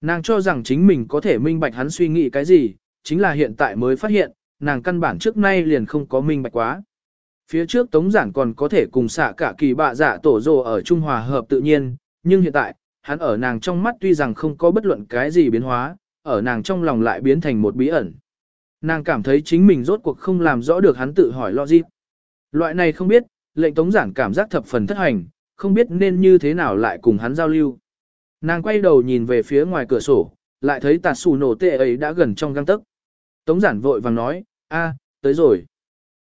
Nàng cho rằng chính mình có thể minh bạch hắn suy nghĩ cái gì, chính là hiện tại mới phát hiện, nàng căn bản trước nay liền không có minh bạch quá. Phía trước Tống Giản còn có thể cùng xạ cả kỳ bạ giả tổ rồ ở Trung Hòa hợp tự nhiên, nhưng hiện tại, hắn ở nàng trong mắt tuy rằng không có bất luận cái gì biến hóa, ở nàng trong lòng lại biến thành một bí ẩn. Nàng cảm thấy chính mình rốt cuộc không làm rõ được hắn tự hỏi logic. Loại này không biết, lệnh Tống Giản cảm giác thập phần thất hành, không biết nên như thế nào lại cùng hắn giao lưu. Nàng quay đầu nhìn về phía ngoài cửa sổ, lại thấy tạt xù nổ tệ ấy đã gần trong găng tấc. Tống giản vội vàng nói, a, tới rồi.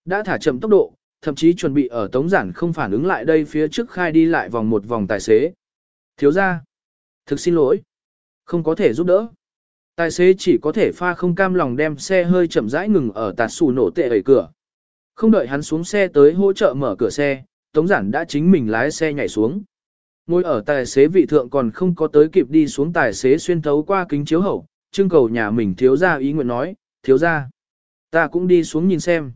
Đã thả chậm tốc độ, thậm chí chuẩn bị ở tống giản không phản ứng lại đây phía trước khai đi lại vòng một vòng tài xế. Thiếu gia, Thực xin lỗi. Không có thể giúp đỡ. Tài xế chỉ có thể pha không cam lòng đem xe hơi chậm rãi ngừng ở tạt xù nổ tệ ấy cửa. Không đợi hắn xuống xe tới hỗ trợ mở cửa xe, Tống Giản đã chính mình lái xe nhảy xuống. Ngồi ở tài xế vị thượng còn không có tới kịp đi xuống tài xế xuyên thấu qua kính chiếu hậu, trưng cầu nhà mình thiếu ra ý nguyện nói, thiếu ra. Ta cũng đi xuống nhìn xem.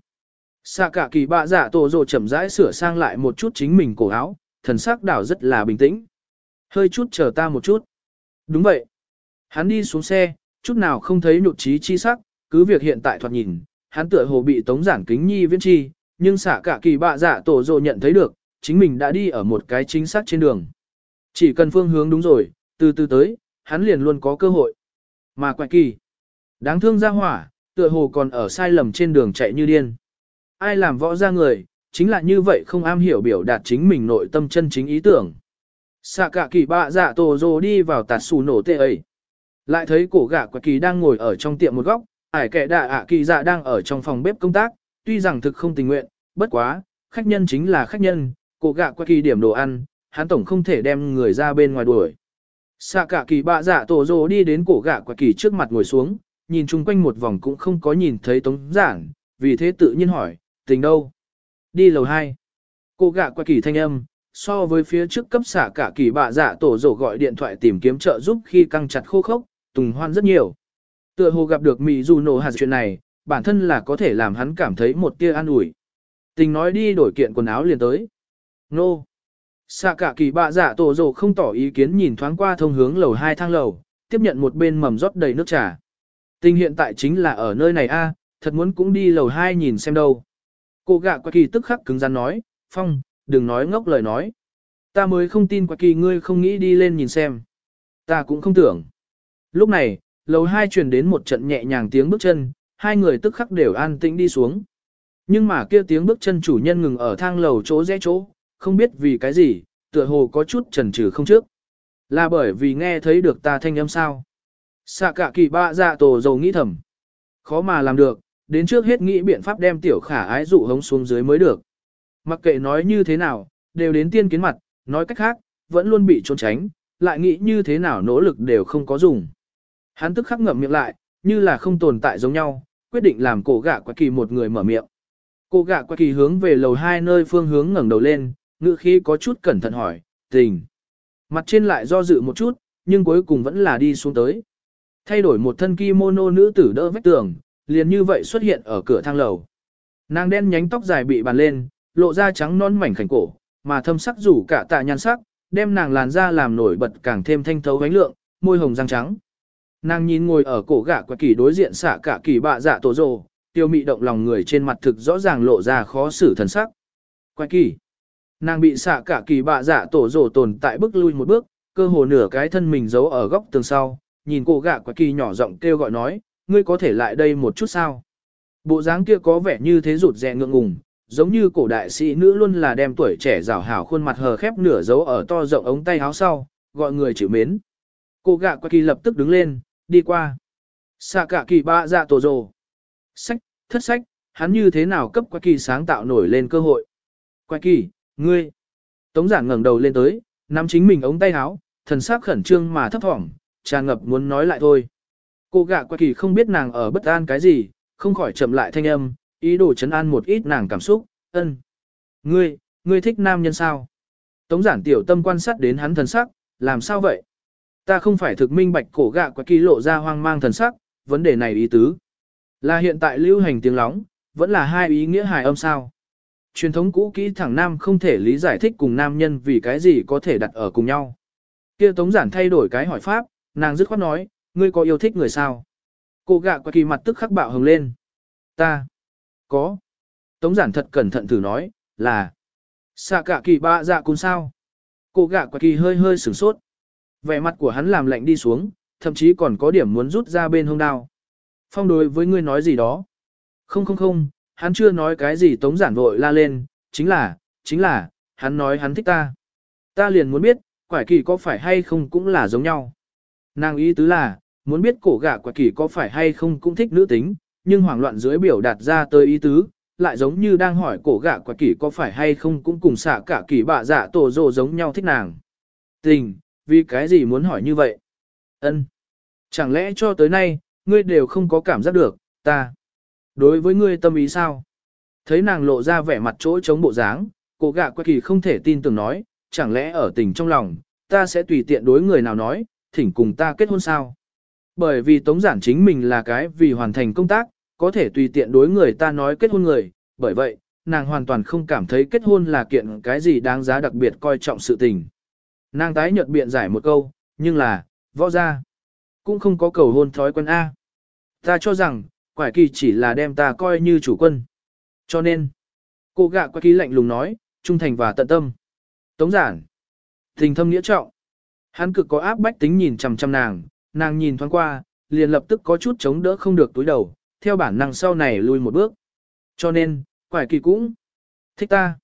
Xạ cả kỳ bạ giả dạ tổ rồ chậm rãi sửa sang lại một chút chính mình cổ áo, thần sắc đảo rất là bình tĩnh. Hơi chút chờ ta một chút. Đúng vậy. Hắn đi xuống xe, chút nào không thấy nhụt chí chi sắc, cứ việc hiện tại thoạt nhìn, hắn tựa hồ bị tống giản kính nhi viễn chi, nhưng xạ cả kỳ bạ giả dạ tổ rồ nhận thấy được, chính mình đã đi ở một cái chính xác trên đường. Chỉ cần phương hướng đúng rồi, từ từ tới, hắn liền luôn có cơ hội. Mà quại kỳ, đáng thương ra hỏa, tựa hồ còn ở sai lầm trên đường chạy như điên. Ai làm võ ra người, chính là như vậy không am hiểu biểu đạt chính mình nội tâm chân chính ý tưởng. Xạ cả kỳ bạ dạ tổ rồ đi vào tạt xù nổ tê ấy. Lại thấy cổ gạ quạ kỳ đang ngồi ở trong tiệm một góc, ải kẻ đạ ạ kỳ dạ đang ở trong phòng bếp công tác, tuy rằng thực không tình nguyện, bất quá, khách nhân chính là khách nhân, cổ gạ quạ kỳ điểm đồ ăn, hắn tổng không thể đem người ra bên ngoài đuổi. Xạ cả kỳ bạ giả tổ rồ đi đến cổ gạ quả kỳ trước mặt ngồi xuống, nhìn chung quanh một vòng cũng không có nhìn thấy tống giản, vì thế tự nhiên hỏi, tình đâu? Đi lầu 2. Cổ gạ quả kỳ thanh âm, so với phía trước cấp xạ cả kỳ bạ giả tổ rồ gọi điện thoại tìm kiếm trợ giúp khi căng chặt khô khốc, tùng hoan rất nhiều. Tựa hồ gặp được Mỹ dù nổ hạt chuyện này, bản thân là có thể làm hắn cảm thấy một tia an ủi. Tình nói đi đổi kiện quần áo liền tới. Nô. Xạ cả kỳ bạ dạ tổ rồ không tỏ ý kiến nhìn thoáng qua thông hướng lầu hai thang lầu, tiếp nhận một bên mầm rót đầy nước trà. Tình hiện tại chính là ở nơi này a, à, thật muốn cũng đi lầu hai nhìn xem đâu. Cô gạ qua kỳ tức khắc cứng rắn nói, Phong, đừng nói ngốc lời nói. Ta mới không tin qua kỳ ngươi không nghĩ đi lên nhìn xem. Ta cũng không tưởng. Lúc này, lầu hai truyền đến một trận nhẹ nhàng tiếng bước chân, hai người tức khắc đều an tĩnh đi xuống. Nhưng mà kia tiếng bước chân chủ nhân ngừng ở thang lầu chỗ rẽ chỗ, không biết vì cái gì, tựa hồ có chút chần chừ không trước. Là bởi vì nghe thấy được ta thanh âm sao. Xạ cả kỳ bạ dạ tổ dầu nghĩ thầm. Khó mà làm được, đến trước hết nghĩ biện pháp đem tiểu khả ái dụ hống xuống dưới mới được. Mặc kệ nói như thế nào, đều đến tiên kiến mặt, nói cách khác, vẫn luôn bị trốn tránh, lại nghĩ như thế nào nỗ lực đều không có dùng. Hắn tức khắc ngậm miệng lại, như là không tồn tại giống nhau, quyết định làm cổ gạ quạ kỳ một người mở miệng. Cổ gạ quạ kỳ hướng về lầu hai nơi phương hướng ngẩng đầu lên, ngữ khí có chút cẩn thận hỏi, tình. Mặt trên lại do dự một chút, nhưng cuối cùng vẫn là đi xuống tới. Thay đổi một thân kimono nữ tử đỡ vách tường, liền như vậy xuất hiện ở cửa thang lầu. Nàng đen nhánh tóc dài bị bàn lên, lộ ra trắng non mảnh khảnh cổ, mà thâm sắc rủ cả tạ nhan sắc, đem nàng làn da làm nổi bật càng thêm thanh thấu ánh lượng, môi hồng răng trắng. Nàng nhìn ngồi ở cổ gã quả kỳ đối diện xả cả kỳ bạ dạ tổ rồ, tiêu mị động lòng người trên mặt thực rõ ràng lộ ra khó xử thần sắc. Quái kỳ. Nàng bị xạ cả kỳ bạ dạ tổ rổ tồn tại bước lui một bước, cơ hồ nửa cái thân mình giấu ở góc tường sau, nhìn cô gạ quả kỳ nhỏ giọng kêu gọi nói, ngươi có thể lại đây một chút sao. Bộ dáng kia có vẻ như thế rụt rè ngượng ngùng, giống như cổ đại sĩ nữ luôn là đem tuổi trẻ rào hảo khuôn mặt hờ khép nửa giấu ở to rộng ống tay áo sau, gọi người chịu mến. Cô gạ quả kỳ lập tức đứng lên, đi qua. Xạ cả kỳ bạ dạ tổ rồ. Sách, thất sách, hắn như thế nào cấp quả kỳ sáng tạo nổi lên cơ hội. Quả kỳ, Ngươi! Tống giản ngẩng đầu lên tới, nắm chính mình ống tay áo, thần sắc khẩn trương mà thấp thỏm, tràn ngập muốn nói lại thôi. Cô gạ qua kỳ không biết nàng ở bất an cái gì, không khỏi chậm lại thanh âm, ý đồ chấn an một ít nàng cảm xúc, ân. Ngươi, ngươi thích nam nhân sao? Tống giản tiểu tâm quan sát đến hắn thần sắc, làm sao vậy? Ta không phải thực minh bạch cổ gạ qua kỳ lộ ra hoang mang thần sắc, vấn đề này ý tứ. Là hiện tại lưu hành tiếng lóng, vẫn là hai ý nghĩa hài âm sao? Truyền thống cũ kỹ thẳng nam không thể lý giải thích cùng nam nhân vì cái gì có thể đặt ở cùng nhau. Kia tống giản thay đổi cái hỏi pháp, nàng dứt khoát nói, ngươi có yêu thích người sao? Cô gạ quả kỳ mặt tức khắc bạo hồng lên. Ta. Có. Tống giản thật cẩn thận thử nói, là. Xạ cả kỳ ba dạ cùng sao? Cô gạ quả kỳ hơi hơi sửng sốt. Vẻ mặt của hắn làm lạnh đi xuống, thậm chí còn có điểm muốn rút ra bên hông đao. Phong đối với ngươi nói gì đó. Không không không, hắn chưa nói cái gì tống giản vội la lên, chính là, chính là, hắn nói hắn thích ta. Ta liền muốn biết, quải kỳ có phải hay không cũng là giống nhau. Nàng ý tứ là, muốn biết cổ gạ quải kỳ có phải hay không cũng thích nữ tính, nhưng hoảng loạn dưới biểu đạt ra tới ý tứ, lại giống như đang hỏi cổ gạ quải kỳ có phải hay không cũng cùng xả cả kỳ bạ dạ tổ rồ giống nhau thích nàng. Tình, vì cái gì muốn hỏi như vậy? ân Chẳng lẽ cho tới nay, ngươi đều không có cảm giác được, ta. Đối với ngươi tâm ý sao? Thấy nàng lộ ra vẻ mặt chỗ chống bộ dáng, cô gạ quạ kỳ không thể tin tưởng nói, chẳng lẽ ở tình trong lòng, ta sẽ tùy tiện đối người nào nói, thỉnh cùng ta kết hôn sao? Bởi vì tống giản chính mình là cái vì hoàn thành công tác, có thể tùy tiện đối người ta nói kết hôn người, bởi vậy, nàng hoàn toàn không cảm thấy kết hôn là kiện cái gì đáng giá đặc biệt coi trọng sự tình. Nàng tái nhợt biện giải một câu, nhưng là, võ ra, cũng không có cầu hôn thói quen A. Ta cho rằng, quải kỳ chỉ là đem ta coi như chủ quân. Cho nên, cô gạ quải kỳ lạnh lùng nói, trung thành và tận tâm. Tống giản, tình thâm nghĩa trọng. Hắn cực có áp bách tính nhìn chằm chằm nàng, nàng nhìn thoáng qua, liền lập tức có chút chống đỡ không được túi đầu, theo bản năng sau này lùi một bước. Cho nên, quải kỳ cũng thích ta.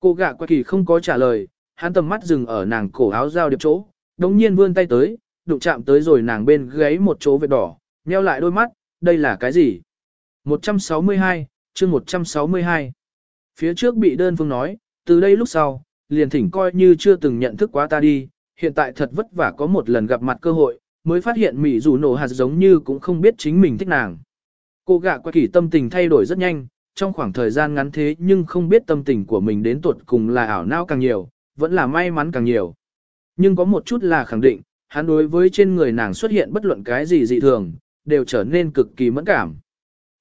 Cô gạ quải kỳ không có trả lời, hắn tầm mắt dừng ở nàng cổ áo giao điệp chỗ, đống nhiên vươn tay tới, đụng chạm tới rồi nàng bên gáy một chỗ vết đỏ, nheo lại đôi mắt, đây là cái gì? 162, chương 162. Phía trước bị đơn phương nói, từ đây lúc sau, liền thỉnh coi như chưa từng nhận thức quá ta đi, hiện tại thật vất vả có một lần gặp mặt cơ hội, mới phát hiện Mỹ dù nổ hạt giống như cũng không biết chính mình thích nàng. Cô gạ qua kỳ tâm tình thay đổi rất nhanh, trong khoảng thời gian ngắn thế nhưng không biết tâm tình của mình đến tuột cùng là ảo não càng nhiều, vẫn là may mắn càng nhiều. Nhưng có một chút là khẳng định, hắn đối với trên người nàng xuất hiện bất luận cái gì dị thường, đều trở nên cực kỳ mẫn cảm.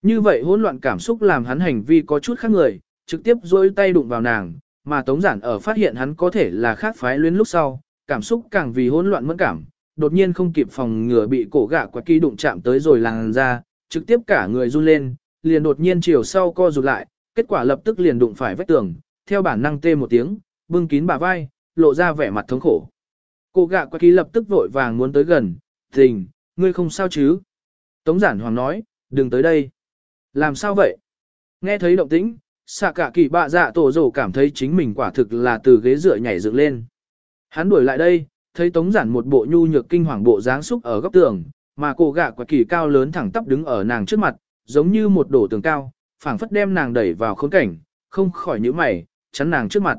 Như vậy hỗn loạn cảm xúc làm hắn hành vi có chút khác người, trực tiếp dối tay đụng vào nàng, mà Tống Giản ở phát hiện hắn có thể là khác phái luyến lúc sau, cảm xúc càng vì hỗn loạn mẫn cảm, đột nhiên không kịp phòng ngừa bị cổ gạ quạt kỳ đụng chạm tới rồi làng ra, trực tiếp cả người run lên, liền đột nhiên chiều sau co rụt lại, kết quả lập tức liền đụng phải vách tường, theo bản năng tê một tiếng, bưng kín bả vai, lộ ra vẻ mặt thống khổ. Cổ gạ quạt kỳ lập tức vội vàng muốn tới gần, tình, ngươi không sao chứ? Tống giản hoàng nói, đừng tới đây. Làm sao vậy? Nghe thấy động tĩnh, xạ cả kỳ bạ dạ tổ rổ cảm thấy chính mình quả thực là từ ghế dựa nhảy dựng lên. Hắn đuổi lại đây, thấy tống giản một bộ nhu nhược kinh hoàng bộ dáng xúc ở góc tường, mà cô gạ quả kỳ cao lớn thẳng tắp đứng ở nàng trước mặt, giống như một đổ tường cao, phảng phất đem nàng đẩy vào khốn cảnh, không khỏi nhíu mày, chắn nàng trước mặt.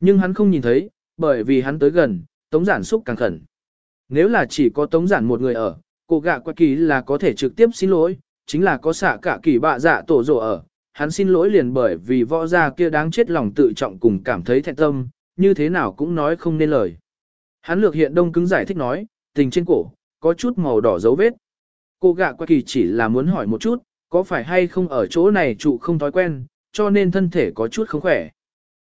Nhưng hắn không nhìn thấy, bởi vì hắn tới gần, tống giản xúc càng khẩn. Nếu là chỉ có tống giản một người ở, cô gạ quả kỳ là có thể trực tiếp xin lỗi, chính là có xạ cả kỳ bạ dạ tổ rộ ở, hắn xin lỗi liền bởi vì võ gia kia đáng chết lòng tự trọng cùng cảm thấy thẹn tâm, như thế nào cũng nói không nên lời. Hắn lược hiện đông cứng giải thích nói, tình trên cổ, có chút màu đỏ dấu vết. Cô gạ qua kỳ chỉ là muốn hỏi một chút, có phải hay không ở chỗ này trụ không thói quen, cho nên thân thể có chút không khỏe.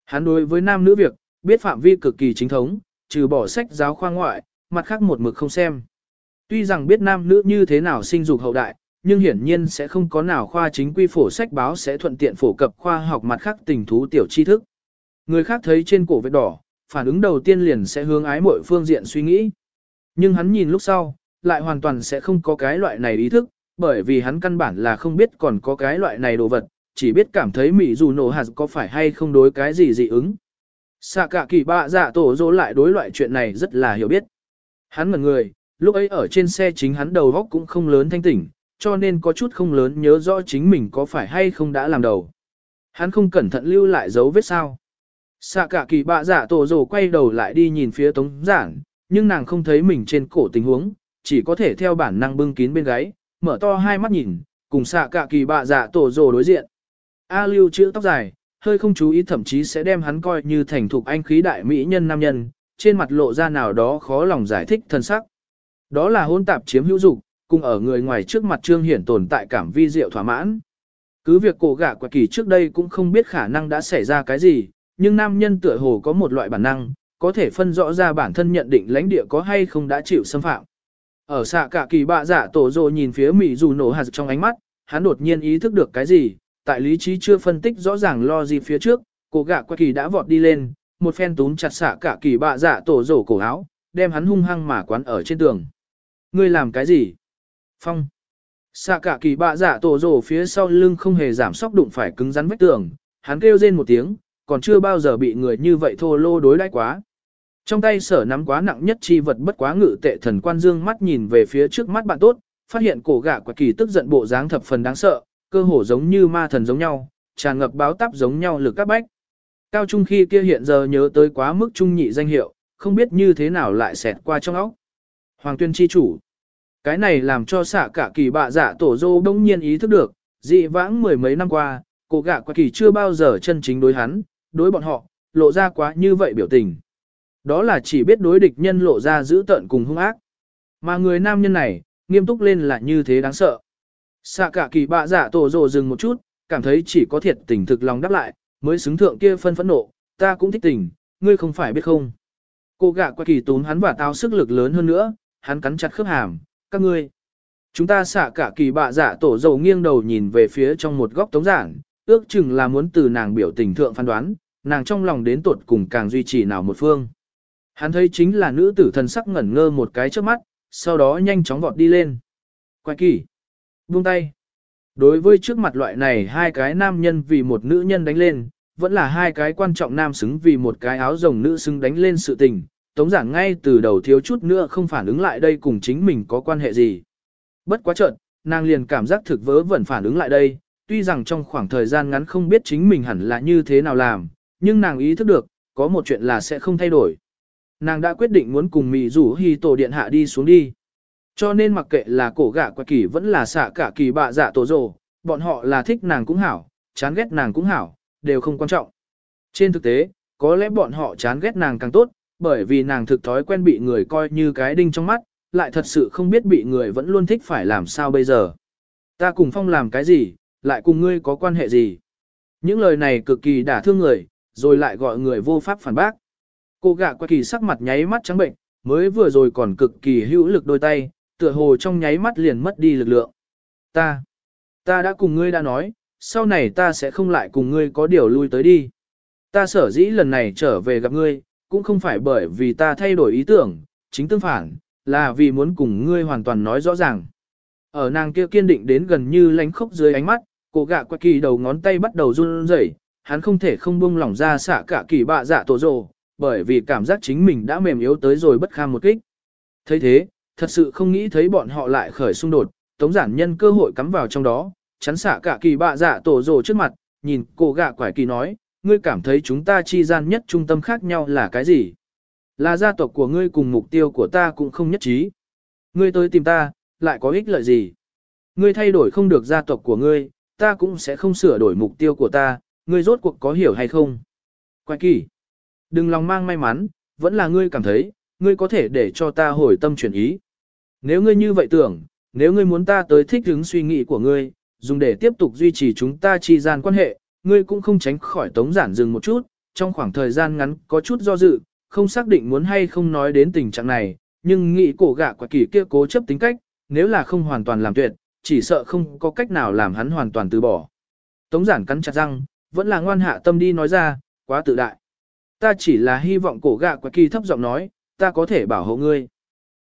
Hắn đối với nam nữ việc, biết phạm vi cực kỳ chính thống, trừ bỏ sách giáo khoa ngoại, mặt khác một mực không xem. Tuy rằng biết nam nữ như thế nào sinh dục hậu đại, nhưng hiển nhiên sẽ không có nào khoa chính quy phổ sách báo sẽ thuận tiện phổ cập khoa học mặt khác tình thú tiểu tri thức. Người khác thấy trên cổ vết đỏ, phản ứng đầu tiên liền sẽ hướng ái mọi phương diện suy nghĩ. Nhưng hắn nhìn lúc sau, lại hoàn toàn sẽ không có cái loại này ý thức, bởi vì hắn căn bản là không biết còn có cái loại này đồ vật, chỉ biết cảm thấy mỹ dù nổ hạt có phải hay không đối cái gì dị ứng. Xạ cả kỳ bạ dạ tổ dỗ lại đối loại chuyện này rất là hiểu biết. Hắn ngần người, lúc ấy ở trên xe chính hắn đầu góc cũng không lớn thanh tỉnh, cho nên có chút không lớn nhớ rõ chính mình có phải hay không đã làm đầu. Hắn không cẩn thận lưu lại dấu vết sao. Xạ cả kỳ bạ giả tổ rồ quay đầu lại đi nhìn phía tống giản, nhưng nàng không thấy mình trên cổ tình huống, chỉ có thể theo bản năng bưng kín bên gáy, mở to hai mắt nhìn, cùng xạ cả kỳ bạ giả tổ rồ đối diện. A lưu chữ tóc dài, hơi không chú ý thậm chí sẽ đem hắn coi như thành thục anh khí đại mỹ nhân nam nhân, trên mặt lộ ra nào đó khó lòng giải thích thân sắc. Đó là hôn tạp chiếm hữu dục, cùng ở người ngoài trước mặt trương hiển tồn tại cảm vi diệu thỏa mãn. Cứ việc cổ gạ quả kỳ trước đây cũng không biết khả năng đã xảy ra cái gì, nhưng nam nhân tựa hồ có một loại bản năng, có thể phân rõ ra bản thân nhận định lãnh địa có hay không đã chịu xâm phạm. Ở xạ cả kỳ bạ dạ tổ rồ nhìn phía Mỹ dù nổ hạt trong ánh mắt, hắn đột nhiên ý thức được cái gì, tại lý trí chưa phân tích rõ ràng lo gì phía trước, cổ gạ quả kỳ đã vọt đi lên, một phen túm chặt xạ cả kỳ bạ dạ tổ rồ cổ áo, đem hắn hung hăng mà quán ở trên tường. Ngươi làm cái gì? Phong. Xạ cả kỳ bạ giả tổ rồ phía sau lưng không hề giảm sóc đụng phải cứng rắn vách tường, hắn kêu rên một tiếng, còn chưa bao giờ bị người như vậy thô lô đối đãi quá. Trong tay sở nắm quá nặng nhất chi vật bất quá ngự tệ thần quan dương mắt nhìn về phía trước mắt bạn tốt, phát hiện cổ gã quả kỳ tức giận bộ dáng thập phần đáng sợ, cơ hồ giống như ma thần giống nhau, tràn ngập báo táp giống nhau lực các bách. Cao Trung khi kia hiện giờ nhớ tới quá mức trung nhị danh hiệu, không biết như thế nào lại xẹt qua trong óc. Hoàng tuyên chi chủ. Cái này làm cho xạ cả kỳ bạ dạ tổ dô đông nhiên ý thức được, dị vãng mười mấy năm qua, cổ gạ quả kỳ chưa bao giờ chân chính đối hắn, đối bọn họ, lộ ra quá như vậy biểu tình. Đó là chỉ biết đối địch nhân lộ ra giữ tận cùng hung ác. Mà người nam nhân này, nghiêm túc lên là như thế đáng sợ. Xạ cả kỳ bạ giả dạ tổ dô dừng một chút, cảm thấy chỉ có thiệt tình thực lòng đáp lại, mới xứng thượng kia phân phẫn nộ, ta cũng thích tình, ngươi không phải biết không. Cô gạ qua kỳ tốn hắn và tao sức lực lớn hơn nữa, hắn cắn chặt khớp hàm, các ngươi. Chúng ta xạ cả kỳ bạ giả tổ dầu nghiêng đầu nhìn về phía trong một góc tống giảng, ước chừng là muốn từ nàng biểu tình thượng phán đoán, nàng trong lòng đến tuột cùng càng duy trì nào một phương. Hắn thấy chính là nữ tử thần sắc ngẩn ngơ một cái trước mắt, sau đó nhanh chóng vọt đi lên. Quay kỳ. Buông tay. Đối với trước mặt loại này hai cái nam nhân vì một nữ nhân đánh lên, vẫn là hai cái quan trọng nam xứng vì một cái áo rồng nữ xứng đánh lên sự tình. Tống giản ngay từ đầu thiếu chút nữa không phản ứng lại đây cùng chính mình có quan hệ gì. Bất quá chợt nàng liền cảm giác thực vớ vẩn phản ứng lại đây, tuy rằng trong khoảng thời gian ngắn không biết chính mình hẳn là như thế nào làm, nhưng nàng ý thức được, có một chuyện là sẽ không thay đổi. Nàng đã quyết định muốn cùng Mị rủ Hi tổ điện hạ đi xuống đi. Cho nên mặc kệ là cổ gạ quả kỳ vẫn là xạ cả kỳ bạ dạ tổ rồ, bọn họ là thích nàng cũng hảo, chán ghét nàng cũng hảo, đều không quan trọng. Trên thực tế, có lẽ bọn họ chán ghét nàng càng tốt, bởi vì nàng thực thói quen bị người coi như cái đinh trong mắt, lại thật sự không biết bị người vẫn luôn thích phải làm sao bây giờ. Ta cùng Phong làm cái gì, lại cùng ngươi có quan hệ gì? Những lời này cực kỳ đả thương người, rồi lại gọi người vô pháp phản bác. Cô gạ qua kỳ sắc mặt nháy mắt trắng bệnh, mới vừa rồi còn cực kỳ hữu lực đôi tay, tựa hồ trong nháy mắt liền mất đi lực lượng. Ta, ta đã cùng ngươi đã nói, sau này ta sẽ không lại cùng ngươi có điều lui tới đi. Ta sở dĩ lần này trở về gặp ngươi, cũng không phải bởi vì ta thay đổi ý tưởng, chính tương phản, là vì muốn cùng ngươi hoàn toàn nói rõ ràng. Ở nàng kia kiên định đến gần như lánh khốc dưới ánh mắt, cô gạ quạ kỳ đầu ngón tay bắt đầu run rẩy, hắn không thể không buông lỏng ra xả cả kỳ bạ dạ tổ rồ, bởi vì cảm giác chính mình đã mềm yếu tới rồi bất kham một kích. thấy thế, thật sự không nghĩ thấy bọn họ lại khởi xung đột, tống giản nhân cơ hội cắm vào trong đó, chắn xả cả kỳ bạ dạ tổ rồ trước mặt, nhìn cô gạ quải kỳ nói, ngươi cảm thấy chúng ta chi gian nhất trung tâm khác nhau là cái gì? Là gia tộc của ngươi cùng mục tiêu của ta cũng không nhất trí. Ngươi tới tìm ta, lại có ích lợi gì? Ngươi thay đổi không được gia tộc của ngươi, ta cũng sẽ không sửa đổi mục tiêu của ta, ngươi rốt cuộc có hiểu hay không? Quay kỳ. Đừng lòng mang may mắn, vẫn là ngươi cảm thấy, ngươi có thể để cho ta hồi tâm chuyển ý. Nếu ngươi như vậy tưởng, nếu ngươi muốn ta tới thích ứng suy nghĩ của ngươi, dùng để tiếp tục duy trì chúng ta chi gian quan hệ, ngươi cũng không tránh khỏi tống giản dừng một chút, trong khoảng thời gian ngắn có chút do dự, không xác định muốn hay không nói đến tình trạng này, nhưng nghĩ cổ gạ quả kỳ kia cố chấp tính cách, nếu là không hoàn toàn làm tuyệt, chỉ sợ không có cách nào làm hắn hoàn toàn từ bỏ. Tống giản cắn chặt răng, vẫn là ngoan hạ tâm đi nói ra, quá tự đại. Ta chỉ là hy vọng cổ gạ quả kỳ thấp giọng nói, ta có thể bảo hộ ngươi.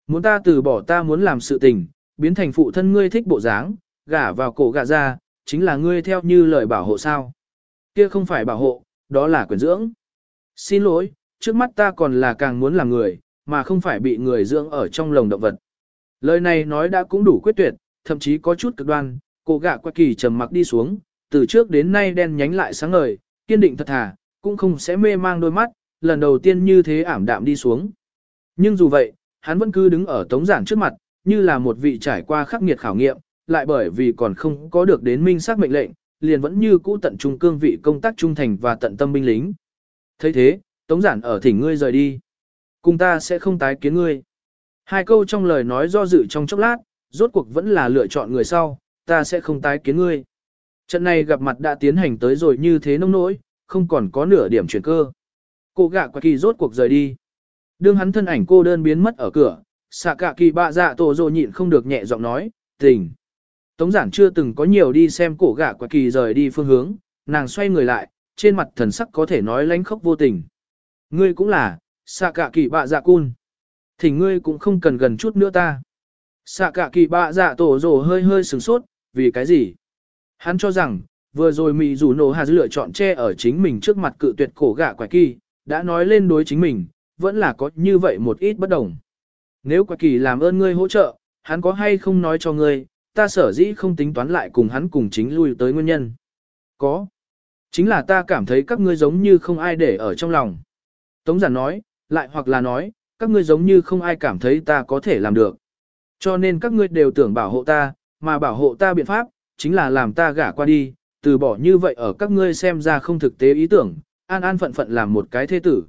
Muốn ta từ bỏ ta muốn làm sự tình, biến thành phụ thân ngươi thích bộ dáng, gả vào cổ gạ ra, chính là ngươi theo như lời bảo hộ sao. Kia không phải bảo hộ, đó là quyền dưỡng. Xin lỗi, trước mắt ta còn là càng muốn làm người, mà không phải bị người dưỡng ở trong lồng động vật. Lời này nói đã cũng đủ quyết tuyệt, thậm chí có chút cực đoan, cô gạ qua kỳ trầm mặc đi xuống, từ trước đến nay đen nhánh lại sáng ngời, kiên định thật thà, cũng không sẽ mê mang đôi mắt, lần đầu tiên như thế ảm đạm đi xuống. Nhưng dù vậy, hắn vẫn cứ đứng ở tống giản trước mặt, như là một vị trải qua khắc nghiệt khảo nghiệm, lại bởi vì còn không có được đến minh xác mệnh lệnh, liền vẫn như cũ tận trung cương vị công tác trung thành và tận tâm binh lính. thấy thế, tống giản ở thỉnh ngươi rời đi. Cùng ta sẽ không tái kiến ngươi. Hai câu trong lời nói do dự trong chốc lát, rốt cuộc vẫn là lựa chọn người sau, ta sẽ không tái kiến ngươi. Trận này gặp mặt đã tiến hành tới rồi như thế nông nỗi, không còn có nửa điểm chuyển cơ. Cô gạ quả kỳ rốt cuộc rời đi. Đương hắn thân ảnh cô đơn biến mất ở cửa, Xạ cả kỳ bạ dạ tổ rồi nhịn không được nhẹ giọng nói, tình. Tống giản chưa từng có nhiều đi xem cổ gã quả kỳ rời đi phương hướng, nàng xoay người lại, trên mặt thần sắc có thể nói lánh khóc vô tình. Ngươi cũng là, xạ cả kỳ bạ dạ cun. Thì ngươi cũng không cần gần chút nữa ta. Xạ cả kỳ bạ dạ tổ rồ hơi hơi sừng sốt, vì cái gì? Hắn cho rằng, vừa rồi mị rủ nổ hà lựa chọn che ở chính mình trước mặt cự tuyệt cổ gã quả kỳ, đã nói lên đối chính mình, vẫn là có như vậy một ít bất đồng. Nếu quả kỳ làm ơn ngươi hỗ trợ, hắn có hay không nói cho ngươi, ta sở dĩ không tính toán lại cùng hắn cùng chính lui tới nguyên nhân. Có. Chính là ta cảm thấy các ngươi giống như không ai để ở trong lòng. Tống giản nói, lại hoặc là nói, các ngươi giống như không ai cảm thấy ta có thể làm được. Cho nên các ngươi đều tưởng bảo hộ ta, mà bảo hộ ta biện pháp, chính là làm ta gả qua đi, từ bỏ như vậy ở các ngươi xem ra không thực tế ý tưởng, an an phận phận làm một cái thế tử.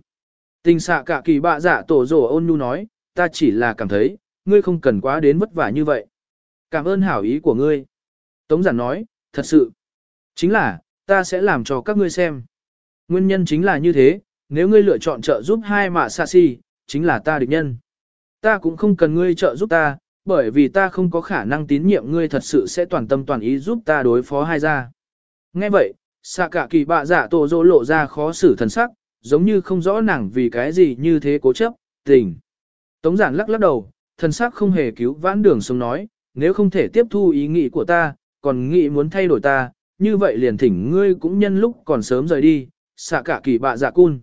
Tình xạ cả kỳ bạ giả tổ rồ ôn nhu nói, ta chỉ là cảm thấy, ngươi không cần quá đến vất vả như vậy. Cảm ơn hảo ý của ngươi. Tống giản nói, thật sự, chính là, ta sẽ làm cho các ngươi xem. Nguyên nhân chính là như thế, nếu ngươi lựa chọn trợ giúp hai mạ xa xỉ, chính là ta địch nhân. Ta cũng không cần ngươi trợ giúp ta, bởi vì ta không có khả năng tín nhiệm ngươi thật sự sẽ toàn tâm toàn ý giúp ta đối phó hai gia. Nghe vậy, xạ cả kỳ bạ giả dạ tổ dỗ lộ ra khó xử thần sắc, giống như không rõ nàng vì cái gì như thế cố chấp, tình. Tống giản lắc lắc đầu, thần sắc không hề cứu vãn đường sống nói, nếu không thể tiếp thu ý nghĩ của ta, còn nghĩ muốn thay đổi ta, như vậy liền thỉnh ngươi cũng nhân lúc còn sớm rời đi, xạ cả kỳ bạ dạ cun.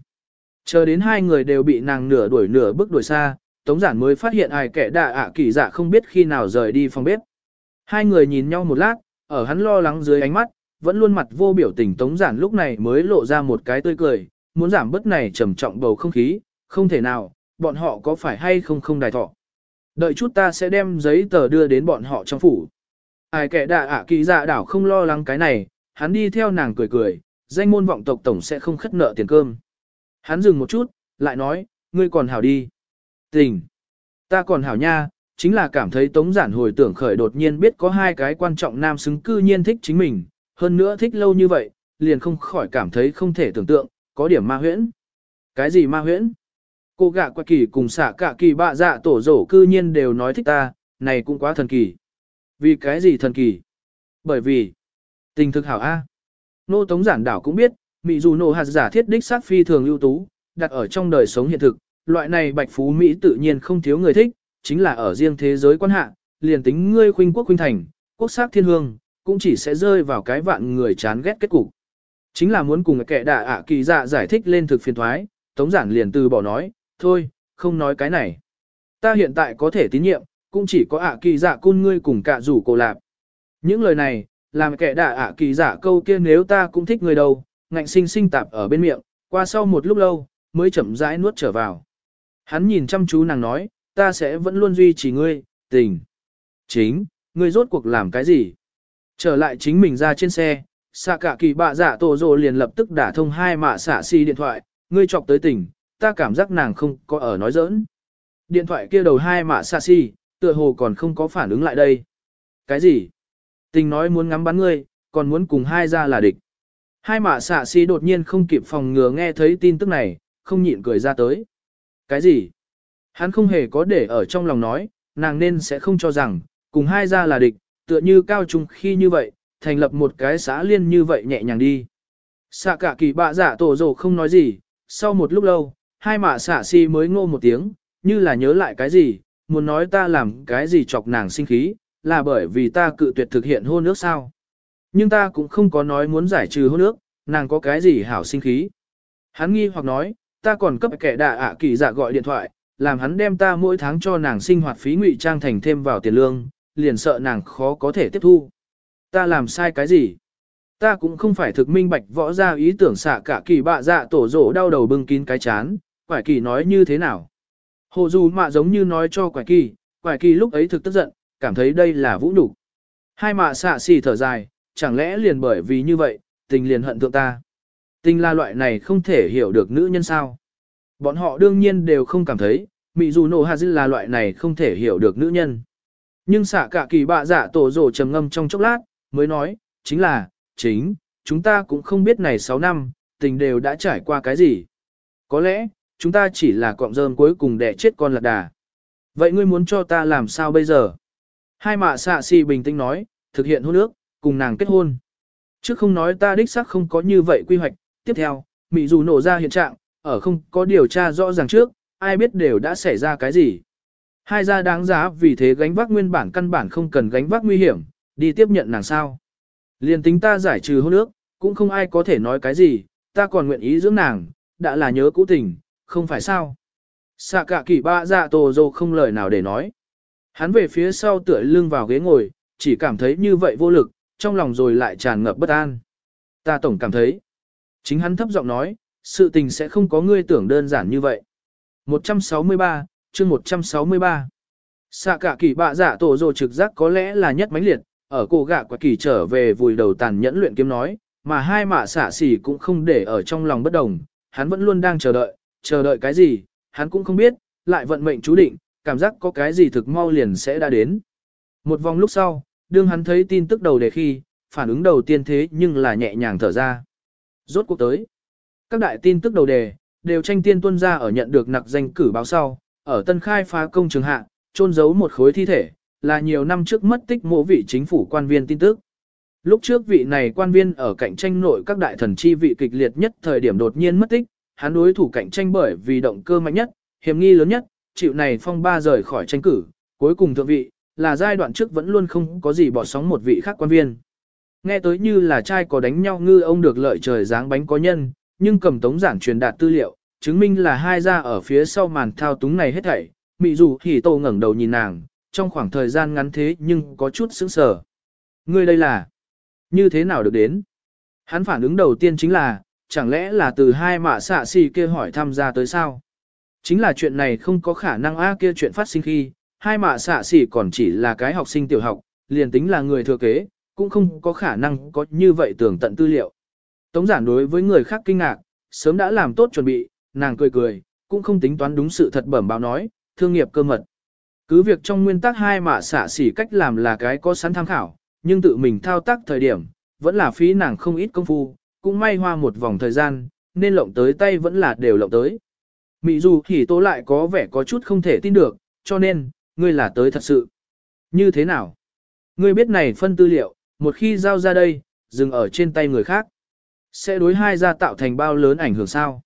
Chờ đến hai người đều bị nàng nửa đuổi nửa bước đuổi xa, Tống giản mới phát hiện ai kẻ đạ ạ kỳ dạ không biết khi nào rời đi phòng bếp. Hai người nhìn nhau một lát, ở hắn lo lắng dưới ánh mắt, vẫn luôn mặt vô biểu tình Tống giản lúc này mới lộ ra một cái tươi cười, muốn giảm bớt này trầm trọng bầu không khí, không thể nào, bọn họ có phải hay không không đài thọ. Đợi chút ta sẽ đem giấy tờ đưa đến bọn họ trong phủ. Ai kẻ đạ ạ kỳ dạ đảo không lo lắng cái này, hắn đi theo nàng cười cười, danh môn vọng tộc tổng sẽ không khất nợ tiền cơm. Hắn dừng một chút, lại nói, ngươi còn hảo đi. Tình. Ta còn hảo nha, chính là cảm thấy tống giản hồi tưởng khởi đột nhiên biết có hai cái quan trọng nam xứng cư nhiên thích chính mình, hơn nữa thích lâu như vậy, liền không khỏi cảm thấy không thể tưởng tượng, có điểm ma huyễn. Cái gì ma huyễn? Cô gạ quạ kỳ cùng xả cả kỳ bạ dạ tổ rổ cư nhiên đều nói thích ta, này cũng quá thần kỳ. Vì cái gì thần kỳ? Bởi vì, tình thực hảo A. Nô Tống Giản Đảo cũng biết, Mỹ dù nô hạt giả thiết đích sát phi thường ưu tú, đặt ở trong đời sống hiện thực, loại này bạch phú Mỹ tự nhiên không thiếu người thích, chính là ở riêng thế giới quan hạ, liền tính ngươi khuynh quốc khuynh thành, quốc sắc thiên hương, cũng chỉ sẽ rơi vào cái vạn người chán ghét kết cục. Chính là muốn cùng kẻ đạ ạ kỳ dạ giải thích lên thực phiền thoái, Tống Giản liền từ bỏ nói, thôi, không nói cái này. Ta hiện tại có thể tín nhiệm, cũng chỉ có ạ kỳ dạ cun ngươi cùng cả rủ cổ lạp. Những lời này, làm kẻ đạ ạ kỳ dạ câu kia nếu ta cũng thích người đâu, ngạnh sinh sinh tạp ở bên miệng, qua sau một lúc lâu, mới chậm rãi nuốt trở vào. Hắn nhìn chăm chú nàng nói, ta sẽ vẫn luôn duy trì ngươi, tình. Chính, ngươi rốt cuộc làm cái gì? Trở lại chính mình ra trên xe, xạ cả kỳ bạ dạ tổ rồ liền lập tức đả thông hai mạ xạ si điện thoại, ngươi chọc tới tỉnh, ta cảm giác nàng không có ở nói giỡn. Điện thoại kia đầu hai mạ xa xì, tựa hồ còn không có phản ứng lại đây. Cái gì? Tình nói muốn ngắm bắn ngươi, còn muốn cùng hai ra là địch. Hai mạ xạ xì đột nhiên không kịp phòng ngừa nghe thấy tin tức này, không nhịn cười ra tới. Cái gì? Hắn không hề có để ở trong lòng nói, nàng nên sẽ không cho rằng, cùng hai ra là địch, tựa như cao trung khi như vậy, thành lập một cái xã liên như vậy nhẹ nhàng đi. Xạ cả kỳ bạ giả tổ rồ không nói gì, sau một lúc lâu, hai mạ xạ si mới ngô một tiếng, như là nhớ lại cái gì, muốn nói ta làm cái gì chọc nàng sinh khí, là bởi vì ta cự tuyệt thực hiện hôn ước sao. Nhưng ta cũng không có nói muốn giải trừ hôn ước, nàng có cái gì hảo sinh khí. Hắn nghi hoặc nói, ta còn cấp kẻ đạ ạ kỳ dạ gọi điện thoại, làm hắn đem ta mỗi tháng cho nàng sinh hoạt phí ngụy trang thành thêm vào tiền lương, liền sợ nàng khó có thể tiếp thu. Ta làm sai cái gì? Ta cũng không phải thực minh bạch võ ra ý tưởng xạ cả kỳ bạ dạ tổ rổ đau đầu bưng kín cái chán, quải kỳ nói như thế nào? Hồ dù mạ giống như nói cho quải kỳ, quải kỳ lúc ấy thực tức giận, cảm thấy đây là vũ nhục. Hai mạ xạ xì thở dài, chẳng lẽ liền bởi vì như vậy, tình liền hận thượng ta. Tình là loại này không thể hiểu được nữ nhân sao. Bọn họ đương nhiên đều không cảm thấy, Mị dù nổ hà là loại này không thể hiểu được nữ nhân. Nhưng xạ cả kỳ bạ giả dạ tổ rổ trầm ngâm trong chốc lát, mới nói, chính là, chính, chúng ta cũng không biết này 6 năm, tình đều đã trải qua cái gì. Có lẽ, chúng ta chỉ là cọng rơm cuối cùng để chết con lạc đà. Vậy ngươi muốn cho ta làm sao bây giờ? Hai mạ xạ xì bình tĩnh nói, thực hiện hôn ước, cùng nàng kết hôn. Trước không nói ta đích xác không có như vậy quy hoạch, tiếp theo, Mỹ dù nổ ra hiện trạng, ở không có điều tra rõ ràng trước, ai biết đều đã xảy ra cái gì. Hai gia đáng giá vì thế gánh vác nguyên bản căn bản không cần gánh vác nguy hiểm, đi tiếp nhận nàng sao. Liên tính ta giải trừ hôn ước, cũng không ai có thể nói cái gì, ta còn nguyện ý dưỡng nàng, đã là nhớ cũ tình, không phải sao. Xạ cả kỳ ba dạ tổ dô không lời nào để nói. Hắn về phía sau tựa lưng vào ghế ngồi, chỉ cảm thấy như vậy vô lực, trong lòng rồi lại tràn ngập bất an. Ta tổng cảm thấy. Chính hắn thấp giọng nói, sự tình sẽ không có ngươi tưởng đơn giản như vậy. 163, chương 163. Xạ cả kỳ bạ dạ tổ dồ trực giác có lẽ là nhất mãnh liệt, ở cổ gạ quả kỳ trở về vùi đầu tàn nhẫn luyện kiếm nói, mà hai mạ xạ xỉ cũng không để ở trong lòng bất đồng, hắn vẫn luôn đang chờ đợi, chờ đợi cái gì, hắn cũng không biết, lại vận mệnh chú định, cảm giác có cái gì thực mau liền sẽ đã đến. Một vòng lúc sau, đương hắn thấy tin tức đầu đề khi, phản ứng đầu tiên thế nhưng là nhẹ nhàng thở ra. Rốt cuộc tới. Các đại tin tức đầu đề, đều tranh tiên tuân ra ở nhận được nặc danh cử báo sau, ở tân khai phá công trường hạ, trôn giấu một khối thi thể, là nhiều năm trước mất tích mộ vị chính phủ quan viên tin tức. Lúc trước vị này quan viên ở cạnh tranh nội các đại thần chi vị kịch liệt nhất thời điểm đột nhiên mất tích, hắn đối thủ cạnh tranh bởi vì động cơ mạnh nhất, hiểm nghi lớn nhất, chịu này phong ba rời khỏi tranh cử, cuối cùng thượng vị, là giai đoạn trước vẫn luôn không có gì bỏ sóng một vị khác quan viên. Nghe tới như là trai có đánh nhau ngư ông được lợi trời dáng bánh có nhân, nhưng cầm tống giảng truyền đạt tư liệu, chứng minh là hai gia ở phía sau màn thao túng này hết thảy. Mị dù thì tô ngẩng đầu nhìn nàng, trong khoảng thời gian ngắn thế nhưng có chút sững sờ. Ngươi đây là, như thế nào được đến? Hắn phản ứng đầu tiên chính là, chẳng lẽ là từ hai mạ xạ xì kia hỏi tham gia tới sao? Chính là chuyện này không có khả năng a kia chuyện phát sinh khi, hai mạ xạ xì còn chỉ là cái học sinh tiểu học, liền tính là người thừa kế, cũng không có khả năng có như vậy tưởng tận tư liệu. Tống giản đối với người khác kinh ngạc, sớm đã làm tốt chuẩn bị, nàng cười cười, cũng không tính toán đúng sự thật bẩm báo nói, thương nghiệp cơ mật. Cứ việc trong nguyên tắc hai mạ xạ xỉ cách làm là cái có sẵn tham khảo, nhưng tự mình thao tác thời điểm, vẫn là phí nàng không ít công phu, cũng may hoa một vòng thời gian, nên lộng tới tay vẫn là đều lộng tới. Mị dù thì tố lại có vẻ có chút không thể tin được, cho nên, ngươi là tới thật sự. Như thế nào? Ngươi biết này phân tư liệu, một khi giao ra đây, dừng ở trên tay người khác. Sẽ đối hai ra tạo thành bao lớn ảnh hưởng sao?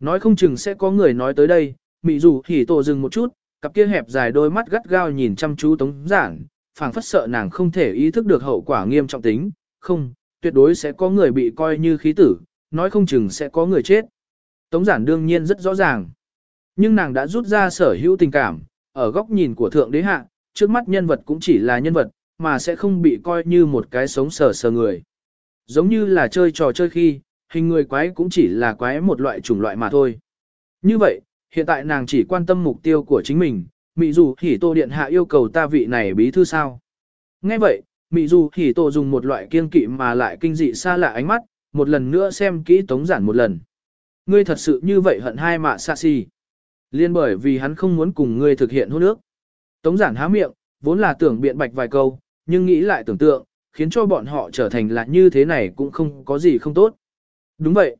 Nói không chừng sẽ có người nói tới đây, mị dù thì tổ dừng một chút, cặp kia hẹp dài đôi mắt gắt gao nhìn chăm chú tống giản, phảng phất sợ nàng không thể ý thức được hậu quả nghiêm trọng tính, không, tuyệt đối sẽ có người bị coi như khí tử, nói không chừng sẽ có người chết. Tống giản đương nhiên rất rõ ràng. Nhưng nàng đã rút ra sở hữu tình cảm, ở góc nhìn của thượng đế hạ, trước mắt nhân vật cũng chỉ là nhân vật, mà sẽ không bị coi như một cái sống sờ sờ người. Giống như là chơi trò chơi khi, hình người quái cũng chỉ là quái một loại chủng loại mà thôi. Như vậy, hiện tại nàng chỉ quan tâm mục tiêu của chính mình, Mị dù hỉ tô điện hạ yêu cầu ta vị này bí thư sao. Nghe vậy, Mị dù hỉ tô dùng một loại kiên kỵ mà lại kinh dị xa lạ ánh mắt, một lần nữa xem kỹ tống giản một lần. Ngươi thật sự như vậy hận hai mạ xa xì. Liên bởi vì hắn không muốn cùng ngươi thực hiện hôn ước. Tống giản há miệng, vốn là tưởng biện bạch vài câu, nhưng nghĩ lại tưởng tượng, khiến cho bọn họ trở thành là như thế này cũng không có gì không tốt. Đúng vậy.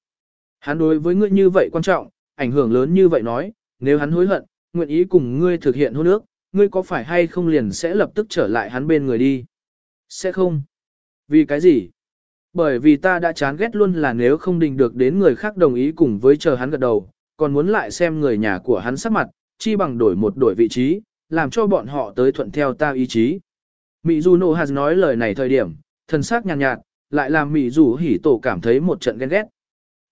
Hắn đối với ngươi như vậy quan trọng, ảnh hưởng lớn như vậy nói, nếu hắn hối hận, nguyện ý cùng ngươi thực hiện hôn ước, ngươi có phải hay không liền sẽ lập tức trở lại hắn bên người đi. Sẽ không. Vì cái gì? Bởi vì ta đã chán ghét luôn là nếu không định được đến người khác đồng ý cùng với chờ hắn gật đầu, còn muốn lại xem người nhà của hắn sắc mặt, chi bằng đổi một đổi vị trí, làm cho bọn họ tới thuận theo ta ý chí. Mị Du Nô Hạt nói lời này thời điểm, thần sắc nhàn nhạt, nhạt, lại làm Mị Du hỉ tổ cảm thấy một trận ghen ghét.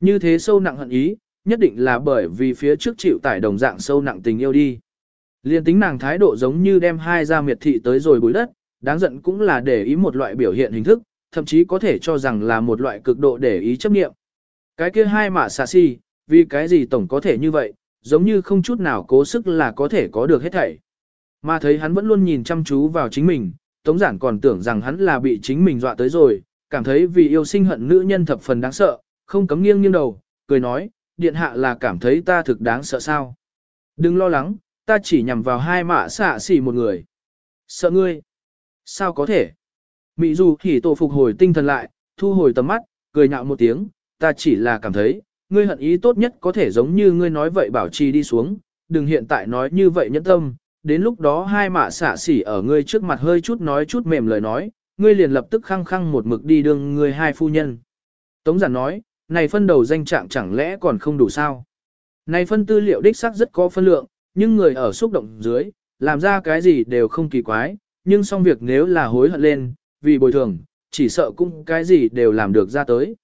Như thế sâu nặng hận ý, nhất định là bởi vì phía trước chịu tải đồng dạng sâu nặng tình yêu đi. Liên tính nàng thái độ giống như đem hai ra miệt thị tới rồi bùi đất, đáng giận cũng là để ý một loại biểu hiện hình thức, thậm chí có thể cho rằng là một loại cực độ để ý chấp nghiệm. Cái kia hai mạ xà si, vì cái gì tổng có thể như vậy, giống như không chút nào cố sức là có thể có được hết thảy. Mà thấy hắn vẫn luôn nhìn chăm chú vào chính mình, Tống Giản còn tưởng rằng hắn là bị chính mình dọa tới rồi, cảm thấy vì yêu sinh hận nữ nhân thập phần đáng sợ, không cấm nghiêng nghiêng đầu, cười nói, điện hạ là cảm thấy ta thực đáng sợ sao. Đừng lo lắng, ta chỉ nhằm vào hai mạ xạ xỉ một người. Sợ ngươi. Sao có thể? Mị dù thì tổ phục hồi tinh thần lại, thu hồi tầm mắt, cười nhạo một tiếng, ta chỉ là cảm thấy, ngươi hận ý tốt nhất có thể giống như ngươi nói vậy bảo trì đi xuống, đừng hiện tại nói như vậy nhẫn tâm, đến lúc đó hai mạ xả xỉ ở ngươi trước mặt hơi chút nói chút mềm lời nói, ngươi liền lập tức khăng khăng một mực đi đường ngươi hai phu nhân. Tống giản nói, này phân đầu danh trạng chẳng lẽ còn không đủ sao? Này phân tư liệu đích xác rất có phân lượng, nhưng người ở xúc động dưới, làm ra cái gì đều không kỳ quái, nhưng xong việc nếu là hối hận lên, vì bồi thường, chỉ sợ cũng cái gì đều làm được ra tới.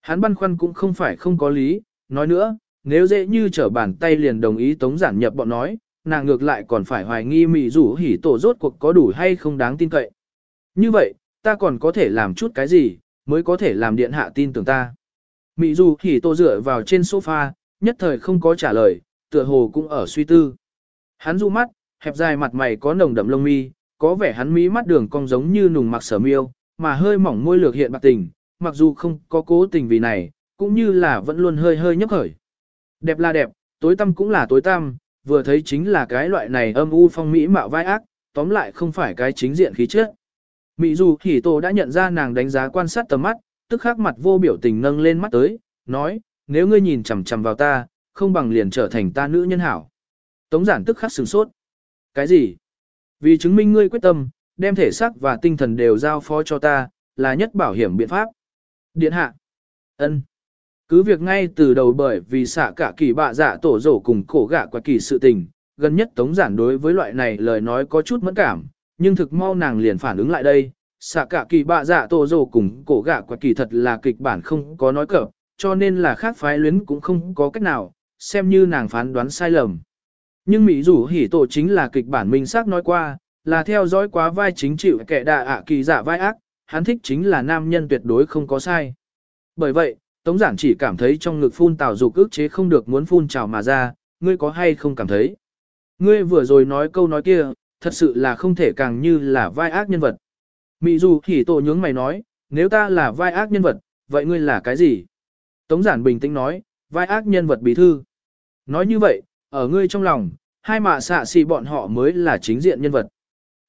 Hắn băn khoăn cũng không phải không có lý, nói nữa, nếu dễ như trở bàn tay liền đồng ý tống giản nhập bọn nói, nàng ngược lại còn phải hoài nghi mị rủ hỉ tổ rốt cuộc có đủ hay không đáng tin cậy. Như vậy, ta còn có thể làm chút cái gì, mới có thể làm điện hạ tin tưởng ta. Mị rủ hỉ tổ dựa vào trên sofa, nhất thời không có trả lời, tựa hồ cũng ở suy tư. Hắn du mắt, hẹp dài mặt mày có nồng đậm lông mi, có vẻ hắn mí mắt đường cong giống như nùng mặc sở miêu, mà hơi mỏng môi lược hiện bạc tình, mặc dù không có cố tình vì này, cũng như là vẫn luôn hơi hơi nhấp khởi. Đẹp là đẹp, tối tăm cũng là tối tăm, vừa thấy chính là cái loại này âm u phong mỹ mạo vai ác, tóm lại không phải cái chính diện khí chất. Mỹ dù thì tổ đã nhận ra nàng đánh giá quan sát tầm mắt, tức khắc mặt vô biểu tình nâng lên mắt tới, nói, nếu ngươi nhìn chằm chằm vào ta, không bằng liền trở thành ta nữ nhân hảo. Tống giản tức khắc sửng sốt. Cái gì? Vì chứng minh ngươi quyết tâm, đem thể xác và tinh thần đều giao phó cho ta, là nhất bảo hiểm biện pháp. Điện hạ. ân Cứ việc ngay từ đầu bởi vì xạ cả kỳ bạ dạ tổ rổ cùng cổ gạ quả kỳ sự tình, gần nhất tống giản đối với loại này lời nói có chút mẫn cảm, nhưng thực mau nàng liền phản ứng lại đây. Xạ cả kỳ bạ dạ tổ rổ cùng cổ gạ quả kỳ thật là kịch bản không có nói cỡ, cho nên là khác phái luyến cũng không có cách nào, xem như nàng phán đoán sai lầm. Nhưng Mỹ rủ hỉ tổ chính là kịch bản minh xác nói qua, là theo dõi quá vai chính chịu kẻ đạ ạ kỳ giả vai ác, hắn thích chính là nam nhân tuyệt đối không có sai. Bởi vậy, Tống Giản chỉ cảm thấy trong ngực phun tào dục ức chế không được muốn phun trào mà ra, ngươi có hay không cảm thấy. Ngươi vừa rồi nói câu nói kia, thật sự là không thể càng như là vai ác nhân vật. Mỹ dù hỉ tổ nhướng mày nói, nếu ta là vai ác nhân vật, vậy ngươi là cái gì? Tống Giản bình tĩnh nói, vai ác nhân vật bí thư. Nói như vậy, ở ngươi trong lòng, hai mạ xạ xì bọn họ mới là chính diện nhân vật.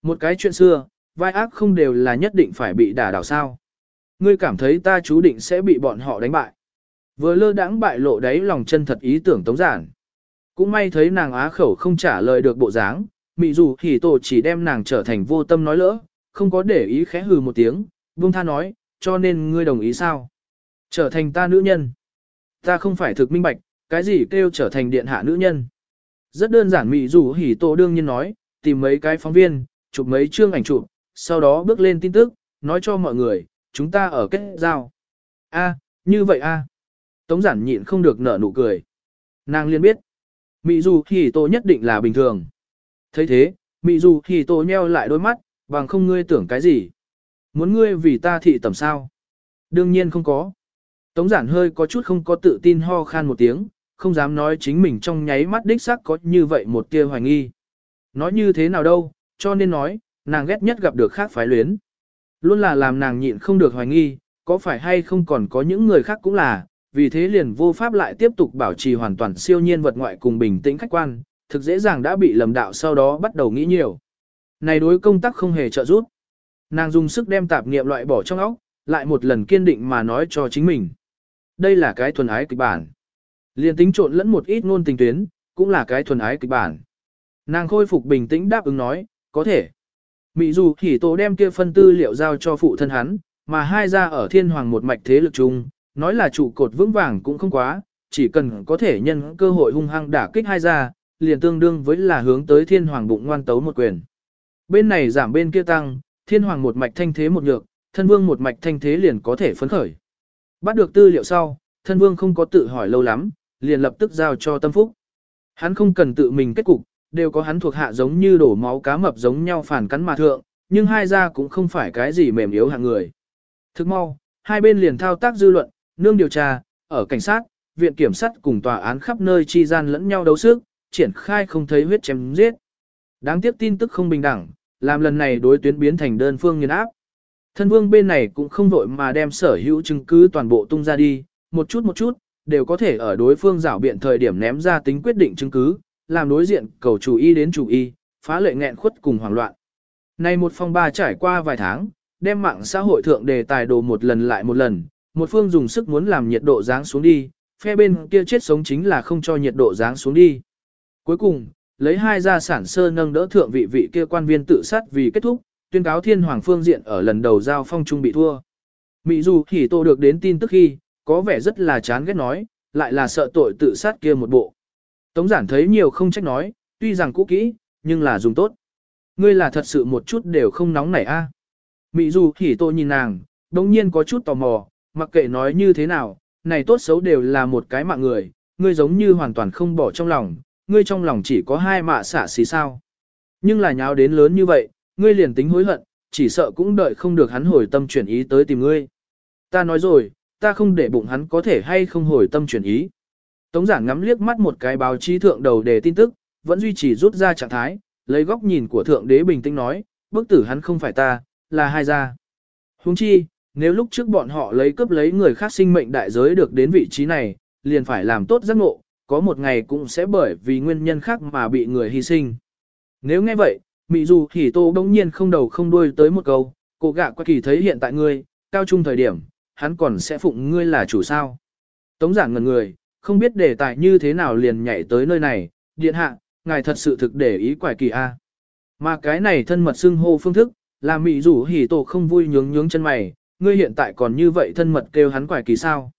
Một cái chuyện xưa, vai ác không đều là nhất định phải bị đả đảo sao. Ngươi cảm thấy ta chú định sẽ bị bọn họ đánh bại. Vừa lơ đãng bại lộ đáy lòng chân thật ý tưởng tống giản. Cũng may thấy nàng á khẩu không trả lời được bộ dáng, mị dù thì tổ chỉ đem nàng trở thành vô tâm nói lỡ, không có để ý khẽ hừ một tiếng, buông tha nói, cho nên ngươi đồng ý sao? Trở thành ta nữ nhân. Ta không phải thực minh bạch, cái gì kêu trở thành điện hạ nữ nhân. Rất đơn giản mị dù hỉ tổ đương nhiên nói, tìm mấy cái phóng viên, chụp mấy chương ảnh chụp, sau đó bước lên tin tức, nói cho mọi người, chúng ta ở kết giao. A, như vậy a. Tống giản nhịn không được nở nụ cười. Nàng liên biết, mị dù hỉ tổ nhất định là bình thường. thấy thế, mị dù hỉ tổ nheo lại đôi mắt, bằng không ngươi tưởng cái gì. Muốn ngươi vì ta thị tầm sao? Đương nhiên không có. Tống giản hơi có chút không có tự tin ho khan một tiếng, không dám nói chính mình trong nháy mắt đích xác có như vậy một tia hoài nghi. Nói như thế nào đâu, cho nên nói, nàng ghét nhất gặp được khác phái luyến. Luôn là làm nàng nhịn không được hoài nghi, có phải hay không còn có những người khác cũng là, vì thế liền vô pháp lại tiếp tục bảo trì hoàn toàn siêu nhiên vật ngoại cùng bình tĩnh khách quan, thực dễ dàng đã bị lầm đạo sau đó bắt đầu nghĩ nhiều. Này đối công tác không hề trợ giúp. Nàng dùng sức đem tạp niệm loại bỏ trong óc, lại một lần kiên định mà nói cho chính mình. Đây là cái thuần ái kịch bản. Liên tính trộn lẫn một ít ngôn tình tuyến, cũng là cái thuần ái kịch bản. Nàng khôi phục bình tĩnh đáp ứng nói, có thể. Mị dù thì tổ đem kia phân tư liệu giao cho phụ thân hắn, mà hai ra ở thiên hoàng một mạch thế lực chung, nói là trụ cột vững vàng cũng không quá, chỉ cần có thể nhân cơ hội hung hăng đả kích hai ra, liền tương đương với là hướng tới thiên hoàng bụng ngoan tấu một quyền. Bên này giảm bên kia tăng, thiên hoàng một mạch thanh thế một nhược, thân vương một mạch thanh thế liền có thể phấn khởi. Bắt được tư liệu sau, thân vương không có tự hỏi lâu lắm, liền lập tức giao cho tâm phúc. Hắn không cần tự mình kết cục, đều có hắn thuộc hạ giống như đổ máu cá mập giống nhau phản cắn mà thượng, nhưng hai gia cũng không phải cái gì mềm yếu hạng người. Thức mau, hai bên liền thao tác dư luận, nương điều tra, ở cảnh sát, viện kiểm sát cùng tòa án khắp nơi chi gian lẫn nhau đấu sức, triển khai không thấy huyết chém giết. Đáng tiếc tin tức không bình đẳng, làm lần này đối tuyến biến thành đơn phương nghiền áp. Thân vương bên này cũng không vội mà đem sở hữu chứng cứ toàn bộ tung ra đi, một chút một chút, đều có thể ở đối phương rảo biện thời điểm ném ra tính quyết định chứng cứ, làm đối diện cầu chủ y đến chủ y, phá lệ nghẹn khuất cùng hoảng loạn. nay một phong ba trải qua vài tháng, đem mạng xã hội thượng đề tài đồ một lần lại một lần, một phương dùng sức muốn làm nhiệt độ giáng xuống đi, phe bên kia chết sống chính là không cho nhiệt độ giáng xuống đi. Cuối cùng, lấy hai gia sản sơ nâng đỡ thượng vị vị kia quan viên tự sát vì kết thúc, tuyên cáo thiên hoàng phương diện ở lần đầu giao phong trung bị thua. Mỹ dù thì tô được đến tin tức khi, có vẻ rất là chán ghét nói, lại là sợ tội tự sát kia một bộ. Tống giản thấy nhiều không trách nói, tuy rằng cũ kỹ, nhưng là dùng tốt. Ngươi là thật sự một chút đều không nóng nảy a. Mỹ dù thì tô nhìn nàng, đồng nhiên có chút tò mò, mặc kệ nói như thế nào, này tốt xấu đều là một cái mạng người, ngươi giống như hoàn toàn không bỏ trong lòng, ngươi trong lòng chỉ có hai mạ xả xì sao. Nhưng là nháo đến lớn như vậy, ngươi liền tính hối hận, chỉ sợ cũng đợi không được hắn hồi tâm chuyển ý tới tìm ngươi. Ta nói rồi, ta không để bụng hắn có thể hay không hồi tâm chuyển ý. Tống giản ngắm liếc mắt một cái báo chí thượng đầu đề tin tức, vẫn duy trì rút ra trạng thái, lấy góc nhìn của thượng đế bình tĩnh nói, bức tử hắn không phải ta, là hai gia. Huống chi, nếu lúc trước bọn họ lấy cướp lấy người khác sinh mệnh đại giới được đến vị trí này, liền phải làm tốt giác ngộ, có một ngày cũng sẽ bởi vì nguyên nhân khác mà bị người hy sinh. Nếu nghe vậy, Mị dù thì tô bỗng nhiên không đầu không đuôi tới một câu, cô gạ qua kỳ thấy hiện tại ngươi, cao trung thời điểm, hắn còn sẽ phụng ngươi là chủ sao. Tống giản ngần người, không biết đề tài như thế nào liền nhảy tới nơi này, điện hạ, ngài thật sự thực để ý quải kỳ a. Mà cái này thân mật xưng hô phương thức, là mị rủ hỉ tổ không vui nhướng nhướng chân mày, ngươi hiện tại còn như vậy thân mật kêu hắn quải kỳ sao.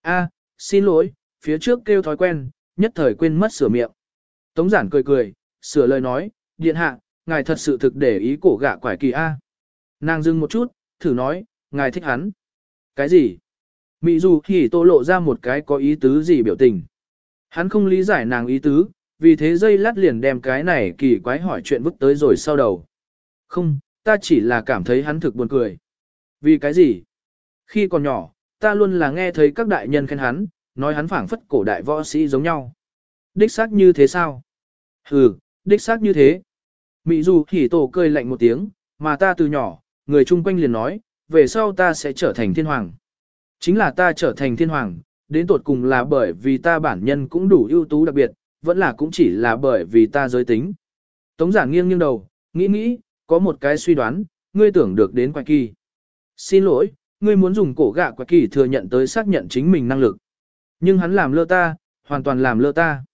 A, xin lỗi, phía trước kêu thói quen, nhất thời quên mất sửa miệng. Tống giản cười cười, sửa lời nói, điện hạ, ngài thật sự thực để ý cổ gạ quải kỳ A. Nàng dừng một chút, thử nói, ngài thích hắn. Cái gì? Mị dù thì tô lộ ra một cái có ý tứ gì biểu tình. Hắn không lý giải nàng ý tứ, vì thế dây lát liền đem cái này kỳ quái hỏi chuyện vứt tới rồi sau đầu. Không, ta chỉ là cảm thấy hắn thực buồn cười. Vì cái gì? Khi còn nhỏ, ta luôn là nghe thấy các đại nhân khen hắn, nói hắn phảng phất cổ đại võ sĩ giống nhau. Đích xác như thế sao? Ừ, đích xác như thế. Mị dù thì tổ cười lạnh một tiếng, mà ta từ nhỏ, người chung quanh liền nói, về sau ta sẽ trở thành thiên hoàng. Chính là ta trở thành thiên hoàng, đến tột cùng là bởi vì ta bản nhân cũng đủ ưu tú đặc biệt, vẫn là cũng chỉ là bởi vì ta giới tính. Tống giảng nghiêng nghiêng đầu, nghĩ nghĩ, có một cái suy đoán, ngươi tưởng được đến quạt kỳ. Xin lỗi, ngươi muốn dùng cổ gạ quạt kỳ thừa nhận tới xác nhận chính mình năng lực. Nhưng hắn làm lơ ta, hoàn toàn làm lơ ta.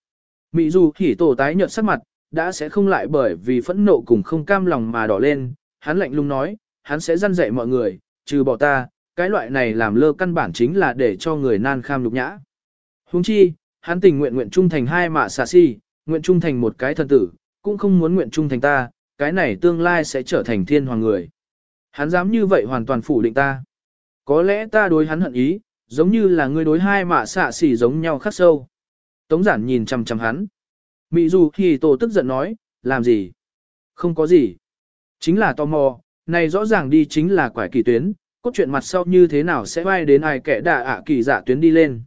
Mị dù khỉ tổ tái nhợt sắc mặt, đã sẽ không lại bởi vì phẫn nộ cùng không cam lòng mà đỏ lên, hắn lạnh lùng nói, hắn sẽ răn dạy mọi người, trừ bỏ ta, cái loại này làm lơ căn bản chính là để cho người nan kham lục nhã. Huống chi, hắn tình nguyện nguyện trung thành hai mạ xà si, nguyện trung thành một cái thần tử, cũng không muốn nguyện trung thành ta, cái này tương lai sẽ trở thành thiên hoàng người. Hắn dám như vậy hoàn toàn phủ định ta. Có lẽ ta đối hắn hận ý, giống như là người đối hai mạ xạ xỉ giống nhau khắc sâu. Tống giản nhìn chằm chằm hắn. Mị dù thì tổ tức giận nói, làm gì? Không có gì. Chính là tò mò, này rõ ràng đi chính là quải kỳ tuyến, cốt truyện mặt sau như thế nào sẽ vai đến ai kẻ đà ạ kỳ giả tuyến đi lên.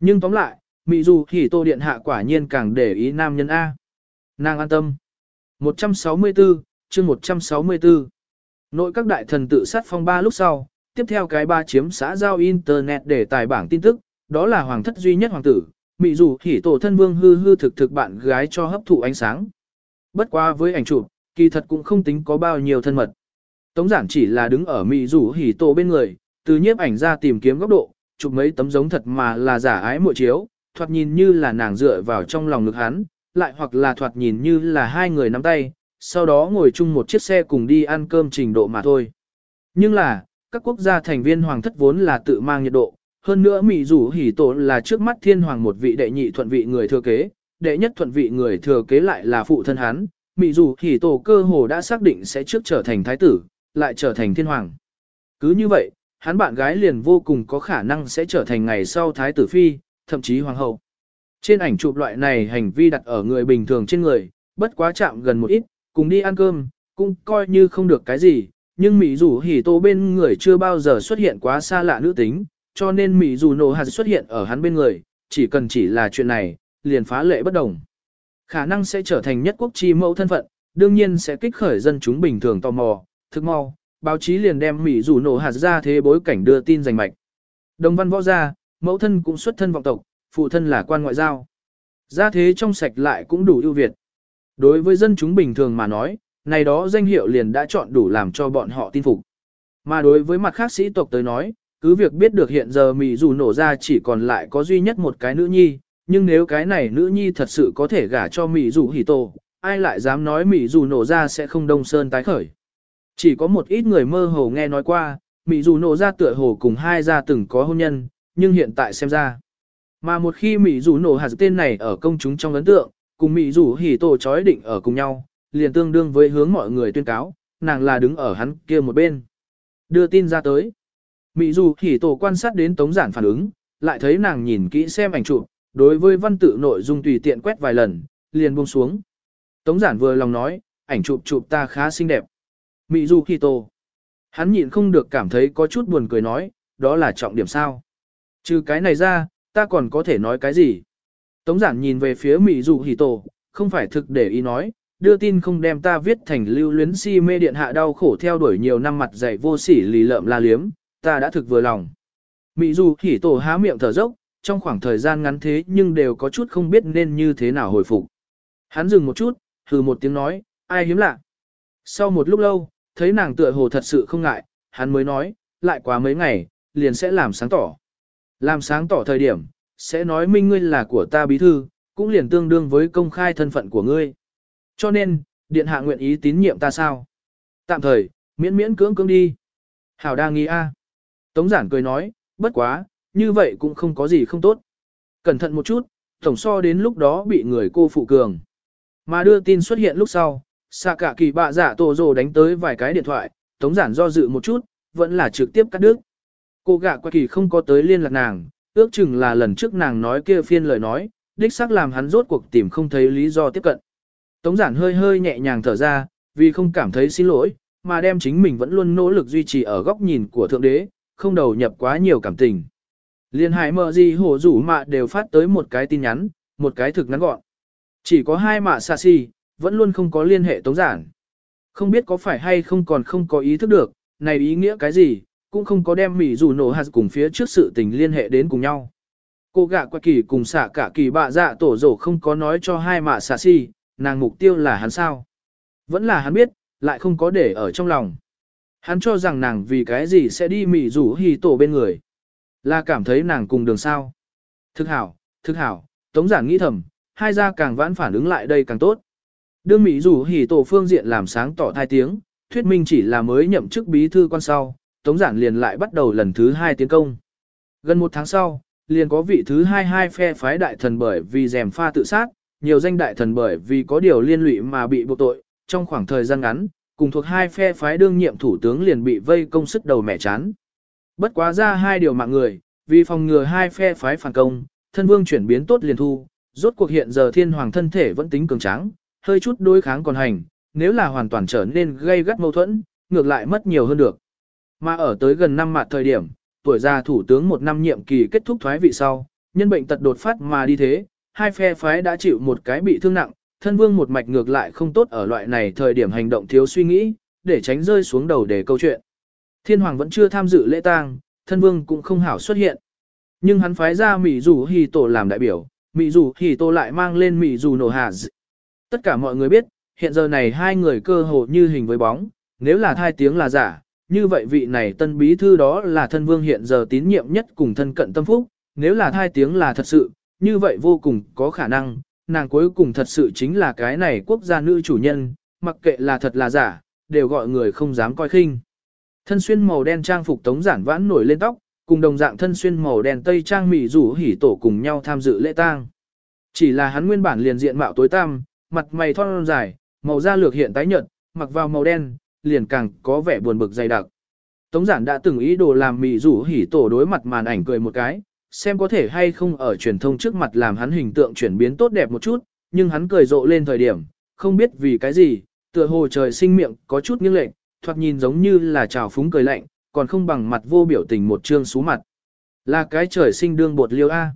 Nhưng tóm lại, mị dù thì tô điện hạ quả nhiên càng để ý nam nhân A. Nàng an tâm. 164, chương 164. Nội các đại thần tự sát phong ba lúc sau, tiếp theo cái ba chiếm xã giao internet để tài bảng tin tức, đó là hoàng thất duy nhất hoàng tử, mị dù hỉ tổ thân vương hư hư thực thực bạn gái cho hấp thụ ánh sáng. Bất qua với ảnh chụp, kỳ thật cũng không tính có bao nhiêu thân mật. Tống giản chỉ là đứng ở mị rủ hỉ tổ bên người, từ nhiếp ảnh ra tìm kiếm góc độ, chụp mấy tấm giống thật mà là giả ái mộ chiếu, thoạt nhìn như là nàng dựa vào trong lòng ngực hắn, lại hoặc là thoạt nhìn như là hai người nắm tay, sau đó ngồi chung một chiếc xe cùng đi ăn cơm trình độ mà thôi. Nhưng là, các quốc gia thành viên hoàng thất vốn là tự mang nhiệt độ, hơn nữa Mỹ rủ hỉ tổ là trước mắt thiên hoàng một vị đệ nhị thuận vị người thừa kế, đệ nhất thuận vị người thừa kế lại là phụ thân hắn, Mỹ rủ hỉ tổ cơ hồ đã xác định sẽ trước trở thành thái tử, lại trở thành thiên hoàng. Cứ như vậy, hắn bạn gái liền vô cùng có khả năng sẽ trở thành ngày sau thái tử phi, thậm chí hoàng hậu. Trên ảnh chụp loại này hành vi đặt ở người bình thường trên người, bất quá chạm gần một ít, cùng đi ăn cơm, cũng coi như không được cái gì, nhưng Mỹ dù hỉ tô bên người chưa bao giờ xuất hiện quá xa lạ nữ tính, cho nên Mỹ dù nổ hạt xuất hiện ở hắn bên người, chỉ cần chỉ là chuyện này, liền phá lệ bất đồng. Khả năng sẽ trở thành nhất quốc chi mẫu thân phận, đương nhiên sẽ kích khởi dân chúng bình thường tò mò, thức mau, báo chí liền đem Mỹ dù nổ hạt ra thế bối cảnh đưa tin giành mạch. Đồng văn võ gia, mẫu thân cũng xuất thân vọng tộc, phụ thân là quan ngoại giao. Gia thế trong sạch lại cũng đủ ưu việt. Đối với dân chúng bình thường mà nói, này đó danh hiệu liền đã chọn đủ làm cho bọn họ tin phục. Mà đối với mặt khác sĩ tộc tới nói, cứ việc biết được hiện giờ Mỹ dù nổ ra chỉ còn lại có duy nhất một cái nữ nhi, nhưng nếu cái này nữ nhi thật sự có thể gả cho Mỹ dù hỉ tổ, ai lại dám nói Mỹ dù nổ ra sẽ không đông sơn tái khởi. Chỉ có một ít người mơ hồ nghe nói qua, Mỹ dù nổ ra tựa hồ cùng hai gia từng có hôn nhân, nhưng hiện tại xem ra. Mà một khi Mỹ dù nổ hạt tên này ở công chúng trong ấn tượng, cùng Mỹ dù hỉ tổ chói định ở cùng nhau, liền tương đương với hướng mọi người tuyên cáo, nàng là đứng ở hắn kia một bên. Đưa tin ra tới. Mỹ dù hỉ tổ quan sát đến tống giản phản ứng, lại thấy nàng nhìn kỹ xem ảnh chụp, đối với văn tự nội dung tùy tiện quét vài lần, liền buông xuống. Tống giản vừa lòng nói, ảnh chụp chụp ta khá xinh đẹp. Mị Du Kỳ Tô. Hắn nhịn không được cảm thấy có chút buồn cười nói, đó là trọng điểm sao. Trừ cái này ra, ta còn có thể nói cái gì? Tống giản nhìn về phía Mị Du Kỳ Tô, không phải thực để ý nói, đưa tin không đem ta viết thành lưu luyến si mê điện hạ đau khổ theo đuổi nhiều năm mặt dày vô sỉ lì lợm la liếm, ta đã thực vừa lòng. Mị Du Kỳ Tô há miệng thở dốc, trong khoảng thời gian ngắn thế nhưng đều có chút không biết nên như thế nào hồi phục. Hắn dừng một chút, hừ một tiếng nói, ai hiếm lạ. Sau một lúc lâu, thấy nàng tựa hồ thật sự không ngại, hắn mới nói, lại quá mấy ngày, liền sẽ làm sáng tỏ. Làm sáng tỏ thời điểm, sẽ nói minh ngươi là của ta bí thư, cũng liền tương đương với công khai thân phận của ngươi. Cho nên, điện hạ nguyện ý tín nhiệm ta sao? Tạm thời, miễn miễn cưỡng cưỡng đi. Hảo đa nghi a. Tống giản cười nói, bất quá, như vậy cũng không có gì không tốt. Cẩn thận một chút, tổng so đến lúc đó bị người cô phụ cường. Mà đưa tin xuất hiện lúc sau, xạ cả kỳ bạ giả tổ rồ đánh tới vài cái điện thoại, tống giản do dự một chút, vẫn là trực tiếp cắt đứt. Cô gạ qua kỳ không có tới liên lạc nàng, ước chừng là lần trước nàng nói kia phiên lời nói, đích xác làm hắn rốt cuộc tìm không thấy lý do tiếp cận. Tống giản hơi hơi nhẹ nhàng thở ra, vì không cảm thấy xin lỗi, mà đem chính mình vẫn luôn nỗ lực duy trì ở góc nhìn của Thượng Đế, không đầu nhập quá nhiều cảm tình. Liên hải mờ gì hổ rủ mạ đều phát tới một cái tin nhắn, một cái thực ngắn gọn. Chỉ có hai mạ xa xì, vẫn luôn không có liên hệ tống giản. Không biết có phải hay không còn không có ý thức được, này ý nghĩa cái gì, cũng không có đem mỉ rủ nổ hạt cùng phía trước sự tình liên hệ đến cùng nhau. Cô gạ qua kỳ cùng xả cả kỳ bạ dạ tổ rổ không có nói cho hai mạ xả si, nàng mục tiêu là hắn sao. Vẫn là hắn biết, lại không có để ở trong lòng. Hắn cho rằng nàng vì cái gì sẽ đi mỉ rủ hì tổ bên người. Là cảm thấy nàng cùng đường sao. Thực hảo, thực hảo, tống giản nghĩ thầm, hai gia càng vãn phản ứng lại đây càng tốt. Đương Mỹ Dù hỉ tổ phương diện làm sáng tỏ thai tiếng, thuyết minh chỉ là mới nhậm chức bí thư quan sau, tống giản liền lại bắt đầu lần thứ hai tiến công. Gần một tháng sau, liền có vị thứ hai hai phe phái đại thần bởi vì dèm pha tự sát, nhiều danh đại thần bởi vì có điều liên lụy mà bị buộc tội, trong khoảng thời gian ngắn, cùng thuộc hai phe phái đương nhiệm thủ tướng liền bị vây công sức đầu mẻ chán. Bất quá ra hai điều mạng người, vì phòng ngừa hai phe phái phản công, thân vương chuyển biến tốt liền thu, rốt cuộc hiện giờ thiên hoàng thân thể vẫn tính cường tráng, hơi chút đối kháng còn hành, nếu là hoàn toàn trở nên gây gắt mâu thuẫn, ngược lại mất nhiều hơn được. Mà ở tới gần năm mặt thời điểm, tuổi già thủ tướng một năm nhiệm kỳ kết thúc thoái vị sau, nhân bệnh tật đột phát mà đi thế, hai phe phái đã chịu một cái bị thương nặng, thân vương một mạch ngược lại không tốt ở loại này thời điểm hành động thiếu suy nghĩ, để tránh rơi xuống đầu để câu chuyện. Thiên hoàng vẫn chưa tham dự lễ tang, thân vương cũng không hảo xuất hiện. Nhưng hắn phái ra Mỹ dù hì tổ làm đại biểu, Mỹ dù hì tổ lại mang lên Mỹ dù nổ hà Tất cả mọi người biết, hiện giờ này hai người cơ hồ như hình với bóng, nếu là thai tiếng là giả, như vậy vị này tân bí thư đó là thân vương hiện giờ tín nhiệm nhất cùng thân cận tâm phúc, nếu là thai tiếng là thật sự, như vậy vô cùng có khả năng, nàng cuối cùng thật sự chính là cái này quốc gia nữ chủ nhân, mặc kệ là thật là giả, đều gọi người không dám coi khinh. Thân xuyên màu đen trang phục tống giản vãn nổi lên tóc, cùng đồng dạng thân xuyên màu đen tây trang mỹ rủ hỉ tổ cùng nhau tham dự lễ tang. Chỉ là hắn nguyên bản liền diện mạo tối tăm, mặt mày thon dài, màu da lược hiện tái nhợt, mặc vào màu đen, liền càng có vẻ buồn bực dày đặc. Tống giản đã từng ý đồ làm Mị rủ hỉ tổ đối mặt màn ảnh cười một cái, xem có thể hay không ở truyền thông trước mặt làm hắn hình tượng chuyển biến tốt đẹp một chút, nhưng hắn cười rộ lên thời điểm, không biết vì cái gì, tựa hồ trời sinh miệng có chút nghiêng lệch, thoạt nhìn giống như là trào phúng cười lạnh, còn không bằng mặt vô biểu tình một trương xú mặt. Là cái trời sinh đương bột liêu A.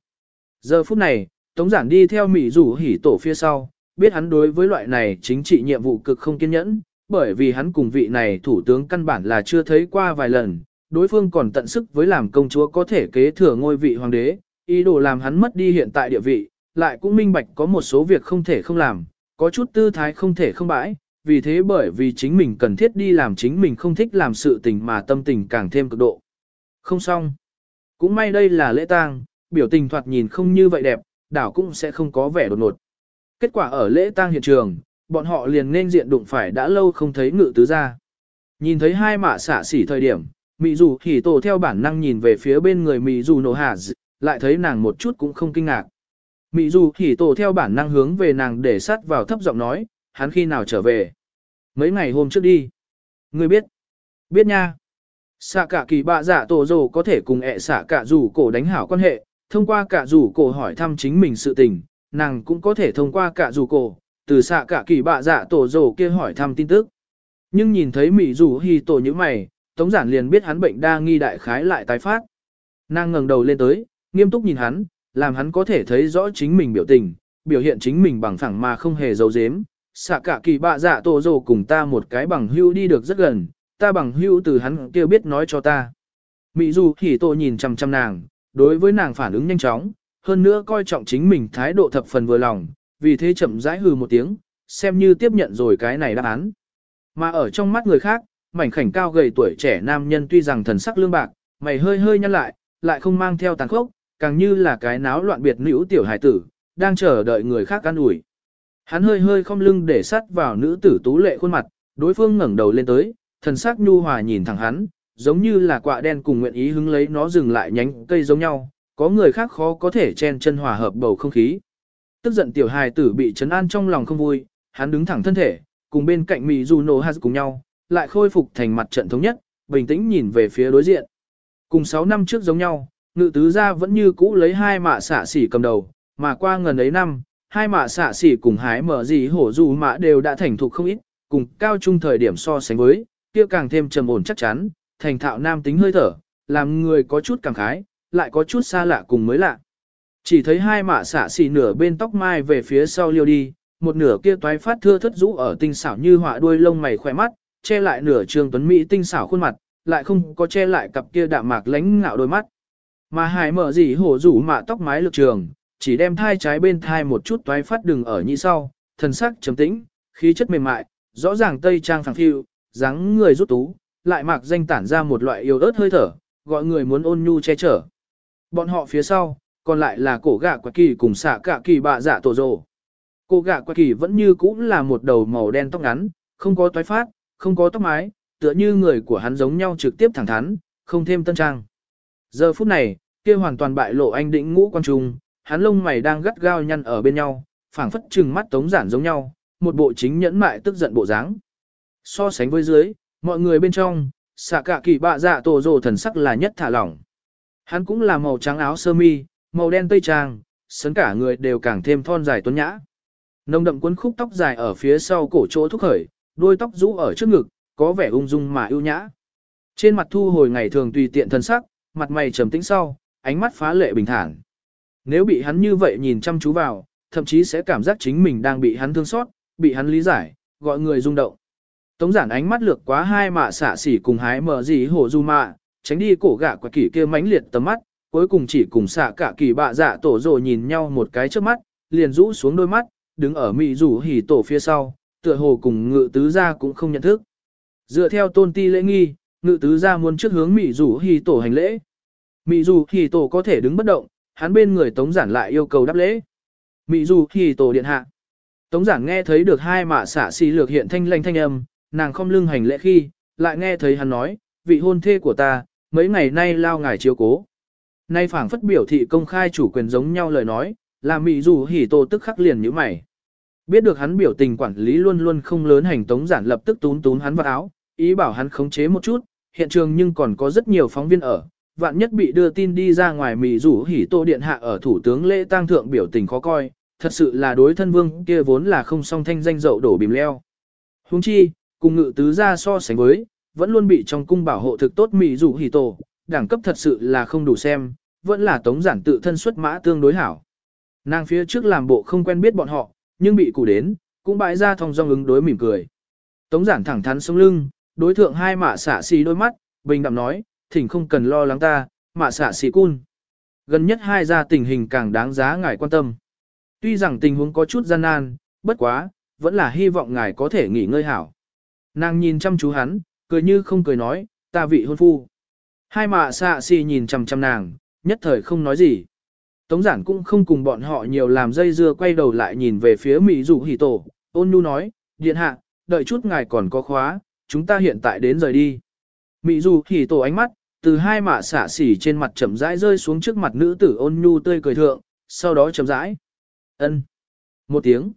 Giờ phút này, Tống Giản đi theo Mị rủ hỉ tổ phía sau, biết hắn đối với loại này chính trị nhiệm vụ cực không kiên nhẫn, bởi vì hắn cùng vị này thủ tướng căn bản là chưa thấy qua vài lần, đối phương còn tận sức với làm công chúa có thể kế thừa ngôi vị hoàng đế, ý đồ làm hắn mất đi hiện tại địa vị, lại cũng minh bạch có một số việc không thể không làm, có chút tư thái không thể không bãi, vì thế bởi vì chính mình cần thiết đi làm chính mình không thích làm sự tình mà tâm tình càng thêm cực độ. Không xong. Cũng may đây là lễ tang, biểu tình thoạt nhìn không như vậy đẹp, đảo cũng sẽ không có vẻ đột ngột. Kết quả ở lễ tang hiện trường, bọn họ liền nên diện đụng phải đã lâu không thấy ngự tứ gia. Nhìn thấy hai mạ xả xỉ thời điểm, mị dù hỉ tổ theo bản năng nhìn về phía bên người mị dù nổ hạ lại thấy nàng một chút cũng không kinh ngạc. Mị dù hỉ tổ theo bản năng hướng về nàng để sát vào thấp giọng nói, hắn khi nào trở về. Mấy ngày hôm trước đi. Ngươi biết. Biết nha. Xạ cả kỳ bạ giả tổ rồ có thể cùng ẹ xạ cả rủ cổ đánh hảo quan hệ, thông qua cả rủ cổ hỏi thăm chính mình sự tình, nàng cũng có thể thông qua cả dù cổ, từ xạ cả kỳ bạ dạ tổ rồ kia hỏi thăm tin tức. Nhưng nhìn thấy Mỹ dù hi tổ như mày, Tống giản liền biết hắn bệnh đa nghi đại khái lại tái phát. Nàng ngẩng đầu lên tới, nghiêm túc nhìn hắn, làm hắn có thể thấy rõ chính mình biểu tình, biểu hiện chính mình bằng phẳng mà không hề giấu giếm. Xạ cả kỳ bạ dạ tổ rồ cùng ta một cái bằng hưu đi được rất gần, ta bằng hưu từ hắn kia biết nói cho ta. Mỹ dù thì tổ nhìn chăm chăm nàng, đối với nàng phản ứng nhanh chóng, hơn nữa coi trọng chính mình thái độ thập phần vừa lòng, vì thế chậm rãi hừ một tiếng, xem như tiếp nhận rồi cái này đáp án. Mà ở trong mắt người khác, mảnh khảnh cao gầy tuổi trẻ nam nhân tuy rằng thần sắc lương bạc, mày hơi hơi nhăn lại, lại không mang theo tàn khốc, càng như là cái náo loạn biệt nữ tiểu hải tử, đang chờ đợi người khác ăn ủi. Hắn hơi hơi không lưng để sát vào nữ tử tú lệ khuôn mặt, đối phương ngẩng đầu lên tới, thần sắc nhu hòa nhìn thẳng hắn, giống như là quạ đen cùng nguyện ý hứng lấy nó dừng lại nhánh cây giống nhau, có người khác khó có thể chen chân hòa hợp bầu không khí. Tức giận tiểu hài tử bị chấn an trong lòng không vui, hắn đứng thẳng thân thể, cùng bên cạnh Mỹ Juno Haz cùng nhau, lại khôi phục thành mặt trận thống nhất, bình tĩnh nhìn về phía đối diện. Cùng 6 năm trước giống nhau, ngự tứ gia vẫn như cũ lấy hai mạ xạ xỉ cầm đầu, mà qua ngần ấy năm, hai mạ xạ xỉ cùng hái mở gì hổ dù mạ đều đã thành thục không ít, cùng cao trung thời điểm so sánh với, kia càng thêm trầm ổn chắc chắn, thành thạo nam tính hơi thở, làm người có chút cảm khái, lại có chút xa lạ cùng mới lạ. Chỉ thấy hai mạ xạ xì nửa bên tóc mai về phía sau liêu đi, một nửa kia toái phát thưa thất rũ ở tinh xảo như họa đuôi lông mày khỏe mắt, che lại nửa trường tuấn mỹ tinh xảo khuôn mặt, lại không có che lại cặp kia đạm mạc lánh ngạo đôi mắt. Mà hải mở gì hổ rủ mạ tóc mái lực trường, chỉ đem thai trái bên thai một chút toái phát đừng ở như sau, thần sắc trầm tĩnh, khí chất mềm mại, rõ ràng tây trang phẳng phiu, dáng người rút tú, lại mạc danh tản ra một loại yêu ớt hơi thở, gọi người muốn ôn nhu che chở. Bọn họ phía sau, còn lại là cổ gạ quạ kỳ cùng xạ cả kỳ bạ dạ tổ rồ. Cổ gạ quạ kỳ vẫn như cũ là một đầu màu đen tóc ngắn, không có toái phát, không có tóc mái, tựa như người của hắn giống nhau trực tiếp thẳng thắn, không thêm tân trang. Giờ phút này, kia hoàn toàn bại lộ anh định ngũ quan trung, hắn lông mày đang gắt gao nhăn ở bên nhau, phảng phất trừng mắt tống giản giống nhau, một bộ chính nhẫn mại tức giận bộ dáng. So sánh với dưới, mọi người bên trong, xạ cả kỳ bạ dạ tổ rồ thần sắc là nhất thả lỏng. Hắn cũng là màu trắng áo sơ mi, màu đen tây trang, sấn cả người đều càng thêm thon dài tuấn nhã. Nông đậm cuốn khúc tóc dài ở phía sau cổ chỗ thúc khởi, đuôi tóc rũ ở trước ngực, có vẻ ung dung mà ưu nhã. Trên mặt thu hồi ngày thường tùy tiện thân sắc, mặt mày trầm tĩnh sau, ánh mắt phá lệ bình thản. Nếu bị hắn như vậy nhìn chăm chú vào, thậm chí sẽ cảm giác chính mình đang bị hắn thương xót, bị hắn lý giải, gọi người rung động. Tống giản ánh mắt lược quá hai mạ xạ xỉ cùng hái mở gì hổ du mạ, tránh đi cổ gạ quả kỳ kia mãnh liệt tầm mắt, cuối cùng chỉ cùng xạ cả kỳ bạ dạ tổ rồ nhìn nhau một cái trước mắt, liền rũ xuống đôi mắt, đứng ở mị rủ hỉ tổ phía sau, tựa hồ cùng ngự tứ gia cũng không nhận thức. Dựa theo tôn ti lễ nghi, ngự tứ gia muốn trước hướng mị rủ hỉ tổ hành lễ. Mị rủ hỉ tổ có thể đứng bất động, hắn bên người tống giản lại yêu cầu đáp lễ. Mị rủ hỉ tổ điện hạ. Tống giản nghe thấy được hai mạ xạ xì lược hiện thanh lanh thanh âm, nàng không lưng hành lễ khi, lại nghe thấy hắn nói, vị hôn thê của ta, mấy ngày nay lao ngài chiếu cố. Nay phảng phất biểu thị công khai chủ quyền giống nhau lời nói, làm mị dù hỉ tổ tức khắc liền như mày. Biết được hắn biểu tình quản lý luôn luôn không lớn hành tống giản lập tức tún tún hắn vào áo, ý bảo hắn khống chế một chút, hiện trường nhưng còn có rất nhiều phóng viên ở, vạn nhất bị đưa tin đi ra ngoài mị rủ hỉ tô điện hạ ở thủ tướng lễ tang thượng biểu tình khó coi, thật sự là đối thân vương kia vốn là không song thanh danh dậu đổ bìm leo. Huống chi, cùng ngự tứ ra so sánh với, vẫn luôn bị trong cung bảo hộ thực tốt mị dụ hỉ tổ, đẳng cấp thật sự là không đủ xem, vẫn là tống giản tự thân xuất mã tương đối hảo. Nàng phía trước làm bộ không quen biết bọn họ, nhưng bị cụ đến, cũng bãi ra thong dong ứng đối mỉm cười. Tống giản thẳng thắn sống lưng, đối thượng hai mạ xả xì đôi mắt, bình đạm nói, thỉnh không cần lo lắng ta, mạ xả xì cun. Gần nhất hai gia tình hình càng đáng giá ngài quan tâm. Tuy rằng tình huống có chút gian nan, bất quá, vẫn là hy vọng ngài có thể nghỉ ngơi hảo. Nàng nhìn chăm chú hắn, cười như không cười nói, ta vị hôn phu. Hai mạ xạ xì nhìn chằm chằm nàng, nhất thời không nói gì. Tống giản cũng không cùng bọn họ nhiều làm dây dưa quay đầu lại nhìn về phía Mỹ Dụ Hỉ Tổ, Ôn nhu nói, điện hạ, đợi chút ngài còn có khóa, chúng ta hiện tại đến rời đi. Mị dù Hỉ tổ ánh mắt, từ hai mạ xả xỉ trên mặt chậm rãi rơi xuống trước mặt nữ tử ôn nhu tươi cười thượng, sau đó chậm rãi. ân Một tiếng.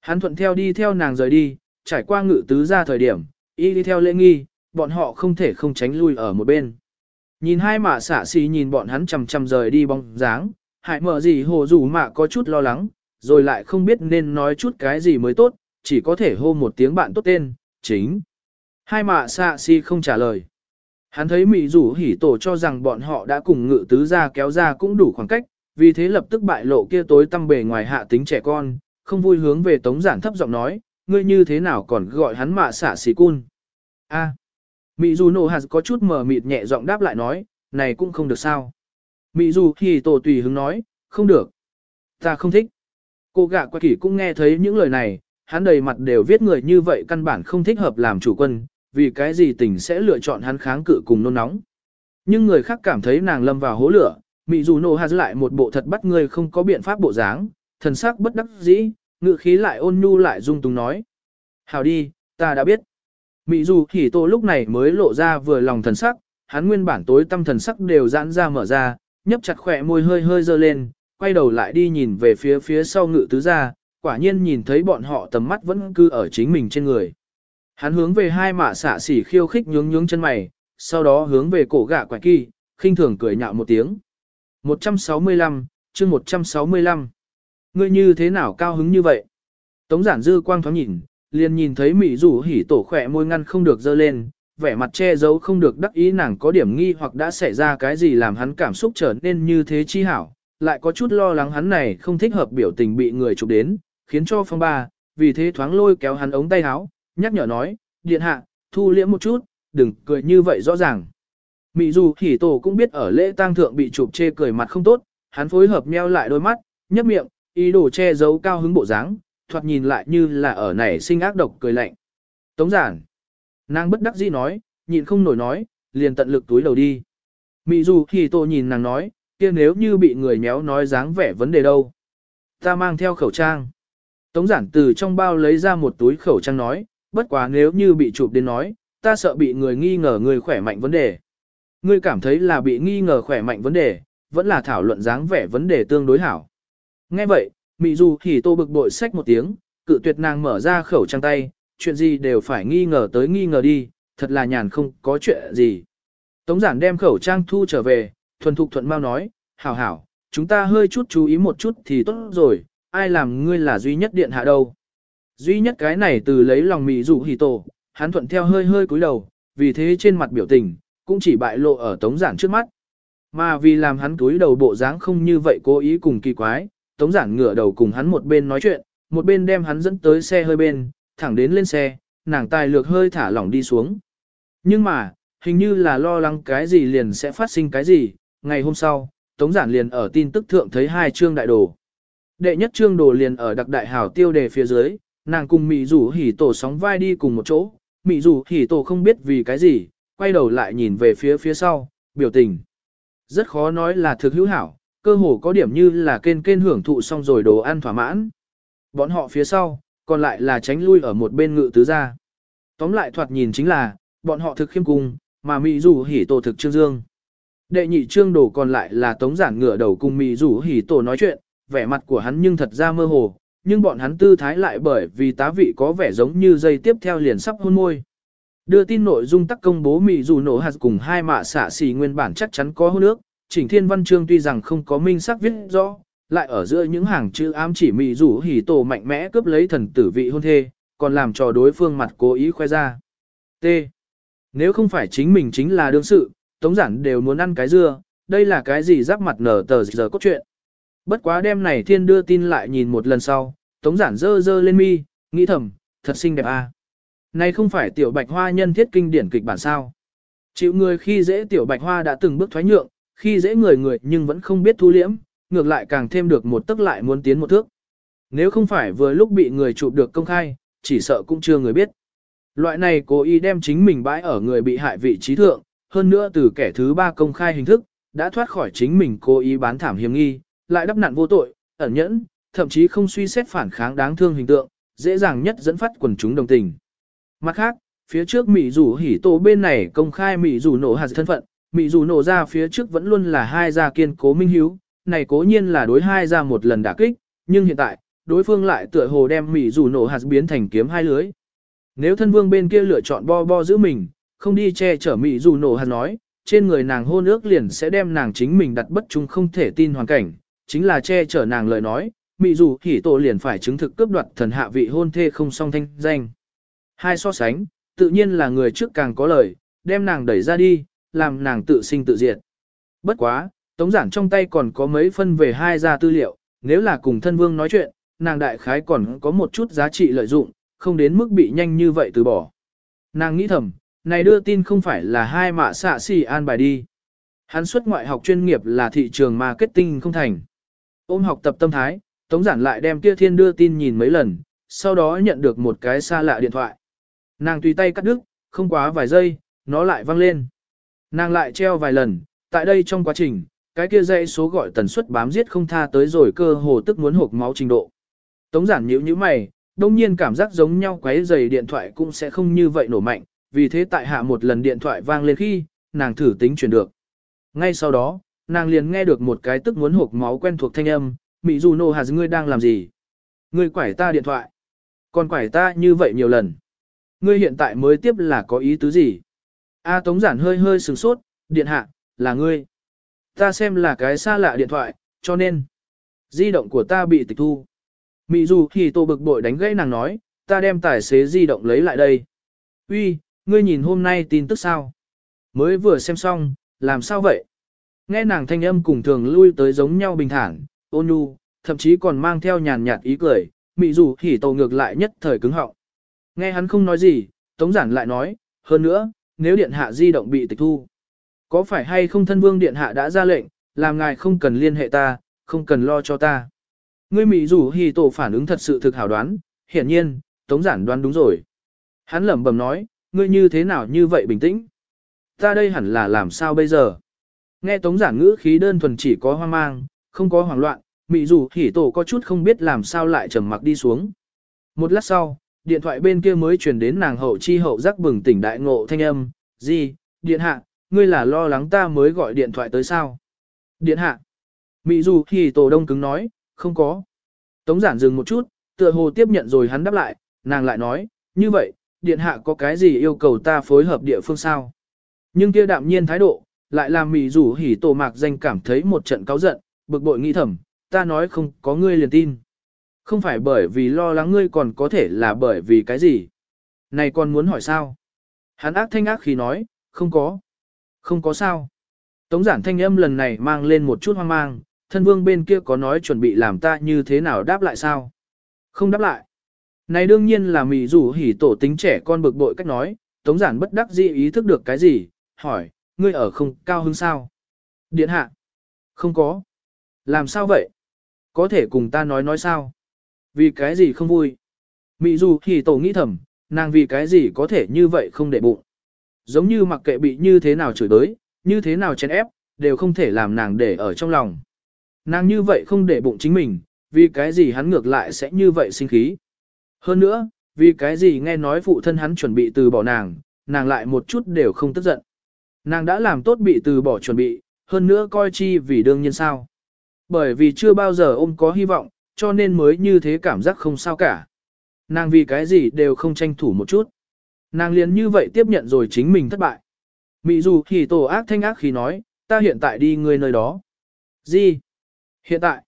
Hắn thuận theo đi theo nàng rời đi, trải qua ngự tứ ra thời điểm, y đi theo lễ nghi, bọn họ không thể không tránh lui ở một bên. Nhìn hai mạ xạ xì nhìn bọn hắn chầm chầm rời đi bóng dáng, hại mở gì hồ dù mạ có chút lo lắng, rồi lại không biết nên nói chút cái gì mới tốt, chỉ có thể hô một tiếng bạn tốt tên, chính. Hai mạ xạ si không trả lời. Hắn thấy mị rủ hỉ tổ cho rằng bọn họ đã cùng ngự tứ ra kéo ra cũng đủ khoảng cách, vì thế lập tức bại lộ kia tối tăm bề ngoài hạ tính trẻ con, không vui hướng về tống giản thấp giọng nói, ngươi như thế nào còn gọi hắn mạ xả xì cun. A. Mị dù nổ hạt có chút mờ mịt nhẹ giọng đáp lại nói, này cũng không được sao. Mị dù thì tổ tùy hứng nói, không được. Ta không thích. Cô gạ qua kỷ cũng nghe thấy những lời này, hắn đầy mặt đều viết người như vậy căn bản không thích hợp làm chủ quân, vì cái gì tình sẽ lựa chọn hắn kháng cự cùng nôn nóng. Nhưng người khác cảm thấy nàng lâm vào hố lửa, mị dù nổ hạt lại một bộ thật bắt người không có biện pháp bộ dáng, thần sắc bất đắc dĩ, ngự khí lại ôn nhu lại dung túng nói. Hào đi, ta đã biết. Mị dù thì tô lúc này mới lộ ra vừa lòng thần sắc, hắn nguyên bản tối tâm thần sắc đều giãn ra mở ra, nhấp chặt khỏe môi hơi hơi dơ lên, quay đầu lại đi nhìn về phía phía sau ngự tứ gia, quả nhiên nhìn thấy bọn họ tầm mắt vẫn cứ ở chính mình trên người. Hắn hướng về hai mạ xạ xỉ khiêu khích nhướng nhướng chân mày, sau đó hướng về cổ gạ quải kỳ, khinh thường cười nhạo một tiếng. 165, chương 165. Ngươi như thế nào cao hứng như vậy? Tống giản dư quang thoáng nhìn, liền nhìn thấy mỹ rủ hỉ tổ khỏe môi ngăn không được dơ lên, vẻ mặt che giấu không được đắc ý nàng có điểm nghi hoặc đã xảy ra cái gì làm hắn cảm xúc trở nên như thế chi hảo, lại có chút lo lắng hắn này không thích hợp biểu tình bị người chụp đến, khiến cho phong ba, vì thế thoáng lôi kéo hắn ống tay áo, nhắc nhở nói, điện hạ, thu liễm một chút, đừng cười như vậy rõ ràng. Mị dù hỉ tổ cũng biết ở lễ tang thượng bị chụp chê cười mặt không tốt, hắn phối hợp meo lại đôi mắt, nhấp miệng, ý đồ che giấu cao hứng bộ dáng, thoạt nhìn lại như là ở nảy sinh ác độc cười lạnh. Tống giản. Nàng bất đắc dĩ nói, nhịn không nổi nói, liền tận lực túi đầu đi. Mị dù thì tôi nhìn nàng nói, kia nếu như bị người méo nói dáng vẻ vấn đề đâu. Ta mang theo khẩu trang. Tống giản từ trong bao lấy ra một túi khẩu trang nói, bất quá nếu như bị chụp đến nói, ta sợ bị người nghi ngờ người khỏe mạnh vấn đề. Ngươi cảm thấy là bị nghi ngờ khỏe mạnh vấn đề, vẫn là thảo luận dáng vẻ vấn đề tương đối hảo. Nghe vậy, Mị Du thì tô bực bội sách một tiếng, cự tuyệt nàng mở ra khẩu trang tay, chuyện gì đều phải nghi ngờ tới nghi ngờ đi, thật là nhàn không có chuyện gì. Tống giản đem khẩu trang thu trở về, thuần thục thuận mau nói, hảo hảo, chúng ta hơi chút chú ý một chút thì tốt rồi, ai làm ngươi là duy nhất điện hạ đâu. Duy nhất cái này từ lấy lòng mị dụ hì tổ, hắn thuận theo hơi hơi cúi đầu, vì thế trên mặt biểu tình, cũng chỉ bại lộ ở tống giản trước mắt. Mà vì làm hắn cúi đầu bộ dáng không như vậy cố ý cùng kỳ quái, tống giản ngửa đầu cùng hắn một bên nói chuyện, một bên đem hắn dẫn tới xe hơi bên, thẳng đến lên xe, nàng tài lược hơi thả lỏng đi xuống. Nhưng mà, hình như là lo lắng cái gì liền sẽ phát sinh cái gì, ngày hôm sau, Tống Giản liền ở tin tức thượng thấy hai chương đại đồ. Đệ nhất chương đồ liền ở đặc đại hảo tiêu đề phía dưới, nàng cùng Mị Dụ Hỉ Tổ sóng vai đi cùng một chỗ, Mị Dụ Hỉ Tổ không biết vì cái gì, quay đầu lại nhìn về phía phía sau, biểu tình. Rất khó nói là thực hữu hảo, cơ hồ có điểm như là kên kên hưởng thụ xong rồi đồ ăn thỏa mãn. Bọn họ phía sau, còn lại là tránh lui ở một bên ngự tứ gia. Tóm lại thoạt nhìn chính là, bọn họ thực khiêm cung, mà Mỹ Dù Hỉ Tổ thực trương dương. Đệ nhị trương đồ còn lại là tống giản ngựa đầu cùng Mỹ Dù hỉ tổ nói chuyện, vẻ mặt của hắn nhưng thật ra mơ hồ, nhưng bọn hắn tư thái lại bởi vì tá vị có vẻ giống như dây tiếp theo liền sắp hôn môi. Đưa tin nội dung tắc công bố Mỹ Dù nổ hạt cùng hai mạ xả xì nguyên bản chắc chắn có hôn nước, chỉnh thiên văn chương tuy rằng không có minh sắc viết rõ, lại ở giữa những hàng chữ ám chỉ mị rủ hỉ tổ mạnh mẽ cướp lấy thần tử vị hôn thê, còn làm cho đối phương mặt cố ý khoe ra. T. Nếu không phải chính mình chính là đương sự, tống giản đều muốn ăn cái dưa, đây là cái gì giáp mặt nở tờ giờ cốt truyện. Bất quá đêm này thiên đưa tin lại nhìn một lần sau, tống giản dơ dơ lên mi, nghĩ thầm, thật xinh đẹp a. À. Này không phải tiểu bạch hoa nhân thiết kinh điển kịch bản sao. Chịu người khi dễ tiểu bạch hoa đã từng bước thoái nhượng, khi dễ người người nhưng vẫn không biết thu liễm, ngược lại càng thêm được một tức lại muốn tiến một thước. Nếu không phải vừa lúc bị người chụp được công khai, chỉ sợ cũng chưa người biết. Loại này cố ý đem chính mình bãi ở người bị hại vị trí thượng, hơn nữa từ kẻ thứ ba công khai hình thức, đã thoát khỏi chính mình cố ý bán thảm hiểm nghi, lại đắp nạn vô tội, ẩn nhẫn, thậm chí không suy xét phản kháng đáng thương hình tượng, dễ dàng nhất dẫn phát quần chúng đồng tình. Mặt khác, phía trước Mỹ rủ hỉ tổ bên này công khai Mỹ rủ nổ hạt thân phận, Mị Dù nổ ra phía trước vẫn luôn là hai gia kiên cố minh hiếu, này cố nhiên là đối hai gia một lần đả kích, nhưng hiện tại, đối phương lại tựa hồ đem Mị Dù nổ hạt biến thành kiếm hai lưới. Nếu thân vương bên kia lựa chọn bo bo giữ mình, không đi che chở Mị Dù nổ hạt nói, trên người nàng hôn ước liền sẽ đem nàng chính mình đặt bất trung không thể tin hoàn cảnh, chính là che chở nàng lời nói, Mị Dù hỉ tổ liền phải chứng thực cướp đoạt thần hạ vị hôn thê không song thanh danh. Hai so sánh, tự nhiên là người trước càng có lời, đem nàng đẩy ra đi, làm nàng tự sinh tự diệt. Bất quá, tống giản trong tay còn có mấy phân về hai gia tư liệu, nếu là cùng thân vương nói chuyện, nàng đại khái còn có một chút giá trị lợi dụng, không đến mức bị nhanh như vậy từ bỏ. Nàng nghĩ thầm, này đưa tin không phải là hai mạ xạ xì an bài đi. Hắn xuất ngoại học chuyên nghiệp là thị trường marketing không thành. Ôm học tập tâm thái, Tống Giản lại đem kia thiên đưa tin nhìn mấy lần, sau đó nhận được một cái xa lạ điện thoại. Nàng tùy tay cắt đứt, không quá vài giây, nó lại vang lên. Nàng lại treo vài lần, tại đây trong quá trình, cái kia dãy số gọi tần suất bám giết không tha tới rồi cơ hồ tức muốn hộp máu trình độ. Tống giản nhíu nhíu mày, đông nhiên cảm giác giống nhau quấy giày điện thoại cũng sẽ không như vậy nổ mạnh, vì thế tại hạ một lần điện thoại vang lên khi, nàng thử tính chuyển được. Ngay sau đó, nàng liền nghe được một cái tức muốn hộp máu quen thuộc thanh âm, Mỹ dù nô hà ngươi đang làm gì? Ngươi quải ta điện thoại. Còn quải ta như vậy nhiều lần. Ngươi hiện tại mới tiếp là có ý tứ gì? A Tống Giản hơi hơi sửng sốt, điện hạ, là ngươi. Ta xem là cái xa lạ điện thoại, cho nên, di động của ta bị tịch thu. Mị dù thì tô bực bội đánh gãy nàng nói, ta đem tài xế di động lấy lại đây. Uy, ngươi nhìn hôm nay tin tức sao? Mới vừa xem xong, làm sao vậy? Nghe nàng thanh âm cùng thường lui tới giống nhau bình thản, ôn nhu, thậm chí còn mang theo nhàn nhạt ý cười, mị dù thì tô ngược lại nhất thời cứng họng. Nghe hắn không nói gì, Tống Giản lại nói, hơn nữa, nếu điện hạ di động bị tịch thu. Có phải hay không thân vương điện hạ đã ra lệnh, làm ngài không cần liên hệ ta, không cần lo cho ta. Ngươi Mỹ rủ hì tổ phản ứng thật sự thực hảo đoán, hiển nhiên, Tống Giản đoán đúng rồi. Hắn lẩm bẩm nói, ngươi như thế nào như vậy bình tĩnh? Ta đây hẳn là làm sao bây giờ? Nghe Tống Giản ngữ khí đơn thuần chỉ có hoang mang, không có hoảng loạn, Mỹ rủ hỉ tổ có chút không biết làm sao lại trầm mặc đi xuống. Một lát sau, điện thoại bên kia mới truyền đến nàng hậu chi hậu giác bừng tỉnh đại ngộ thanh âm, gì, điện hạ, ngươi là lo lắng ta mới gọi điện thoại tới sao? Điện hạ. Mị dù thì tổ đông cứng nói, không có. Tống giản dừng một chút, tựa hồ tiếp nhận rồi hắn đáp lại, nàng lại nói, như vậy, điện hạ có cái gì yêu cầu ta phối hợp địa phương sao? Nhưng kia đạm nhiên thái độ, lại làm mị dù hỉ tổ mạc danh cảm thấy một trận cáu giận, bực bội nghĩ thầm, ta nói không có ngươi liền tin. Không phải bởi vì lo lắng ngươi còn có thể là bởi vì cái gì? Này còn muốn hỏi sao? Hắn ác thanh ác khi nói, không có. Không có sao. Tống giản thanh âm lần này mang lên một chút hoang mang, thân vương bên kia có nói chuẩn bị làm ta như thế nào đáp lại sao? Không đáp lại. Này đương nhiên là mị rủ hỉ tổ tính trẻ con bực bội cách nói, tống giản bất đắc dĩ ý thức được cái gì, hỏi, ngươi ở không cao hứng sao? Điện hạ. Không có. Làm sao vậy? Có thể cùng ta nói nói sao? Vì cái gì không vui? Mị dù thì tổ nghĩ thầm, nàng vì cái gì có thể như vậy không để bụng. Giống như mặc kệ bị như thế nào chửi đới, như thế nào chèn ép, đều không thể làm nàng để ở trong lòng. Nàng như vậy không để bụng chính mình, vì cái gì hắn ngược lại sẽ như vậy sinh khí. Hơn nữa, vì cái gì nghe nói phụ thân hắn chuẩn bị từ bỏ nàng, nàng lại một chút đều không tức giận. Nàng đã làm tốt bị từ bỏ chuẩn bị, hơn nữa coi chi vì đương nhiên sao. Bởi vì chưa bao giờ ôm có hy vọng, cho nên mới như thế cảm giác không sao cả. Nàng vì cái gì đều không tranh thủ một chút. Nàng liền như vậy tiếp nhận rồi chính mình thất bại. Mị dù thì tổ ác thanh ác khi nói, ta hiện tại đi người nơi đó. Gì? Hiện tại?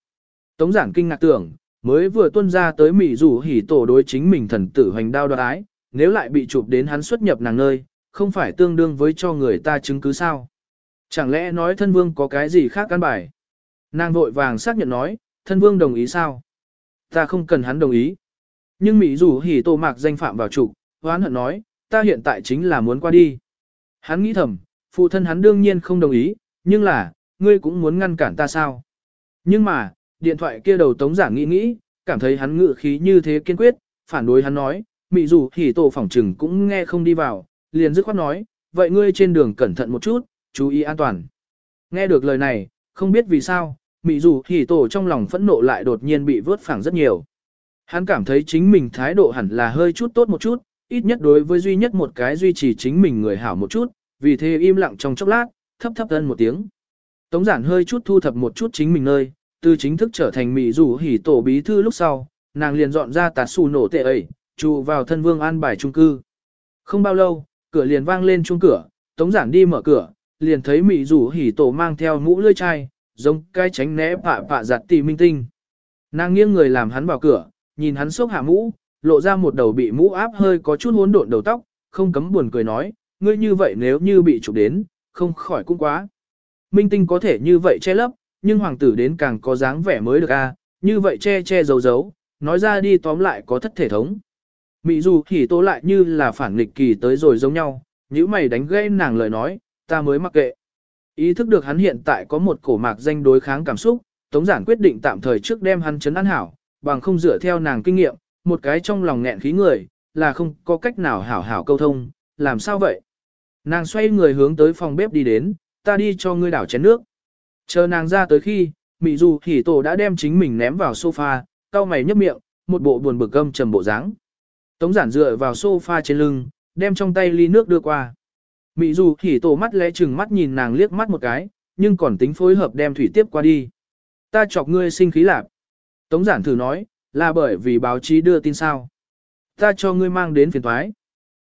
Tống giảng kinh ngạc tưởng, mới vừa tuân ra tới mị dù hỉ tổ đối chính mình thần tử hoành đao đoạt ái, nếu lại bị chụp đến hắn xuất nhập nàng nơi, không phải tương đương với cho người ta chứng cứ sao? Chẳng lẽ nói thân vương có cái gì khác căn bài? Nàng vội vàng xác nhận nói, thân vương đồng ý sao? Ta không cần hắn đồng ý. Nhưng Mỹ dù hỉ tô mạc danh phạm vào trục, hoán hận nói, ta hiện tại chính là muốn qua đi. Hắn nghĩ thầm, phụ thân hắn đương nhiên không đồng ý, nhưng là, ngươi cũng muốn ngăn cản ta sao? Nhưng mà, điện thoại kia đầu tống giảng nghĩ nghĩ, cảm thấy hắn ngự khí như thế kiên quyết, phản đối hắn nói, Mỹ dù hỉ Tô phỏng trừng cũng nghe không đi vào, liền dứt khoát nói, vậy ngươi trên đường cẩn thận một chút, chú ý an toàn. Nghe được lời này, không biết vì sao, Mị dù hỉ tổ trong lòng phẫn nộ lại đột nhiên bị vớt phẳng rất nhiều. Hắn cảm thấy chính mình thái độ hẳn là hơi chút tốt một chút, ít nhất đối với duy nhất một cái duy trì chính mình người hảo một chút, vì thế im lặng trong chốc lát, thấp thấp thân một tiếng. Tống giản hơi chút thu thập một chút chính mình nơi, từ chính thức trở thành mỹ rủ hỉ tổ bí thư lúc sau, nàng liền dọn ra tạt xù nổ tệ ấy, trụ vào thân vương an bài trung cư. Không bao lâu, cửa liền vang lên chuông cửa, tống giản đi mở cửa, liền thấy mỹ rủ hỉ tổ mang theo mũ lưỡi chai, giống cái tránh né pạ pạ giặt tỷ minh tinh. Nàng nghiêng người làm hắn vào cửa, nhìn hắn xốc hạ mũ, lộ ra một đầu bị mũ áp hơi có chút hỗn độn đầu tóc, không cấm buồn cười nói, ngươi như vậy nếu như bị chụp đến, không khỏi cũng quá. Minh tinh có thể như vậy che lấp, nhưng hoàng tử đến càng có dáng vẻ mới được a, như vậy che che giấu giấu, nói ra đi tóm lại có thất thể thống. Mị dù thì tố lại như là phản nghịch kỳ tới rồi giống nhau, nếu mày đánh gây nàng lời nói, ta mới mặc kệ. Ý thức được hắn hiện tại có một cổ mạc danh đối kháng cảm xúc, Tống Giản quyết định tạm thời trước đem hắn chấn an hảo, bằng không dựa theo nàng kinh nghiệm, một cái trong lòng nghẹn khí người, là không có cách nào hảo hảo câu thông, làm sao vậy? Nàng xoay người hướng tới phòng bếp đi đến, ta đi cho ngươi đảo chén nước. Chờ nàng ra tới khi, Mị dù thì tổ đã đem chính mình ném vào sofa, cau mày nhấp miệng, một bộ buồn bực gâm trầm bộ dáng. Tống giản dựa vào sofa trên lưng, đem trong tay ly nước đưa qua. Mị dù thì tổ mắt lẽ chừng mắt nhìn nàng liếc mắt một cái, nhưng còn tính phối hợp đem thủy tiếp qua đi. Ta chọc ngươi sinh khí lạc. Tống giản thử nói, là bởi vì báo chí đưa tin sao. Ta cho ngươi mang đến phiền thoái.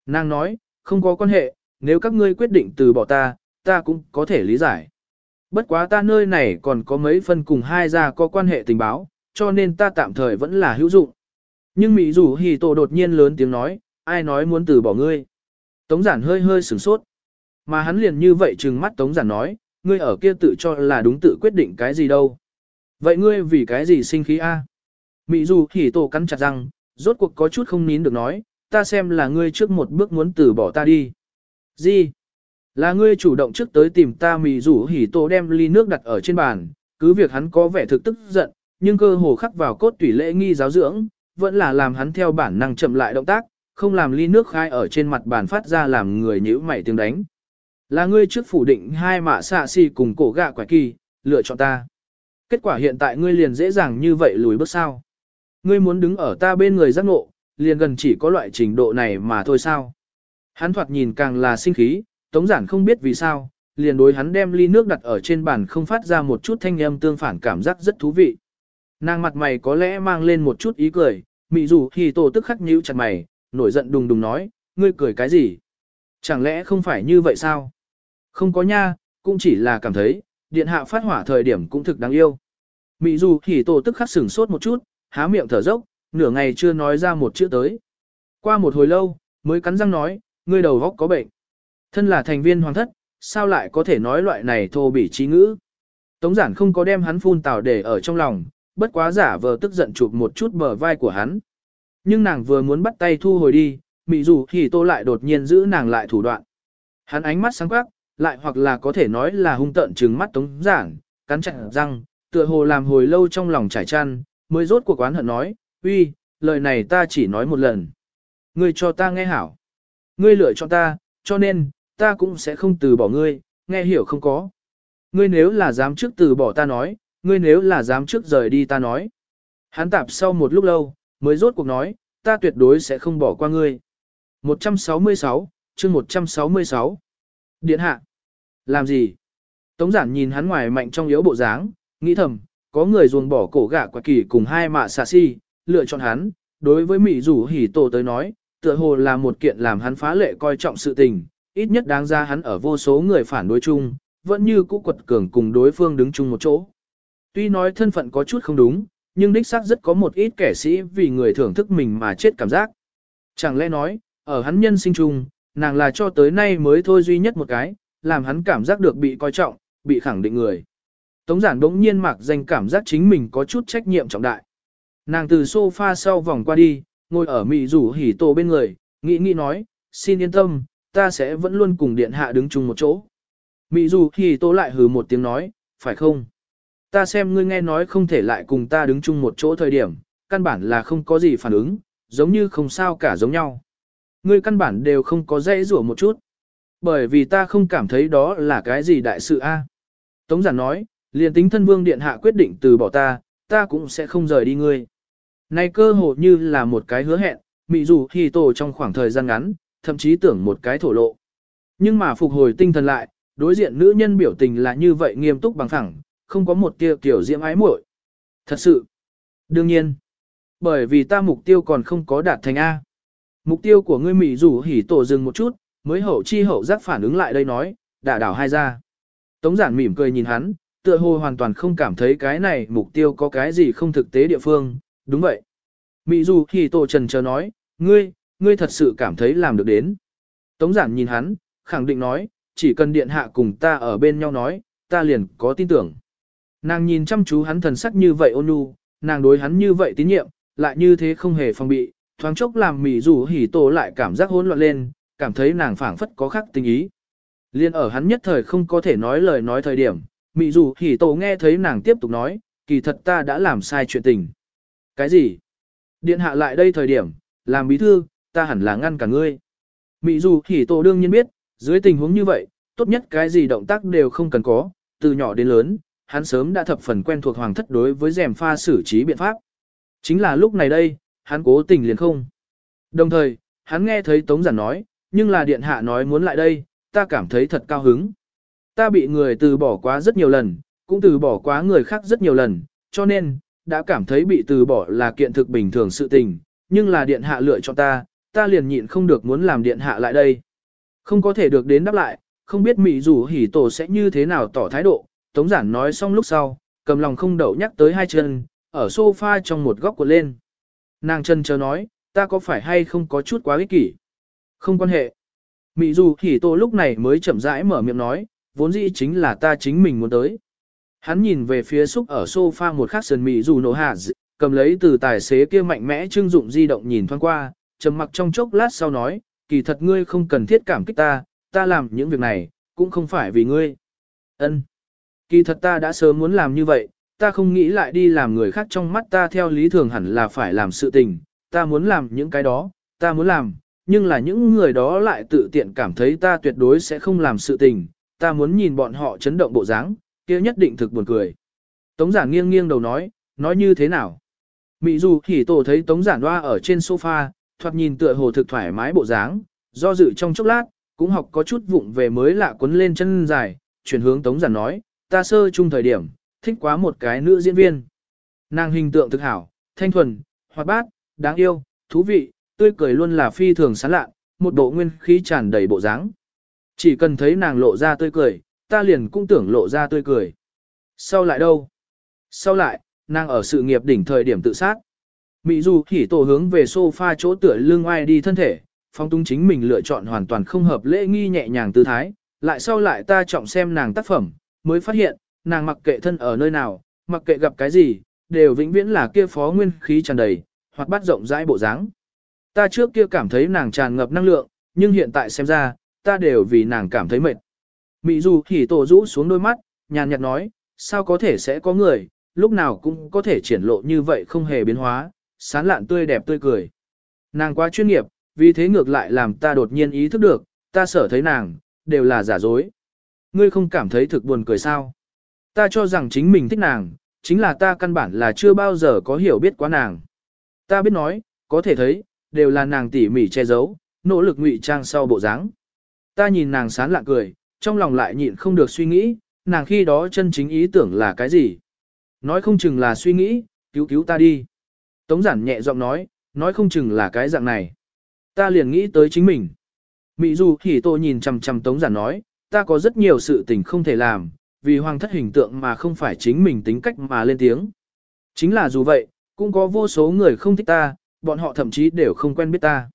Nàng nói, không có quan hệ, nếu các ngươi quyết định từ bỏ ta, ta cũng có thể lý giải. Bất quá ta nơi này còn có mấy phân cùng hai gia có quan hệ tình báo, cho nên ta tạm thời vẫn là hữu dụng. Nhưng Mỹ Dù hì tổ đột nhiên lớn tiếng nói, ai nói muốn từ bỏ ngươi. Tống giản hơi hơi sửng sốt. Mà hắn liền như vậy trừng mắt Tống giản nói, ngươi ở kia tự cho là đúng tự quyết định cái gì đâu. Vậy ngươi vì cái gì sinh khí a? Mỹ dù hỉ tổ cắn chặt răng, rốt cuộc có chút không nín được nói, ta xem là ngươi trước một bước muốn từ bỏ ta đi. Gì? Là ngươi chủ động trước tới tìm ta mị du hỉ tổ đem ly nước đặt ở trên bàn, cứ việc hắn có vẻ thực tức giận, nhưng cơ hồ khắc vào cốt tủy lễ nghi giáo dưỡng, vẫn là làm hắn theo bản năng chậm lại động tác, không làm ly nước khai ở trên mặt bàn phát ra làm người nhíu mày tiếng đánh. Là ngươi trước phủ định hai mạ xạ xì cùng cổ gạ quả kỳ, lựa chọn ta. Kết quả hiện tại ngươi liền dễ dàng như vậy lùi bước sao. Ngươi muốn đứng ở ta bên người giác ngộ, liền gần chỉ có loại trình độ này mà thôi sao. Hắn thoạt nhìn càng là sinh khí, tống giản không biết vì sao, liền đối hắn đem ly nước đặt ở trên bàn không phát ra một chút thanh âm tương phản cảm giác rất thú vị. Nàng mặt mày có lẽ mang lên một chút ý cười, mị dù thì tổ tức khắc nhíu chặt mày, nổi giận đùng đùng nói, ngươi cười cái gì? Chẳng lẽ không phải như vậy sao? Không có nha, cũng chỉ là cảm thấy, điện hạ phát hỏa thời điểm cũng thực đáng yêu. Mị dù thì tổ tức khắc sửng sốt một chút, há miệng thở dốc, nửa ngày chưa nói ra một chữ tới. Qua một hồi lâu, mới cắn răng nói, ngươi đầu góc có bệnh. Thân là thành viên hoàng thất, sao lại có thể nói loại này thô bỉ trí ngữ. Tống giản không có đem hắn phun tào để ở trong lòng, bất quá giả vờ tức giận chụp một chút bờ vai của hắn. Nhưng nàng vừa muốn bắt tay thu hồi đi, mị dù thì tô lại đột nhiên giữ nàng lại thủ đoạn. Hắn ánh mắt sáng quắc, lại hoặc là có thể nói là hung tợn trừng mắt tống giản, cắn chặt răng, tựa hồ làm hồi lâu trong lòng trải chăn, mới rốt cuộc quán hận nói, uy, lời này ta chỉ nói một lần. Ngươi cho ta nghe hảo. Ngươi lựa cho ta, cho nên, ta cũng sẽ không từ bỏ ngươi, nghe hiểu không có. Ngươi nếu là dám trước từ bỏ ta nói, ngươi nếu là dám trước rời đi ta nói. Hắn tạp sau một lúc lâu, mới rốt cuộc nói, ta tuyệt đối sẽ không bỏ qua ngươi. 166, chương 166. Điện hạ. Làm gì? Tống giản nhìn hắn ngoài mạnh trong yếu bộ dáng, nghĩ thầm, có người ruồng bỏ cổ gạ quả kỳ cùng hai mạ xà si, lựa chọn hắn, đối với Mỹ rủ hỉ tổ tới nói, tựa hồ là một kiện làm hắn phá lệ coi trọng sự tình, ít nhất đáng ra hắn ở vô số người phản đối chung, vẫn như cũ quật cường cùng đối phương đứng chung một chỗ. Tuy nói thân phận có chút không đúng, nhưng đích xác rất có một ít kẻ sĩ vì người thưởng thức mình mà chết cảm giác. Chẳng lẽ nói, ở hắn nhân sinh chung, nàng là cho tới nay mới thôi duy nhất một cái, làm hắn cảm giác được bị coi trọng, bị khẳng định người. Tống giản đống nhiên mặc danh cảm giác chính mình có chút trách nhiệm trọng đại. Nàng từ sofa sau vòng qua đi, ngồi ở mị rủ hỉ tổ bên người, nghĩ nghĩ nói, xin yên tâm, ta sẽ vẫn luôn cùng điện hạ đứng chung một chỗ. Mị rủ hỉ tổ lại hừ một tiếng nói, phải không? Ta xem ngươi nghe nói không thể lại cùng ta đứng chung một chỗ thời điểm, căn bản là không có gì phản ứng, giống như không sao cả giống nhau. Ngươi căn bản đều không có dễ rủa một chút. Bởi vì ta không cảm thấy đó là cái gì đại sự a. À? Tống giản nói, liền tính thân vương điện hạ quyết định từ bỏ ta, ta cũng sẽ không rời đi ngươi. Này cơ hồ như là một cái hứa hẹn, mị dù thì tổ trong khoảng thời gian ngắn, thậm chí tưởng một cái thổ lộ. Nhưng mà phục hồi tinh thần lại, đối diện nữ nhân biểu tình là như vậy nghiêm túc bằng thẳng, không có một tia kiểu diễm ái muội. Thật sự. Đương nhiên. Bởi vì ta mục tiêu còn không có đạt thành A. Mục tiêu của ngươi mị rủ hỉ tổ dừng một chút, mới hậu chi hậu giác phản ứng lại đây nói, đả đảo hai ra. Tống giản mỉm cười nhìn hắn, tựa hồ hoàn toàn không cảm thấy cái này mục tiêu có cái gì không thực tế địa phương, đúng vậy. Mị dù hỉ tổ trần chờ nói, ngươi, ngươi thật sự cảm thấy làm được đến. Tống giản nhìn hắn, khẳng định nói, chỉ cần điện hạ cùng ta ở bên nhau nói, ta liền có tin tưởng. Nàng nhìn chăm chú hắn thần sắc như vậy ôn nhu, nàng đối hắn như vậy tín nhiệm, lại như thế không hề phòng bị, thoáng chốc làm mỉ rủ hỉ tổ lại cảm giác hỗn loạn lên, cảm thấy nàng phảng phất có khác tình ý. Liên ở hắn nhất thời không có thể nói lời nói thời điểm, mị dù hỉ tổ nghe thấy nàng tiếp tục nói, kỳ thật ta đã làm sai chuyện tình. Cái gì? Điện hạ lại đây thời điểm, làm bí thư, ta hẳn là ngăn cả ngươi. Mị dù hỉ tổ đương nhiên biết, dưới tình huống như vậy, tốt nhất cái gì động tác đều không cần có, từ nhỏ đến lớn, hắn sớm đã thập phần quen thuộc hoàng thất đối với rèm pha xử trí biện pháp. Chính là lúc này đây, hắn cố tình liền không. Đồng thời, hắn nghe thấy Tống Giản nói, nhưng là điện hạ nói muốn lại đây, ta cảm thấy thật cao hứng. Ta bị người từ bỏ quá rất nhiều lần, cũng từ bỏ quá người khác rất nhiều lần, cho nên, đã cảm thấy bị từ bỏ là kiện thực bình thường sự tình, nhưng là điện hạ lựa cho ta, ta liền nhịn không được muốn làm điện hạ lại đây. Không có thể được đến đáp lại, không biết Mỹ rủ hỉ tổ sẽ như thế nào tỏ thái độ, Tống Giản nói xong lúc sau, cầm lòng không đậu nhắc tới hai chân, ở sofa trong một góc của lên. Nàng chân chờ nói, ta có phải hay không có chút quá ích kỷ? Không quan hệ. Mị dù thì tô lúc này mới chậm rãi mở miệng nói, vốn dĩ chính là ta chính mình muốn tới. Hắn nhìn về phía xúc ở sofa một khắc sườn mị dù nổ hạ cầm lấy từ tài xế kia mạnh mẽ trưng dụng di động nhìn thoáng qua, trầm mặc trong chốc lát sau nói, kỳ thật ngươi không cần thiết cảm kích ta, ta làm những việc này, cũng không phải vì ngươi. Ân, Kỳ thật ta đã sớm muốn làm như vậy, ta không nghĩ lại đi làm người khác trong mắt ta theo lý thường hẳn là phải làm sự tình, ta muốn làm những cái đó, ta muốn làm, nhưng là những người đó lại tự tiện cảm thấy ta tuyệt đối sẽ không làm sự tình, ta muốn nhìn bọn họ chấn động bộ dáng, kia nhất định thực buồn cười. Tống giản nghiêng nghiêng đầu nói, nói như thế nào? Mị dù thì tổ thấy tống giản hoa ở trên sofa, thoạt nhìn tựa hồ thực thoải mái bộ dáng, do dự trong chốc lát, cũng học có chút vụng về mới lạ quấn lên chân dài, chuyển hướng tống giản nói, ta sơ chung thời điểm, thích quá một cái nữ diễn viên. Nàng hình tượng thực hảo, thanh thuần, hoạt bát, đáng yêu, thú vị, tươi cười luôn là phi thường sán lạ, một bộ nguyên khí tràn đầy bộ dáng. Chỉ cần thấy nàng lộ ra tươi cười, ta liền cũng tưởng lộ ra tươi cười. Sau lại đâu? Sau lại, nàng ở sự nghiệp đỉnh thời điểm tự sát. Mỹ du khỉ tổ hướng về sofa chỗ tựa lưng ai đi thân thể, phong tung chính mình lựa chọn hoàn toàn không hợp lễ nghi nhẹ nhàng tư thái, lại sau lại ta trọng xem nàng tác phẩm, mới phát hiện, nàng mặc kệ thân ở nơi nào, mặc kệ gặp cái gì, đều vĩnh viễn là kia phó nguyên khí tràn đầy, hoặc bắt rộng rãi bộ dáng. Ta trước kia cảm thấy nàng tràn ngập năng lượng, nhưng hiện tại xem ra, ta đều vì nàng cảm thấy mệt. Mị dù thì tổ rũ xuống đôi mắt, nhàn nhạt nói, sao có thể sẽ có người, lúc nào cũng có thể triển lộ như vậy không hề biến hóa, sán lạn tươi đẹp tươi cười. Nàng quá chuyên nghiệp, vì thế ngược lại làm ta đột nhiên ý thức được, ta sở thấy nàng, đều là giả dối. Ngươi không cảm thấy thực buồn cười sao? Ta cho rằng chính mình thích nàng, chính là ta căn bản là chưa bao giờ có hiểu biết quá nàng. Ta biết nói, có thể thấy, đều là nàng tỉ mỉ che giấu, nỗ lực ngụy trang sau bộ dáng. Ta nhìn nàng sán lạ cười, trong lòng lại nhịn không được suy nghĩ, nàng khi đó chân chính ý tưởng là cái gì. Nói không chừng là suy nghĩ, cứu cứu ta đi. Tống giản nhẹ giọng nói, nói không chừng là cái dạng này. Ta liền nghĩ tới chính mình. Mị dù thì tôi nhìn chằm chằm tống giản nói, ta có rất nhiều sự tình không thể làm, vì hoàng thất hình tượng mà không phải chính mình tính cách mà lên tiếng. Chính là dù vậy, cũng có vô số người không thích ta, bọn họ thậm chí đều không quen biết ta.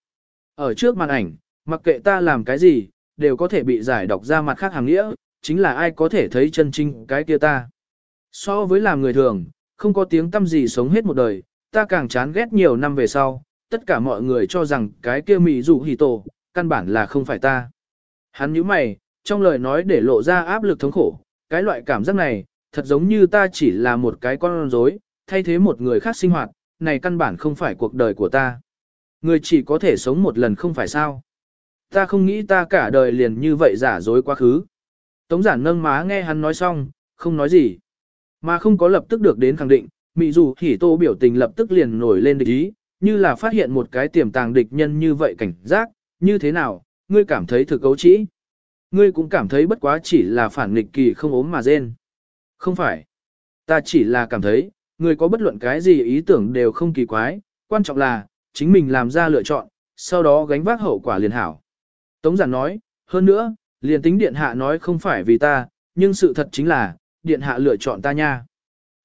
Ở trước màn ảnh, mặc kệ ta làm cái gì, đều có thể bị giải đọc ra mặt khác hàng nghĩa, chính là ai có thể thấy chân chính cái kia ta. So với làm người thường, không có tiếng tâm gì sống hết một đời, ta càng chán ghét nhiều năm về sau, tất cả mọi người cho rằng cái kia mị dụ hì tổ, căn bản là không phải ta. Hắn nhíu mày, trong lời nói để lộ ra áp lực thống khổ, cái loại cảm giác này, thật giống như ta chỉ là một cái con rối, thay thế một người khác sinh hoạt, này căn bản không phải cuộc đời của ta. Người chỉ có thể sống một lần không phải sao. Ta không nghĩ ta cả đời liền như vậy giả dối quá khứ. Tống giản nâng má nghe hắn nói xong, không nói gì. Mà không có lập tức được đến khẳng định, Mị dù hỉ tô biểu tình lập tức liền nổi lên địch ý, như là phát hiện một cái tiềm tàng địch nhân như vậy cảnh giác, như thế nào, ngươi cảm thấy thực cấu trĩ. Ngươi cũng cảm thấy bất quá chỉ là phản nghịch kỳ không ốm mà rên. Không phải. Ta chỉ là cảm thấy, ngươi có bất luận cái gì ý tưởng đều không kỳ quái, quan trọng là, chính mình làm ra lựa chọn, sau đó gánh vác hậu quả liền hảo. Tống giản nói, hơn nữa, liền tính điện hạ nói không phải vì ta, nhưng sự thật chính là, điện hạ lựa chọn ta nha.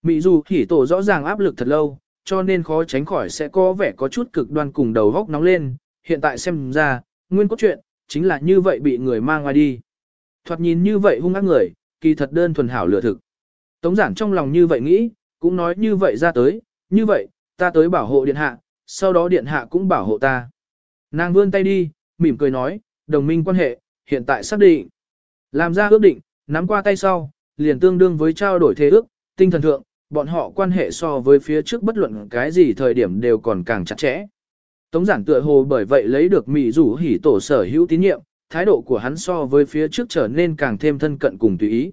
Mỹ dù hỉ tổ rõ ràng áp lực thật lâu, cho nên khó tránh khỏi sẽ có vẻ có chút cực đoan cùng đầu góc nóng lên, hiện tại xem ra, nguyên cốt truyện, chính là như vậy bị người mang ngoài đi. Thoạt nhìn như vậy hung ác người, kỳ thật đơn thuần hảo lựa thực. Tống giản trong lòng như vậy nghĩ, cũng nói như vậy ra tới, như vậy, ta tới bảo hộ điện hạ, sau đó điện hạ cũng bảo hộ ta. Nàng vươn tay đi, mỉm cười nói, đồng minh quan hệ, hiện tại xác định. Làm ra ước định, nắm qua tay sau, liền tương đương với trao đổi thế ước, tinh thần thượng, bọn họ quan hệ so với phía trước bất luận cái gì thời điểm đều còn càng chặt chẽ. Tống giản tựa hồ bởi vậy lấy được mị rủ hỉ tổ sở hữu tín nhiệm, thái độ của hắn so với phía trước trở nên càng thêm thân cận cùng tùy ý.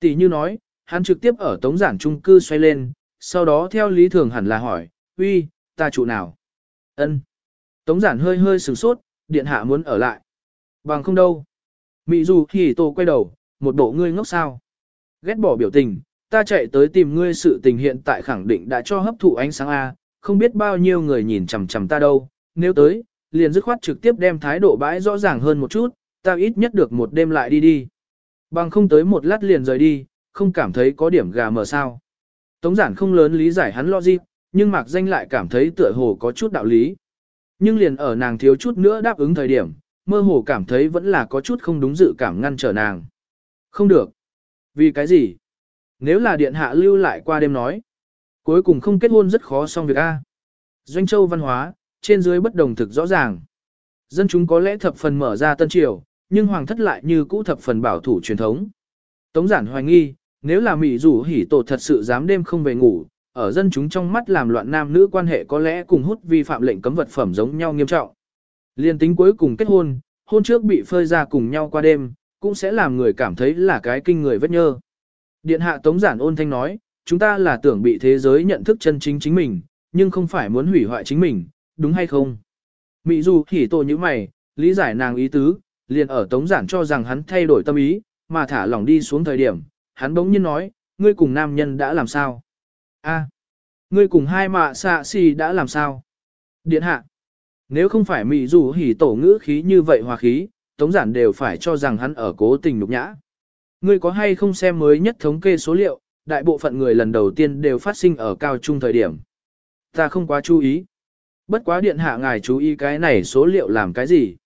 Tỷ như nói, hắn trực tiếp ở tống giản trung cư xoay lên, sau đó theo lý thường hẳn là hỏi, uy, ta trụ nào? ân Tống giản hơi hơi sửng sốt, điện hạ muốn ở lại. Bằng không đâu. Mị dù hỉ tổ quay đầu, một bộ ngươi ngốc sao. Ghét bỏ biểu tình, ta chạy tới tìm ngươi sự tình hiện tại khẳng định đã cho hấp thụ ánh sáng A, không biết bao nhiêu người nhìn chằm chằm ta đâu, nếu tới, liền dứt khoát trực tiếp đem thái độ bãi rõ ràng hơn một chút, ta ít nhất được một đêm lại đi đi. Bằng không tới một lát liền rời đi, không cảm thấy có điểm gà mờ sao. Tống giản không lớn lý giải hắn lo gì, nhưng mạc danh lại cảm thấy tựa hồ có chút đạo lý. Nhưng liền ở nàng thiếu chút nữa đáp ứng thời điểm, mơ hồ cảm thấy vẫn là có chút không đúng dự cảm ngăn trở nàng. Không được. Vì cái gì? Nếu là điện hạ lưu lại qua đêm nói, cuối cùng không kết hôn rất khó xong việc A. Doanh châu văn hóa, trên dưới bất đồng thực rõ ràng. Dân chúng có lẽ thập phần mở ra tân triều, nhưng hoàng thất lại như cũ thập phần bảo thủ truyền thống. Tống giản hoài nghi, nếu là mỹ rủ hỉ tổ thật sự dám đêm không về ngủ, ở dân chúng trong mắt làm loạn nam nữ quan hệ có lẽ cùng hút vi phạm lệnh cấm vật phẩm giống nhau nghiêm trọng. Liên tính cuối cùng kết hôn, hôn trước bị phơi ra cùng nhau qua đêm, cũng sẽ làm người cảm thấy là cái kinh người vết nhơ. Điện hạ Tống Giản ôn thanh nói, chúng ta là tưởng bị thế giới nhận thức chân chính chính mình, nhưng không phải muốn hủy hoại chính mình, đúng hay không? Mị dù thì tổ như mày, lý giải nàng ý tứ, liền ở Tống Giản cho rằng hắn thay đổi tâm ý, mà thả lỏng đi xuống thời điểm, hắn bỗng nhiên nói, ngươi cùng nam nhân đã làm sao? A, ngươi cùng hai mạ xạ xì đã làm sao? Điện hạ, nếu không phải mị dù hỉ tổ ngữ khí như vậy hòa khí, Tống Giản đều phải cho rằng hắn ở cố tình nhục nhã. Ngươi có hay không xem mới nhất thống kê số liệu, đại bộ phận người lần đầu tiên đều phát sinh ở cao trung thời điểm. Ta không quá chú ý. Bất quá điện hạ ngài chú ý cái này số liệu làm cái gì?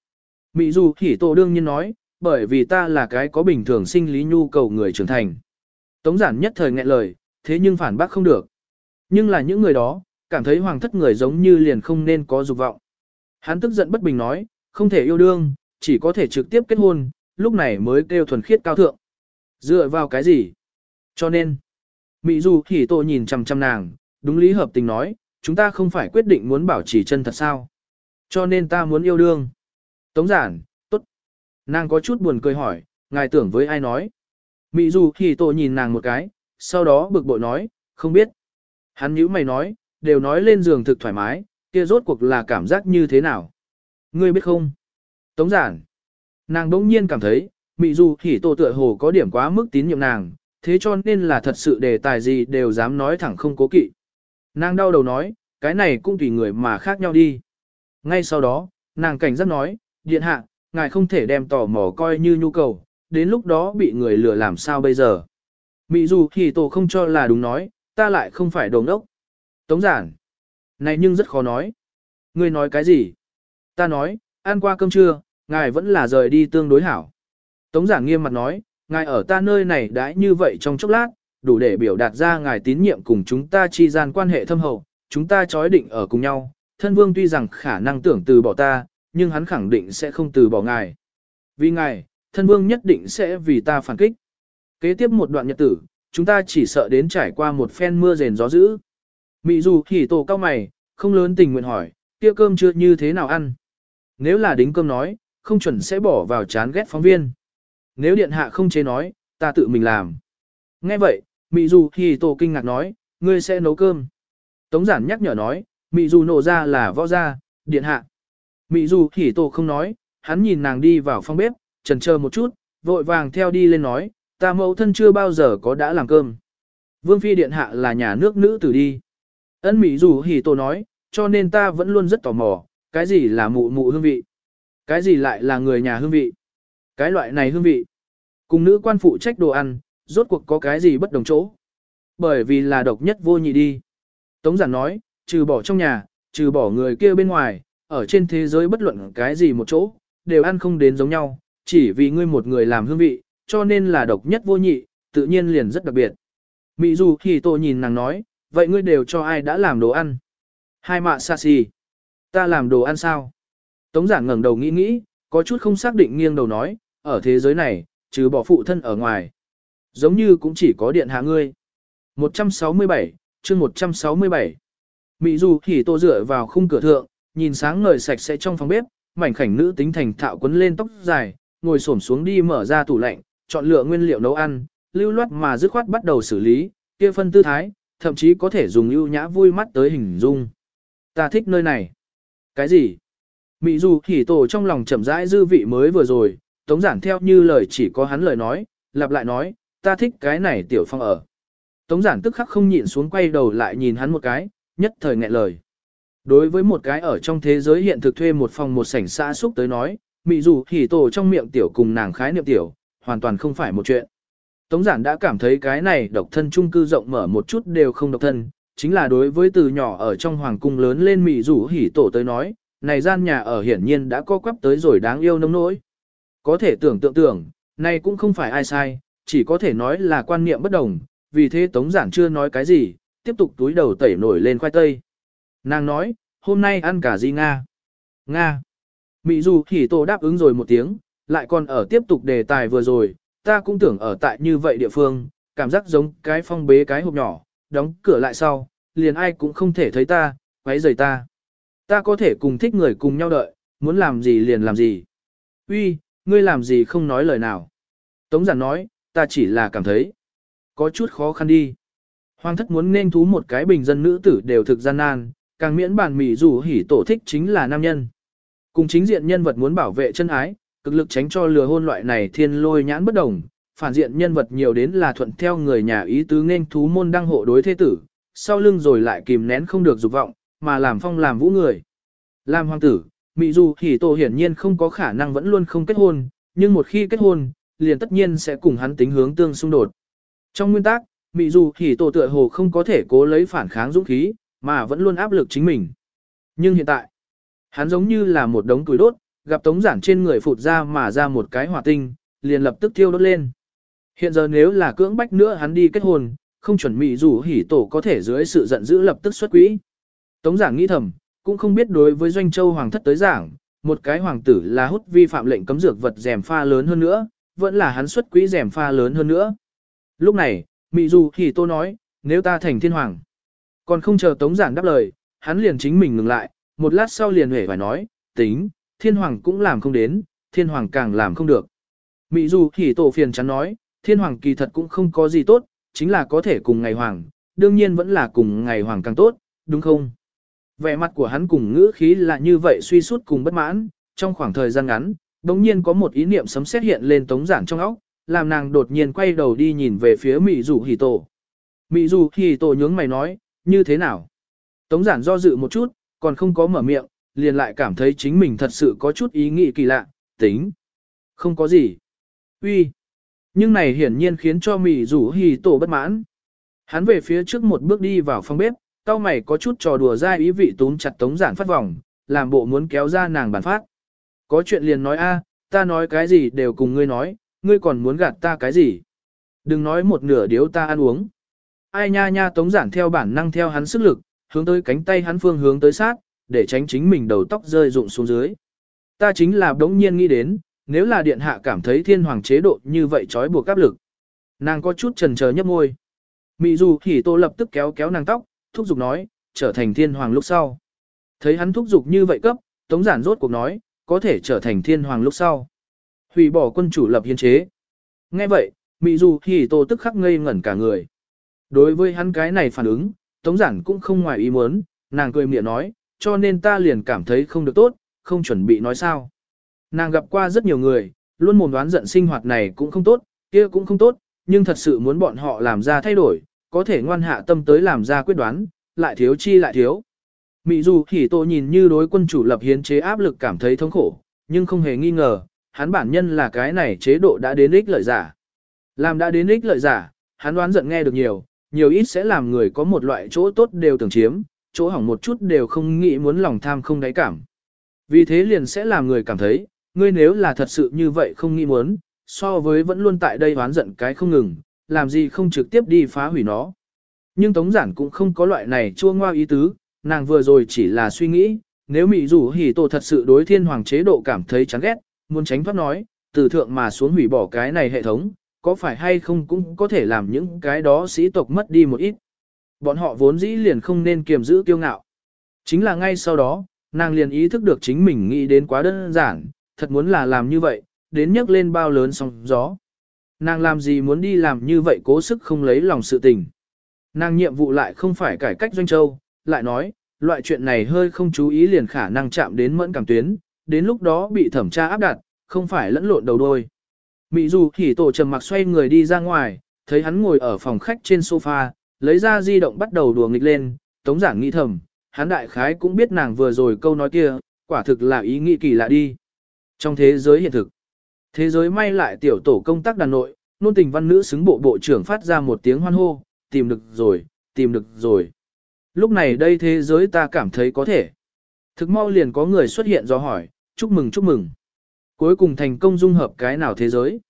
Mỹ du hỉ tô đương nhiên nói, bởi vì ta là cái có bình thường sinh lý nhu cầu người trưởng thành. Tống giản nhất thời nghẹn lời, thế nhưng phản bác không được. Nhưng là những người đó, cảm thấy hoàng thất người giống như liền không nên có dục vọng. Hắn tức giận bất bình nói, không thể yêu đương, chỉ có thể trực tiếp kết hôn, lúc này mới kêu thuần khiết cao thượng. Dựa vào cái gì? Cho nên, Mỹ dù thì tổ nhìn chằm chằm nàng, đúng lý hợp tình nói, chúng ta không phải quyết định muốn bảo trì chân thật sao. Cho nên ta muốn yêu đương. Tống giản, tốt. Nàng có chút buồn cười hỏi, ngài tưởng với ai nói. Mỹ dù thì tổ nhìn nàng một cái, sau đó bực bội nói, không biết. Hắn nhíu mày nói, đều nói lên giường thực thoải mái, kia rốt cuộc là cảm giác như thế nào. Ngươi biết không? Tống giản. Nàng đỗng nhiên cảm thấy, Mị dù hỉ tổ tựa hồ có điểm quá mức tín nhiệm nàng, thế cho nên là thật sự đề tài gì đều dám nói thẳng không cố kỵ. Nàng đau đầu nói, cái này cũng tùy người mà khác nhau đi. Ngay sau đó, nàng cảnh giác nói, điện hạ, ngài không thể đem tò mò coi như nhu cầu, đến lúc đó bị người lừa làm sao bây giờ. Mị dù thì tổ không cho là đúng nói, ta lại không phải đồng đốc. Tống giản. Này nhưng rất khó nói. Ngươi nói cái gì? Ta nói, ăn qua cơm trưa, ngài vẫn là rời đi tương đối hảo. Tống giảng nghiêm mặt nói, ngài ở ta nơi này đã như vậy trong chốc lát, đủ để biểu đạt ra ngài tín nhiệm cùng chúng ta chi gian quan hệ thâm hậu, chúng ta chói định ở cùng nhau. Thân vương tuy rằng khả năng tưởng từ bỏ ta, nhưng hắn khẳng định sẽ không từ bỏ ngài. Vì ngài, thân vương nhất định sẽ vì ta phản kích. Kế tiếp một đoạn nhật tử, chúng ta chỉ sợ đến trải qua một phen mưa rền gió dữ. Mị dù thì tổ cao mày, không lớn tình nguyện hỏi, kia cơm chưa như thế nào ăn. Nếu là đính cơm nói, không chuẩn sẽ bỏ vào chán ghét phóng viên. Nếu điện hạ không chế nói, ta tự mình làm. Nghe vậy, Mị dù thì tổ kinh ngạc nói, ngươi sẽ nấu cơm. Tống giản nhắc nhở nói, mị dù nổ ra là võ gia, điện hạ. Mị dù hỉ tổ không nói, hắn nhìn nàng đi vào phòng bếp, trần chờ một chút, vội vàng theo đi lên nói, ta mẫu thân chưa bao giờ có đã làm cơm. Vương phi điện hạ là nhà nước nữ tử đi. Ân Mỹ dù hỉ tô nói, cho nên ta vẫn luôn rất tò mò, cái gì là mụ mụ hương vị? Cái gì lại là người nhà hương vị? Cái loại này hương vị. Cùng nữ quan phụ trách đồ ăn, rốt cuộc có cái gì bất đồng chỗ? Bởi vì là độc nhất vô nhị đi. Tống giản nói, trừ bỏ trong nhà, trừ bỏ người kia bên ngoài, ở trên thế giới bất luận cái gì một chỗ, đều ăn không đến giống nhau, chỉ vì ngươi một người làm hương vị, cho nên là độc nhất vô nhị, tự nhiên liền rất đặc biệt. Mị dù thì tôi nhìn nàng nói, vậy ngươi đều cho ai đã làm đồ ăn? Hai mạ xa xì. Ta làm đồ ăn sao? Tống giản ngẩng đầu nghĩ nghĩ, có chút không xác định nghiêng đầu nói, ở thế giới này, trừ bỏ phụ thân ở ngoài. Giống như cũng chỉ có điện hạ ngươi. 167, chương 167. Mị dù thì tô dựa vào khung cửa thượng, nhìn sáng ngời sạch sẽ trong phòng bếp, mảnh khảnh nữ tính thành thạo quấn lên tóc dài, ngồi xổm xuống đi mở ra tủ lạnh, chọn lựa nguyên liệu nấu ăn, lưu loát mà dứt khoát bắt đầu xử lý, kia phân tư thái, thậm chí có thể dùng ưu nhã vui mắt tới hình dung. Ta thích nơi này. Cái gì? Mị dù thì tổ trong lòng chậm rãi dư vị mới vừa rồi, tống giản theo như lời chỉ có hắn lời nói, lặp lại nói, ta thích cái này tiểu phong ở. Tống giản tức khắc không nhịn xuống quay đầu lại nhìn hắn một cái, nhất thời nghẹn lời. Đối với một cái ở trong thế giới hiện thực thuê một phòng một sảnh xã xúc tới nói, mị dù hỉ tổ trong miệng tiểu cùng nàng khái niệm tiểu, hoàn toàn không phải một chuyện. Tống giản đã cảm thấy cái này độc thân chung cư rộng mở một chút đều không độc thân, chính là đối với từ nhỏ ở trong hoàng cung lớn lên mị rủ hỉ tổ tới nói, này gian nhà ở hiển nhiên đã co quắp tới rồi đáng yêu nông nỗi. Có thể tưởng tượng tưởng, này cũng không phải ai sai, chỉ có thể nói là quan niệm bất đồng, vì thế Tống Giản chưa nói cái gì, tiếp tục túi đầu tẩy nổi lên khoai tây. Nàng nói, hôm nay ăn cả gì Nga? Nga. Mị dù thì tổ đáp ứng rồi một tiếng, lại còn ở tiếp tục đề tài vừa rồi, ta cũng tưởng ở tại như vậy địa phương, cảm giác giống cái phong bế cái hộp nhỏ, đóng cửa lại sau, liền ai cũng không thể thấy ta, quấy rời ta. Ta có thể cùng thích người cùng nhau đợi, muốn làm gì liền làm gì. Uy, ngươi làm gì không nói lời nào. Tống giản nói, ta chỉ là cảm thấy, có chút khó khăn đi. Hoàng thất muốn nên thú một cái bình dân nữ tử đều thực gian nan, càng miễn bàn mỉ dù hỉ tổ thích chính là nam nhân. Cùng chính diện nhân vật muốn bảo vệ chân ái, cực lực tránh cho lừa hôn loại này thiên lôi nhãn bất đồng, phản diện nhân vật nhiều đến là thuận theo người nhà ý tứ nên thú môn đăng hộ đối thế tử, sau lưng rồi lại kìm nén không được dục vọng, mà làm phong làm vũ người. Làm hoàng tử, Mị dù hỉ tổ hiển nhiên không có khả năng vẫn luôn không kết hôn, nhưng một khi kết hôn, liền tất nhiên sẽ cùng hắn tính hướng tương xung đột. Trong nguyên tắc, Mị dù hỉ tổ tựa hồ không có thể cố lấy phản kháng dũng khí, mà vẫn luôn áp lực chính mình. Nhưng hiện tại, hắn giống như là một đống tuổi đốt, gặp tống giản trên người phụt ra mà ra một cái hỏa tinh, liền lập tức thiêu đốt lên. Hiện giờ nếu là cưỡng bách nữa hắn đi kết hôn, không chuẩn mị dù hỉ tổ có thể dưới sự giận dữ lập tức xuất quỹ. Tống giản nghĩ thầm, cũng không biết đối với doanh châu hoàng thất tới giảng, một cái hoàng tử là hút vi phạm lệnh cấm dược vật rèm pha lớn hơn nữa, vẫn là hắn xuất quỹ rèm pha lớn hơn nữa. Lúc này, mị dù hỉ tô nói, nếu ta thành thiên hoàng, còn không chờ tống giản đáp lời, hắn liền chính mình ngừng lại, một lát sau liền hể phải nói, tính, thiên hoàng cũng làm không đến, thiên hoàng càng làm không được. Mị dù hỉ tổ phiền chắn nói, thiên hoàng kỳ thật cũng không có gì tốt, chính là có thể cùng ngày hoàng, đương nhiên vẫn là cùng ngày hoàng càng tốt, đúng không? Vẻ mặt của hắn cùng ngữ khí là như vậy suy sút cùng bất mãn, trong khoảng thời gian ngắn, đống nhiên có một ý niệm sấm xét hiện lên tống giản trong óc, làm nàng đột nhiên quay đầu đi nhìn về phía Mị Dụ hỉ tổ. Mị Dụ hỉ tổ nhướng mày nói, như thế nào? Tống giản do dự một chút, còn không có mở miệng, liền lại cảm thấy chính mình thật sự có chút ý nghĩ kỳ lạ, tính. Không có gì. Uy. Nhưng này hiển nhiên khiến cho Mị Dụ Hỉ tổ bất mãn. Hắn về phía trước một bước đi vào phòng bếp, cao mày có chút trò đùa dai ý vị túm chặt tống giản phát vòng, làm bộ muốn kéo ra nàng bản phát. Có chuyện liền nói a, ta nói cái gì đều cùng ngươi nói, ngươi còn muốn gạt ta cái gì. Đừng nói một nửa điếu ta ăn uống. Ai nha nha tống giản theo bản năng theo hắn sức lực, hướng tới cánh tay hắn phương hướng tới sát, để tránh chính mình đầu tóc rơi rụng xuống dưới. Ta chính là đống nhiên nghĩ đến, nếu là điện hạ cảm thấy thiên hoàng chế độ như vậy trói buộc áp lực. Nàng có chút trần chờ nhấp môi. Mị dù thì tô lập tức kéo kéo nàng tóc, thúc giục nói, trở thành thiên hoàng lúc sau. Thấy hắn thúc giục như vậy cấp, tống giản rốt cuộc nói, có thể trở thành thiên hoàng lúc sau. Hủy bỏ quân chủ lập hiến chế. Nghe vậy, Mị dù thì tô tức khắc ngây ngẩn cả người. Đối với hắn cái này phản ứng, Tống Giản cũng không ngoài ý muốn, nàng cười miệng nói, cho nên ta liền cảm thấy không được tốt, không chuẩn bị nói sao. Nàng gặp qua rất nhiều người, luôn mồm đoán giận sinh hoạt này cũng không tốt, kia cũng không tốt, nhưng thật sự muốn bọn họ làm ra thay đổi, có thể ngoan hạ tâm tới làm ra quyết đoán, lại thiếu chi lại thiếu. Mị dù hỉ tổ nhìn như đối quân chủ lập hiến chế áp lực cảm thấy thống khổ, nhưng không hề nghi ngờ, hắn bản nhân là cái này chế độ đã đến ích lợi giả. Làm đã đến ích lợi giả, hắn đoán giận nghe được nhiều, nhiều ít sẽ làm người có một loại chỗ tốt đều tưởng chiếm, chỗ hỏng một chút đều không nghĩ muốn lòng tham không đáy cảm. Vì thế liền sẽ làm người cảm thấy, ngươi nếu là thật sự như vậy không nghĩ muốn, so với vẫn luôn tại đây đoán giận cái không ngừng, làm gì không trực tiếp đi phá hủy nó. Nhưng Tống Giản cũng không có loại này chua ngoa ý tứ, nàng vừa rồi chỉ là suy nghĩ, nếu Mỹ rủ hỉ tổ thật sự đối thiên hoàng chế độ cảm thấy chán ghét, muốn tránh thoát nói, từ thượng mà xuống hủy bỏ cái này hệ thống, có phải hay không cũng có thể làm những cái đó sĩ tộc mất đi một ít. Bọn họ vốn dĩ liền không nên kiềm giữ kiêu ngạo. Chính là ngay sau đó, nàng liền ý thức được chính mình nghĩ đến quá đơn giản, thật muốn là làm như vậy, đến nhấc lên bao lớn sóng gió. Nàng làm gì muốn đi làm như vậy cố sức không lấy lòng sự tình. Nàng nhiệm vụ lại không phải cải cách doanh châu, lại nói, loại chuyện này hơi không chú ý liền khả năng chạm đến mẫn cảm tuyến, đến lúc đó bị thẩm tra áp đặt, không phải lẫn lộn đầu đôi. Mị dù thì tổ trầm mặc xoay người đi ra ngoài, thấy hắn ngồi ở phòng khách trên sofa, lấy ra di động bắt đầu đùa nghịch lên, tống giảng nghĩ thầm, hắn đại khái cũng biết nàng vừa rồi câu nói kia, quả thực là ý nghĩ kỳ lạ đi. Trong thế giới hiện thực, thế giới may lại tiểu tổ công tác đàn nội, nôn tình văn nữ xứng bộ bộ trưởng phát ra một tiếng hoan hô, tìm được rồi, tìm được rồi. Lúc này đây thế giới ta cảm thấy có thể. Thực mau liền có người xuất hiện do hỏi, chúc mừng chúc mừng. Cuối cùng thành công dung hợp cái nào thế giới.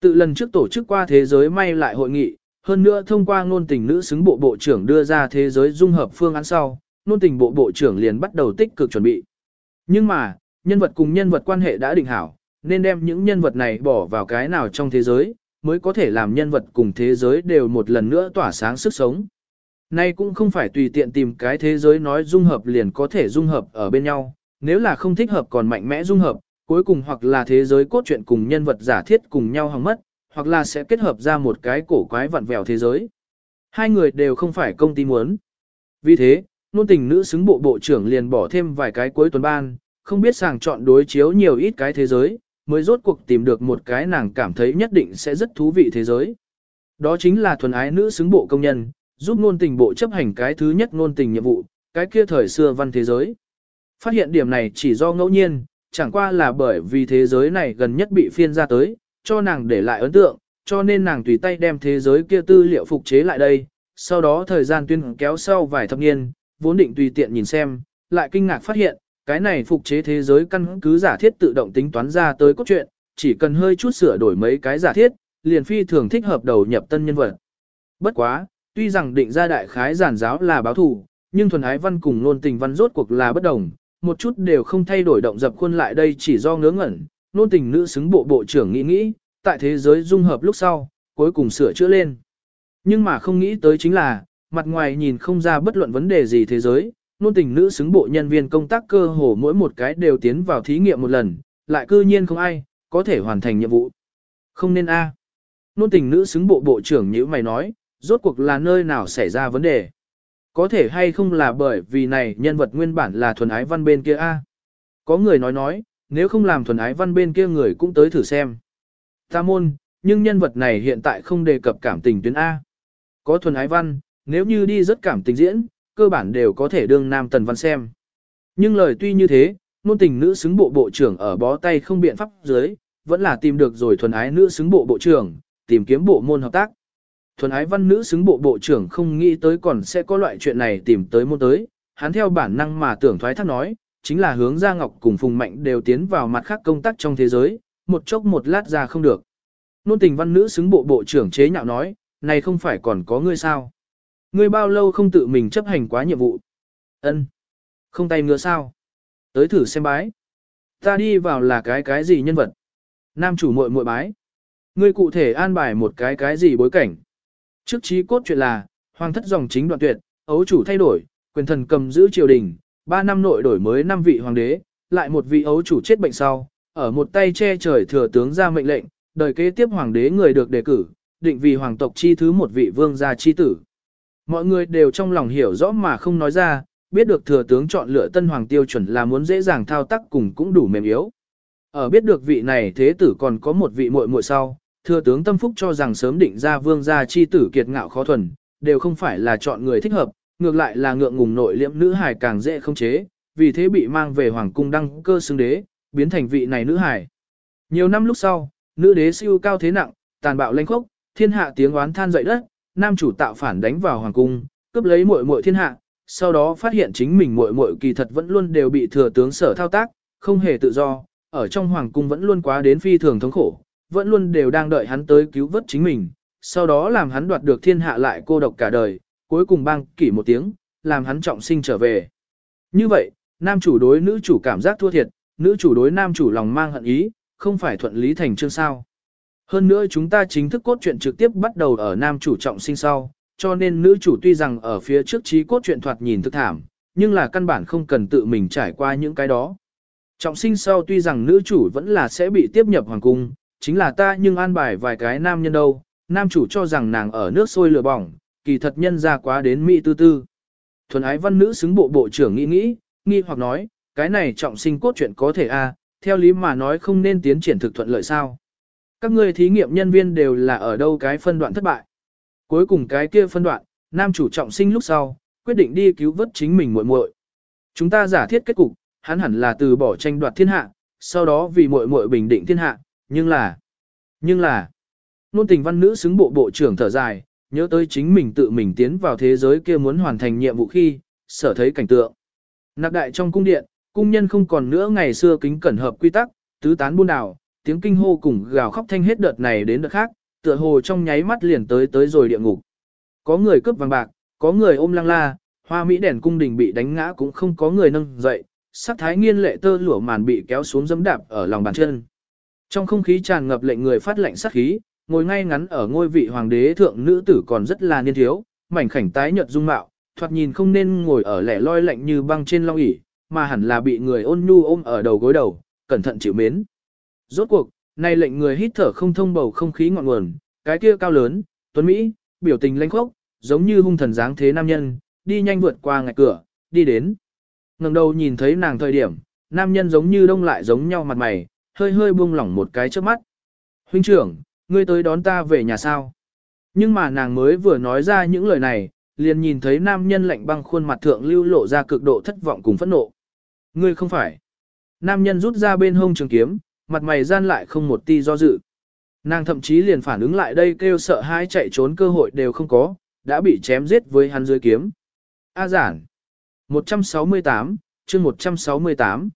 Tự lần trước tổ chức qua thế giới may lại hội nghị, hơn nữa thông qua Nôn tình nữ xứng bộ bộ trưởng đưa ra thế giới dung hợp phương án sau, Nôn tình bộ bộ trưởng liền bắt đầu tích cực chuẩn bị. Nhưng mà, nhân vật cùng nhân vật quan hệ đã định hảo, nên đem những nhân vật này bỏ vào cái nào trong thế giới, mới có thể làm nhân vật cùng thế giới đều một lần nữa tỏa sáng sức sống. Nay cũng không phải tùy tiện tìm cái thế giới nói dung hợp liền có thể dung hợp ở bên nhau, nếu là không thích hợp còn mạnh mẽ dung hợp, cuối cùng hoặc là thế giới cốt truyện cùng nhân vật giả thiết cùng nhau hằng mất, hoặc là sẽ kết hợp ra một cái cổ quái vặn vẹo thế giới. Hai người đều không phải công ty muốn. Vì thế, nôn tình nữ xứng bộ bộ trưởng liền bỏ thêm vài cái cuối tuần ban, không biết sàng chọn đối chiếu nhiều ít cái thế giới, mới rốt cuộc tìm được một cái nàng cảm thấy nhất định sẽ rất thú vị thế giới. Đó chính là thuần ái nữ xứng bộ công nhân, giúp ngôn tình bộ chấp hành cái thứ nhất ngôn tình nhiệm vụ, cái kia thời xưa văn thế giới. Phát hiện điểm này chỉ do ngẫu nhiên, chẳng qua là bởi vì thế giới này gần nhất bị phiên ra tới, cho nàng để lại ấn tượng, cho nên nàng tùy tay đem thế giới kia tư liệu phục chế lại đây, sau đó thời gian tuyên kéo sau vài thập niên, vốn định tùy tiện nhìn xem, lại kinh ngạc phát hiện, cái này phục chế thế giới căn cứ giả thiết tự động tính toán ra tới cốt truyện, chỉ cần hơi chút sửa đổi mấy cái giả thiết, liền phi thường thích hợp đầu nhập tân nhân vật. Bất quá, tuy rằng định ra đại khái giản giáo là báo thủ, nhưng thuần ái văn cùng nôn tình văn rốt cuộc là bất đồng, một chút đều không thay đổi động dập khuôn lại đây chỉ do ngớ ngẩn, nôn tình nữ xứng bộ bộ trưởng nghĩ nghĩ, tại thế giới dung hợp lúc sau, cuối cùng sửa chữa lên. Nhưng mà không nghĩ tới chính là, mặt ngoài nhìn không ra bất luận vấn đề gì thế giới, nôn tình nữ xứng bộ nhân viên công tác cơ hồ mỗi một cái đều tiến vào thí nghiệm một lần, lại cư nhiên không ai, có thể hoàn thành nhiệm vụ. Không nên a. À. Nôn tình nữ xứng bộ bộ trưởng như mày nói, rốt cuộc là nơi nào xảy ra vấn đề. Có thể hay không là bởi vì này nhân vật nguyên bản là thuần ái văn bên kia a. À? Có người nói nói, nếu không làm thuần ái văn bên kia người cũng tới thử xem. Ta môn, nhưng nhân vật này hiện tại không đề cập cảm tình tuyến A. Có thuần ái văn, nếu như đi rất cảm tình diễn, cơ bản đều có thể đương nam tần văn xem. Nhưng lời tuy như thế, nôn tình nữ xứng bộ bộ trưởng ở bó tay không biện pháp dưới, vẫn là tìm được rồi thuần ái nữ xứng bộ bộ trưởng, tìm kiếm bộ môn hợp tác. Thuần ái văn nữ xứng bộ bộ trưởng không nghĩ tới còn sẽ có loại chuyện này tìm tới môn tới, hắn theo bản năng mà tưởng thoái thác nói, chính là hướng Gia Ngọc cùng Phùng Mạnh đều tiến vào mặt khác công tác trong thế giới, một chốc một lát ra không được. Nôn tình văn nữ xứng bộ bộ trưởng chế nhạo nói, này không phải còn có ngươi sao? Ngươi bao lâu không tự mình chấp hành quá nhiệm vụ? Ân, Không tay ngứa sao? Tới thử xem bái. Ta đi vào là cái cái gì nhân vật? Nam chủ muội muội bái. Ngươi cụ thể an bài một cái cái gì bối cảnh? Trước trí cốt chuyện là, hoàng thất dòng chính đoạn tuyệt, ấu chủ thay đổi, quyền thần cầm giữ triều đình, ba năm nội đổi mới năm vị hoàng đế, lại một vị ấu chủ chết bệnh sau, ở một tay che trời thừa tướng ra mệnh lệnh, đời kế tiếp hoàng đế người được đề cử, định vì hoàng tộc chi thứ một vị vương gia chi tử. Mọi người đều trong lòng hiểu rõ mà không nói ra, biết được thừa tướng chọn lựa tân hoàng tiêu chuẩn là muốn dễ dàng thao tác cùng cũng đủ mềm yếu. Ở biết được vị này thế tử còn có một vị muội muội sau, thừa tướng tâm phúc cho rằng sớm định ra vương gia chi tử kiệt ngạo khó thuần, đều không phải là chọn người thích hợp, ngược lại là ngượng ngùng nội liễm nữ hài càng dễ không chế, vì thế bị mang về hoàng cung đăng cơ xứng đế, biến thành vị này nữ hài. Nhiều năm lúc sau, nữ đế siêu cao thế nặng, tàn bạo lanh khốc, thiên hạ tiếng oán than dậy đất, nam chủ tạo phản đánh vào hoàng cung, cướp lấy muội muội thiên hạ, sau đó phát hiện chính mình muội muội kỳ thật vẫn luôn đều bị thừa tướng sở thao tác, không hề tự do, ở trong hoàng cung vẫn luôn quá đến phi thường thống khổ, vẫn luôn đều đang đợi hắn tới cứu vớt chính mình, sau đó làm hắn đoạt được thiên hạ lại cô độc cả đời, cuối cùng băng kỷ một tiếng, làm hắn trọng sinh trở về. Như vậy, nam chủ đối nữ chủ cảm giác thua thiệt, nữ chủ đối nam chủ lòng mang hận ý, không phải thuận lý thành chương sao. Hơn nữa chúng ta chính thức cốt truyện trực tiếp bắt đầu ở nam chủ trọng sinh sau, cho nên nữ chủ tuy rằng ở phía trước trí cốt truyện thoạt nhìn thức thảm, nhưng là căn bản không cần tự mình trải qua những cái đó. Trọng sinh sau tuy rằng nữ chủ vẫn là sẽ bị tiếp nhập hoàng cung, chính là ta nhưng an bài vài cái nam nhân đâu, nam chủ cho rằng nàng ở nước sôi lửa bỏng, kỳ thật nhân ra quá đến mỹ tư tư. Thuần ái văn nữ xứng bộ bộ trưởng nghĩ nghĩ, nghi hoặc nói, cái này trọng sinh cốt truyện có thể a à, theo lý mà nói không nên tiến triển thực thuận lợi sao. Các ngươi thí nghiệm nhân viên đều là ở đâu cái phân đoạn thất bại. Cuối cùng cái kia phân đoạn, nam chủ trọng sinh lúc sau, quyết định đi cứu vớt chính mình muội muội. Chúng ta giả thiết kết cục, hắn hẳn là từ bỏ tranh đoạt thiên hạ, sau đó vì muội muội bình định thiên hạ, nhưng là, nhưng là, nôn tình văn nữ xứng bộ bộ trưởng thở dài, nhớ tới chính mình tự mình tiến vào thế giới kia muốn hoàn thành nhiệm vụ khi, sở thấy cảnh tượng. Nạc đại trong cung điện, cung nhân không còn nữa ngày xưa kính cẩn hợp quy tắc, tứ tán buôn đảo, tiếng kinh hô cùng gào khóc thanh hết đợt này đến đợt khác, tựa hồ trong nháy mắt liền tới tới rồi địa ngục. Có người cướp vàng bạc, có người ôm lăng la, hoa mỹ đèn cung đình bị đánh ngã cũng không có người nâng dậy, sắc thái nghiên lệ tơ lụa màn bị kéo xuống dẫm đạp ở lòng bàn chân. Trong không khí tràn ngập lệnh người phát lệnh sát khí, ngồi ngay ngắn ở ngôi vị hoàng đế thượng nữ tử còn rất là niên thiếu, mảnh khảnh tái nhợt dung mạo, thoạt nhìn không nên ngồi ở lẻ loi lạnh như băng trên long ỷ, mà hẳn là bị người ôn nhu ôm ở đầu gối đầu, cẩn thận chịu mến. Rốt cuộc, này lệnh người hít thở không thông bầu không khí ngọn nguồn, cái kia cao lớn, tuấn Mỹ, biểu tình lãnh khốc, giống như hung thần dáng thế nam nhân, đi nhanh vượt qua ngạch cửa, đi đến. ngẩng đầu nhìn thấy nàng thời điểm, nam nhân giống như đông lại giống nhau mặt mày, hơi hơi buông lỏng một cái trước mắt. Huynh trưởng, ngươi tới đón ta về nhà sao? Nhưng mà nàng mới vừa nói ra những lời này, liền nhìn thấy nam nhân lạnh băng khuôn mặt thượng lưu lộ ra cực độ thất vọng cùng phẫn nộ. Ngươi không phải. Nam nhân rút ra bên hông trường kiếm, mặt mày gian lại không một ti do dự. Nàng thậm chí liền phản ứng lại đây kêu sợ hãi chạy trốn cơ hội đều không có, đã bị chém giết với hắn dưới kiếm. A giản. 168, chương 168.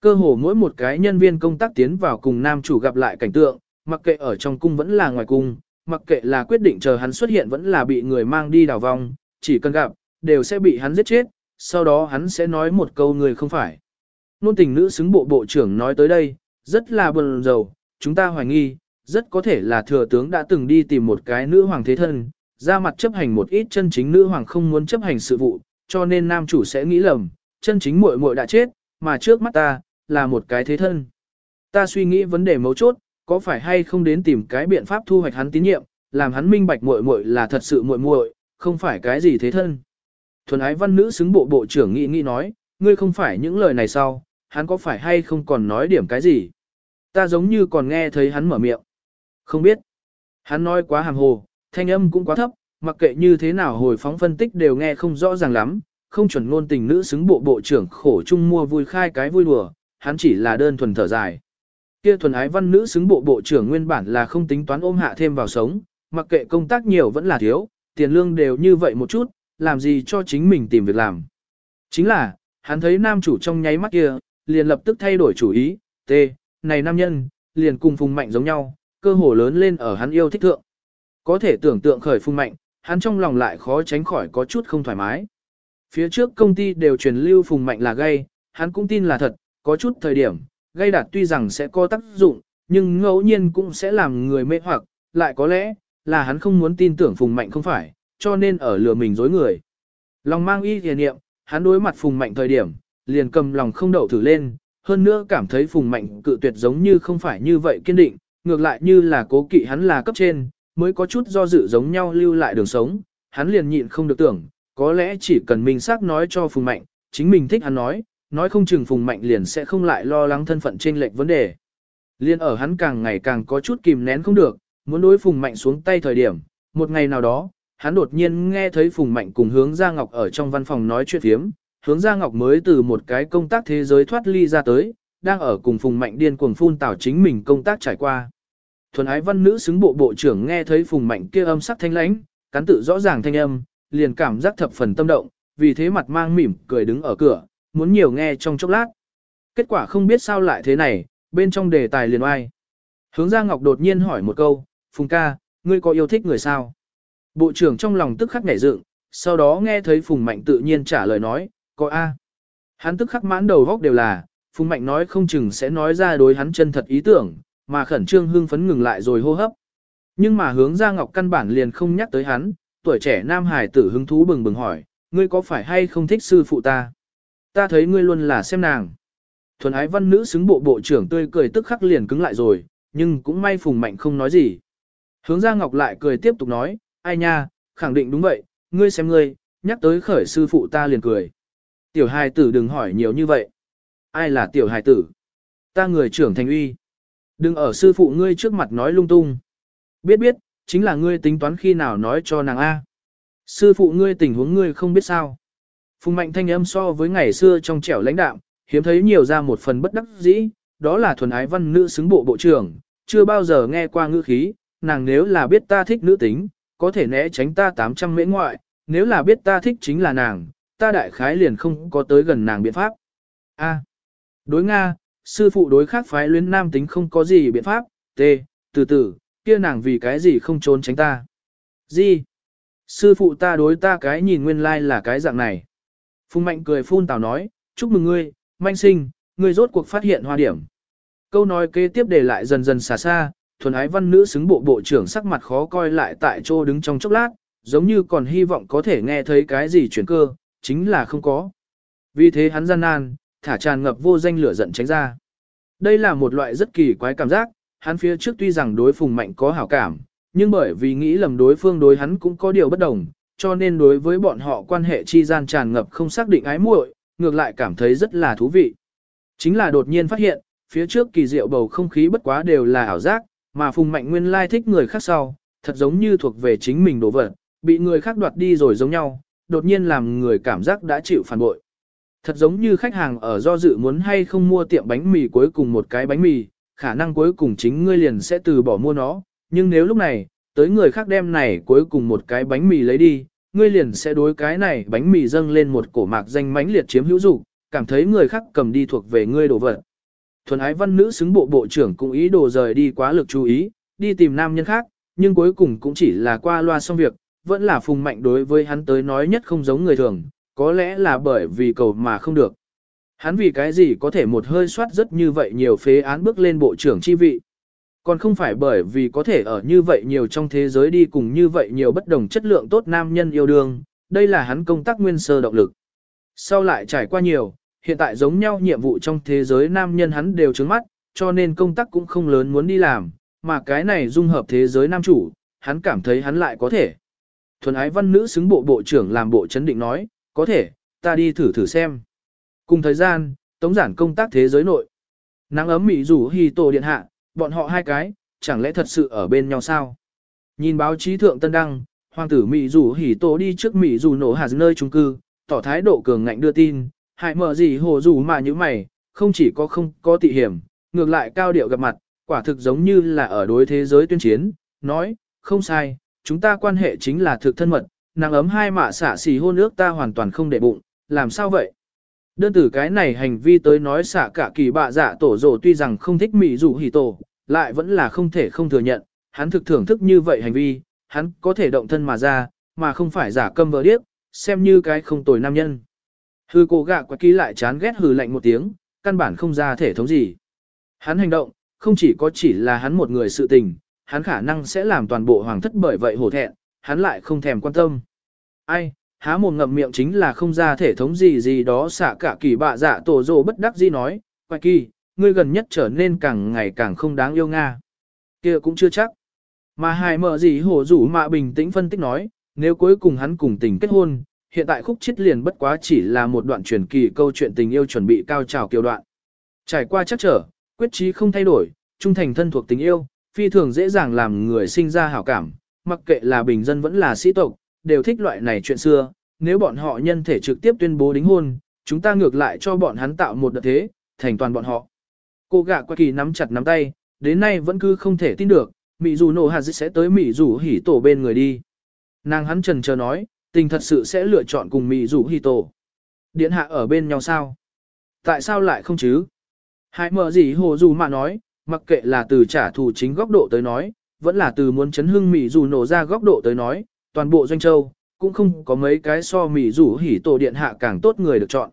Cơ hồ mỗi một cái nhân viên công tác tiến vào cùng nam chủ gặp lại cảnh tượng, mặc kệ ở trong cung vẫn là ngoài cung, mặc kệ là quyết định chờ hắn xuất hiện vẫn là bị người mang đi đào vong, chỉ cần gặp, đều sẽ bị hắn giết chết, sau đó hắn sẽ nói một câu người không phải. Nôn tình nữ xứng bộ bộ trưởng nói tới đây, rất là buồn rầu, chúng ta hoài nghi, rất có thể là thừa tướng đã từng đi tìm một cái nữ hoàng thế thân, ra mặt chấp hành một ít chân chính nữ hoàng không muốn chấp hành sự vụ, cho nên nam chủ sẽ nghĩ lầm, chân chính muội muội đã chết, mà trước mắt ta, là một cái thế thân. Ta suy nghĩ vấn đề mấu chốt, có phải hay không đến tìm cái biện pháp thu hoạch hắn tín nhiệm, làm hắn minh bạch muội muội là thật sự muội muội, không phải cái gì thế thân. Thuần ái văn nữ xứng bộ bộ trưởng nghĩ nghĩ nói, ngươi không phải những lời này sau, hắn có phải hay không còn nói điểm cái gì? Ta giống như còn nghe thấy hắn mở miệng. Không biết. Hắn nói quá hàm hồ, thanh âm cũng quá thấp, mặc kệ như thế nào hồi phóng phân tích đều nghe không rõ ràng lắm, không chuẩn ngôn tình nữ xứng bộ bộ trưởng khổ chung mua vui khai cái vui đùa, hắn chỉ là đơn thuần thở dài. Kia thuần ái văn nữ xứng bộ bộ trưởng nguyên bản là không tính toán ôm hạ thêm vào sống, mặc kệ công tác nhiều vẫn là thiếu, tiền lương đều như vậy một chút, làm gì cho chính mình tìm việc làm. Chính là, hắn thấy nam chủ trong nháy mắt kia, liền lập tức thay đổi chủ ý, t, này nam nhân, liền cùng phùng mạnh giống nhau, cơ hồ lớn lên ở hắn yêu thích thượng. Có thể tưởng tượng khởi phùng mạnh, hắn trong lòng lại khó tránh khỏi có chút không thoải mái. Phía trước công ty đều truyền lưu phùng mạnh là gay, hắn cũng tin là thật, có chút thời điểm, gay đạt tuy rằng sẽ có tác dụng, nhưng ngẫu nhiên cũng sẽ làm người mê hoặc, lại có lẽ, là hắn không muốn tin tưởng Phùng Mạnh không phải, cho nên ở lừa mình dối người. Lòng mang y thiền niệm, hắn đối mặt Phùng Mạnh thời điểm, liền cầm lòng không đậu thử lên, hơn nữa cảm thấy Phùng Mạnh cự tuyệt giống như không phải như vậy kiên định, ngược lại như là cố kỵ hắn là cấp trên, mới có chút do dự giống nhau lưu lại đường sống, hắn liền nhịn không được tưởng, có lẽ chỉ cần mình xác nói cho Phùng Mạnh, chính mình thích hắn nói, nói không chừng Phùng Mạnh liền sẽ không lại lo lắng thân phận trên lệch vấn đề. Liên ở hắn càng ngày càng có chút kìm nén không được, muốn đối Phùng Mạnh xuống tay thời điểm, một ngày nào đó, hắn đột nhiên nghe thấy Phùng Mạnh cùng hướng Gia Ngọc ở trong văn phòng nói chuyện phiếm, hướng Gia Ngọc mới từ một cái công tác thế giới thoát ly ra tới, đang ở cùng Phùng Mạnh điên cuồng phun tảo chính mình công tác trải qua. Thuần ái văn nữ xứng bộ bộ trưởng nghe thấy Phùng Mạnh kia âm sắc thanh lãnh, cắn tự rõ ràng thanh âm, liền cảm giác thập phần tâm động, vì thế mặt mang mỉm cười đứng ở cửa, muốn nhiều nghe trong chốc lát. Kết quả không biết sao lại thế này, bên trong đề tài liền oai. Hướng Gia Ngọc đột nhiên hỏi một câu, Phùng ca, ngươi có yêu thích người sao? Bộ trưởng trong lòng tức khắc nhảy dựng, sau đó nghe thấy Phùng Mạnh tự nhiên trả lời nói, có A. Hắn tức khắc mãn đầu góc đều là, Phùng Mạnh nói không chừng sẽ nói ra đối hắn chân thật ý tưởng, mà khẩn trương hưng phấn ngừng lại rồi hô hấp. Nhưng mà hướng ra Ngọc căn bản liền không nhắc tới hắn, tuổi trẻ nam hải tử hứng thú bừng bừng hỏi, ngươi có phải hay không thích sư phụ ta? Ta thấy ngươi luôn là xem nàng. Thuần ái văn nữ xứng bộ bộ trưởng tươi cười tức khắc liền cứng lại rồi, nhưng cũng may Phùng Mạnh không nói gì. Hướng ra Ngọc lại cười tiếp tục nói, ai nha, khẳng định đúng vậy, ngươi xem ngươi, nhắc tới khởi sư phụ ta liền cười. Tiểu hài tử đừng hỏi nhiều như vậy. Ai là tiểu hài tử? Ta người trưởng thành uy. Đừng ở sư phụ ngươi trước mặt nói lung tung. Biết biết, chính là ngươi tính toán khi nào nói cho nàng A. Sư phụ ngươi tình huống ngươi không biết sao. Phùng mạnh thanh âm so với ngày xưa trong trẻo lãnh đạm, hiếm thấy nhiều ra một phần bất đắc dĩ, đó là thuần ái văn nữ xứng bộ bộ trưởng, chưa bao giờ nghe qua ngữ khí, nàng nếu là biết ta thích nữ tính, có thể né tránh ta 800 mễ ngoại, nếu là biết ta thích chính là nàng, ta đại khái liền không có tới gần nàng biện pháp. A. đối Nga, sư phụ đối khác phái luyến nam tính không có gì biện pháp, t, từ từ, kia nàng vì cái gì không trốn tránh ta. Gì? Sư phụ ta đối ta cái nhìn nguyên lai like là cái dạng này. Phùng Mạnh cười phun tào nói, chúc mừng ngươi, manh sinh, ngươi rốt cuộc phát hiện hoa điểm. Câu nói kế tiếp để lại dần dần xa xa, thuần ái văn nữ xứng bộ bộ trưởng sắc mặt khó coi lại tại chỗ đứng trong chốc lát, giống như còn hy vọng có thể nghe thấy cái gì chuyển cơ, chính là không có. Vì thế hắn gian nan, thả tràn ngập vô danh lửa giận tránh ra. Đây là một loại rất kỳ quái cảm giác, hắn phía trước tuy rằng đối phùng mạnh có hảo cảm, nhưng bởi vì nghĩ lầm đối phương đối hắn cũng có điều bất đồng, cho nên đối với bọn họ quan hệ chi gian tràn ngập không xác định ái muội, ngược lại cảm thấy rất là thú vị. Chính là đột nhiên phát hiện, phía trước kỳ diệu bầu không khí bất quá đều là ảo giác, mà Phùng Mạnh Nguyên lai thích người khác sau, thật giống như thuộc về chính mình đổ vật, bị người khác đoạt đi rồi giống nhau, đột nhiên làm người cảm giác đã chịu phản bội. Thật giống như khách hàng ở do dự muốn hay không mua tiệm bánh mì cuối cùng một cái bánh mì, khả năng cuối cùng chính ngươi liền sẽ từ bỏ mua nó, nhưng nếu lúc này, tới người khác đem này cuối cùng một cái bánh mì lấy đi, ngươi liền sẽ đối cái này bánh mì dâng lên một cổ mạc danh mãnh liệt chiếm hữu dục, cảm thấy người khác cầm đi thuộc về ngươi đổ vật. Thuần ái văn nữ xứng bộ bộ trưởng cũng ý đồ rời đi quá lực chú ý, đi tìm nam nhân khác, nhưng cuối cùng cũng chỉ là qua loa xong việc, vẫn là phùng mạnh đối với hắn tới nói nhất không giống người thường, có lẽ là bởi vì cầu mà không được. Hắn vì cái gì có thể một hơi soát rất như vậy nhiều phế án bước lên bộ trưởng chi vị. Còn không phải bởi vì có thể ở như vậy nhiều trong thế giới đi cùng như vậy nhiều bất đồng chất lượng tốt nam nhân yêu đương, đây là hắn công tác nguyên sơ động lực. Sau lại trải qua nhiều, hiện tại giống nhau nhiệm vụ trong thế giới nam nhân hắn đều trứng mắt, cho nên công tác cũng không lớn muốn đi làm, mà cái này dung hợp thế giới nam chủ, hắn cảm thấy hắn lại có thể. Thuần ái văn nữ xứng bộ bộ trưởng làm bộ chấn định nói, có thể, ta đi thử thử xem. Cùng thời gian, tống giản công tác thế giới nội. Nắng ấm mị rủ hì tổ điện hạ, bọn họ hai cái, chẳng lẽ thật sự ở bên nhau sao? Nhìn báo chí thượng tân đăng, hoàng tử mị rủ hỉ tổ đi trước mị rủ nổ hạt nơi trung cư, tỏ thái độ cường ngạnh đưa tin, hại mở gì hồ rủ mà như mày, không chỉ có không có tị hiểm, ngược lại cao điệu gặp mặt, quả thực giống như là ở đối thế giới tuyên chiến, nói, không sai, chúng ta quan hệ chính là thực thân mật, nàng ấm hai mạ xả xì hôn ước ta hoàn toàn không để bụng, làm sao vậy? Đơn từ cái này hành vi tới nói xả cả kỳ bạ dạ tổ rồ tuy rằng không thích mị rủ hỉ tổ, lại vẫn là không thể không thừa nhận, hắn thực thưởng thức như vậy hành vi, hắn có thể động thân mà ra, mà không phải giả câm vờ điếc, xem như cái không tồi nam nhân. Hư cô gạ quá ký lại chán ghét hừ lạnh một tiếng, căn bản không ra thể thống gì. Hắn hành động, không chỉ có chỉ là hắn một người sự tình, hắn khả năng sẽ làm toàn bộ hoàng thất bởi vậy hổ thẹn, hắn lại không thèm quan tâm. Ai, há mồm ngậm miệng chính là không ra thể thống gì gì đó xả cả kỳ bạ dạ tổ rồ bất đắc dĩ nói, quay kỳ, ngươi gần nhất trở nên càng ngày càng không đáng yêu Nga. kia cũng chưa chắc. Mà hài mở gì hổ rủ mạ bình tĩnh phân tích nói, nếu cuối cùng hắn cùng tình kết hôn, hiện tại khúc chết liền bất quá chỉ là một đoạn truyền kỳ câu chuyện tình yêu chuẩn bị cao trào kiều đoạn. Trải qua chắc trở, quyết trí không thay đổi, trung thành thân thuộc tình yêu, phi thường dễ dàng làm người sinh ra hảo cảm, mặc kệ là bình dân vẫn là sĩ tộc, đều thích loại này chuyện xưa, nếu bọn họ nhân thể trực tiếp tuyên bố đính hôn, chúng ta ngược lại cho bọn hắn tạo một đợt thế, thành toàn bọn họ. Cô gạ qua kỳ nắm chặt nắm tay, đến nay vẫn cứ không thể tin được, Mỹ dù nổ hạt sẽ tới Mị dù hỉ tổ bên người đi. Nàng hắn trần chờ nói, tình thật sự sẽ lựa chọn cùng Mị dù hỉ tổ. Điện hạ ở bên nhau sao? Tại sao lại không chứ? Hai mở gì hồ dù mà nói, mặc kệ là từ trả thù chính góc độ tới nói, vẫn là từ muốn chấn hưng mỹ dù nổ ra góc độ tới nói, toàn bộ doanh châu, cũng không có mấy cái so mỹ dù hỉ tổ điện hạ càng tốt người được chọn.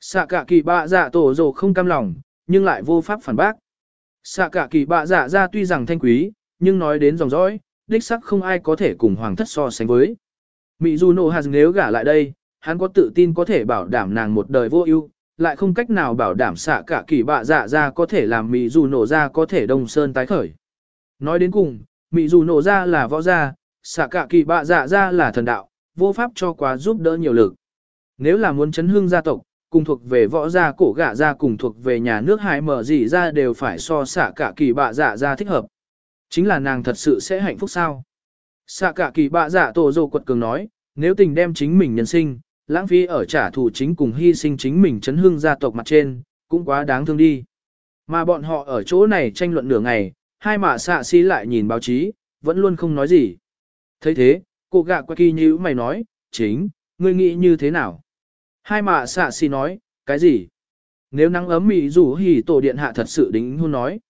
Xạ cả kỳ bạ dạ tổ dồ không cam lòng, nhưng lại vô pháp phản bác. Xạ cả kỳ bạ dạ ra tuy rằng thanh quý, nhưng nói đến dòng dõi, đích sắc không ai có thể cùng hoàng thất so sánh với. mỹ dù nổ hạt nếu gả lại đây, hắn có tự tin có thể bảo đảm nàng một đời vô ưu, lại không cách nào bảo đảm xạ cả kỳ bạ dạ ra có thể làm mị dù nổ ra có thể đông sơn tái khởi. Nói đến cùng, mị dù nổ ra là võ gia, xạ cả kỳ bạ dạ ra là thần đạo, vô pháp cho quá giúp đỡ nhiều lực. Nếu là muốn chấn hương gia tộc, cùng thuộc về võ gia cổ gạ gia cùng thuộc về nhà nước hải mở gì ra đều phải so xạ cả kỳ bạ dạ ra thích hợp. Chính là nàng thật sự sẽ hạnh phúc sao? Xạ cả kỳ bạ dạ tổ dô quật cường nói, nếu tình đem chính mình nhân sinh, lãng phí ở trả thù chính cùng hy sinh chính mình chấn hương gia tộc mặt trên, cũng quá đáng thương đi. Mà bọn họ ở chỗ này tranh luận nửa ngày, hai mạ xạ xí lại nhìn báo chí, vẫn luôn không nói gì. thấy thế, cô gạ qua kỳ như mày nói, chính, ngươi nghĩ như thế nào? Hai mạ xạ xì nói, cái gì? Nếu nắng ấm mị rủ hỉ tổ điện hạ thật sự đính hôn nói.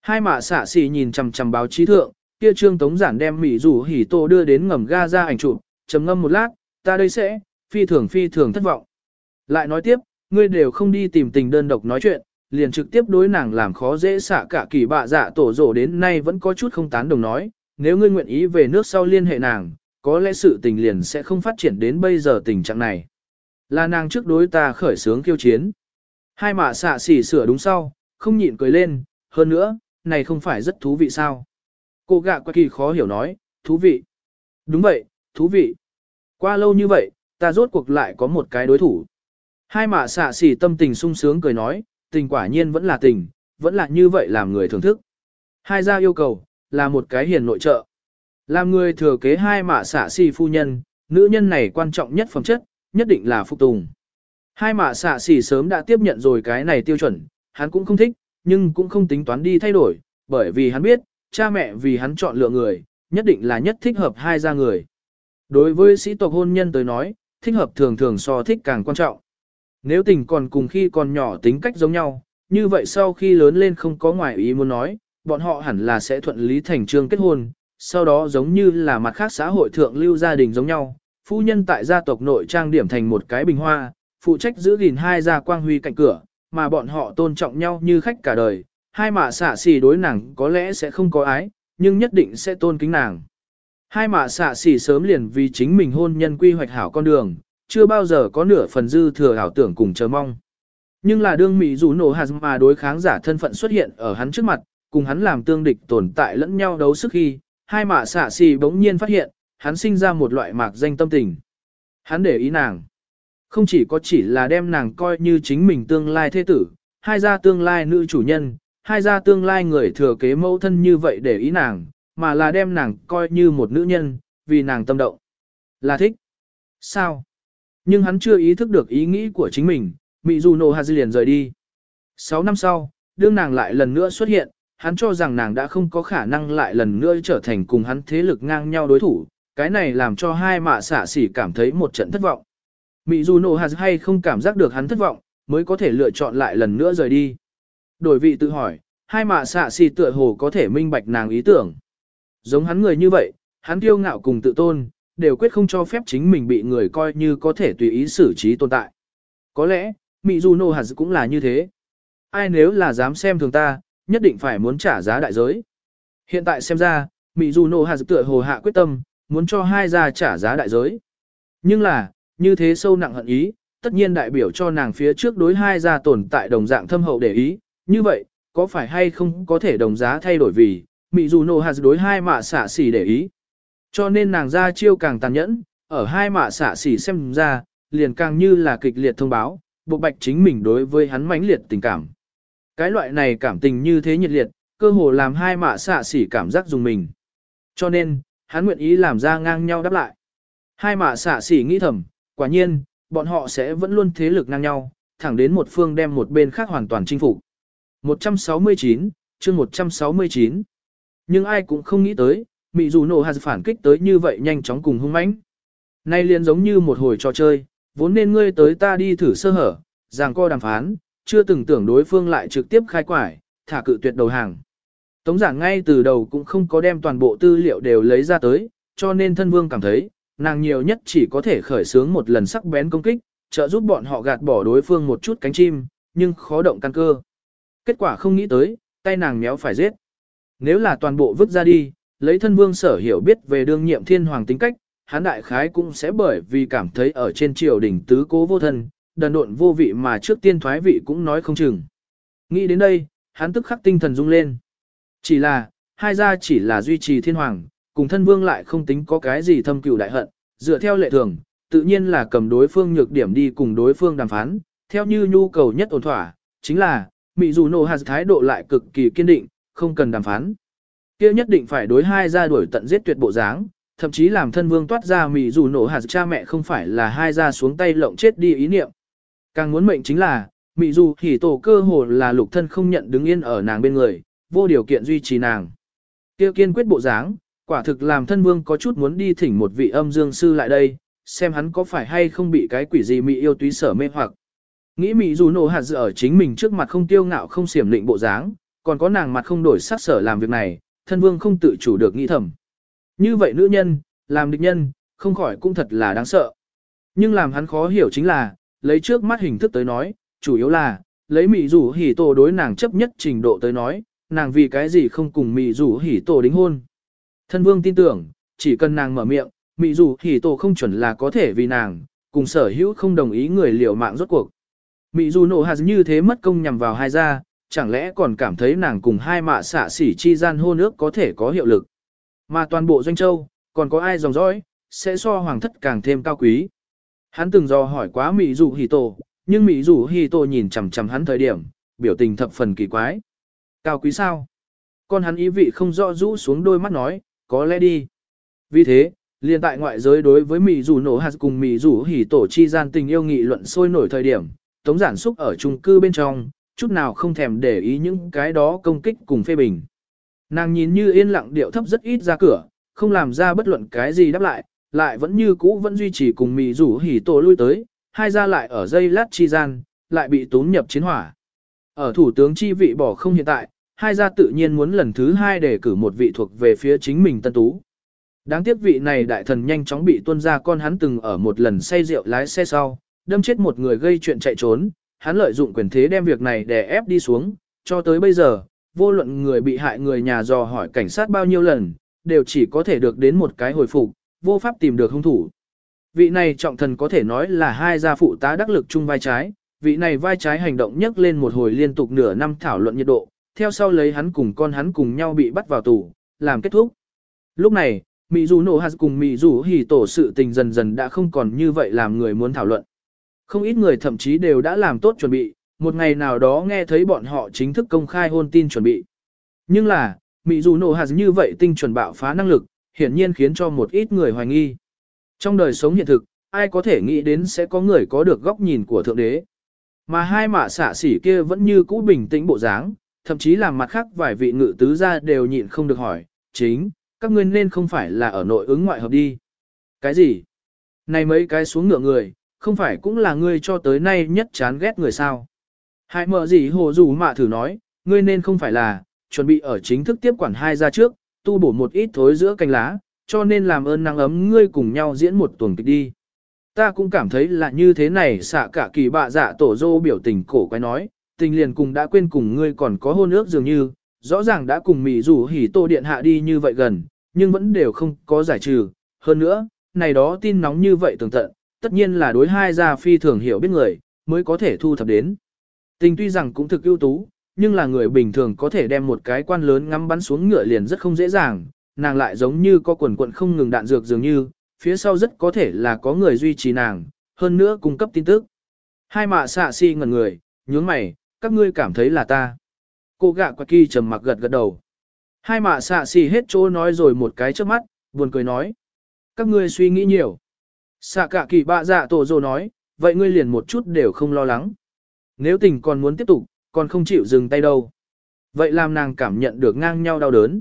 Hai mạ xạ xì nhìn chằm chằm báo chí thượng, kia trương tống giản đem mị rủ hỉ tổ đưa đến ngầm ga ra ảnh chụp, trầm ngâm một lát, ta đây sẽ, phi thường phi thường thất vọng. Lại nói tiếp, ngươi đều không đi tìm tình đơn độc nói chuyện, liền trực tiếp đối nàng làm khó dễ xạ cả kỳ bạ dạ tổ rổ đến nay vẫn có chút không tán đồng nói, nếu ngươi nguyện ý về nước sau liên hệ nàng, có lẽ sự tình liền sẽ không phát triển đến bây giờ tình trạng này. Là nàng trước đối ta khởi sướng kiêu chiến. Hai mạ xạ xỉ sửa đúng sau, không nhịn cười lên, hơn nữa, này không phải rất thú vị sao. Cô gạ qua kỳ khó hiểu nói, thú vị. Đúng vậy, thú vị. Qua lâu như vậy, ta rốt cuộc lại có một cái đối thủ. Hai mạ xạ xỉ tâm tình sung sướng cười nói, tình quả nhiên vẫn là tình, vẫn là như vậy làm người thưởng thức. Hai gia yêu cầu, là một cái hiền nội trợ. Làm người thừa kế hai mạ xạ xỉ phu nhân, nữ nhân này quan trọng nhất phẩm chất, nhất định là phục tùng. Hai mạ xạ xỉ sớm đã tiếp nhận rồi cái này tiêu chuẩn, hắn cũng không thích, nhưng cũng không tính toán đi thay đổi, bởi vì hắn biết, cha mẹ vì hắn chọn lựa người, nhất định là nhất thích hợp hai gia người. Đối với sĩ tộc hôn nhân tới nói, thích hợp thường thường so thích càng quan trọng. Nếu tình còn cùng khi còn nhỏ tính cách giống nhau, như vậy sau khi lớn lên không có ngoại ý muốn nói, bọn họ hẳn là sẽ thuận lý thành trương kết hôn, sau đó giống như là mặt khác xã hội thượng lưu gia đình giống nhau, phu nhân tại gia tộc nội trang điểm thành một cái bình hoa, phụ trách giữ gìn hai gia quang huy cạnh cửa, mà bọn họ tôn trọng nhau như khách cả đời. Hai mạ xả xì đối nàng có lẽ sẽ không có ái, nhưng nhất định sẽ tôn kính nàng. Hai mạ xạ xì sớm liền vì chính mình hôn nhân quy hoạch hảo con đường, chưa bao giờ có nửa phần dư thừa hảo tưởng cùng chờ mong. Nhưng là đương Mỹ dù nổ hạt mà đối kháng giả thân phận xuất hiện ở hắn trước mặt, cùng hắn làm tương địch tồn tại lẫn nhau đấu sức khi, hai mạ xạ xì bỗng nhiên phát hiện, hắn sinh ra một loại mạc danh tâm tình. Hắn để ý nàng. Không chỉ có chỉ là đem nàng coi như chính mình tương lai thế tử, hai gia tương lai nữ chủ nhân, hai gia tương lai người thừa kế mẫu thân như vậy để ý nàng, mà là đem nàng coi như một nữ nhân, vì nàng tâm động. Là thích. Sao? Nhưng hắn chưa ý thức được ý nghĩ của chính mình, Mizuno Haji liền rời đi. Sáu năm sau, đương nàng lại lần nữa xuất hiện, hắn cho rằng nàng đã không có khả năng lại lần nữa trở thành cùng hắn thế lực ngang nhau đối thủ, cái này làm cho hai mạ xả xỉ cảm thấy một trận thất vọng. Mị dù nổ hạt hay không cảm giác được hắn thất vọng, mới có thể lựa chọn lại lần nữa rời đi. Đổi vị tự hỏi, hai mạ xạ xỉ tựa hồ có thể minh bạch nàng ý tưởng. Giống hắn người như vậy, hắn kiêu ngạo cùng tự tôn, đều quyết không cho phép chính mình bị người coi như có thể tùy ý xử trí tồn tại. Có lẽ, Mị dù nổ hạt cũng là như thế. Ai nếu là dám xem thường ta, nhất định phải muốn trả giá đại giới. Hiện tại xem ra, Mị dù nổ hạt tựa hồ hạ quyết tâm, muốn cho hai gia trả giá đại giới. Nhưng là, như thế sâu nặng hận ý, tất nhiên đại biểu cho nàng phía trước đối hai gia tồn tại đồng dạng thâm hậu để ý, như vậy, có phải hay không có thể đồng giá thay đổi vì, Mị dù nổ hạt đối hai mạ xả xỉ để ý. Cho nên nàng ra chiêu càng tàn nhẫn, ở hai mạ xạ xỉ xem ra, liền càng như là kịch liệt thông báo, bộ bạch chính mình đối với hắn mãnh liệt tình cảm. Cái loại này cảm tình như thế nhiệt liệt, cơ hồ làm hai mạ xạ xỉ cảm giác dùng mình. Cho nên, hắn nguyện ý làm ra ngang nhau đáp lại. Hai mạ xạ xỉ nghĩ thầm, quả nhiên, bọn họ sẽ vẫn luôn thế lực ngang nhau, thẳng đến một phương đem một bên khác hoàn toàn chinh phục. 169, chương 169. Nhưng ai cũng không nghĩ tới, Mị dù nổ hạt phản kích tới như vậy nhanh chóng cùng hung mãnh. Nay liền giống như một hồi trò chơi, vốn nên ngươi tới ta đi thử sơ hở, giảng co đàm phán, chưa từng tưởng đối phương lại trực tiếp khai quải, thả cự tuyệt đầu hàng. Tống giảng ngay từ đầu cũng không có đem toàn bộ tư liệu đều lấy ra tới, cho nên thân vương cảm thấy, nàng nhiều nhất chỉ có thể khởi xướng một lần sắc bén công kích, trợ giúp bọn họ gạt bỏ đối phương một chút cánh chim, nhưng khó động căn cơ. Kết quả không nghĩ tới, tay nàng méo phải giết. Nếu là toàn bộ vứt ra đi, lấy thân vương sở hiểu biết về đương nhiệm thiên hoàng tính cách, hán đại khái cũng sẽ bởi vì cảm thấy ở trên triều đỉnh tứ cố vô thân, đần độn vô vị mà trước tiên thoái vị cũng nói không chừng. Nghĩ đến đây, hắn tức khắc tinh thần rung lên. Chỉ là, hai gia chỉ là duy trì thiên hoàng, cùng thân vương lại không tính có cái gì thâm cừu đại hận, dựa theo lệ thường, tự nhiên là cầm đối phương nhược điểm đi cùng đối phương đàm phán, theo như nhu cầu nhất ổn thỏa, chính là, Mỹ dù nổ hạt thái độ lại cực kỳ kiên định, không cần đàm phán. kia nhất định phải đối hai gia đuổi tận giết tuyệt bộ dáng, thậm chí làm thân vương toát ra mị dù nổ hạt cha mẹ không phải là hai gia xuống tay lộng chết đi ý niệm. Càng muốn mệnh chính là, mị dù hỉ tổ cơ hồ là lục thân không nhận đứng yên ở nàng bên người, vô điều kiện duy trì nàng. kia kiên quyết bộ dáng, quả thực làm thân vương có chút muốn đi thỉnh một vị âm dương sư lại đây, xem hắn có phải hay không bị cái quỷ gì mị yêu túy sở mê hoặc. Nghĩ mị dù nổ hạt dự ở chính mình trước mặt không tiêu ngạo không xiểm định bộ dáng, còn có nàng mặt không đổi sắc sở làm việc này, thân vương không tự chủ được nghĩ thầm. Như vậy nữ nhân, làm địch nhân, không khỏi cũng thật là đáng sợ. Nhưng làm hắn khó hiểu chính là, lấy trước mắt hình thức tới nói, chủ yếu là, lấy mị rủ hỉ tổ đối nàng chấp nhất trình độ tới nói, nàng vì cái gì không cùng mị rủ hỉ tổ đính hôn. Thân vương tin tưởng, chỉ cần nàng mở miệng, mị rủ hỉ tổ không chuẩn là có thể vì nàng, cùng sở hữu không đồng ý người liều mạng rốt cuộc. mị dù nổ hạt như thế mất công nhằm vào hai gia, chẳng lẽ còn cảm thấy nàng cùng hai mạ xả xỉ chi gian hôn nước có thể có hiệu lực. Mà toàn bộ doanh châu, còn có ai dòng dõi, sẽ so hoàng thất càng thêm cao quý. Hắn từng do hỏi quá Mỹ dù hì tổ, nhưng Mỹ dù hì tổ nhìn chằm chằm hắn thời điểm, biểu tình thập phần kỳ quái. Cao quý sao? Con hắn ý vị không rõ rũ xuống đôi mắt nói, có lẽ đi. Vì thế, liền tại ngoại giới đối với Mỹ dù nổ hạt cùng Mỹ dù hỉ tổ chi gian tình yêu nghị luận sôi nổi thời điểm, tống giản xúc ở chung cư bên trong, chút nào không thèm để ý những cái đó công kích cùng phê bình. Nàng nhìn như yên lặng điệu thấp rất ít ra cửa, không làm ra bất luận cái gì đáp lại, lại vẫn như cũ vẫn duy trì cùng mì rủ hỉ tổ lui tới, hai ra lại ở dây lát chi gian, lại bị tốn nhập chiến hỏa. Ở thủ tướng chi vị bỏ không hiện tại, hai gia tự nhiên muốn lần thứ hai để cử một vị thuộc về phía chính mình tân tú. Đáng tiếc vị này đại thần nhanh chóng bị tuân ra con hắn từng ở một lần say rượu lái xe sau, đâm chết một người gây chuyện chạy trốn, hắn lợi dụng quyền thế đem việc này để ép đi xuống, cho tới bây giờ, vô luận người bị hại người nhà dò hỏi cảnh sát bao nhiêu lần, đều chỉ có thể được đến một cái hồi phục, vô pháp tìm được hung thủ. Vị này trọng thần có thể nói là hai gia phụ tá đắc lực chung vai trái, vị này vai trái hành động nhấc lên một hồi liên tục nửa năm thảo luận nhiệt độ, theo sau lấy hắn cùng con hắn cùng nhau bị bắt vào tù, làm kết thúc. Lúc này, Mỹ dù nổ hạt cùng Mỹ dù hỉ tổ sự tình dần dần đã không còn như vậy làm người muốn thảo luận. Không ít người thậm chí đều đã làm tốt chuẩn bị, một ngày nào đó nghe thấy bọn họ chính thức công khai hôn tin chuẩn bị. Nhưng là, Mỹ dù nổ hạt như vậy tinh chuẩn bạo phá năng lực, hiển nhiên khiến cho một ít người hoài nghi. Trong đời sống hiện thực, ai có thể nghĩ đến sẽ có người có được góc nhìn của Thượng Đế. Mà hai mạ xạ xỉ kia vẫn như cũ bình tĩnh bộ dáng, thậm chí làm mặt khác vài vị ngự tứ gia đều nhịn không được hỏi, chính, các ngươi nên không phải là ở nội ứng ngoại hợp đi. Cái gì? Này mấy cái xuống ngựa người, không phải cũng là ngươi cho tới nay nhất chán ghét người sao. Hại mở gì hồ dù mạ thử nói, ngươi nên không phải là, chuẩn bị ở chính thức tiếp quản hai ra trước, tu bổ một ít thối giữa cành lá, cho nên làm ơn nắng ấm ngươi cùng nhau diễn một tuần kịch đi. Ta cũng cảm thấy là như thế này xạ cả kỳ bạ dạ tổ dô biểu tình cổ quái nói, tình liền cùng đã quên cùng ngươi còn có hôn ước dường như, rõ ràng đã cùng mỉ rủ hỉ tô điện hạ đi như vậy gần, nhưng vẫn đều không có giải trừ. Hơn nữa, này đó tin nóng như vậy tường tận, tất nhiên là đối hai gia phi thường hiểu biết người, mới có thể thu thập đến. Tình tuy rằng cũng thực ưu tú, nhưng là người bình thường có thể đem một cái quan lớn ngắm bắn xuống ngựa liền rất không dễ dàng, nàng lại giống như có quần quận không ngừng đạn dược dường như, phía sau rất có thể là có người duy trì nàng, hơn nữa cung cấp tin tức. Hai mạ xạ si ngẩn người, nhướng mày, các ngươi cảm thấy là ta. Cô gạ quạ kỳ trầm mặc gật gật đầu. Hai mạ xạ si hết chỗ nói rồi một cái trước mắt, buồn cười nói. Các ngươi suy nghĩ nhiều. Xạ cả kỳ bạ dạ tổ dồ nói, vậy ngươi liền một chút đều không lo lắng. Nếu tình còn muốn tiếp tục, còn không chịu dừng tay đâu. Vậy làm nàng cảm nhận được ngang nhau đau đớn.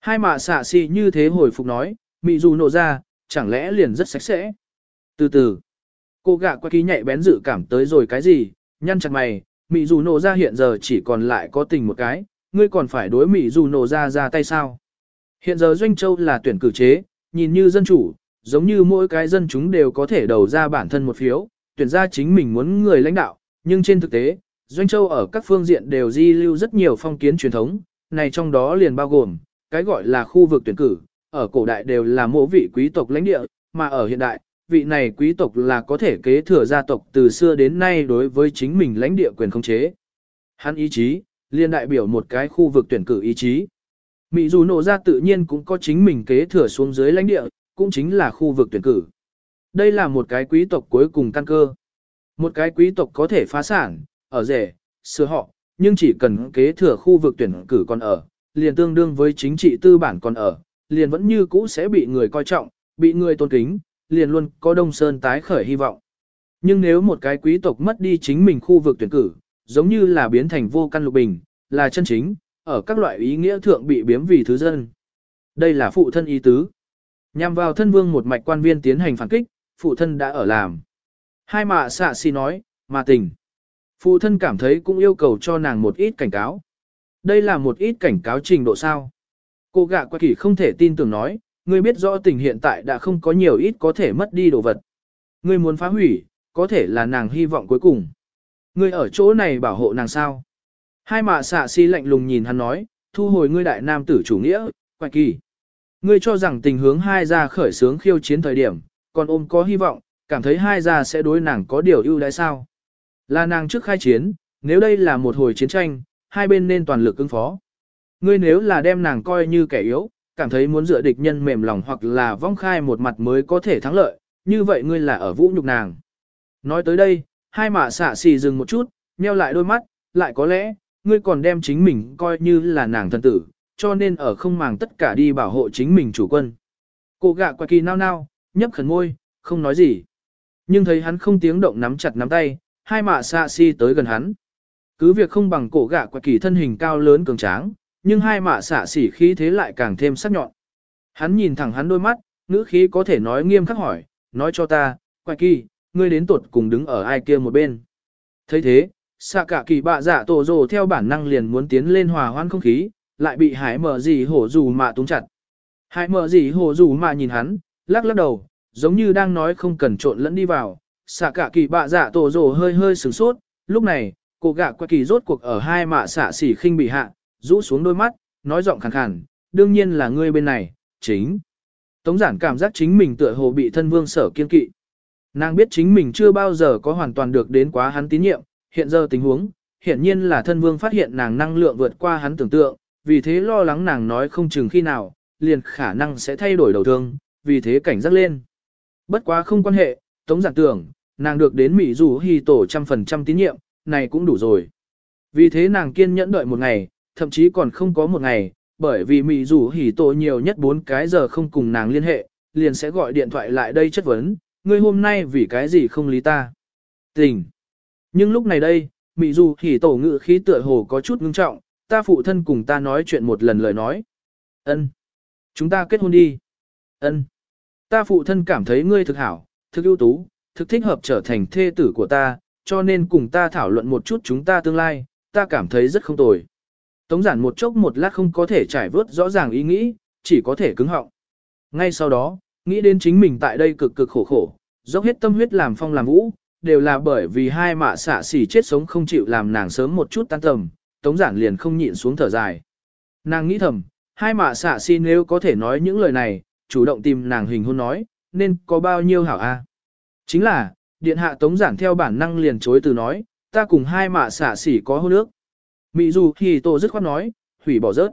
Hai mạ xạ si như thế hồi phục nói, mị dù nổ ra, chẳng lẽ liền rất sạch sẽ. Từ từ, cô gạ qua ký nhạy bén dự cảm tới rồi cái gì, nhăn chặt mày, mị dù nổ ra hiện giờ chỉ còn lại có tình một cái, ngươi còn phải đối mị dù nổ ra ra tay sao. Hiện giờ Doanh Châu là tuyển cử chế, nhìn như dân chủ, giống như mỗi cái dân chúng đều có thể đầu ra bản thân một phiếu, tuyển ra chính mình muốn người lãnh đạo, nhưng trên thực tế, Doanh Châu ở các phương diện đều di lưu rất nhiều phong kiến truyền thống, này trong đó liền bao gồm, cái gọi là khu vực tuyển cử, ở cổ đại đều là mộ vị quý tộc lãnh địa, mà ở hiện đại, vị này quý tộc là có thể kế thừa gia tộc từ xưa đến nay đối với chính mình lãnh địa quyền khống chế. Hắn ý chí, liên đại biểu một cái khu vực tuyển cử ý chí. Mỹ dù nổ ra tự nhiên cũng có chính mình kế thừa xuống dưới lãnh địa, cũng chính là khu vực tuyển cử. Đây là một cái quý tộc cuối cùng căn cơ. Một cái quý tộc có thể phá sản, ở rể, sửa họ, nhưng chỉ cần kế thừa khu vực tuyển cử còn ở, liền tương đương với chính trị tư bản còn ở, liền vẫn như cũ sẽ bị người coi trọng, bị người tôn kính, liền luôn có Đông Sơn tái khởi hy vọng. Nhưng nếu một cái quý tộc mất đi chính mình khu vực tuyển cử, giống như là biến thành vô căn lục bình, là chân chính, ở các loại ý nghĩa thượng bị biếm vì thứ dân. Đây là phụ thân ý tứ. Nhằm vào thân vương một mạch quan viên tiến hành phản kích, phụ thân đã ở làm. Hai mạ xạ si nói, mà tình. Phụ thân cảm thấy cũng yêu cầu cho nàng một ít cảnh cáo. Đây là một ít cảnh cáo trình độ sao. Cô gạ qua kỳ không thể tin tưởng nói, ngươi biết rõ tình hiện tại đã không có nhiều ít có thể mất đi đồ vật. Ngươi muốn phá hủy, có thể là nàng hy vọng cuối cùng. Ngươi ở chỗ này bảo hộ nàng sao. Hai mạ xạ si lạnh lùng nhìn hắn nói, thu hồi ngươi đại nam tử chủ nghĩa, quạch kỳ. Ngươi cho rằng tình hướng hai gia khởi sướng khiêu chiến thời điểm, còn ôm có hy vọng, cảm thấy hai gia sẽ đối nàng có điều ưu đãi sao. Là nàng trước khai chiến, nếu đây là một hồi chiến tranh, hai bên nên toàn lực ứng phó. Ngươi nếu là đem nàng coi như kẻ yếu, cảm thấy muốn dựa địch nhân mềm lòng hoặc là vong khai một mặt mới có thể thắng lợi, như vậy ngươi là ở vũ nhục nàng. Nói tới đây, hai mạ xạ xì dừng một chút, nheo lại đôi mắt, lại có lẽ, ngươi còn đem chính mình coi như là nàng thần tử, cho nên ở không màng tất cả đi bảo hộ chính mình chủ quân. Cô gạ quạ kỳ nao nao, nhấp khẩn môi, không nói gì. Nhưng thấy hắn không tiếng động nắm chặt nắm tay, hai mạ xạ si tới gần hắn. Cứ việc không bằng cổ gạ quạ kỳ thân hình cao lớn cường tráng, nhưng hai mạ xạ xỉ khí thế lại càng thêm sắc nhọn. Hắn nhìn thẳng hắn đôi mắt, ngữ khí có thể nói nghiêm khắc hỏi, nói cho ta, quạ kỳ, ngươi đến tuột cùng đứng ở ai kia một bên. thấy thế, xạ cả kỳ bạ dạ tổ rồ theo bản năng liền muốn tiến lên hòa hoan không khí, lại bị hải mở gì hổ dù mà túng chặt. Hải mở gì hổ dù mà nhìn hắn, lắc lắc đầu, giống như đang nói không cần trộn lẫn đi vào. Xạ cả kỳ bạ dạ tổ rồ hơi hơi sửng sốt, lúc này, cô gạ qua kỳ rốt cuộc ở hai mạ xạ xỉ khinh bị hạ, rũ xuống đôi mắt, nói giọng khàn khàn, đương nhiên là ngươi bên này, chính. Tống giản cảm giác chính mình tựa hồ bị thân vương sở kiên kỵ. Nàng biết chính mình chưa bao giờ có hoàn toàn được đến quá hắn tín nhiệm, hiện giờ tình huống, hiển nhiên là thân vương phát hiện nàng năng lượng vượt qua hắn tưởng tượng, vì thế lo lắng nàng nói không chừng khi nào, liền khả năng sẽ thay đổi đầu thương, vì thế cảnh giác lên. Bất quá không quan hệ, tống giản tưởng, nàng được đến Mỹ dù hy tổ trăm phần trăm tín nhiệm, này cũng đủ rồi. Vì thế nàng kiên nhẫn đợi một ngày, thậm chí còn không có một ngày, bởi vì Mỹ dù hỉ tổ nhiều nhất 4 cái giờ không cùng nàng liên hệ, liền sẽ gọi điện thoại lại đây chất vấn, ngươi hôm nay vì cái gì không lý ta. Tình. Nhưng lúc này đây, Mỹ dù hỉ tổ ngự khí tựa hồ có chút ngưng trọng, ta phụ thân cùng ta nói chuyện một lần lời nói. ân Chúng ta kết hôn đi. ân Ta phụ thân cảm thấy ngươi thực hảo, thực ưu tú, thực thích hợp trở thành thê tử của ta, cho nên cùng ta thảo luận một chút chúng ta tương lai, ta cảm thấy rất không tồi. Tống giản một chốc một lát không có thể trải vớt rõ ràng ý nghĩ, chỉ có thể cứng họng. Ngay sau đó, nghĩ đến chính mình tại đây cực cực khổ khổ, dốc hết tâm huyết làm phong làm vũ, đều là bởi vì hai mạ xạ xỉ chết sống không chịu làm nàng sớm một chút tan tầm, tống giản liền không nhịn xuống thở dài. Nàng nghĩ thầm, hai mạ xạ xin nếu có thể nói những lời này, chủ động tìm nàng hình hôn nói, nên có bao nhiêu hảo a? Chính là, điện hạ tống giản theo bản năng liền chối từ nói, ta cùng hai mạ xạ xỉ có hôn ước. Mị dù thì tổ dứt khoát nói, hủy bỏ rớt.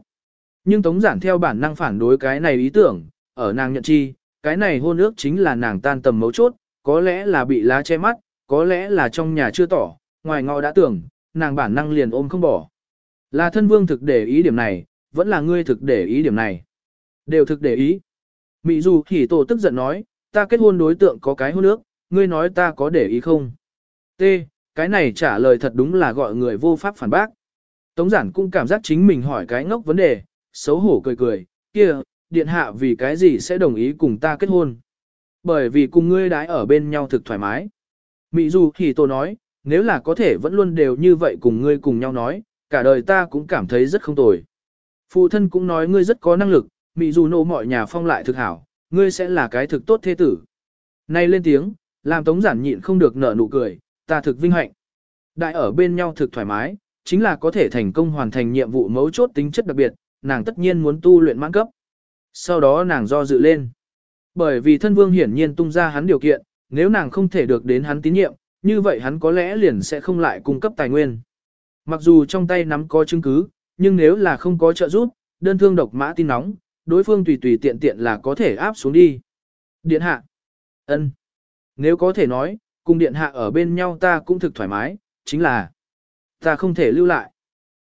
Nhưng Tống Giản theo bản năng phản đối cái này ý tưởng, ở nàng nhận chi, cái này hôn ước chính là nàng tan tầm mấu chốt, có lẽ là bị lá che mắt, có lẽ là trong nhà chưa tỏ, ngoài ngọ đã tưởng, nàng bản năng liền ôm không bỏ. Là thân vương thực để ý điểm này, vẫn là ngươi thực để ý điểm này. Đều thực để ý. Mị dù thì tổ tức giận nói, ta kết hôn đối tượng có cái hôn nước, ngươi nói ta có để ý không? T. Cái này trả lời thật đúng là gọi người vô pháp phản bác. Tống giản cũng cảm giác chính mình hỏi cái ngốc vấn đề, xấu hổ cười cười, kia, điện hạ vì cái gì sẽ đồng ý cùng ta kết hôn? Bởi vì cùng ngươi đãi ở bên nhau thực thoải mái. Mị dù thì tổ nói, nếu là có thể vẫn luôn đều như vậy cùng ngươi cùng nhau nói, cả đời ta cũng cảm thấy rất không tồi. Phụ thân cũng nói ngươi rất có năng lực, mị dù nô mọi nhà phong lại thực hảo, ngươi sẽ là cái thực tốt thế tử. Nay lên tiếng, làm tống giản nhịn không được nở nụ cười, ta thực vinh hạnh. Đại ở bên nhau thực thoải mái, chính là có thể thành công hoàn thành nhiệm vụ mấu chốt tính chất đặc biệt, nàng tất nhiên muốn tu luyện mãn cấp. Sau đó nàng do dự lên. Bởi vì thân vương hiển nhiên tung ra hắn điều kiện, nếu nàng không thể được đến hắn tín nhiệm, như vậy hắn có lẽ liền sẽ không lại cung cấp tài nguyên. Mặc dù trong tay nắm có chứng cứ, nhưng nếu là không có trợ giúp, đơn thương độc mã tin nóng, đối phương tùy tùy tiện tiện là có thể áp xuống đi. Điện hạ. ân, Nếu có thể nói, cùng điện hạ ở bên nhau ta cũng thực thoải mái, chính là ta không thể lưu lại.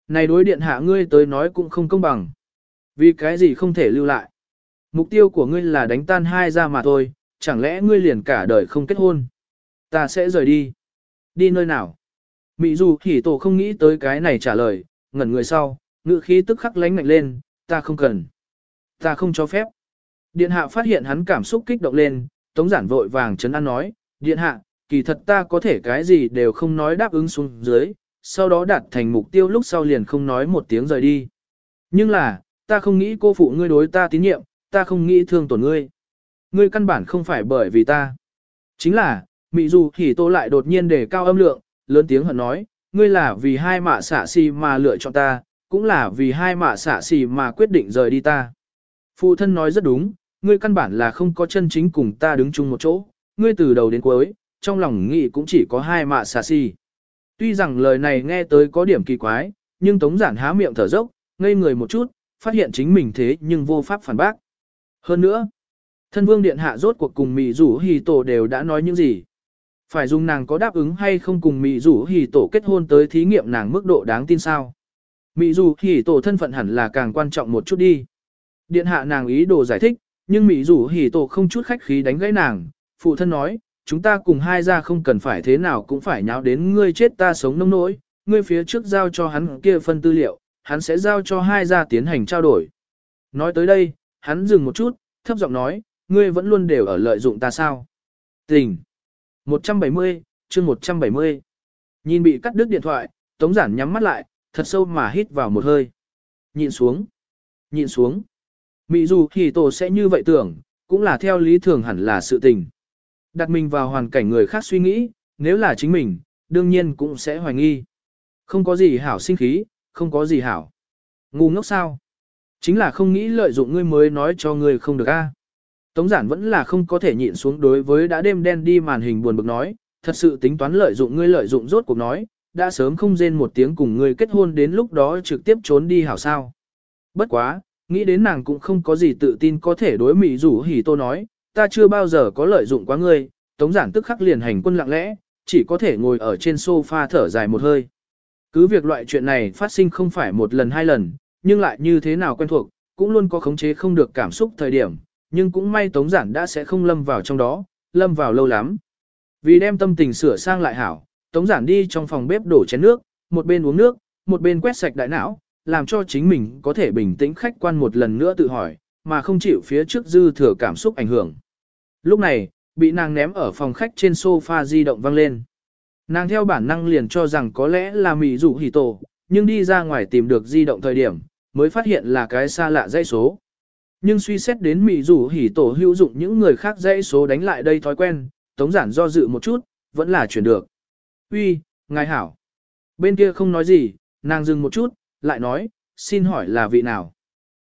Này đối điện hạ ngươi tới nói cũng không công bằng. Vì cái gì không thể lưu lại? Mục tiêu của ngươi là đánh tan hai ra mà thôi, chẳng lẽ ngươi liền cả đời không kết hôn? Ta sẽ rời đi. Đi nơi nào? Mị dù hỉ tổ không nghĩ tới cái này trả lời, ngẩn người sau, ngự khí tức khắc lánh ngạnh lên, ta không cần. Ta không cho phép. Điện hạ phát hiện hắn cảm xúc kích động lên, tống giản vội vàng chấn an nói, điện hạ, kỳ thật ta có thể cái gì đều không nói đáp ứng xuống dưới, sau đó đạt thành mục tiêu lúc sau liền không nói một tiếng rời đi. Nhưng là, ta không nghĩ cô phụ ngươi đối ta tín nhiệm, ta không nghĩ thương tổn ngươi. Ngươi căn bản không phải bởi vì ta. Chính là, Mị dù thì tô lại đột nhiên để cao âm lượng, lớn tiếng hận nói, ngươi là vì hai mạ xả xì mà lựa chọn ta, cũng là vì hai mạ xả xì mà quyết định rời đi ta. Phụ thân nói rất đúng, ngươi căn bản là không có chân chính cùng ta đứng chung một chỗ, ngươi từ đầu đến cuối, trong lòng nghĩ cũng chỉ có hai mạ xả xì. Tuy rằng lời này nghe tới có điểm kỳ quái, nhưng Tống Giản há miệng thở dốc, ngây người một chút, phát hiện chính mình thế nhưng vô pháp phản bác. Hơn nữa, thân vương điện hạ rốt cuộc cùng mị rủ hì tổ đều đã nói những gì. Phải dùng nàng có đáp ứng hay không cùng mị rủ Hỉ tổ kết hôn tới thí nghiệm nàng mức độ đáng tin sao. Mị rủ Hỉ tổ thân phận hẳn là càng quan trọng một chút đi. Điện hạ nàng ý đồ giải thích, nhưng mị rủ Hỉ tổ không chút khách khí đánh gãy nàng. Phụ thân nói, chúng ta cùng hai ra không cần phải thế nào cũng phải nháo đến ngươi chết ta sống nông nỗi, ngươi phía trước giao cho hắn kia phân tư liệu, hắn sẽ giao cho hai ra tiến hành trao đổi. Nói tới đây, hắn dừng một chút, thấp giọng nói, ngươi vẫn luôn đều ở lợi dụng ta sao? Tình! 170, chương 170. Nhìn bị cắt đứt điện thoại, Tống Giản nhắm mắt lại, thật sâu mà hít vào một hơi. Nhìn xuống. Nhìn xuống. Mị dù thì tổ sẽ như vậy tưởng, cũng là theo lý thường hẳn là sự tình. Đặt mình vào hoàn cảnh người khác suy nghĩ, nếu là chính mình, đương nhiên cũng sẽ hoài nghi. Không có gì hảo sinh khí, không có gì hảo. Ngu ngốc sao? Chính là không nghĩ lợi dụng ngươi mới nói cho ngươi không được a. Tống giản vẫn là không có thể nhịn xuống đối với đã đêm đen đi màn hình buồn bực nói, thật sự tính toán lợi dụng ngươi lợi dụng rốt cuộc nói, đã sớm không rên một tiếng cùng ngươi kết hôn đến lúc đó trực tiếp trốn đi hảo sao. Bất quá, nghĩ đến nàng cũng không có gì tự tin có thể đối mỹ rủ hỉ tô nói, ta chưa bao giờ có lợi dụng quá ngươi, tống giản tức khắc liền hành quân lặng lẽ, chỉ có thể ngồi ở trên sofa thở dài một hơi. Cứ việc loại chuyện này phát sinh không phải một lần hai lần, nhưng lại như thế nào quen thuộc, cũng luôn có khống chế không được cảm xúc thời điểm, nhưng cũng may Tống Giản đã sẽ không lâm vào trong đó, lâm vào lâu lắm. Vì đem tâm tình sửa sang lại hảo, Tống Giản đi trong phòng bếp đổ chén nước, một bên uống nước, một bên quét sạch đại não, làm cho chính mình có thể bình tĩnh khách quan một lần nữa tự hỏi, mà không chịu phía trước dư thừa cảm xúc ảnh hưởng. Lúc này, bị nàng ném ở phòng khách trên sofa di động vang lên. Nàng theo bản năng liền cho rằng có lẽ là mì rủ hỉ tổ, nhưng đi ra ngoài tìm được di động thời điểm, mới phát hiện là cái xa lạ dãy số. Nhưng suy xét đến mị rủ hỉ tổ hữu dụng những người khác dãy số đánh lại đây thói quen, tống giản do dự một chút, vẫn là chuyển được. Uy, ngài hảo. Bên kia không nói gì, nàng dừng một chút, lại nói, xin hỏi là vị nào.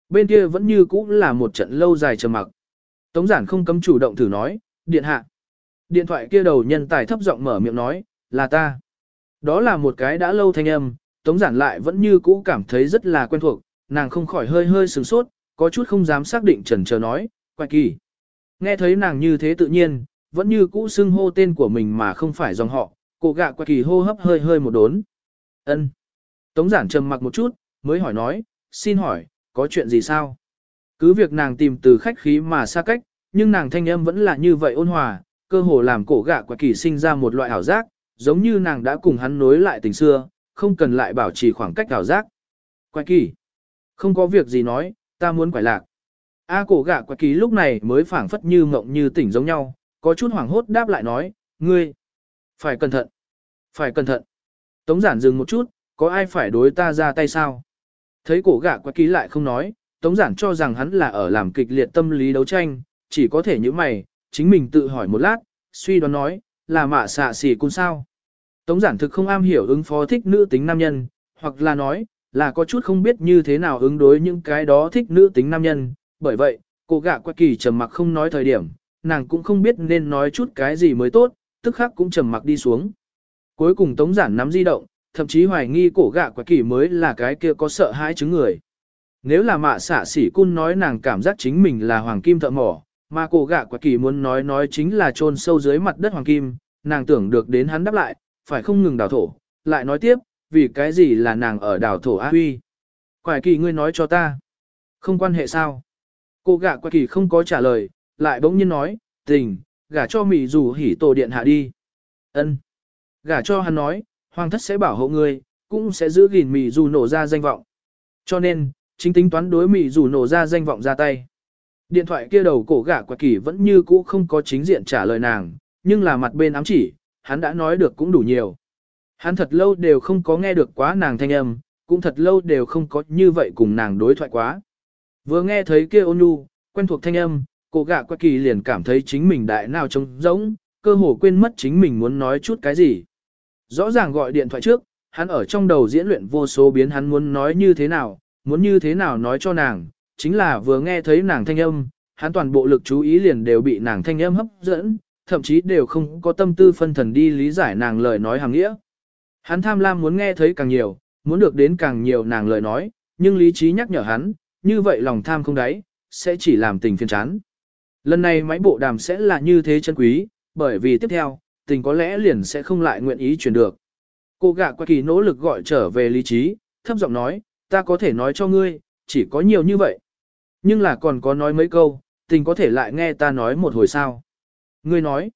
Bên kia vẫn như cũ là một trận lâu dài trầm mặc. Tống giản không cấm chủ động thử nói, điện hạ. Điện thoại kia đầu nhân tài thấp giọng mở miệng nói, là ta. Đó là một cái đã lâu thanh âm, tống giản lại vẫn như cũ cảm thấy rất là quen thuộc, nàng không khỏi hơi hơi sửng sốt, có chút không dám xác định trần chờ nói, quạch kỳ. Nghe thấy nàng như thế tự nhiên, vẫn như cũ xưng hô tên của mình mà không phải dòng họ, cổ gạ quạch kỳ hô hấp hơi hơi một đốn. ân Tống giản trầm mặc một chút, mới hỏi nói, xin hỏi, có chuyện gì sao? Cứ việc nàng tìm từ khách khí mà xa cách, nhưng nàng thanh âm vẫn là như vậy ôn hòa, cơ hồ làm cổ gạ quạch kỳ sinh ra một loại ảo giác, giống như nàng đã cùng hắn nối lại tình xưa, không cần lại bảo trì khoảng cách ảo giác. Quạch kỳ, không có việc gì nói, ta muốn quải lạc. A cổ gạ quạch kỳ lúc này mới phảng phất như mộng như tỉnh giống nhau, có chút hoảng hốt đáp lại nói, ngươi, phải cẩn thận, phải cẩn thận. Tống giản dừng một chút, có ai phải đối ta ra tay sao? Thấy cổ gạ quạch kỳ lại không nói, tống giản cho rằng hắn là ở làm kịch liệt tâm lý đấu tranh, chỉ có thể như mày, chính mình tự hỏi một lát, suy đoán nói, là mạ xạ xỉ cun sao. Tống giản thực không am hiểu ứng phó thích nữ tính nam nhân, hoặc là nói, là có chút không biết như thế nào ứng đối những cái đó thích nữ tính nam nhân, bởi vậy, cô gạ quạ kỳ trầm mặc không nói thời điểm, nàng cũng không biết nên nói chút cái gì mới tốt, tức khắc cũng trầm mặc đi xuống. Cuối cùng tống giản nắm di động, thậm chí hoài nghi cổ gạ quạ kỳ mới là cái kia có sợ hãi chứng người. Nếu là mạ xạ sỉ cun nói nàng cảm giác chính mình là hoàng kim thợ mỏ, mà cổ gạ quạ kỳ muốn nói nói chính là chôn sâu dưới mặt đất hoàng kim, nàng tưởng được đến hắn đáp lại, phải không ngừng đào thổ, lại nói tiếp, vì cái gì là nàng ở đảo thổ A Huy. Quải kỳ ngươi nói cho ta. Không quan hệ sao? Cô gạ quải kỳ không có trả lời, lại bỗng nhiên nói, tình, gả cho mị dù hỉ tổ điện hạ đi. ân Gả cho hắn nói, hoàng thất sẽ bảo hộ ngươi, cũng sẽ giữ gìn mị dù nổ ra danh vọng. Cho nên, chính tính toán đối mị dù nổ ra danh vọng ra tay. Điện thoại kia đầu cổ gạ quạt kỳ vẫn như cũ không có chính diện trả lời nàng, nhưng là mặt bên ám chỉ, hắn đã nói được cũng đủ nhiều. Hắn thật lâu đều không có nghe được quá nàng thanh âm, cũng thật lâu đều không có như vậy cùng nàng đối thoại quá. Vừa nghe thấy kia ôn nhu, quen thuộc thanh âm, cô gạ quạt kỳ liền cảm thấy chính mình đại nào trông rỗng, cơ hồ quên mất chính mình muốn nói chút cái gì. Rõ ràng gọi điện thoại trước, hắn ở trong đầu diễn luyện vô số biến hắn muốn nói như thế nào, muốn như thế nào nói cho nàng, chính là vừa nghe thấy nàng thanh âm, hắn toàn bộ lực chú ý liền đều bị nàng thanh âm hấp dẫn, thậm chí đều không có tâm tư phân thần đi lý giải nàng lời nói hàng nghĩa. Hắn tham lam muốn nghe thấy càng nhiều, muốn được đến càng nhiều nàng lời nói, nhưng lý trí nhắc nhở hắn, như vậy lòng tham không đáy, sẽ chỉ làm tình phiền chán. Lần này máy bộ đàm sẽ là như thế chân quý, bởi vì tiếp theo, tình có lẽ liền sẽ không lại nguyện ý truyền được. Cô gạ qua kỳ nỗ lực gọi trở về lý trí, thấp giọng nói, ta có thể nói cho ngươi, chỉ có nhiều như vậy. Nhưng là còn có nói mấy câu, tình có thể lại nghe ta nói một hồi sao. Ngươi nói,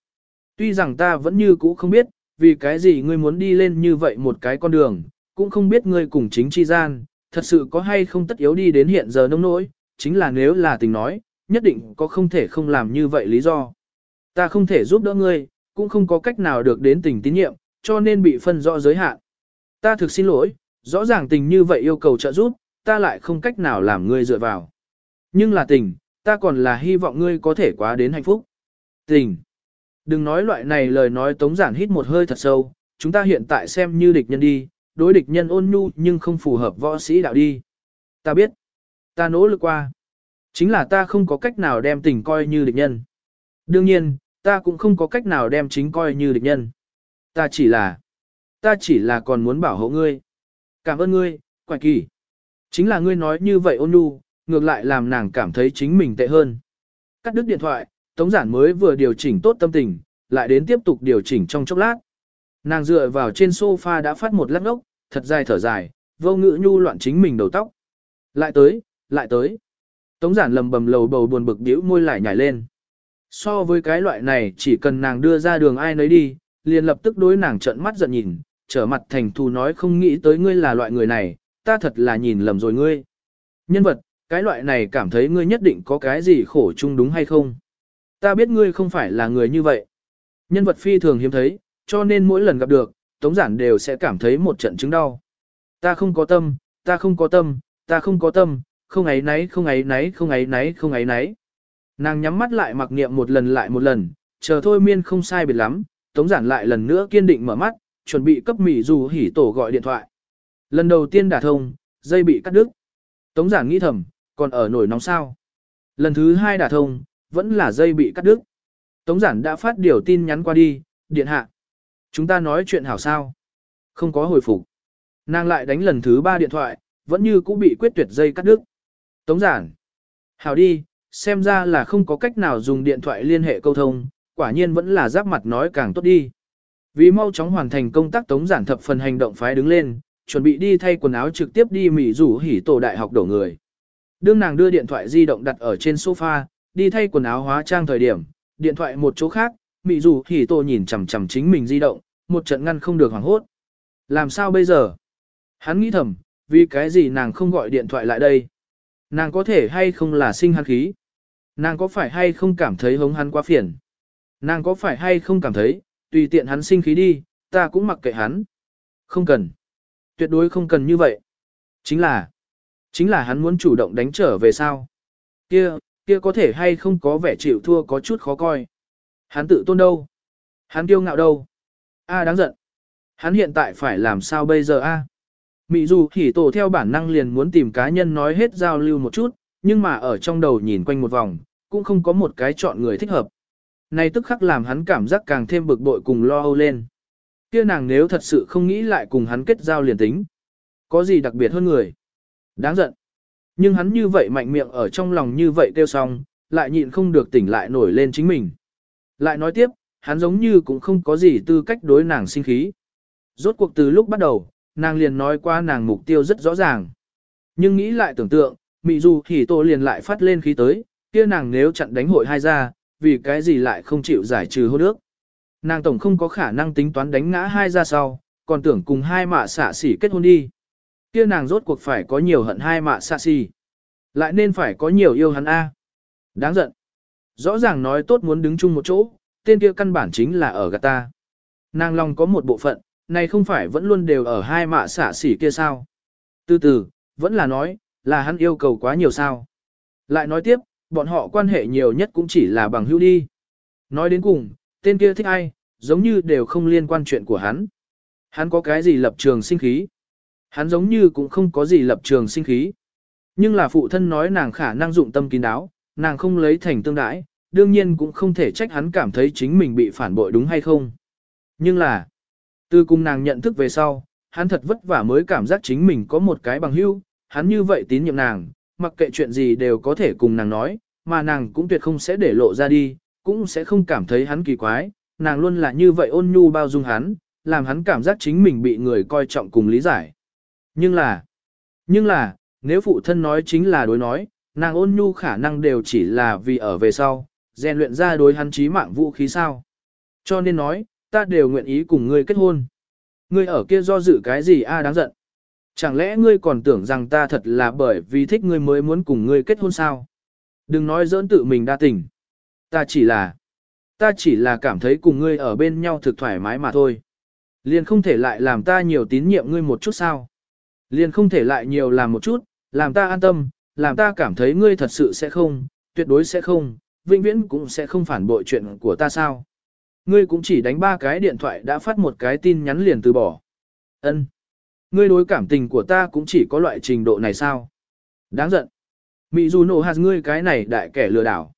tuy rằng ta vẫn như cũ không biết, vì cái gì ngươi muốn đi lên như vậy một cái con đường, cũng không biết ngươi cùng chính chi gian, thật sự có hay không tất yếu đi đến hiện giờ nông nỗi, chính là nếu là tình nói, nhất định có không thể không làm như vậy lý do. Ta không thể giúp đỡ ngươi, cũng không có cách nào được đến tình tín nhiệm, cho nên bị phân rõ giới hạn. Ta thực xin lỗi, rõ ràng tình như vậy yêu cầu trợ giúp, ta lại không cách nào làm ngươi dựa vào. Nhưng là tình, ta còn là hy vọng ngươi có thể quá đến hạnh phúc. Tình. Đừng nói loại này lời nói tống giản hít một hơi thật sâu, chúng ta hiện tại xem như địch nhân đi, đối địch nhân ôn nhu nhưng không phù hợp võ sĩ đạo đi. Ta biết. Ta nỗ lực qua. Chính là ta không có cách nào đem tình coi như địch nhân. Đương nhiên, ta cũng không có cách nào đem chính coi như địch nhân. Ta chỉ là, ta chỉ là còn muốn bảo hộ ngươi. Cảm ơn ngươi, quả kỳ. Chính là ngươi nói như vậy ôn nhu, ngược lại làm nàng cảm thấy chính mình tệ hơn. Cắt đứt điện thoại, Tống Giản mới vừa điều chỉnh tốt tâm tình, lại đến tiếp tục điều chỉnh trong chốc lát. Nàng dựa vào trên sofa đã phát một lát ốc, thật dài thở dài, vô ngữ nhu loạn chính mình đầu tóc. Lại tới, lại tới. Tống Giản lầm bầm lầu bầu buồn bực điếu môi lại nhảy lên. So với cái loại này chỉ cần nàng đưa ra đường ai nấy đi, liền lập tức đối nàng trợn mắt giận nhìn, trở mặt thành thù nói không nghĩ tới ngươi là loại người này, ta thật là nhìn lầm rồi ngươi. Nhân vật, cái loại này cảm thấy ngươi nhất định có cái gì khổ chung đúng hay không? Ta biết ngươi không phải là người như vậy. Nhân vật phi thường hiếm thấy, cho nên mỗi lần gặp được, Tống Giản đều sẽ cảm thấy một trận chứng đau. Ta không có tâm, ta không có tâm, ta không có tâm, không ấy nấy, không ấy nấy, không ấy nấy, không ấy nấy. Nàng nhắm mắt lại mặc niệm một lần lại một lần, chờ thôi miên không sai biệt lắm, Tống Giản lại lần nữa kiên định mở mắt, chuẩn bị cấp mỉ dù hỉ tổ gọi điện thoại. Lần đầu tiên đả thông, dây bị cắt đứt. Tống Giản nghĩ thầm, còn ở nổi nóng sao. Lần thứ hai đả thông, vẫn là dây bị cắt đứt. Tống Giản đã phát điều tin nhắn qua đi, điện hạ. Chúng ta nói chuyện hảo sao. Không có hồi phục. Nàng lại đánh lần thứ ba điện thoại, vẫn như cũ bị quyết tuyệt dây cắt đứt. Tống giản. Hảo đi, xem ra là không có cách nào dùng điện thoại liên hệ câu thông, quả nhiên vẫn là giáp mặt nói càng tốt đi. Vì mau chóng hoàn thành công tác tống giản thập phần hành động phái đứng lên, chuẩn bị đi thay quần áo trực tiếp đi Mỹ rủ hỉ tổ đại học đổ người. Đương nàng đưa điện thoại di động đặt ở trên sofa, đi thay quần áo hóa trang thời điểm, điện thoại một chỗ khác, Mị rủ hỉ tổ nhìn chằm chằm chính mình di động, một trận ngăn không được hoảng hốt. Làm sao bây giờ? Hắn nghĩ thầm, vì cái gì nàng không gọi điện thoại lại đây? Nàng có thể hay không là sinh hắn khí? Nàng có phải hay không cảm thấy hống hắn quá phiền? Nàng có phải hay không cảm thấy, tùy tiện hắn sinh khí đi, ta cũng mặc kệ hắn. Không cần. Tuyệt đối không cần như vậy. Chính là, chính là hắn muốn chủ động đánh trở về sao. Kia, kia có thể hay không có vẻ chịu thua có chút khó coi. Hắn tự tôn đâu? Hắn kiêu ngạo đâu? A đáng giận. Hắn hiện tại phải làm sao bây giờ a? Mị dù khỉ tổ theo bản năng liền muốn tìm cá nhân nói hết giao lưu một chút, nhưng mà ở trong đầu nhìn quanh một vòng, cũng không có một cái chọn người thích hợp. Này tức khắc làm hắn cảm giác càng thêm bực bội cùng lo âu lên. Kia nàng nếu thật sự không nghĩ lại cùng hắn kết giao liền tính. Có gì đặc biệt hơn người? Đáng giận. Nhưng hắn như vậy mạnh miệng ở trong lòng như vậy kêu xong, lại nhịn không được tỉnh lại nổi lên chính mình. Lại nói tiếp, hắn giống như cũng không có gì tư cách đối nàng sinh khí. Rốt cuộc từ lúc bắt đầu, nàng liền nói qua nàng mục tiêu rất rõ ràng. Nhưng nghĩ lại tưởng tượng, Mị Du thì tổ liền lại phát lên khí tới, kia nàng nếu chặn đánh hội hai ra, vì cái gì lại không chịu giải trừ hôn ước. Nàng tổng không có khả năng tính toán đánh ngã hai ra sau, còn tưởng cùng hai mạ xả xỉ kết hôn đi. Kia nàng rốt cuộc phải có nhiều hận hai mạ xa xỉ. Lại nên phải có nhiều yêu hắn A. Đáng giận. Rõ ràng nói tốt muốn đứng chung một chỗ, tên kia căn bản chính là ở gạt ta. Nàng lòng có một bộ phận, này không phải vẫn luôn đều ở hai mạ xả xỉ kia sao. Từ từ, vẫn là nói, là hắn yêu cầu quá nhiều sao. Lại nói tiếp, bọn họ quan hệ nhiều nhất cũng chỉ là bằng hữu đi. Nói đến cùng, tên kia thích ai, giống như đều không liên quan chuyện của hắn. Hắn có cái gì lập trường sinh khí? Hắn giống như cũng không có gì lập trường sinh khí. Nhưng là phụ thân nói nàng khả năng dụng tâm kín đáo, nàng không lấy thành tương đãi, đương nhiên cũng không thể trách hắn cảm thấy chính mình bị phản bội đúng hay không. Nhưng là, từ cùng nàng nhận thức về sau, hắn thật vất vả mới cảm giác chính mình có một cái bằng hữu, hắn như vậy tín nhiệm nàng, mặc kệ chuyện gì đều có thể cùng nàng nói, mà nàng cũng tuyệt không sẽ để lộ ra đi, cũng sẽ không cảm thấy hắn kỳ quái, nàng luôn là như vậy ôn nhu bao dung hắn, làm hắn cảm giác chính mình bị người coi trọng cùng lý giải. Nhưng là, nhưng là, nếu phụ thân nói chính là đối nói, nàng ôn nhu khả năng đều chỉ là vì ở về sau, rèn luyện ra đối hắn trí mạng vũ khí sao. Cho nên nói, ta đều nguyện ý cùng ngươi kết hôn. Ngươi ở kia do dự cái gì a à, đáng giận. Chẳng lẽ ngươi còn tưởng rằng ta thật là bởi vì thích ngươi mới muốn cùng ngươi kết hôn sao? Đừng nói giỡn tự mình đa tình. Ta chỉ là, ta chỉ là cảm thấy cùng ngươi ở bên nhau thực thoải mái mà thôi. Liền không thể lại làm ta nhiều tín nhiệm ngươi một chút sao? Liền không thể lại nhiều làm một chút, làm ta an tâm, làm ta cảm thấy ngươi thật sự sẽ không, tuyệt đối sẽ không, vĩnh viễn cũng sẽ không phản bội chuyện của ta sao? Ngươi cũng chỉ đánh ba cái điện thoại đã phát một cái tin nhắn liền từ bỏ. Ân. Ngươi đối cảm tình của ta cũng chỉ có loại trình độ này sao? Đáng giận. Mị dù nổ hạt ngươi cái này đại kẻ lừa đảo.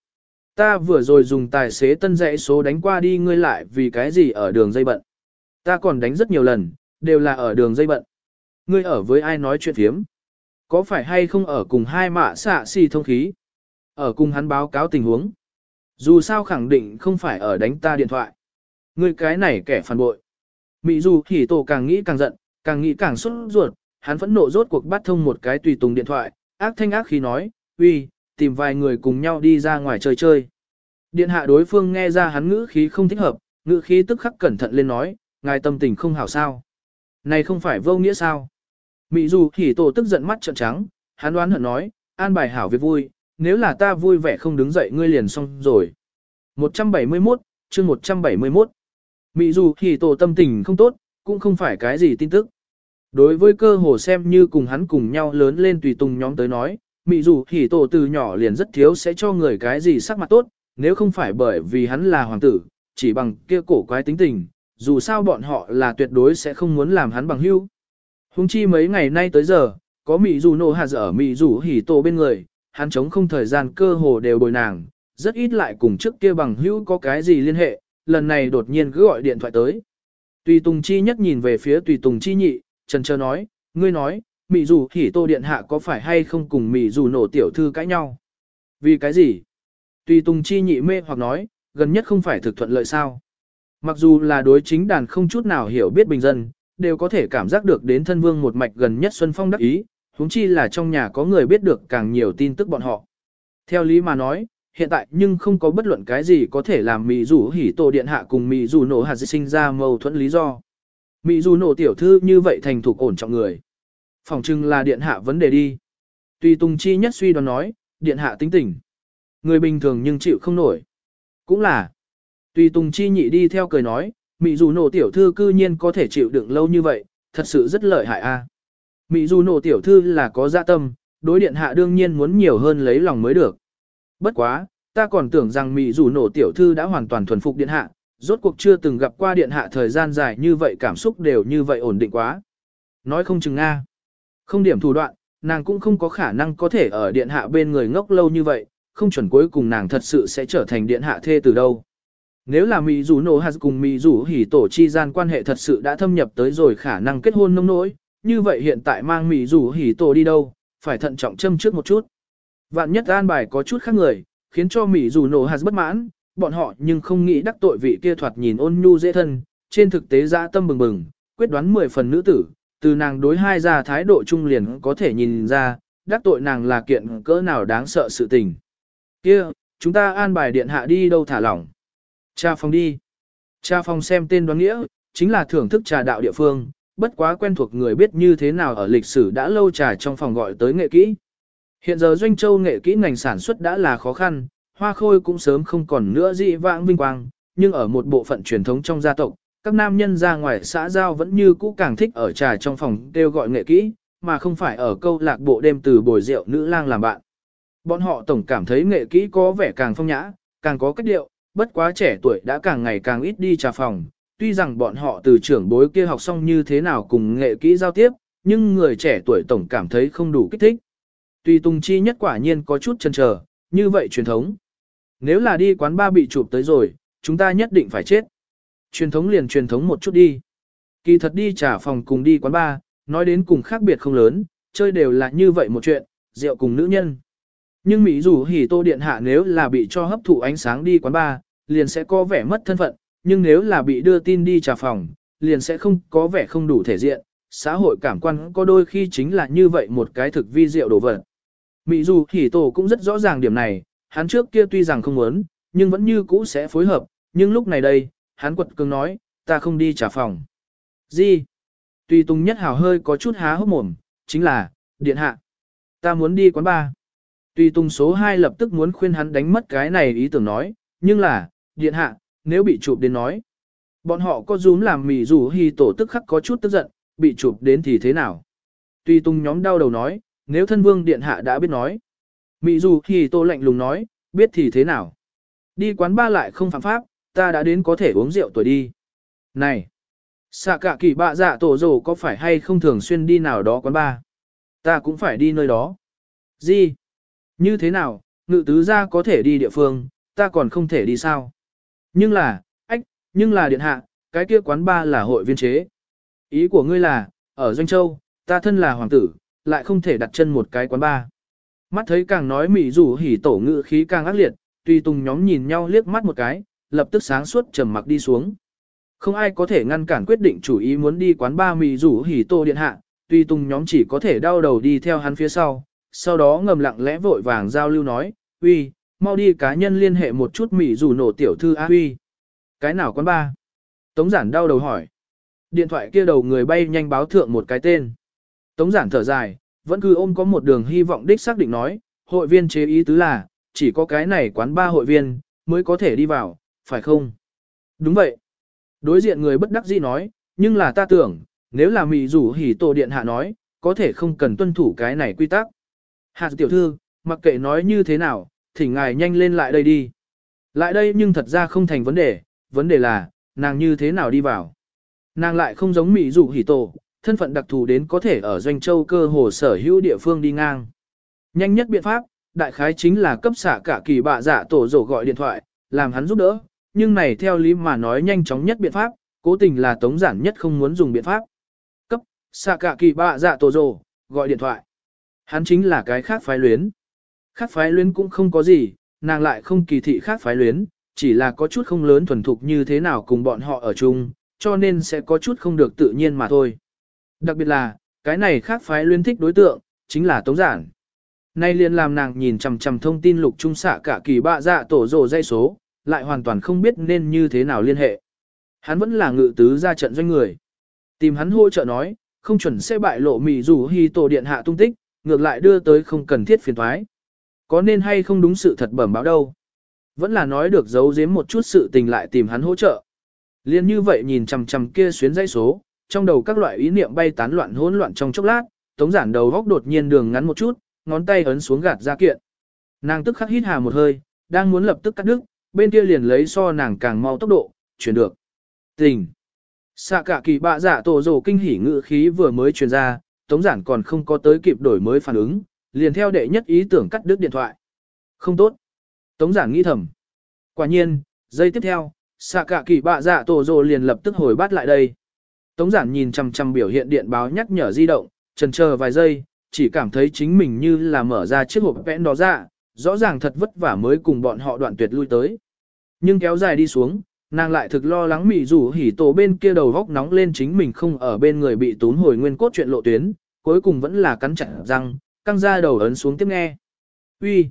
Ta vừa rồi dùng tài xế tân dãy số đánh qua đi ngươi lại vì cái gì ở đường dây bận. Ta còn đánh rất nhiều lần, đều là ở đường dây bận. Ngươi ở với ai nói chuyện phiếm? Có phải hay không ở cùng hai mạ xạ xì thông khí? Ở cùng hắn báo cáo tình huống. Dù sao khẳng định không phải ở đánh ta điện thoại. Ngươi cái này kẻ phản bội. Mị dù thì tổ càng nghĩ càng giận, càng nghĩ càng xuất ruột, hắn phẫn nộ rốt cuộc bắt thông một cái tùy tùng điện thoại, ác thanh ác khi nói, uy, tìm vài người cùng nhau đi ra ngoài chơi chơi. Điện hạ đối phương nghe ra hắn ngữ khí không thích hợp, ngữ khí tức khắc cẩn thận lên nói, ngài tâm tình không hảo sao. Này không phải vô nghĩa sao. Mị dù hỉ tổ tức giận mắt trợn trắng, hắn đoán hận nói, an bài hảo việc vui, nếu là ta vui vẻ không đứng dậy ngươi liền xong rồi. 171, chương 171. Mị dù hỉ tổ tâm tình không tốt, cũng không phải cái gì tin tức. Đối với cơ hồ xem như cùng hắn cùng nhau lớn lên tùy tùng nhóm tới nói, mị dù hỉ tổ từ nhỏ liền rất thiếu sẽ cho người cái gì sắc mặt tốt, nếu không phải bởi vì hắn là hoàng tử, chỉ bằng kia cổ quái tính tình, dù sao bọn họ là tuyệt đối sẽ không muốn làm hắn bằng hữu. Hùng chi mấy ngày nay tới giờ, có mị dù Nô hạt ở mị dù hỉ tổ bên người, hắn chống không thời gian cơ hồ đều bồi nàng, rất ít lại cùng trước kia bằng hữu có cái gì liên hệ, lần này đột nhiên cứ gọi điện thoại tới. Tùy Tùng Chi nhất nhìn về phía Tùy Tùng Chi nhị, trần chờ nói, ngươi nói, mị dù hỉ tô điện hạ có phải hay không cùng mị dù Nô tiểu thư cãi nhau. Vì cái gì? Tùy Tùng Chi nhị mê hoặc nói, gần nhất không phải thực thuận lợi sao. Mặc dù là đối chính đàn không chút nào hiểu biết bình dân, đều có thể cảm giác được đến thân vương một mạch gần nhất Xuân Phong đắc ý, huống chi là trong nhà có người biết được càng nhiều tin tức bọn họ. Theo lý mà nói, hiện tại nhưng không có bất luận cái gì có thể làm mị rủ hỉ tổ điện hạ cùng mị rủ nổ hạt sinh ra mâu thuẫn lý do. Mị rủ nổ tiểu thư như vậy thành thục ổn trọng người. Phòng trưng là điện hạ vấn đề đi. Tùy Tùng Chi nhất suy đoán nói, điện hạ tính tình. Người bình thường nhưng chịu không nổi. Cũng là. Tùy Tùng Chi nhị đi theo cười nói, Mị dù nổ tiểu thư cư nhiên có thể chịu đựng lâu như vậy, thật sự rất lợi hại a. À. Mị dù nổ tiểu thư là có dạ tâm, đối điện hạ đương nhiên muốn nhiều hơn lấy lòng mới được. Bất quá, ta còn tưởng rằng mị dù nổ tiểu thư đã hoàn toàn thuần phục điện hạ, rốt cuộc chưa từng gặp qua điện hạ thời gian dài như vậy cảm xúc đều như vậy ổn định quá. Nói không chừng Nga. Không điểm thủ đoạn, nàng cũng không có khả năng có thể ở điện hạ bên người ngốc lâu như vậy, không chuẩn cuối cùng nàng thật sự sẽ trở thành điện hạ thê từ đâu. Nếu là Mỹ Dù nổ hạt cùng Mỹ Dù hỉ tổ chi gian quan hệ thật sự đã thâm nhập tới rồi khả năng kết hôn nông nỗi, như vậy hiện tại mang Mỹ Dù hỉ tổ đi đâu, phải thận trọng châm trước một chút. Vạn nhất an bài có chút khác người, khiến cho Mỹ Dù nổ hạt bất mãn, bọn họ nhưng không nghĩ đắc tội vị kia thoạt nhìn ôn nhu dễ thân, trên thực tế dã tâm bừng bừng, quyết đoán 10 phần nữ tử, từ nàng đối hai ra thái độ trung liền có thể nhìn ra, đắc tội nàng là kiện cỡ nào đáng sợ sự tình. Kia, chúng ta an bài điện hạ đi đâu thả lỏng. Cha phòng đi. Cha phòng xem tên đoán nghĩa, chính là thưởng thức trà đạo địa phương, bất quá quen thuộc người biết như thế nào ở lịch sử đã lâu trà trong phòng gọi tới nghệ kỹ. Hiện giờ doanh châu nghệ kỹ ngành sản xuất đã là khó khăn, hoa khôi cũng sớm không còn nữa dị vãng vinh quang, nhưng ở một bộ phận truyền thống trong gia tộc, các nam nhân ra ngoài xã giao vẫn như cũ càng thích ở trà trong phòng kêu gọi nghệ kỹ, mà không phải ở câu lạc bộ đêm từ bồi rượu nữ lang làm bạn. Bọn họ tổng cảm thấy nghệ kỹ có vẻ càng phong nhã, càng có cách điệu, bất quá trẻ tuổi đã càng ngày càng ít đi trà phòng. Tuy rằng bọn họ từ trưởng bối kia học xong như thế nào cùng nghệ kỹ giao tiếp, nhưng người trẻ tuổi tổng cảm thấy không đủ kích thích. Tuy Tùng Chi nhất quả nhiên có chút chần chờ, như vậy truyền thống. Nếu là đi quán ba bị chụp tới rồi, chúng ta nhất định phải chết. Truyền thống liền truyền thống một chút đi. Kỳ thật đi trả phòng cùng đi quán ba, nói đến cùng khác biệt không lớn, chơi đều là như vậy một chuyện, rượu cùng nữ nhân. Nhưng Mỹ dù hỉ tô điện hạ nếu là bị cho hấp thụ ánh sáng đi quán ba, liền sẽ có vẻ mất thân phận, nhưng nếu là bị đưa tin đi trà phòng, liền sẽ không có vẻ không đủ thể diện. Xã hội cảm quan có đôi khi chính là như vậy một cái thực vi diệu đồ vật. Mỹ dù thì tổ cũng rất rõ ràng điểm này, hắn trước kia tuy rằng không muốn, nhưng vẫn như cũ sẽ phối hợp, nhưng lúc này đây, hắn quật cường nói, ta không đi trả phòng. Gì? Tùy Tùng Nhất Hào hơi có chút há hốc mồm, chính là, điện hạ. Ta muốn đi quán bar. Tùy Tùng số 2 lập tức muốn khuyên hắn đánh mất cái này ý tưởng nói, nhưng là, điện hạ, nếu bị chụp đến nói. Bọn họ có rúm làm mì rủ hi tổ tức khắc có chút tức giận, bị chụp đến thì thế nào? tuy tung nhóm đau đầu nói, nếu thân vương điện hạ đã biết nói. Mị dù hi tổ lạnh lùng nói, biết thì thế nào? Đi quán ba lại không phạm pháp, ta đã đến có thể uống rượu tuổi đi. Này! Xạ cả kỳ bạ dạ tổ rồ có phải hay không thường xuyên đi nào đó quán ba? Ta cũng phải đi nơi đó. Gì? Như thế nào, ngự tứ gia có thể đi địa phương, ta còn không thể đi sao? Nhưng là, ách, nhưng là điện hạ, cái kia quán ba là hội viên chế. Ý của ngươi là, ở Doanh Châu, ta thân là hoàng tử, lại không thể đặt chân một cái quán ba. Mắt thấy càng nói mỉ rủ hỉ tổ ngự khí càng ác liệt, tùy tùng nhóm nhìn nhau liếc mắt một cái, lập tức sáng suốt trầm mặc đi xuống. Không ai có thể ngăn cản quyết định chủ ý muốn đi quán ba mì rủ hỉ tô điện hạ, tuy tùng nhóm chỉ có thể đau đầu đi theo hắn phía sau, sau đó ngầm lặng lẽ vội vàng giao lưu nói, uy, mau đi cá nhân liên hệ một chút mỉ rủ nổ tiểu thư A Huy. Cái nào quán ba? Tống giản đau đầu hỏi. Điện thoại kia đầu người bay nhanh báo thượng một cái tên. Tống giản thở dài, vẫn cứ ôm có một đường hy vọng đích xác định nói, hội viên chế ý tứ là, chỉ có cái này quán ba hội viên, mới có thể đi vào, phải không? Đúng vậy. Đối diện người bất đắc dĩ nói, nhưng là ta tưởng, nếu là mị rủ hỉ tổ điện hạ nói, có thể không cần tuân thủ cái này quy tắc. Hạt tiểu thư, mặc kệ nói như thế nào, thỉnh ngài nhanh lên lại đây đi. Lại đây nhưng thật ra không thành vấn đề, vấn đề là, nàng như thế nào đi vào. Nàng lại không giống mỹ dụ hỉ tổ, thân phận đặc thù đến có thể ở doanh châu cơ hồ sở hữu địa phương đi ngang. Nhanh nhất biện pháp, đại khái chính là cấp xạ cả kỳ bạ dạ tổ rổ gọi điện thoại, làm hắn giúp đỡ, nhưng này theo lý mà nói nhanh chóng nhất biện pháp, cố tình là tống giản nhất không muốn dùng biện pháp. Cấp, xạ cả kỳ bạ dạ tổ rồ, gọi điện thoại. Hắn chính là cái khác phái luyến. Khác phái luyến cũng không có gì, nàng lại không kỳ thị khác phái luyến, chỉ là có chút không lớn thuần thục như thế nào cùng bọn họ ở chung, cho nên sẽ có chút không được tự nhiên mà thôi. Đặc biệt là, cái này khác phái luyến thích đối tượng, chính là Tống Giản. Nay liền làm nàng nhìn chằm chằm thông tin lục trung xạ cả kỳ bạ dạ tổ rồ dây số, lại hoàn toàn không biết nên như thế nào liên hệ. Hắn vẫn là ngự tứ ra trận doanh người. Tìm hắn hỗ trợ nói, không chuẩn sẽ bại lộ mì rủ hi tổ điện hạ tung tích, ngược lại đưa tới không cần thiết phiền thoái. Có nên hay không đúng sự thật bẩm báo đâu. Vẫn là nói được giấu giếm một chút sự tình lại tìm hắn hỗ trợ. Liên như vậy nhìn chằm chằm kia xuyến dây số, trong đầu các loại ý niệm bay tán loạn hỗn loạn trong chốc lát, tống giản đầu góc đột nhiên đường ngắn một chút, ngón tay ấn xuống gạt ra kiện. Nàng tức khắc hít hà một hơi, đang muốn lập tức cắt đứt, bên kia liền lấy so nàng càng mau tốc độ, chuyển được. Tình. Xạ cả kỳ bạ giả tổ rồ kinh hỉ ngự khí vừa mới truyền ra, tống giản còn không có tới kịp đổi mới phản ứng, liền theo đệ nhất ý tưởng cắt đứt điện thoại. Không tốt. Tống giản nghĩ thầm. Quả nhiên, giây tiếp theo, xạ cả kỳ bạ giả dạ tổ rồ liền lập tức hồi bắt lại đây. Tống giản nhìn chằm chằm biểu hiện điện báo nhắc nhở di động, chần chờ vài giây, chỉ cảm thấy chính mình như là mở ra chiếc hộp vẽn đó ra, rõ ràng thật vất vả mới cùng bọn họ đoạn tuyệt lui tới. Nhưng kéo dài đi xuống, nàng lại thực lo lắng mị rủ hỉ tổ bên kia đầu góc nóng lên chính mình không ở bên người bị tún hồi nguyên cốt chuyện lộ tuyến, cuối cùng vẫn là cắn chặt răng, căng ra đầu ấn xuống tiếp nghe. Uy,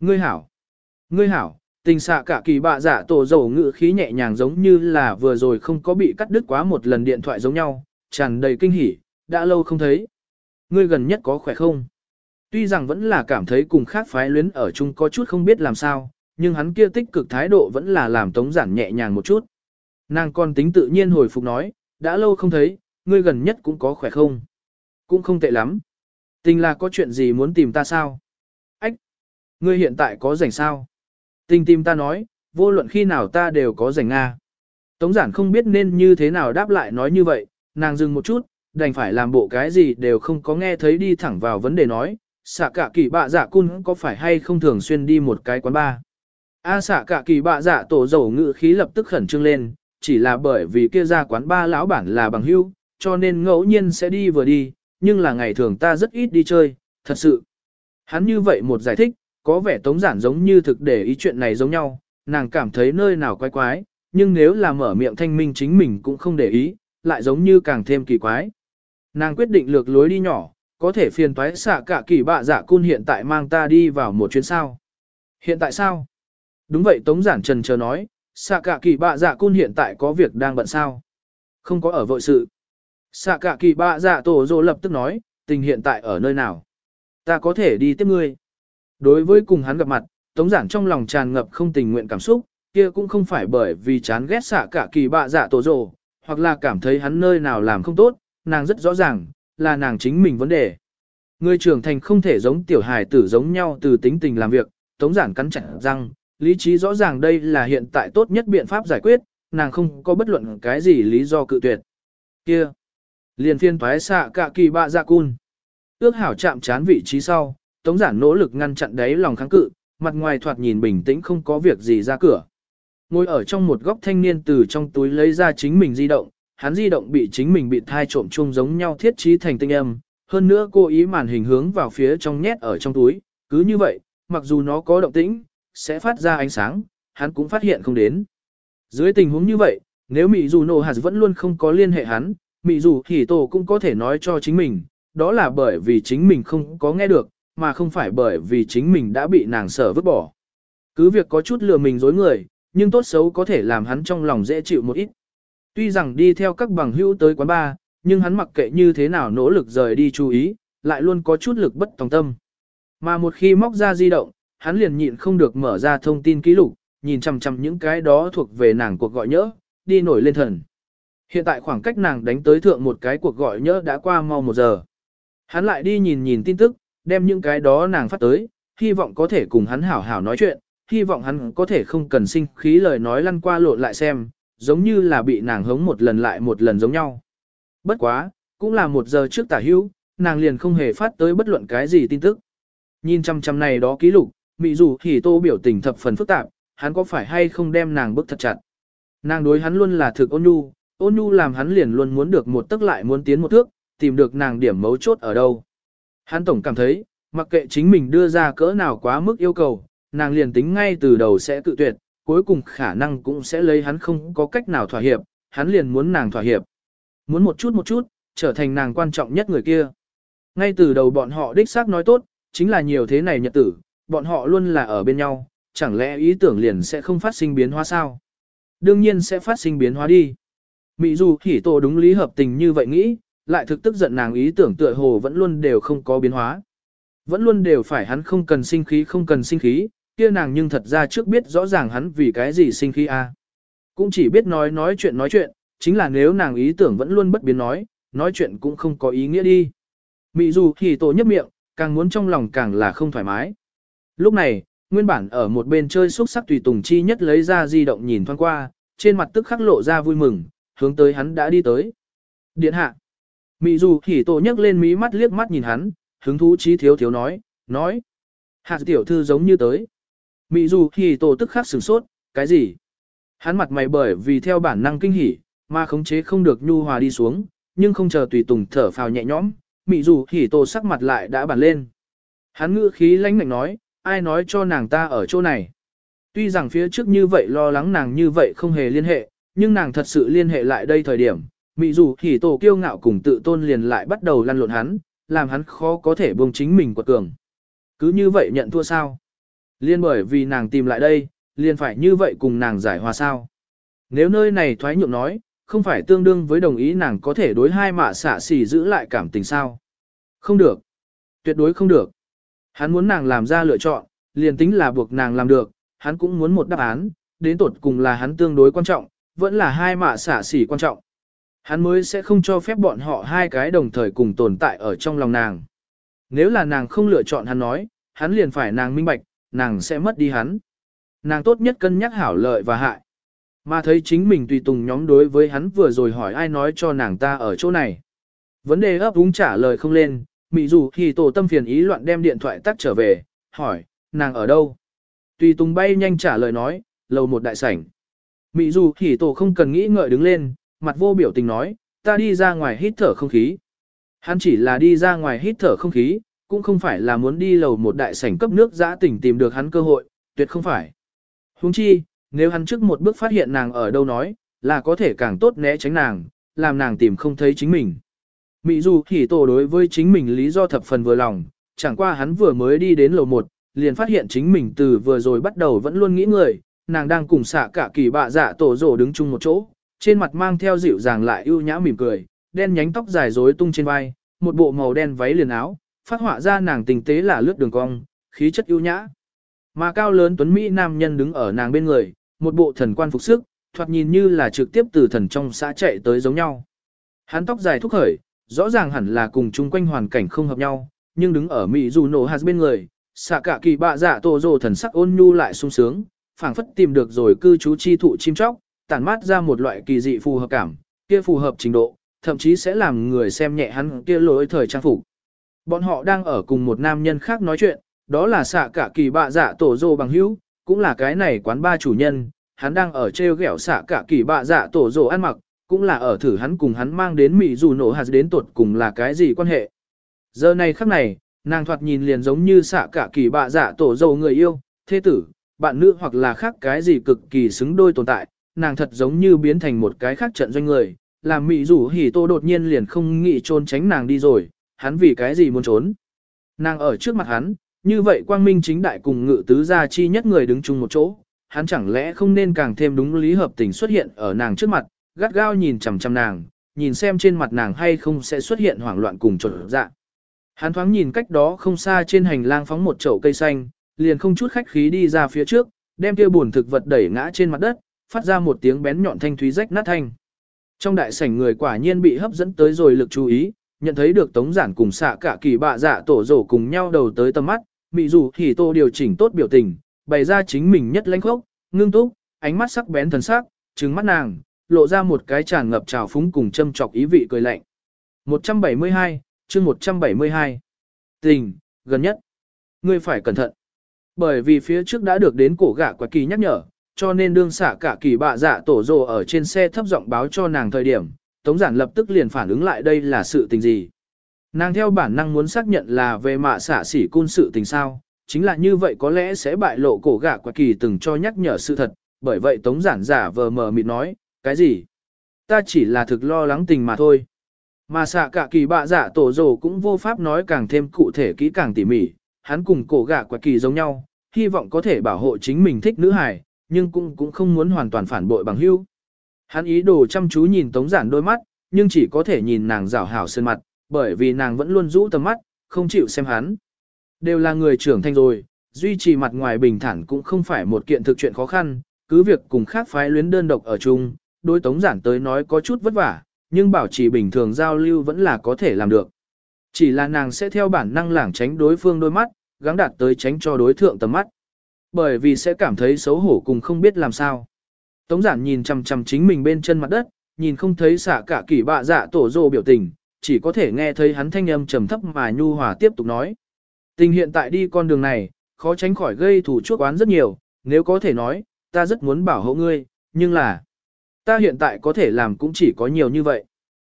Ngươi hảo! Ngươi hảo! Tình xạ cả kỳ bạ giả tổ dầu ngự khí nhẹ nhàng giống như là vừa rồi không có bị cắt đứt quá một lần điện thoại giống nhau, tràn đầy kinh hỉ, đã lâu không thấy. Ngươi gần nhất có khỏe không? Tuy rằng vẫn là cảm thấy cùng khác phái luyến ở chung có chút không biết làm sao, nhưng hắn kia tích cực thái độ vẫn là làm tống giản nhẹ nhàng một chút. Nàng con tính tự nhiên hồi phục nói, đã lâu không thấy, ngươi gần nhất cũng có khỏe không? Cũng không tệ lắm. Tình là có chuyện gì muốn tìm ta sao? Ách! Ngươi hiện tại có rảnh sao? Tình tìm ta nói, vô luận khi nào ta đều có rảnh Nga. Tống giản không biết nên như thế nào đáp lại nói như vậy, nàng dừng một chút, đành phải làm bộ cái gì đều không có nghe thấy đi thẳng vào vấn đề nói, xạ cả kỳ bạ dạ cun có phải hay không thường xuyên đi một cái quán bar. A xạ cả kỳ bạ dạ tổ dầu ngự khí lập tức khẩn trương lên, chỉ là bởi vì kia ra quán ba lão bản là bằng hữu, cho nên ngẫu nhiên sẽ đi vừa đi, nhưng là ngày thường ta rất ít đi chơi, thật sự. Hắn như vậy một giải thích, có vẻ tống giản giống như thực để ý chuyện này giống nhau, nàng cảm thấy nơi nào quái quái, nhưng nếu là mở miệng thanh minh chính mình cũng không để ý, lại giống như càng thêm kỳ quái. Nàng quyết định lược lối đi nhỏ, có thể phiền toái xạ cả kỳ bạ dạ cun hiện tại mang ta đi vào một chuyến sao. Hiện tại sao? Đúng vậy Tống Giản Trần chờ nói, xạ cả kỳ bạ dạ cun hiện tại có việc đang bận sao? Không có ở vội sự. Xạ cả kỳ bạ dạ tổ dô lập tức nói, tình hiện tại ở nơi nào? Ta có thể đi tiếp ngươi. Đối với cùng hắn gặp mặt, Tống Giản trong lòng tràn ngập không tình nguyện cảm xúc, kia cũng không phải bởi vì chán ghét xạ cả kỳ bạ dạ tổ dô, hoặc là cảm thấy hắn nơi nào làm không tốt, nàng rất rõ ràng, là nàng chính mình vấn đề. Người trưởng thành không thể giống tiểu hài tử giống nhau từ tính tình làm việc, tống giản cắn chặt răng, lý trí rõ ràng đây là hiện tại tốt nhất biện pháp giải quyết, nàng không có bất luận cái gì lý do cự tuyệt. Kia! Liền phiên thoái xạ cạ kỳ bạ dạ cun. Ước hảo chạm chán vị trí sau, tống giản nỗ lực ngăn chặn đấy lòng kháng cự, mặt ngoài thoạt nhìn bình tĩnh không có việc gì ra cửa. Ngồi ở trong một góc thanh niên từ trong túi lấy ra chính mình di động, hắn di động bị chính mình bị thai trộm chung giống nhau thiết trí thành tinh âm, hơn nữa cô ý màn hình hướng vào phía trong nhét ở trong túi, cứ như vậy, mặc dù nó có động tĩnh, sẽ phát ra ánh sáng, hắn cũng phát hiện không đến. Dưới tình huống như vậy, nếu Mị Dù Hạt vẫn luôn không có liên hệ hắn, Mị Dù Hỉ Tổ cũng có thể nói cho chính mình, đó là bởi vì chính mình không có nghe được, mà không phải bởi vì chính mình đã bị nàng sở vứt bỏ. Cứ việc có chút lừa mình dối người, nhưng tốt xấu có thể làm hắn trong lòng dễ chịu một ít. Tuy rằng đi theo các bằng hữu tới quán bar, nhưng hắn mặc kệ như thế nào nỗ lực rời đi chú ý, lại luôn có chút lực bất tòng tâm. Mà một khi móc ra di động, hắn liền nhịn không được mở ra thông tin ký lục, nhìn chằm chằm những cái đó thuộc về nàng cuộc gọi nhớ, đi nổi lên thần. Hiện tại khoảng cách nàng đánh tới thượng một cái cuộc gọi nhớ đã qua mau một giờ. Hắn lại đi nhìn nhìn tin tức, đem những cái đó nàng phát tới, hy vọng có thể cùng hắn hảo hảo nói chuyện, hy vọng hắn có thể không cần sinh khí lời nói lăn qua lộn lại xem, giống như là bị nàng hống một lần lại một lần giống nhau. Bất quá, cũng là một giờ trước tả hữu, nàng liền không hề phát tới bất luận cái gì tin tức. Nhìn chăm chăm này đó ký lục, mị dù thì tô biểu tình thập phần phức tạp, hắn có phải hay không đem nàng bức thật chặt. Nàng đối hắn luôn là thực ôn nhu, ôn nhu làm hắn liền luôn muốn được một tức lại muốn tiến một thước, tìm được nàng điểm mấu chốt ở đâu. Hắn tổng cảm thấy, mặc kệ chính mình đưa ra cỡ nào quá mức yêu cầu, nàng liền tính ngay từ đầu sẽ tự tuyệt, cuối cùng khả năng cũng sẽ lấy hắn không có cách nào thỏa hiệp, hắn liền muốn nàng thỏa hiệp. Muốn một chút một chút, trở thành nàng quan trọng nhất người kia. Ngay từ đầu bọn họ đích xác nói tốt, chính là nhiều thế này nhật tử, bọn họ luôn là ở bên nhau, chẳng lẽ ý tưởng liền sẽ không phát sinh biến hóa sao? Đương nhiên sẽ phát sinh biến hóa đi. Mỹ dù hỉ tổ đúng lý hợp tình như vậy nghĩ, lại thực tức giận nàng ý tưởng tựa hồ vẫn luôn đều không có biến hóa. Vẫn luôn đều phải hắn không cần sinh khí không cần sinh khí, kia nàng nhưng thật ra trước biết rõ ràng hắn vì cái gì sinh khí a. Cũng chỉ biết nói nói chuyện nói chuyện, chính là nếu nàng ý tưởng vẫn luôn bất biến nói, nói chuyện cũng không có ý nghĩa đi. Mị dù thì tổ nhấp miệng, càng muốn trong lòng càng là không thoải mái. Lúc này, nguyên bản ở một bên chơi xúc sắc tùy tùng chi nhất lấy ra di động nhìn thoáng qua, trên mặt tức khắc lộ ra vui mừng, hướng tới hắn đã đi tới. Điện hạ. Mị dù thì tổ nhấc lên mí mắt liếc mắt nhìn hắn, hứng thú chí thiếu thiếu nói, nói. Hạt tiểu thư giống như tới. Mị dù thì tổ tức khắc sửng sốt, cái gì? Hắn mặt mày bởi vì theo bản năng kinh hỉ, mà khống chế không được nhu hòa đi xuống, nhưng không chờ tùy tùng thở phào nhẹ nhõm, mị dù thì tổ sắc mặt lại đã bản lên. Hắn ngữ khí lãnh mạnh nói, ai nói cho nàng ta ở chỗ này. Tuy rằng phía trước như vậy lo lắng nàng như vậy không hề liên hệ, nhưng nàng thật sự liên hệ lại đây thời điểm, mị dù thì tổ kiêu ngạo cùng tự tôn liền lại bắt đầu lăn lộn hắn, làm hắn khó có thể buông chính mình quật cường. Cứ như vậy nhận thua sao? Liên bởi vì nàng tìm lại đây, liền phải như vậy cùng nàng giải hòa sao? Nếu nơi này thoái nhượng nói, không phải tương đương với đồng ý nàng có thể đối hai mạ xả xỉ giữ lại cảm tình sao? Không được. Tuyệt đối không được. Hắn muốn nàng làm ra lựa chọn, liền tính là buộc nàng làm được, hắn cũng muốn một đáp án, đến tột cùng là hắn tương đối quan trọng, vẫn là hai mạ xả xỉ quan trọng. Hắn mới sẽ không cho phép bọn họ hai cái đồng thời cùng tồn tại ở trong lòng nàng. Nếu là nàng không lựa chọn hắn nói, hắn liền phải nàng minh bạch, nàng sẽ mất đi hắn. Nàng tốt nhất cân nhắc hảo lợi và hại. Mà thấy chính mình tùy tùng nhóm đối với hắn vừa rồi hỏi ai nói cho nàng ta ở chỗ này. Vấn đề ấp úng trả lời không lên, mị dù thì tổ tâm phiền ý loạn đem điện thoại tắt trở về, hỏi, nàng ở đâu? Tùy tùng bay nhanh trả lời nói, lầu một đại sảnh. Mị dù thì tổ không cần nghĩ ngợi đứng lên, mặt vô biểu tình nói, ta đi ra ngoài hít thở không khí. Hắn chỉ là đi ra ngoài hít thở không khí, cũng không phải là muốn đi lầu một đại sảnh cấp nước giã tỉnh tìm được hắn cơ hội, tuyệt không phải. Huống chi, nếu hắn trước một bước phát hiện nàng ở đâu nói, là có thể càng tốt né tránh nàng, làm nàng tìm không thấy chính mình. Mị dù thì tổ đối với chính mình lý do thập phần vừa lòng, chẳng qua hắn vừa mới đi đến lầu một, liền phát hiện chính mình từ vừa rồi bắt đầu vẫn luôn nghĩ người, nàng đang cùng xạ cả kỳ bạ dạ tổ rổ đứng chung một chỗ, trên mặt mang theo dịu dàng lại ưu nhã mỉm cười, đen nhánh tóc dài rối tung trên vai, một bộ màu đen váy liền áo, phát họa ra nàng tình tế là lướt đường cong, khí chất ưu nhã. Mà cao lớn tuấn Mỹ nam nhân đứng ở nàng bên người, một bộ thần quan phục sức, thoạt nhìn như là trực tiếp từ thần trong xã chạy tới giống nhau. Hắn tóc dài thúc khởi, rõ ràng hẳn là cùng chung quanh hoàn cảnh không hợp nhau, nhưng đứng ở Mỹ dù nổ hạt bên người, xạ cả kỳ bạ dạ tổ rồ thần sắc ôn nhu lại sung sướng, phảng phất tìm được rồi cư trú chi thụ chim chóc, tản mát ra một loại kỳ dị phù hợp cảm, kia phù hợp trình độ, thậm chí sẽ làm người xem nhẹ hắn kia lối thời trang phục. Bọn họ đang ở cùng một nam nhân khác nói chuyện, đó là xạ cả kỳ bạ dạ tổ dô bằng hữu, cũng là cái này quán ba chủ nhân, hắn đang ở treo ghẹo xạ cả kỳ bạ dạ tổ dô ăn mặc, cũng là ở thử hắn cùng hắn mang đến mỹ dù nổ hạt đến tột cùng là cái gì quan hệ. Giờ này khắc này, nàng thoạt nhìn liền giống như xạ cả kỳ bạ dạ tổ dâu người yêu, thế tử, bạn nữ hoặc là khác cái gì cực kỳ xứng đôi tồn tại, nàng thật giống như biến thành một cái khác trận doanh người, làm mị rủ hỉ tô đột nhiên liền không nghĩ trốn tránh nàng đi rồi, hắn vì cái gì muốn trốn. Nàng ở trước mặt hắn, như vậy quang minh chính đại cùng ngự tứ gia chi nhất người đứng chung một chỗ, hắn chẳng lẽ không nên càng thêm đúng lý hợp tình xuất hiện ở nàng trước mặt, gắt gao nhìn chằm chằm nàng, nhìn xem trên mặt nàng hay không sẽ xuất hiện hoảng loạn cùng trột dạ. Hắn thoáng nhìn cách đó không xa trên hành lang phóng một chậu cây xanh, liền không chút khách khí đi ra phía trước, đem kia buồn thực vật đẩy ngã trên mặt đất, phát ra một tiếng bén nhọn thanh thúy rách nát thanh. Trong đại sảnh người quả nhiên bị hấp dẫn tới rồi lực chú ý, nhận thấy được tống giản cùng xạ cả kỳ bạ dạ tổ rổ cùng nhau đầu tới tầm mắt, mị dù thì tô điều chỉnh tốt biểu tình, bày ra chính mình nhất lãnh khốc, ngưng túc, ánh mắt sắc bén thần sắc, trừng mắt nàng, lộ ra một cái tràn ngập trào phúng cùng châm chọc ý vị cười lạnh. 172, chương 172. Tình, gần nhất. Ngươi phải cẩn thận. Bởi vì phía trước đã được đến cổ gã quả kỳ nhắc nhở, cho nên đương xạ cả kỳ bạ dạ tổ rồ ở trên xe thấp giọng báo cho nàng thời điểm, Tống Giản lập tức liền phản ứng lại đây là sự tình gì. Nàng theo bản năng muốn xác nhận là về mạ xả sỉ côn sự tình sao, chính là như vậy có lẽ sẽ bại lộ cổ gã quả kỳ từng cho nhắc nhở sự thật, bởi vậy tống giản giả vờ mờ mịt nói, cái gì? Ta chỉ là thực lo lắng tình mà thôi. Mà xạ cả kỳ bạ giả tổ rồ cũng vô pháp nói càng thêm cụ thể kỹ càng tỉ mỉ, hắn cùng cổ gạ quả kỳ giống nhau, hy vọng có thể bảo hộ chính mình thích nữ hài, nhưng cũng cũng không muốn hoàn toàn phản bội bằng hữu. Hắn ý đồ chăm chú nhìn tống giản đôi mắt, nhưng chỉ có thể nhìn nàng rảo hảo sơn mặt, bởi vì nàng vẫn luôn rũ tầm mắt, không chịu xem hắn. Đều là người trưởng thành rồi, duy trì mặt ngoài bình thản cũng không phải một kiện thực chuyện khó khăn, cứ việc cùng khác phái luyến đơn độc ở chung, đối tống giản tới nói có chút vất vả, nhưng bảo trì bình thường giao lưu vẫn là có thể làm được. Chỉ là nàng sẽ theo bản năng lảng tránh đối phương đôi mắt, gắng đạt tới tránh cho đối thượng tầm mắt. Bởi vì sẽ cảm thấy xấu hổ cùng không biết làm sao. Tống giản nhìn chằm chằm chính mình bên chân mặt đất, nhìn không thấy xả cả kỳ bạ dạ tổ rồ biểu tình, chỉ có thể nghe thấy hắn thanh âm trầm thấp mà nhu hòa tiếp tục nói. Tình hiện tại đi con đường này, khó tránh khỏi gây thủ chuốc oán rất nhiều, nếu có thể nói, ta rất muốn bảo hộ ngươi, nhưng là, ta hiện tại có thể làm cũng chỉ có nhiều như vậy.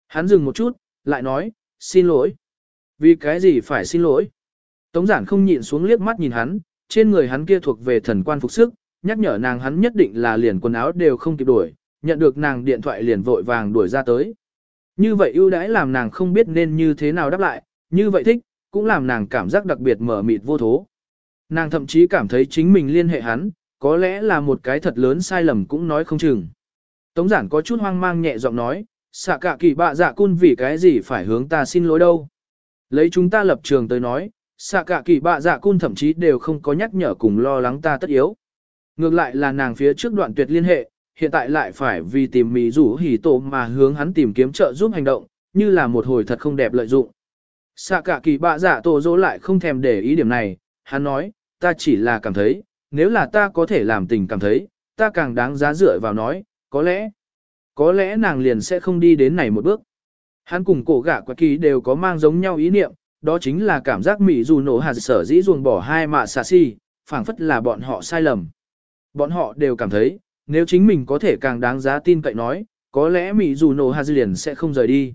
Hắn dừng một chút, lại nói, xin lỗi. Vì cái gì phải xin lỗi? Tống giản không nhịn xuống liếc mắt nhìn hắn, trên người hắn kia thuộc về thần quan phục sức, nhắc nhở nàng hắn nhất định là liền quần áo đều không kịp đuổi, nhận được nàng điện thoại liền vội vàng đuổi ra tới. Như vậy ưu đãi làm nàng không biết nên như thế nào đáp lại, như vậy thích, cũng làm nàng cảm giác đặc biệt mở mịt vô thố. Nàng thậm chí cảm thấy chính mình liên hệ hắn, có lẽ là một cái thật lớn sai lầm cũng nói không chừng. Tống giản có chút hoang mang nhẹ giọng nói, xạ cả kỳ bạ dạ cun vì cái gì phải hướng ta xin lỗi đâu. Lấy chúng ta lập trường tới nói, xạ cả kỳ bạ dạ cun thậm chí đều không có nhắc nhở cùng lo lắng ta tất yếu. Ngược lại là nàng phía trước đoạn tuyệt liên hệ, hiện tại lại phải vì tìm mì rủ hỉ tổ mà hướng hắn tìm kiếm trợ giúp hành động, như là một hồi thật không đẹp lợi dụng. Xạ cả kỳ bạ dạ tổ dỗ lại không thèm để ý điểm này, hắn nói, ta chỉ là cảm thấy, nếu là ta có thể làm tình cảm thấy, ta càng đáng giá dựa vào nói, có lẽ, có lẽ nàng liền sẽ không đi đến này một bước. Hắn cùng cổ gã quạt kỳ đều có mang giống nhau ý niệm, đó chính là cảm giác mỹ dù nổ hạt sở dĩ ruồng bỏ hai mạ xà si, phảng phất là bọn họ sai lầm. Bọn họ đều cảm thấy, nếu chính mình có thể càng đáng giá tin cậy nói, có lẽ mỹ dù nổ hạt liền sẽ không rời đi.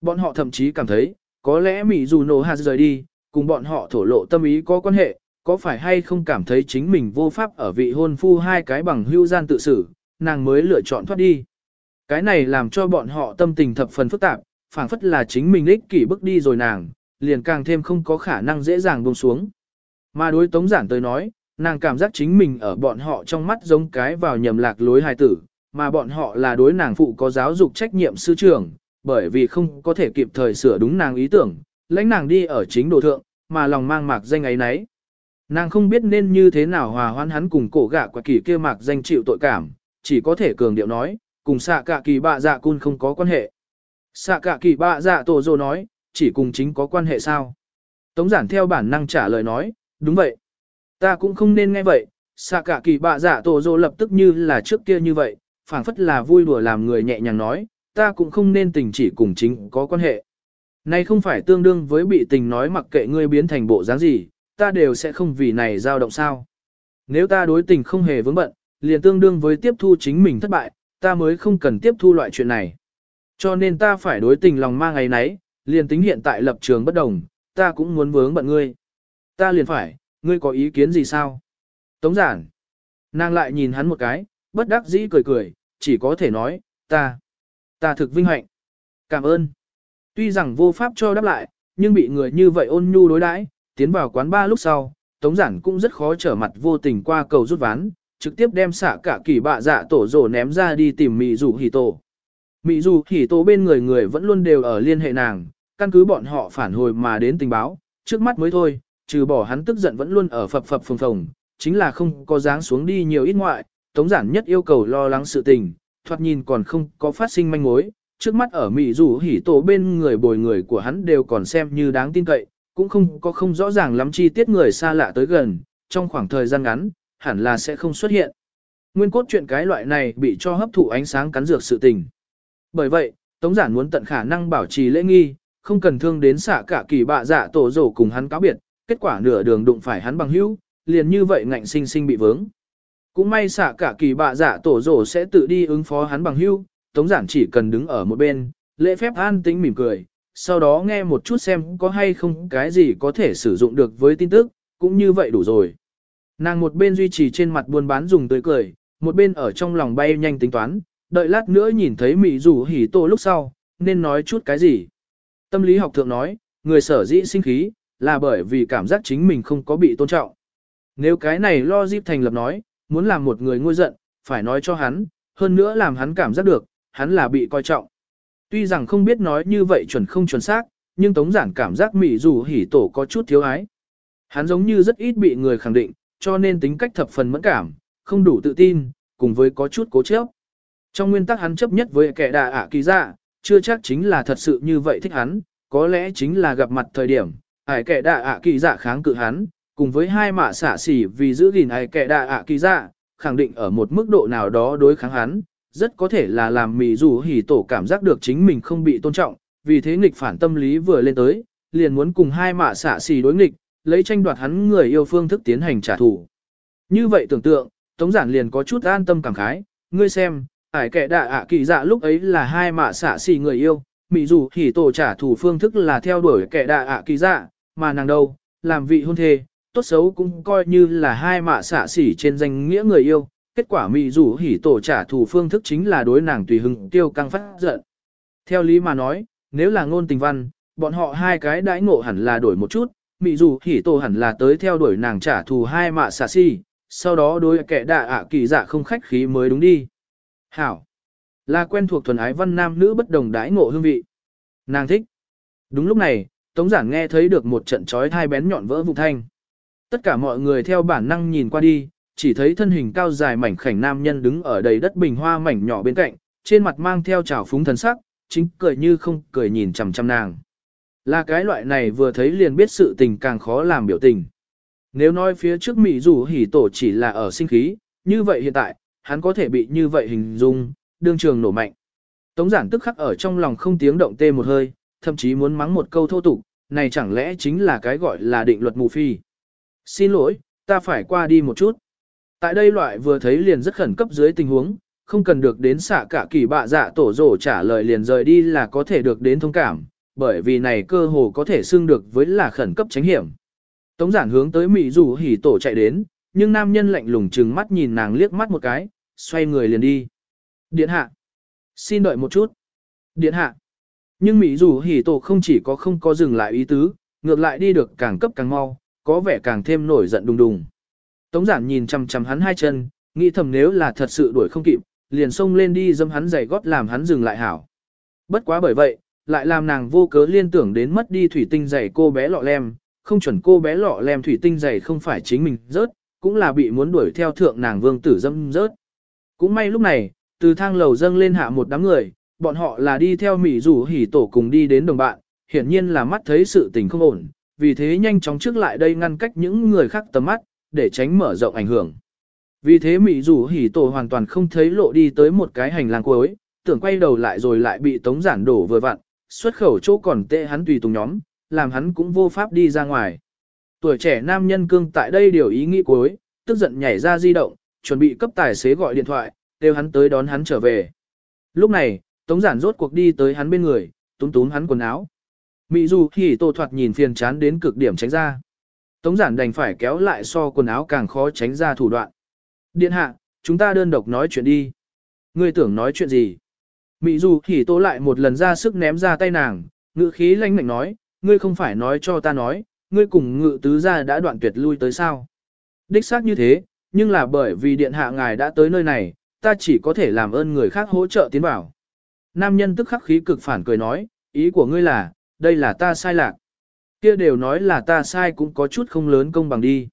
Bọn họ thậm chí cảm thấy, có lẽ mỹ dù nổ hạt rời đi, cùng bọn họ thổ lộ tâm ý có quan hệ, có phải hay không cảm thấy chính mình vô pháp ở vị hôn phu hai cái bằng hưu gian tự xử, nàng mới lựa chọn thoát đi. Cái này làm cho bọn họ tâm tình thập phần phức tạp, phảng phất là chính mình ích kỷ bước đi rồi nàng, liền càng thêm không có khả năng dễ dàng buông xuống. Mà đối tống giản tới nói, nàng cảm giác chính mình ở bọn họ trong mắt giống cái vào nhầm lạc lối hài tử, mà bọn họ là đối nàng phụ có giáo dục trách nhiệm sư trưởng, bởi vì không có thể kịp thời sửa đúng nàng ý tưởng, lãnh nàng đi ở chính đồ thượng, mà lòng mang mạc danh ấy nấy. Nàng không biết nên như thế nào hòa hoãn hắn cùng cổ gạ quả kỳ kia mạc danh chịu tội cảm, chỉ có thể cường điệu nói, cùng xạ cả kỳ bạ dạ cun không có quan hệ. Xạ cả kỳ bạ dạ tổ dô nói, chỉ cùng chính có quan hệ sao. Tống giản theo bản năng trả lời nói, đúng vậy. Ta cũng không nên nghe vậy, xạ cả kỳ bạ dạ tổ dô lập tức như là trước kia như vậy, phảng phất là vui đùa làm người nhẹ nhàng nói, ta cũng không nên tình chỉ cùng chính có quan hệ. Này không phải tương đương với bị tình nói mặc kệ ngươi biến thành bộ dáng gì, ta đều sẽ không vì này dao động sao. Nếu ta đối tình không hề vướng bận, liền tương đương với tiếp thu chính mình thất bại, ta mới không cần tiếp thu loại chuyện này. Cho nên ta phải đối tình lòng ma ngày nấy, liền tính hiện tại lập trường bất đồng, ta cũng muốn vướng bận ngươi. Ta liền phải, ngươi có ý kiến gì sao? Tống giản. Nàng lại nhìn hắn một cái, bất đắc dĩ cười cười, chỉ có thể nói, ta, ta thực vinh hạnh. Cảm ơn. Tuy rằng vô pháp cho đáp lại, nhưng bị người như vậy ôn nhu đối đãi, tiến vào quán ba lúc sau, Tống giản cũng rất khó trở mặt vô tình qua cầu rút ván, trực tiếp đem xả cả kỳ bạ dạ tổ rổ ném ra đi tìm mị rủ hỉ tổ. Mị Dù hỉ tổ bên người người vẫn luôn đều ở liên hệ nàng, căn cứ bọn họ phản hồi mà đến tình báo, trước mắt mới thôi, trừ bỏ hắn tức giận vẫn luôn ở phập phập phồng phồng, chính là không có dáng xuống đi nhiều ít ngoại, tống giản nhất yêu cầu lo lắng sự tình, thoạt nhìn còn không có phát sinh manh mối, trước mắt ở Mỹ Dù hỉ tổ bên người bồi người của hắn đều còn xem như đáng tin cậy, cũng không có không rõ ràng lắm chi tiết người xa lạ tới gần, trong khoảng thời gian ngắn, hẳn là sẽ không xuất hiện. Nguyên cốt chuyện cái loại này bị cho hấp thụ ánh sáng cắn dược sự tình. Bởi vậy, Tống Giản muốn tận khả năng bảo trì lễ nghi, không cần thương đến xạ cả kỳ bạ dạ tổ rổ cùng hắn cáo biệt, kết quả nửa đường đụng phải hắn bằng hữu, liền như vậy ngạnh sinh sinh bị vướng. Cũng may xạ cả kỳ bạ dạ tổ rổ sẽ tự đi ứng phó hắn bằng hữu, Tống Giản chỉ cần đứng ở một bên, lễ phép an tĩnh mỉm cười, sau đó nghe một chút xem có hay không cái gì có thể sử dụng được với tin tức, cũng như vậy đủ rồi. Nàng một bên duy trì trên mặt buôn bán dùng tươi cười, một bên ở trong lòng bay nhanh tính toán, đợi lát nữa nhìn thấy Mỹ rủ hỉ tổ lúc sau, nên nói chút cái gì. Tâm lý học thượng nói, người sở dĩ sinh khí, là bởi vì cảm giác chính mình không có bị tôn trọng. Nếu cái này lo dịp thành lập nói, muốn làm một người ngôi giận, phải nói cho hắn, hơn nữa làm hắn cảm giác được, hắn là bị coi trọng. Tuy rằng không biết nói như vậy chuẩn không chuẩn xác, nhưng Tống Giản cảm giác Mỹ dù hỉ tổ có chút thiếu ái. Hắn giống như rất ít bị người khẳng định, cho nên tính cách thập phần mẫn cảm, không đủ tự tin, cùng với có chút cố chấp. Trong nguyên tắc hắn chấp nhất với kẻ đà ả kỳ dạ, chưa chắc chính là thật sự như vậy thích hắn, có lẽ chính là gặp mặt thời điểm, ải kẻ đà ả kỳ dạ kháng cự hắn, cùng với hai mạ xả xỉ vì giữ gìn ải kẻ đà ả kỳ dạ, khẳng định ở một mức độ nào đó đối kháng hắn, rất có thể là làm mì dù hỉ tổ cảm giác được chính mình không bị tôn trọng, vì thế nghịch phản tâm lý vừa lên tới, liền muốn cùng hai mạ xả xỉ đối nghịch, lấy tranh đoạt hắn người yêu phương thức tiến hành trả thù. Như vậy tưởng tượng, Tống Giản liền có chút an tâm cảm khái, ngươi xem, ải kẻ đạ ạ kỳ dạ lúc ấy là hai mạ xả xỉ người yêu, mị dù hỉ tổ trả thù phương thức là theo đuổi kẻ đạ ạ kỳ dạ, mà nàng đâu, làm vị hôn thê, tốt xấu cũng coi như là hai mạ xả xỉ trên danh nghĩa người yêu, kết quả mị dù hỉ tổ trả thù phương thức chính là đối nàng tùy hứng tiêu căng phát giận. Theo lý mà nói, nếu là ngôn tình văn, bọn họ hai cái đãi ngộ hẳn là đổi một chút, mị dù hỉ tổ hẳn là tới theo đuổi nàng trả thù hai mạ xả xỉ, sau đó đối kẻ đạ ạ kỳ dạ không khách khí mới đúng đi. Hảo. Là quen thuộc thuần ái văn nam nữ bất đồng đãi ngộ hương vị. Nàng thích. Đúng lúc này, Tống Giản nghe thấy được một trận chói thai bén nhọn vỡ vụ thanh. Tất cả mọi người theo bản năng nhìn qua đi, chỉ thấy thân hình cao dài mảnh khảnh nam nhân đứng ở đầy đất bình hoa mảnh nhỏ bên cạnh, trên mặt mang theo trào phúng thần sắc, chính cười như không cười nhìn chằm chằm nàng. Là cái loại này vừa thấy liền biết sự tình càng khó làm biểu tình. Nếu nói phía trước Mỹ dù hỉ tổ chỉ là ở sinh khí, như vậy hiện tại, hắn có thể bị như vậy hình dung, đương trường nổ mạnh. Tống giản tức khắc ở trong lòng không tiếng động tê một hơi, thậm chí muốn mắng một câu thô tục, này chẳng lẽ chính là cái gọi là định luật mù phi. Xin lỗi, ta phải qua đi một chút. Tại đây loại vừa thấy liền rất khẩn cấp dưới tình huống, không cần được đến xạ cả kỳ bạ dạ tổ rổ trả lời liền rời đi là có thể được đến thông cảm, bởi vì này cơ hồ có thể xưng được với là khẩn cấp tránh hiểm. Tống giản hướng tới Mỹ rủ hỉ tổ chạy đến, nhưng nam nhân lạnh lùng trừng mắt nhìn nàng liếc mắt một cái, xoay người liền đi. Điện hạ. Xin đợi một chút. Điện hạ. Nhưng Mỹ dù hỉ tổ không chỉ có không có dừng lại ý tứ, ngược lại đi được càng cấp càng mau, có vẻ càng thêm nổi giận đùng đùng. Tống giản nhìn chằm chằm hắn hai chân, nghĩ thầm nếu là thật sự đuổi không kịp, liền xông lên đi dâm hắn giày gót làm hắn dừng lại hảo. Bất quá bởi vậy, lại làm nàng vô cớ liên tưởng đến mất đi thủy tinh giày cô bé lọ lem, không chuẩn cô bé lọ lem thủy tinh giày không phải chính mình rớt, cũng là bị muốn đuổi theo thượng nàng vương tử dâm rớt. Cũng may lúc này, từ thang lầu dâng lên hạ một đám người, bọn họ là đi theo Mỹ rủ hỉ tổ cùng đi đến đồng bạn, hiển nhiên là mắt thấy sự tình không ổn, vì thế nhanh chóng trước lại đây ngăn cách những người khác tầm mắt, để tránh mở rộng ảnh hưởng. Vì thế Mỹ rủ hỉ tổ hoàn toàn không thấy lộ đi tới một cái hành lang cuối, tưởng quay đầu lại rồi lại bị tống giản đổ vừa vặn, xuất khẩu chỗ còn tệ hắn tùy tùng nhóm, làm hắn cũng vô pháp đi ra ngoài. Tuổi trẻ nam nhân cương tại đây điều ý nghĩ cuối, tức giận nhảy ra di động, chuẩn bị cấp tài xế gọi điện thoại, kêu hắn tới đón hắn trở về. Lúc này, Tống Giản rốt cuộc đi tới hắn bên người, túm túm hắn quần áo. Mị dù thì tô thoạt nhìn phiền chán đến cực điểm tránh ra. Tống Giản đành phải kéo lại so quần áo càng khó tránh ra thủ đoạn. Điện hạ, chúng ta đơn độc nói chuyện đi. Ngươi tưởng nói chuyện gì? Mị dù thì tô lại một lần ra sức ném ra tay nàng, ngữ khí lanh lạnh nói, ngươi không phải nói cho ta nói, ngươi cùng ngự tứ gia đã đoạn tuyệt lui tới sao. Đích xác như thế, nhưng là bởi vì điện hạ ngài đã tới nơi này, ta chỉ có thể làm ơn người khác hỗ trợ tiến vào. Nam nhân tức khắc khí cực phản cười nói, ý của ngươi là, đây là ta sai lạc. Kia đều nói là ta sai cũng có chút không lớn công bằng đi.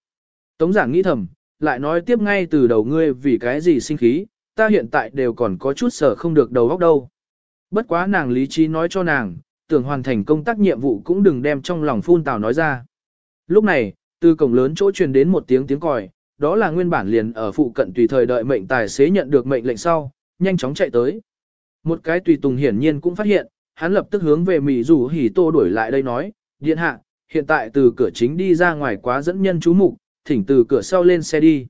Tống giảng nghĩ thầm, lại nói tiếp ngay từ đầu ngươi vì cái gì sinh khí, ta hiện tại đều còn có chút sở không được đầu óc đâu. Bất quá nàng lý trí nói cho nàng, tưởng hoàn thành công tác nhiệm vụ cũng đừng đem trong lòng phun tào nói ra. Lúc này, từ cổng lớn chỗ truyền đến một tiếng tiếng còi, đó là nguyên bản liền ở phụ cận tùy thời đợi mệnh tài xế nhận được mệnh lệnh sau, nhanh chóng chạy tới. Một cái tùy tùng hiển nhiên cũng phát hiện, hắn lập tức hướng về Mỹ rủ hỉ tô đuổi lại đây nói, điện hạ, hiện tại từ cửa chính đi ra ngoài quá dẫn nhân chú mục, thỉnh từ cửa sau lên xe đi.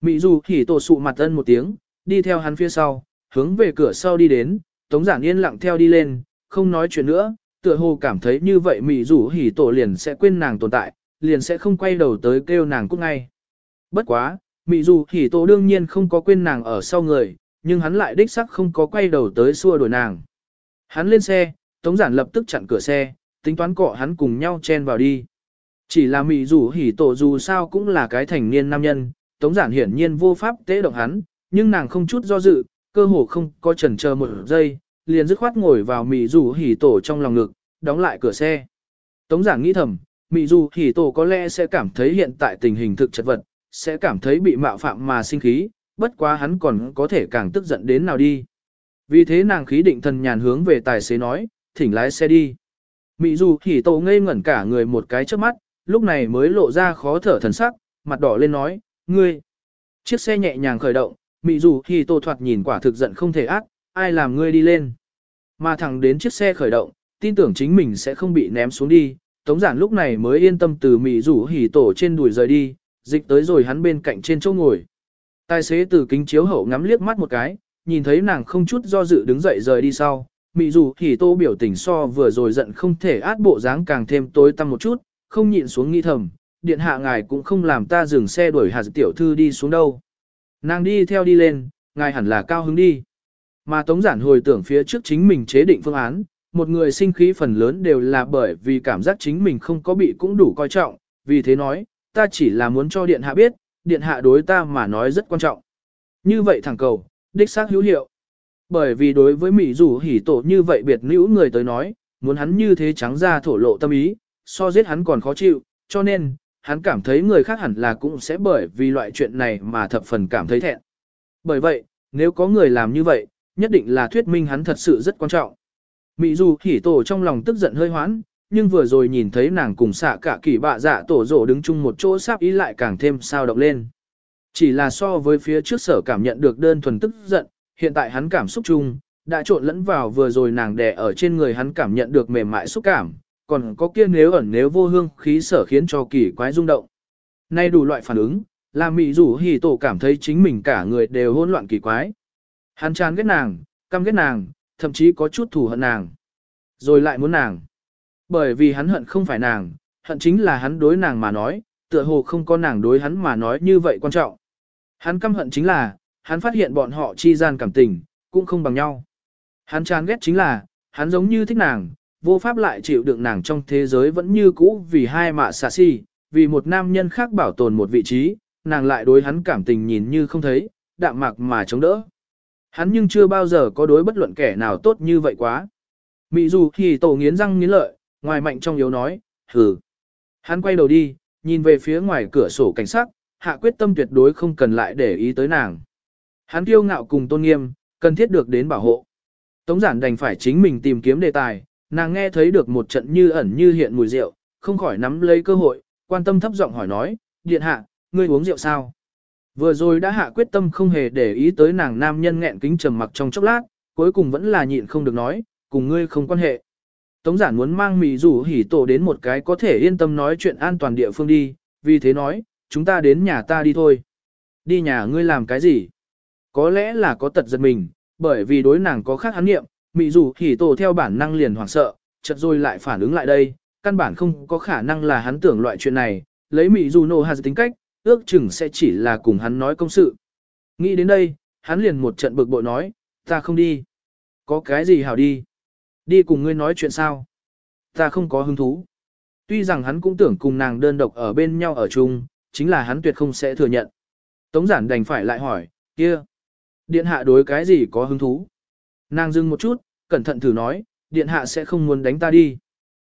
Mỹ rủ hỉ tô sụ mặt ân một tiếng, đi theo hắn phía sau, hướng về cửa sau đi đến, tống giản yên lặng theo đi lên, không nói chuyện nữa, tựa hồ cảm thấy như vậy mị rủ hỉ tổ liền sẽ quên nàng tồn tại, liền sẽ không quay đầu tới kêu nàng cút ngay. Bất quá, mị dù hỉ tổ đương nhiên không có quên nàng ở sau người, nhưng hắn lại đích sắc không có quay đầu tới xua đuổi nàng. Hắn lên xe, Tống Giản lập tức chặn cửa xe, tính toán cọ hắn cùng nhau chen vào đi. Chỉ là mị dù hỉ tổ dù sao cũng là cái thành niên nam nhân, Tống Giản hiển nhiên vô pháp tế động hắn, nhưng nàng không chút do dự, cơ hồ không có chần chờ một giây, liền dứt khoát ngồi vào mị dù hỉ tổ trong lòng ngực, đóng lại cửa xe. Tống Giản nghĩ thầm, mị dù hỉ tổ có lẽ sẽ cảm thấy hiện tại tình hình thực chật vật, sẽ cảm thấy bị mạo phạm mà sinh khí, bất quá hắn còn có thể càng tức giận đến nào đi. Vì thế nàng khí định thần nhàn hướng về tài xế nói, thỉnh lái xe đi. Mị dù hỉ tổ ngây ngẩn cả người một cái trước mắt, lúc này mới lộ ra khó thở thần sắc, mặt đỏ lên nói, ngươi. Chiếc xe nhẹ nhàng khởi động, mị dù hỉ tổ thoạt nhìn quả thực giận không thể ác, ai làm ngươi đi lên. Mà thẳng đến chiếc xe khởi động, tin tưởng chính mình sẽ không bị ném xuống đi, tống giản lúc này mới yên tâm từ mị rủ hỉ tổ trên đùi rời đi, dịch tới rồi hắn bên cạnh trên chỗ ngồi. Tài xế từ kính chiếu hậu ngắm liếc mắt một cái, nhìn thấy nàng không chút do dự đứng dậy rời đi sau. Mị dù thì tô biểu tình so vừa rồi giận không thể át bộ dáng càng thêm tối tăm một chút, không nhịn xuống nghi thầm, điện hạ ngài cũng không làm ta dừng xe đuổi hạt tiểu thư đi xuống đâu. Nàng đi theo đi lên, ngài hẳn là cao hứng đi. Mà tống giản hồi tưởng phía trước chính mình chế định phương án, một người sinh khí phần lớn đều là bởi vì cảm giác chính mình không có bị cũng đủ coi trọng, vì thế nói, ta chỉ là muốn cho điện hạ biết, điện hạ đối ta mà nói rất quan trọng. Như vậy thẳng cầu, đích xác hữu hiệu. Bởi vì đối với Mỹ dù hỉ tổ như vậy biệt nữ người tới nói, muốn hắn như thế trắng ra thổ lộ tâm ý, so giết hắn còn khó chịu, cho nên, hắn cảm thấy người khác hẳn là cũng sẽ bởi vì loại chuyện này mà thập phần cảm thấy thẹn. Bởi vậy, nếu có người làm như vậy, nhất định là thuyết minh hắn thật sự rất quan trọng. Mỹ dù hỉ tổ trong lòng tức giận hơi hoãn, nhưng vừa rồi nhìn thấy nàng cùng xạ cả kỳ bạ dạ tổ rổ đứng chung một chỗ sắp ý lại càng thêm sao động lên. Chỉ là so với phía trước sở cảm nhận được đơn thuần tức giận, hiện tại hắn cảm xúc chung, đã trộn lẫn vào vừa rồi nàng đè ở trên người hắn cảm nhận được mềm mại xúc cảm, còn có kia nếu ẩn nếu vô hương khí sở khiến cho kỳ quái rung động. Nay đủ loại phản ứng, làm mị rủ hỉ tổ cảm thấy chính mình cả người đều hỗn loạn kỳ quái. Hắn chán ghét nàng, căm ghét nàng, thậm chí có chút thù hận nàng. Rồi lại muốn nàng. Bởi vì hắn hận không phải nàng, hận chính là hắn đối nàng mà nói, tựa hồ không có nàng đối hắn mà nói như vậy quan trọng. Hắn căm hận chính là, hắn phát hiện bọn họ chi gian cảm tình, cũng không bằng nhau. Hắn chán ghét chính là, hắn giống như thích nàng, vô pháp lại chịu đựng nàng trong thế giới vẫn như cũ vì hai mạ xà si, vì một nam nhân khác bảo tồn một vị trí, nàng lại đối hắn cảm tình nhìn như không thấy, đạm mạc mà chống đỡ. Hắn nhưng chưa bao giờ có đối bất luận kẻ nào tốt như vậy quá. Mị dù thì tổ nghiến răng nghiến lợi, ngoài mạnh trong yếu nói, hừ. Hắn quay đầu đi, nhìn về phía ngoài cửa sổ cảnh sát, hạ quyết tâm tuyệt đối không cần lại để ý tới nàng. Hắn kiêu ngạo cùng tôn nghiêm, cần thiết được đến bảo hộ. Tống giản đành phải chính mình tìm kiếm đề tài, nàng nghe thấy được một trận như ẩn như hiện mùi rượu, không khỏi nắm lấy cơ hội, quan tâm thấp giọng hỏi nói, điện hạ, ngươi uống rượu sao? Vừa rồi đã hạ quyết tâm không hề để ý tới nàng nam nhân nghẹn kính trầm mặc trong chốc lát, cuối cùng vẫn là nhịn không được nói, cùng ngươi không quan hệ. Tống giản muốn mang mì rủ hỉ tổ đến một cái có thể yên tâm nói chuyện an toàn địa phương đi, vì thế nói, chúng ta đến nhà ta đi thôi. Đi nhà ngươi làm cái gì? Có lẽ là có tật giật mình, bởi vì đối nàng có khác hắn nghiệm, mị rủ hỉ tổ theo bản năng liền hoảng sợ, chợt rồi lại phản ứng lại đây, căn bản không có khả năng là hắn tưởng loại chuyện này, lấy mị rủ nô hạt tính cách, ước chừng sẽ chỉ là cùng hắn nói công sự. Nghĩ đến đây, hắn liền một trận bực bội nói, ta không đi. Có cái gì hảo đi? Đi cùng ngươi nói chuyện sao? Ta không có hứng thú. Tuy rằng hắn cũng tưởng cùng nàng đơn độc ở bên nhau ở chung, chính là hắn tuyệt không sẽ thừa nhận. Tống giản đành phải lại hỏi, kia, điện hạ đối cái gì có hứng thú? Nàng dừng một chút, cẩn thận thử nói, điện hạ sẽ không muốn đánh ta đi.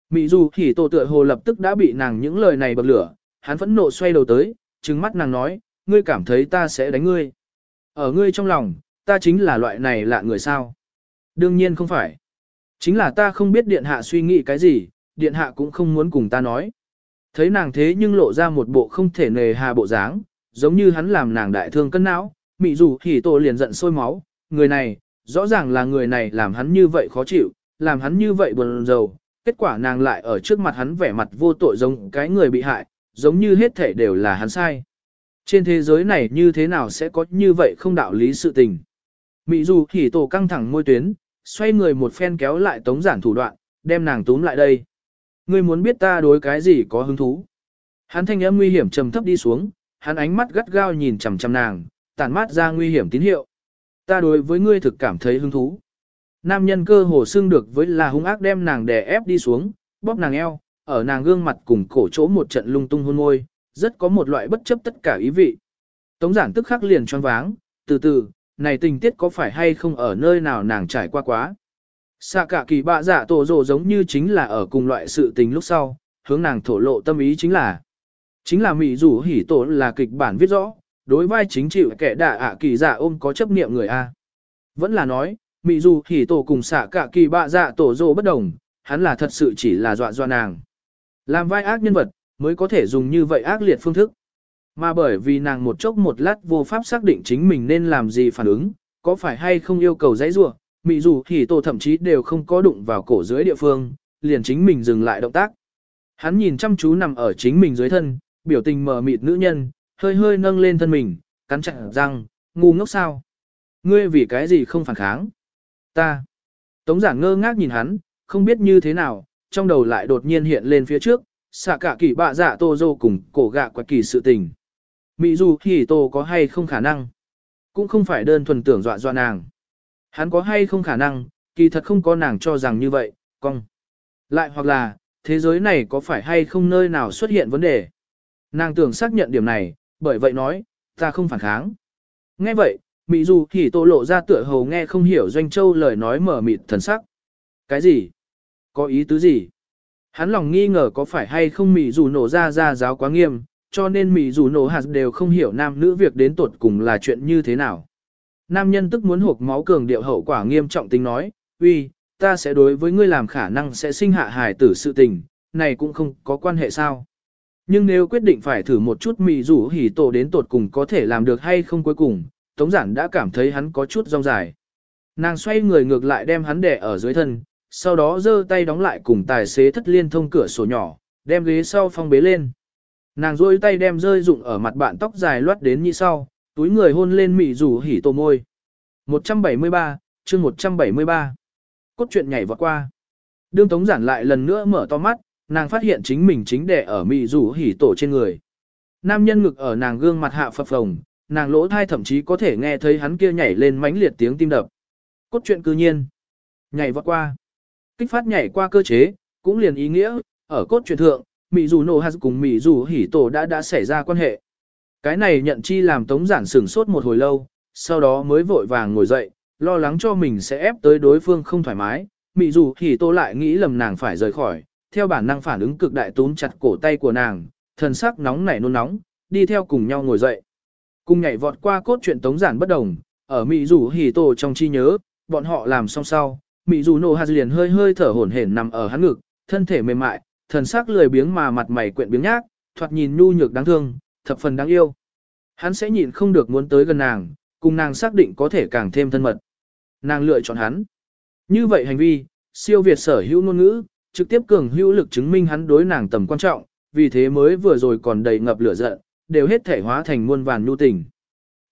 Mị dù thì tổ tựa hồ lập tức đã bị nàng những lời này bậc lửa, hắn phẫn nộ xoay đầu tới, trừng mắt nàng nói, ngươi cảm thấy ta sẽ đánh ngươi. Ở ngươi trong lòng, ta chính là loại này lạ người sao? Đương nhiên không phải. Chính là ta không biết điện hạ suy nghĩ cái gì, điện hạ cũng không muốn cùng ta nói. Thấy nàng thế nhưng lộ ra một bộ không thể nề hà bộ dáng, giống như hắn làm nàng đại thương cân não, mị dù thì tổ liền giận sôi máu, người này, rõ ràng là người này làm hắn như vậy khó chịu, làm hắn như vậy buồn rầu, kết quả nàng lại ở trước mặt hắn vẻ mặt vô tội giống cái người bị hại, giống như hết thể đều là hắn sai. Trên thế giới này như thế nào sẽ có như vậy không đạo lý sự tình. Mị dù thì tổ căng thẳng môi tuyến, xoay người một phen kéo lại tống giản thủ đoạn, đem nàng túm lại đây. Ngươi muốn biết ta đối cái gì có hứng thú. Hắn thanh âm nguy hiểm trầm thấp đi xuống, hắn ánh mắt gắt gao nhìn chằm chằm nàng, tản mát ra nguy hiểm tín hiệu. Ta đối với ngươi thực cảm thấy hứng thú. Nam nhân cơ hồ xưng được với là hung ác đem nàng đè ép đi xuống, bóp nàng eo, ở nàng gương mặt cùng cổ chỗ một trận lung tung hôn môi, rất có một loại bất chấp tất cả ý vị. Tống giản tức khắc liền choáng váng, từ từ, này tình tiết có phải hay không ở nơi nào nàng trải qua quá. Xạ cả kỳ bạ giả dạ tổ rồ giống như chính là ở cùng loại sự tình lúc sau, hướng nàng thổ lộ tâm ý chính là. Chính là mỹ rủ hỉ tổ là kịch bản viết rõ, đối vai chính chịu kẻ đạ ạ kỳ giả dạ ôm có chấp niệm người A. Vẫn là nói, mỹ rủ hỉ tổ cùng xạ cả kỳ bạ giả dạ tổ rồ bất đồng, hắn là thật sự chỉ là dọa dọa nàng. Làm vai ác nhân vật, mới có thể dùng như vậy ác liệt phương thức. Mà bởi vì nàng một chốc một lát vô pháp xác định chính mình nên làm gì phản ứng, có phải hay không yêu cầu dãy rủa, mị dù thì tổ thậm chí đều không có đụng vào cổ dưới địa phương, liền chính mình dừng lại động tác. Hắn nhìn chăm chú nằm ở chính mình dưới thân, biểu tình mờ mịt nữ nhân, hơi hơi nâng lên thân mình, cắn chặt răng, ngu ngốc sao. Ngươi vì cái gì không phản kháng? Ta. Tống giảng ngơ ngác nhìn hắn, không biết như thế nào, trong đầu lại đột nhiên hiện lên phía trước, xạ cả kỳ bạ dạ tô dô cùng cổ gạ quạt kỳ sự tình. Mỹ dù thì tô có hay không khả năng, cũng không phải đơn thuần tưởng dọa dọa nàng. Hắn có hay không khả năng, kỳ thật không có nàng cho rằng như vậy, cong. Lại hoặc là, thế giới này có phải hay không nơi nào xuất hiện vấn đề. Nàng tưởng xác nhận điểm này, bởi vậy nói, ta không phản kháng. Nghe vậy, Mỹ dù thì tô lộ ra tựa hầu nghe không hiểu doanh châu lời nói mở mịt thần sắc. Cái gì? Có ý tứ gì? Hắn lòng nghi ngờ có phải hay không Mỹ dù nổ ra ra giáo quá nghiêm, cho nên Mỹ dù nổ hạt đều không hiểu nam nữ việc đến tột cùng là chuyện như thế nào. Nam nhân tức muốn hộp máu cường điệu hậu quả nghiêm trọng tính nói, uy, ta sẽ đối với ngươi làm khả năng sẽ sinh hạ hài tử sự tình, này cũng không có quan hệ sao. Nhưng nếu quyết định phải thử một chút Mỹ rủ hỉ tổ đến tột cùng có thể làm được hay không cuối cùng, Tống Giản đã cảm thấy hắn có chút rong dài. Nàng xoay người ngược lại đem hắn đè ở dưới thân, sau đó giơ tay đóng lại cùng tài xế thất liên thông cửa sổ nhỏ, đem ghế sau phong bế lên. Nàng rôi tay đem rơi rụng ở mặt bạn tóc dài loát đến như sau, túi người hôn lên mị rủ hỉ tổ môi. 173, chương 173. Cốt truyện nhảy vọt qua. Đương Tống Giản lại lần nữa mở to mắt, nàng phát hiện chính mình chính đẻ ở mị rủ hỉ tổ trên người. Nam nhân ngực ở nàng gương mặt hạ phập phồng, nàng lỗ thai thậm chí có thể nghe thấy hắn kia nhảy lên mãnh liệt tiếng tim đập. Cốt truyện cư nhiên. Nhảy vọt qua. Kích phát nhảy qua cơ chế, cũng liền ý nghĩa, ở cốt truyện thượng, Mị dù nổ hạt cùng Mị dù hỉ tổ đã đã xảy ra quan hệ. Cái này nhận chi làm tống giản sửng sốt một hồi lâu, sau đó mới vội vàng ngồi dậy, lo lắng cho mình sẽ ép tới đối phương không thoải mái. Mị dù hỉ tổ lại nghĩ lầm nàng phải rời khỏi, theo bản năng phản ứng cực đại túm chặt cổ tay của nàng, thần sắc nóng nảy nôn nóng, đi theo cùng nhau ngồi dậy. Cùng nhảy vọt qua cốt truyện tống giản bất đồng, ở Mị dù hỉ tổ trong chi nhớ, bọn họ làm xong sau, Mị dù nổ hạt liền hơi hơi thở hổn hển nằm ở hắn ngực, thân thể mềm mại, thần sắc lười biếng mà mặt mày quyện biếng nhác, thoạt nhìn nhu nhược đáng thương, thập phần đáng yêu. Hắn sẽ nhịn không được muốn tới gần nàng, cùng nàng xác định có thể càng thêm thân mật. Nàng lựa chọn hắn. Như vậy hành vi, siêu việt sở hữu ngôn ngữ, trực tiếp cường hữu lực chứng minh hắn đối nàng tầm quan trọng, vì thế mới vừa rồi còn đầy ngập lửa giận, đều hết thể hóa thành muôn vàn nhu tình.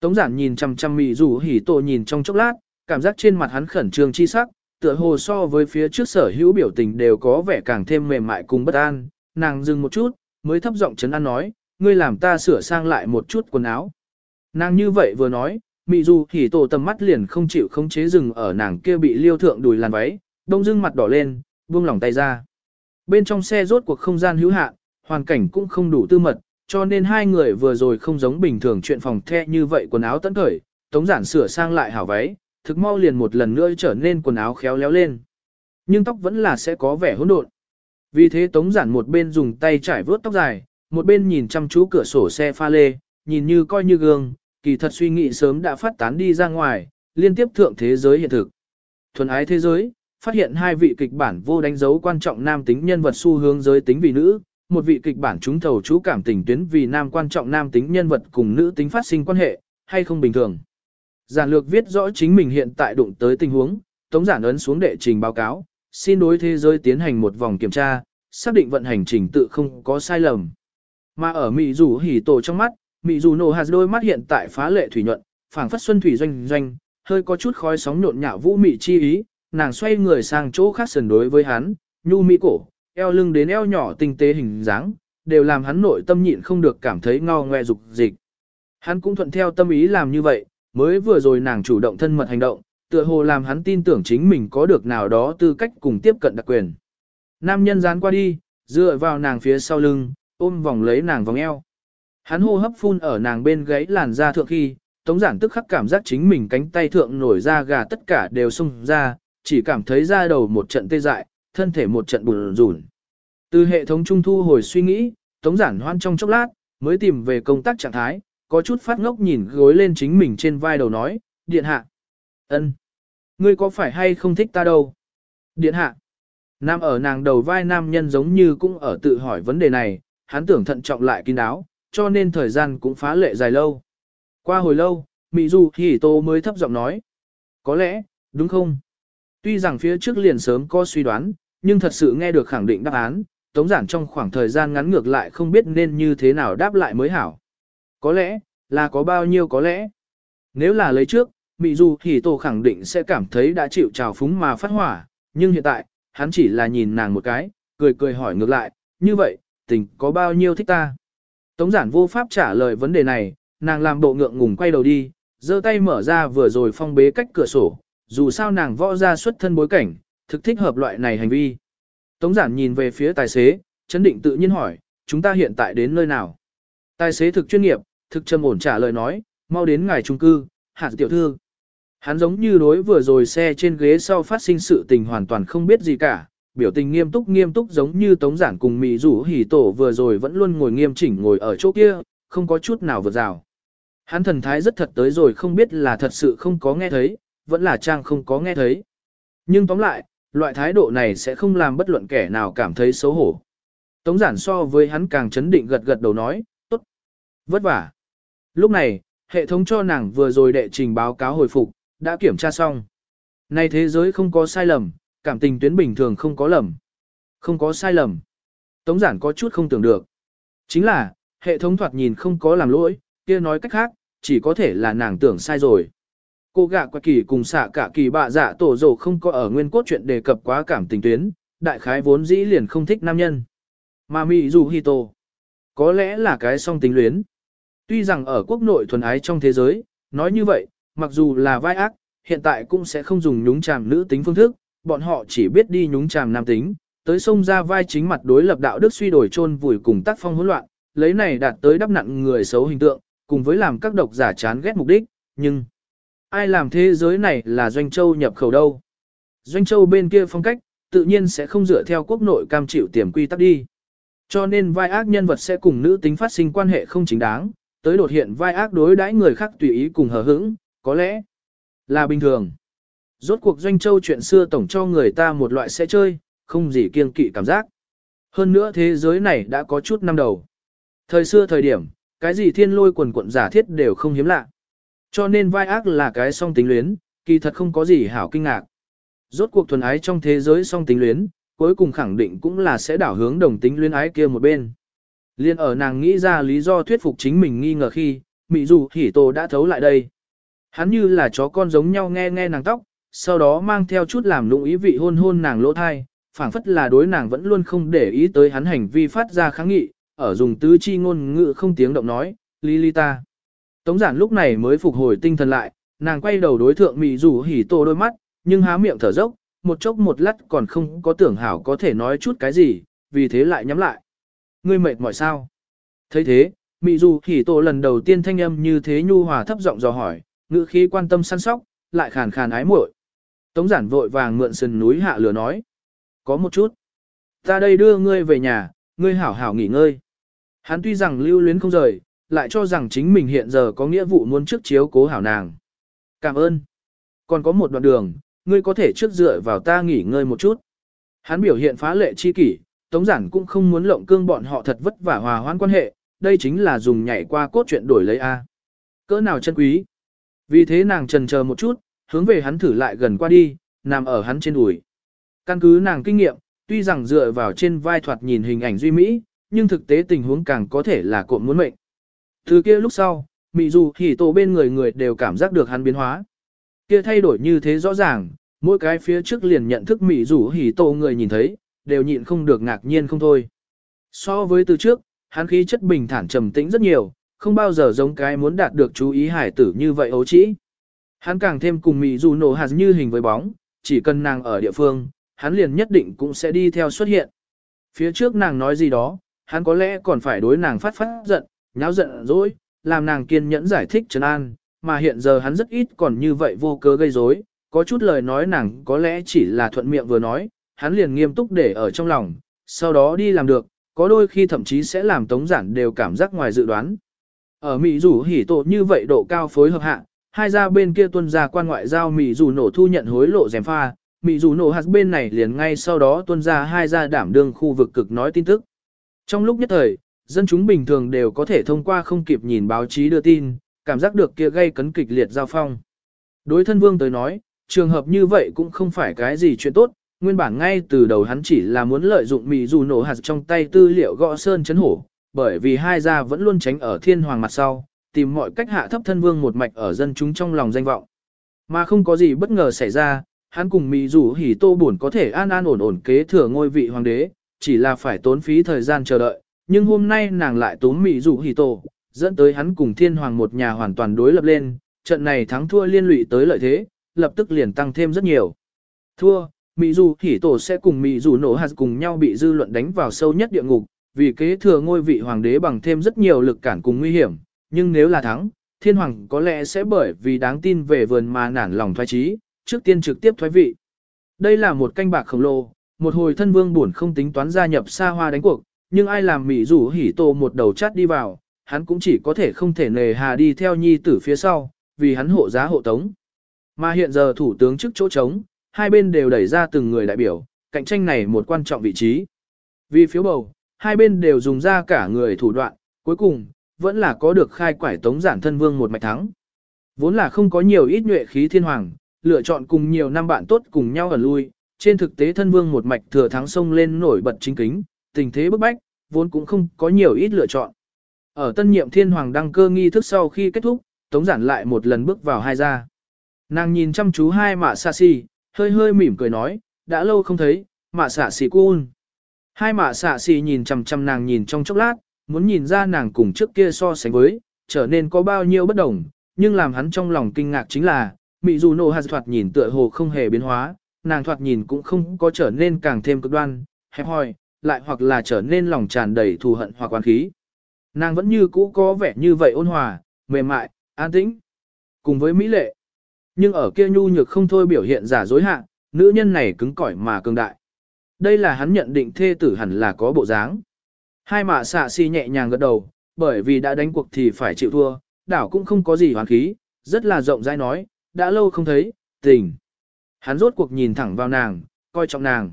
Tống giản nhìn chăm chăm mị rủ hỉ tổ nhìn trong chốc lát, cảm giác trên mặt hắn khẩn trương chi sắc, tựa hồ so với phía trước sở hữu biểu tình đều có vẻ càng thêm mềm mại cùng bất an, nàng dừng một chút, mới thấp giọng chấn an nói, ngươi làm ta sửa sang lại một chút quần áo. Nàng như vậy vừa nói, mị dù thì tổ tầm mắt liền không chịu không chế dừng ở nàng kia bị liêu thượng đùi làn váy, đông dưng mặt đỏ lên, buông lỏng tay ra. Bên trong xe rốt cuộc không gian hữu hạn, hoàn cảnh cũng không đủ tư mật, cho nên hai người vừa rồi không giống bình thường chuyện phòng the như vậy quần áo tấn khởi, tống giản sửa sang lại hảo váy, thực mau liền một lần nữa trở nên quần áo khéo léo lên. Nhưng tóc vẫn là sẽ có vẻ hỗn độn. Vì thế Tống Giản một bên dùng tay trải vướt tóc dài, một bên nhìn chăm chú cửa sổ xe pha lê, nhìn như coi như gương, kỳ thật suy nghĩ sớm đã phát tán đi ra ngoài, liên tiếp thượng thế giới hiện thực. Thuần ái thế giới, phát hiện hai vị kịch bản vô đánh dấu quan trọng nam tính nhân vật xu hướng giới tính vì nữ, một vị kịch bản trúng thầu chú cảm tình tuyến vì nam quan trọng nam tính nhân vật cùng nữ tính phát sinh quan hệ, hay không bình thường. Giản lược viết rõ chính mình hiện tại đụng tới tình huống, tống giản ấn xuống đệ trình báo cáo, xin đối thế giới tiến hành một vòng kiểm tra, xác định vận hành trình tự không có sai lầm. Mà ở Mỹ dù hỉ tổ trong mắt, Mỹ dù nổ hạt đôi mắt hiện tại phá lệ thủy nhuận, phảng phất xuân thủy doanh doanh, hơi có chút khói sóng nhộn nhạo vũ mị chi ý, nàng xoay người sang chỗ khác sườn đối với hắn, nhu mỹ cổ, eo lưng đến eo nhỏ tinh tế hình dáng, đều làm hắn nội tâm nhịn không được cảm thấy ngao ngoe dục dịch. Hắn cũng thuận theo tâm ý làm như vậy, mới vừa rồi nàng chủ động thân mật hành động, tựa hồ làm hắn tin tưởng chính mình có được nào đó tư cách cùng tiếp cận đặc quyền. Nam nhân dán qua đi, dựa vào nàng phía sau lưng, ôm vòng lấy nàng vòng eo. Hắn hô hấp phun ở nàng bên gáy làn da thượng khi, Tống giản tức khắc cảm giác chính mình cánh tay thượng nổi ra gà tất cả đều sung ra, chỉ cảm thấy da đầu một trận tê dại, thân thể một trận bùn rùn. Từ hệ thống trung thu hồi suy nghĩ, Tống giản hoan trong chốc lát, mới tìm về công tác trạng thái, có chút phát ngốc nhìn gối lên chính mình trên vai đầu nói, điện hạ. ân, Ngươi có phải hay không thích ta đâu? Điện hạ. Nam ở nàng đầu vai nam nhân giống như cũng ở tự hỏi vấn đề này, hắn tưởng thận trọng lại kín đáo, cho nên thời gian cũng phá lệ dài lâu. Qua hồi lâu, Mỹ Du Hỉ Tô mới thấp giọng nói. Có lẽ, đúng không? Tuy rằng phía trước liền sớm có suy đoán, nhưng thật sự nghe được khẳng định đáp án, tống giản trong khoảng thời gian ngắn ngược lại không biết nên như thế nào đáp lại mới hảo. Có lẽ, là có bao nhiêu có lẽ. Nếu là lấy trước, Mị Du Hỉ Tô khẳng định sẽ cảm thấy đã chịu trào phúng mà phát hỏa, nhưng hiện tại, hắn chỉ là nhìn nàng một cái, cười cười hỏi ngược lại, như vậy, tình có bao nhiêu thích ta? Tống giản vô pháp trả lời vấn đề này, nàng làm bộ ngượng ngùng quay đầu đi, giơ tay mở ra vừa rồi phong bế cách cửa sổ, dù sao nàng võ ra xuất thân bối cảnh, thực thích hợp loại này hành vi. Tống giản nhìn về phía tài xế, chấn định tự nhiên hỏi, chúng ta hiện tại đến nơi nào? Tài xế thực chuyên nghiệp, thực trầm ổn trả lời nói, mau đến ngài trung cư, hạt tiểu thư. Hắn giống như đối vừa rồi xe trên ghế sau phát sinh sự tình hoàn toàn không biết gì cả, biểu tình nghiêm túc nghiêm túc giống như tống giản cùng mỹ rủ hỉ tổ vừa rồi vẫn luôn ngồi nghiêm chỉnh ngồi ở chỗ kia, không có chút nào vượt rào. Hắn thần thái rất thật tới rồi không biết là thật sự không có nghe thấy, vẫn là trang không có nghe thấy. Nhưng tóm lại, loại thái độ này sẽ không làm bất luận kẻ nào cảm thấy xấu hổ. Tống giản so với hắn càng chấn định gật gật đầu nói, vất vả. Lúc này, hệ thống cho nàng vừa rồi đệ trình báo cáo hồi phục, đã kiểm tra xong. Này thế giới không có sai lầm, cảm tình tuyến bình thường không có lầm. Không có sai lầm. Tống giản có chút không tưởng được. Chính là, hệ thống thoạt nhìn không có làm lỗi, kia nói cách khác, chỉ có thể là nàng tưởng sai rồi. Cô gạ qua kỳ cùng xạ cả kỳ bạ dạ tổ dồ không có ở nguyên cốt chuyện đề cập quá cảm tình tuyến, đại khái vốn dĩ liền không thích nam nhân. Mà Mỹ dù Hito, có lẽ là cái song tính luyến. Tuy rằng ở quốc nội thuần ái trong thế giới, nói như vậy, mặc dù là vai ác, hiện tại cũng sẽ không dùng nhúng chàm nữ tính phương thức, bọn họ chỉ biết đi nhúng chàm nam tính, tới sông ra vai chính mặt đối lập đạo đức suy đổi chôn vùi cùng tác phong hỗn loạn, lấy này đạt tới đắp nặng người xấu hình tượng, cùng với làm các độc giả chán ghét mục đích, nhưng ai làm thế giới này là doanh châu nhập khẩu đâu. Doanh châu bên kia phong cách, tự nhiên sẽ không dựa theo quốc nội cam chịu tiềm quy tắc đi. Cho nên vai ác nhân vật sẽ cùng nữ tính phát sinh quan hệ không chính đáng, tới đột hiện vai ác đối đãi người khác tùy ý cùng hờ hững, có lẽ là bình thường. Rốt cuộc doanh châu chuyện xưa tổng cho người ta một loại sẽ chơi, không gì kiêng kỵ cảm giác. Hơn nữa thế giới này đã có chút năm đầu. Thời xưa thời điểm, cái gì thiên lôi quần quận giả thiết đều không hiếm lạ. Cho nên vai ác là cái song tính luyến, kỳ thật không có gì hảo kinh ngạc. Rốt cuộc thuần ái trong thế giới song tính luyến, cuối cùng khẳng định cũng là sẽ đảo hướng đồng tính luyến ái kia một bên. Liên ở nàng nghĩ ra lý do thuyết phục chính mình nghi ngờ khi, Mị dù hỉ tổ đã thấu lại đây. Hắn như là chó con giống nhau nghe nghe nàng tóc, sau đó mang theo chút làm lũng ý vị hôn hôn nàng lỗ thai, phảng phất là đối nàng vẫn luôn không để ý tới hắn hành vi phát ra kháng nghị, ở dùng tứ chi ngôn ngữ không tiếng động nói, Lilita. Tống giản lúc này mới phục hồi tinh thần lại, nàng quay đầu đối thượng mị dụ hỉ tô đôi mắt, nhưng há miệng thở dốc, một chốc một lát còn không có tưởng hảo có thể nói chút cái gì, vì thế lại nhắm lại. Ngươi mệt mỏi sao? thấy thế, mị dù hỉ tổ lần đầu tiên thanh âm như thế nhu hòa thấp giọng dò hỏi, ngữ khí quan tâm săn sóc, lại khàn khàn ái muội. Tống giản vội vàng mượn sườn núi hạ lửa nói. Có một chút. Ta đây đưa ngươi về nhà, ngươi hảo hảo nghỉ ngơi. Hắn tuy rằng lưu luyến không rời, lại cho rằng chính mình hiện giờ có nghĩa vụ muốn trước chiếu cố hảo nàng. Cảm ơn. Còn có một đoạn đường, ngươi có thể trước dựa vào ta nghỉ ngơi một chút. Hắn biểu hiện phá lệ chi kỷ, Tống giản cũng không muốn lộng cương bọn họ thật vất vả hòa hoãn quan hệ, đây chính là dùng nhảy qua cốt truyện đổi lấy A. Cỡ nào chân quý. Vì thế nàng trần chờ một chút, hướng về hắn thử lại gần qua đi, nằm ở hắn trên đùi. Căn cứ nàng kinh nghiệm, tuy rằng dựa vào trên vai thoạt nhìn hình ảnh duy mỹ, nhưng thực tế tình huống càng có thể là cộm muốn mệnh. Từ kia lúc sau, mị dù hỉ tổ bên người người đều cảm giác được hắn biến hóa. Kia thay đổi như thế rõ ràng, mỗi cái phía trước liền nhận thức mị dù hỉ tổ người nhìn thấy, đều nhịn không được ngạc nhiên không thôi. So với từ trước, hắn khí chất bình thản trầm tĩnh rất nhiều, không bao giờ giống cái muốn đạt được chú ý hải tử như vậy ấu trĩ. Hắn càng thêm cùng Mỹ dù nổ hạt như hình với bóng, chỉ cần nàng ở địa phương, hắn liền nhất định cũng sẽ đi theo xuất hiện. Phía trước nàng nói gì đó, hắn có lẽ còn phải đối nàng phát phát giận, nháo giận dỗi, làm nàng kiên nhẫn giải thích trấn an, mà hiện giờ hắn rất ít còn như vậy vô cớ gây rối, có chút lời nói nàng có lẽ chỉ là thuận miệng vừa nói, hắn liền nghiêm túc để ở trong lòng, sau đó đi làm được, có đôi khi thậm chí sẽ làm tống giản đều cảm giác ngoài dự đoán. Ở Mỹ rủ hỉ tổ như vậy độ cao phối hợp hạ, hai gia bên kia tuân ra quan ngoại giao Mỹ rủ nổ thu nhận hối lộ dèm pha, Mỹ rủ nổ hạt bên này liền ngay sau đó tuân ra hai gia đảm đương khu vực cực nói tin tức. Trong lúc nhất thời, dân chúng bình thường đều có thể thông qua không kịp nhìn báo chí đưa tin, cảm giác được kia gây cấn kịch liệt giao phong. Đối thân vương tới nói, trường hợp như vậy cũng không phải cái gì chuyện tốt, nguyên bản ngay từ đầu hắn chỉ là muốn lợi dụng Mỹ dù nổ hạt trong tay tư liệu gõ sơn chấn hổ, bởi vì hai gia vẫn luôn tránh ở thiên hoàng mặt sau, tìm mọi cách hạ thấp thân vương một mạch ở dân chúng trong lòng danh vọng. Mà không có gì bất ngờ xảy ra, hắn cùng Mỹ dù hỉ tô buồn có thể an an ổn ổn kế thừa ngôi vị hoàng đế, chỉ là phải tốn phí thời gian chờ đợi, nhưng hôm nay nàng lại tốn Mỹ dù hỉ tô, dẫn tới hắn cùng thiên hoàng một nhà hoàn toàn đối lập lên, trận này thắng thua liên lụy tới lợi thế, lập tức liền tăng thêm rất nhiều. Thua, Mỹ dù hỉ tổ sẽ cùng Mỹ dù nổ hạt cùng nhau bị dư luận đánh vào sâu nhất địa ngục, vì kế thừa ngôi vị hoàng đế bằng thêm rất nhiều lực cản cùng nguy hiểm, nhưng nếu là thắng, thiên hoàng có lẽ sẽ bởi vì đáng tin về vườn mà nản lòng thoái trí, trước tiên trực tiếp thoái vị. Đây là một canh bạc khổng lồ, một hồi thân vương buồn không tính toán gia nhập xa hoa đánh cuộc, nhưng ai làm Mỹ dù hỉ tổ một đầu chát đi vào, hắn cũng chỉ có thể không thể nề hà đi theo nhi tử phía sau, vì hắn hộ giá hộ tống. Mà hiện giờ thủ tướng trước chỗ trống, hai bên đều đẩy ra từng người đại biểu, cạnh tranh này một quan trọng vị trí. Vì phiếu bầu, hai bên đều dùng ra cả người thủ đoạn, cuối cùng, vẫn là có được khai quải tống giản thân vương một mạch thắng. Vốn là không có nhiều ít nhuệ khí thiên hoàng, lựa chọn cùng nhiều năm bạn tốt cùng nhau ở lui, trên thực tế thân vương một mạch thừa thắng sông lên nổi bật chính kính, tình thế bức bách, vốn cũng không có nhiều ít lựa chọn. Ở tân nhiệm thiên hoàng đăng cơ nghi thức sau khi kết thúc, tống giản lại một lần bước vào hai gia. Nàng nhìn chăm chú hai mạ xa xì, hơi hơi mỉm cười nói, đã lâu không thấy, mạ xạ xì cun. Hai mạ xạ xì nhìn chằm chằm nàng nhìn trong chốc lát, muốn nhìn ra nàng cùng trước kia so sánh với, trở nên có bao nhiêu bất đồng, nhưng làm hắn trong lòng kinh ngạc chính là, mị dù nổ hạt thoạt nhìn tựa hồ không hề biến hóa, nàng thoạt nhìn cũng không có trở nên càng thêm cực đoan, hẹp hòi, lại hoặc là trở nên lòng tràn đầy thù hận hoặc oán khí. Nàng vẫn như cũ có vẻ như vậy ôn hòa, mềm mại, an tĩnh, cùng với mỹ lệ. Nhưng ở kia nhu nhược không thôi biểu hiện giả dối hạ, nữ nhân này cứng cỏi mà cường đại. Đây là hắn nhận định thê tử hẳn là có bộ dáng. Hai mạ xạ si nhẹ nhàng gật đầu, bởi vì đã đánh cuộc thì phải chịu thua, đảo cũng không có gì hoán khí, rất là rộng rãi nói, đã lâu không thấy, tình. Hắn rốt cuộc nhìn thẳng vào nàng, coi trọng nàng.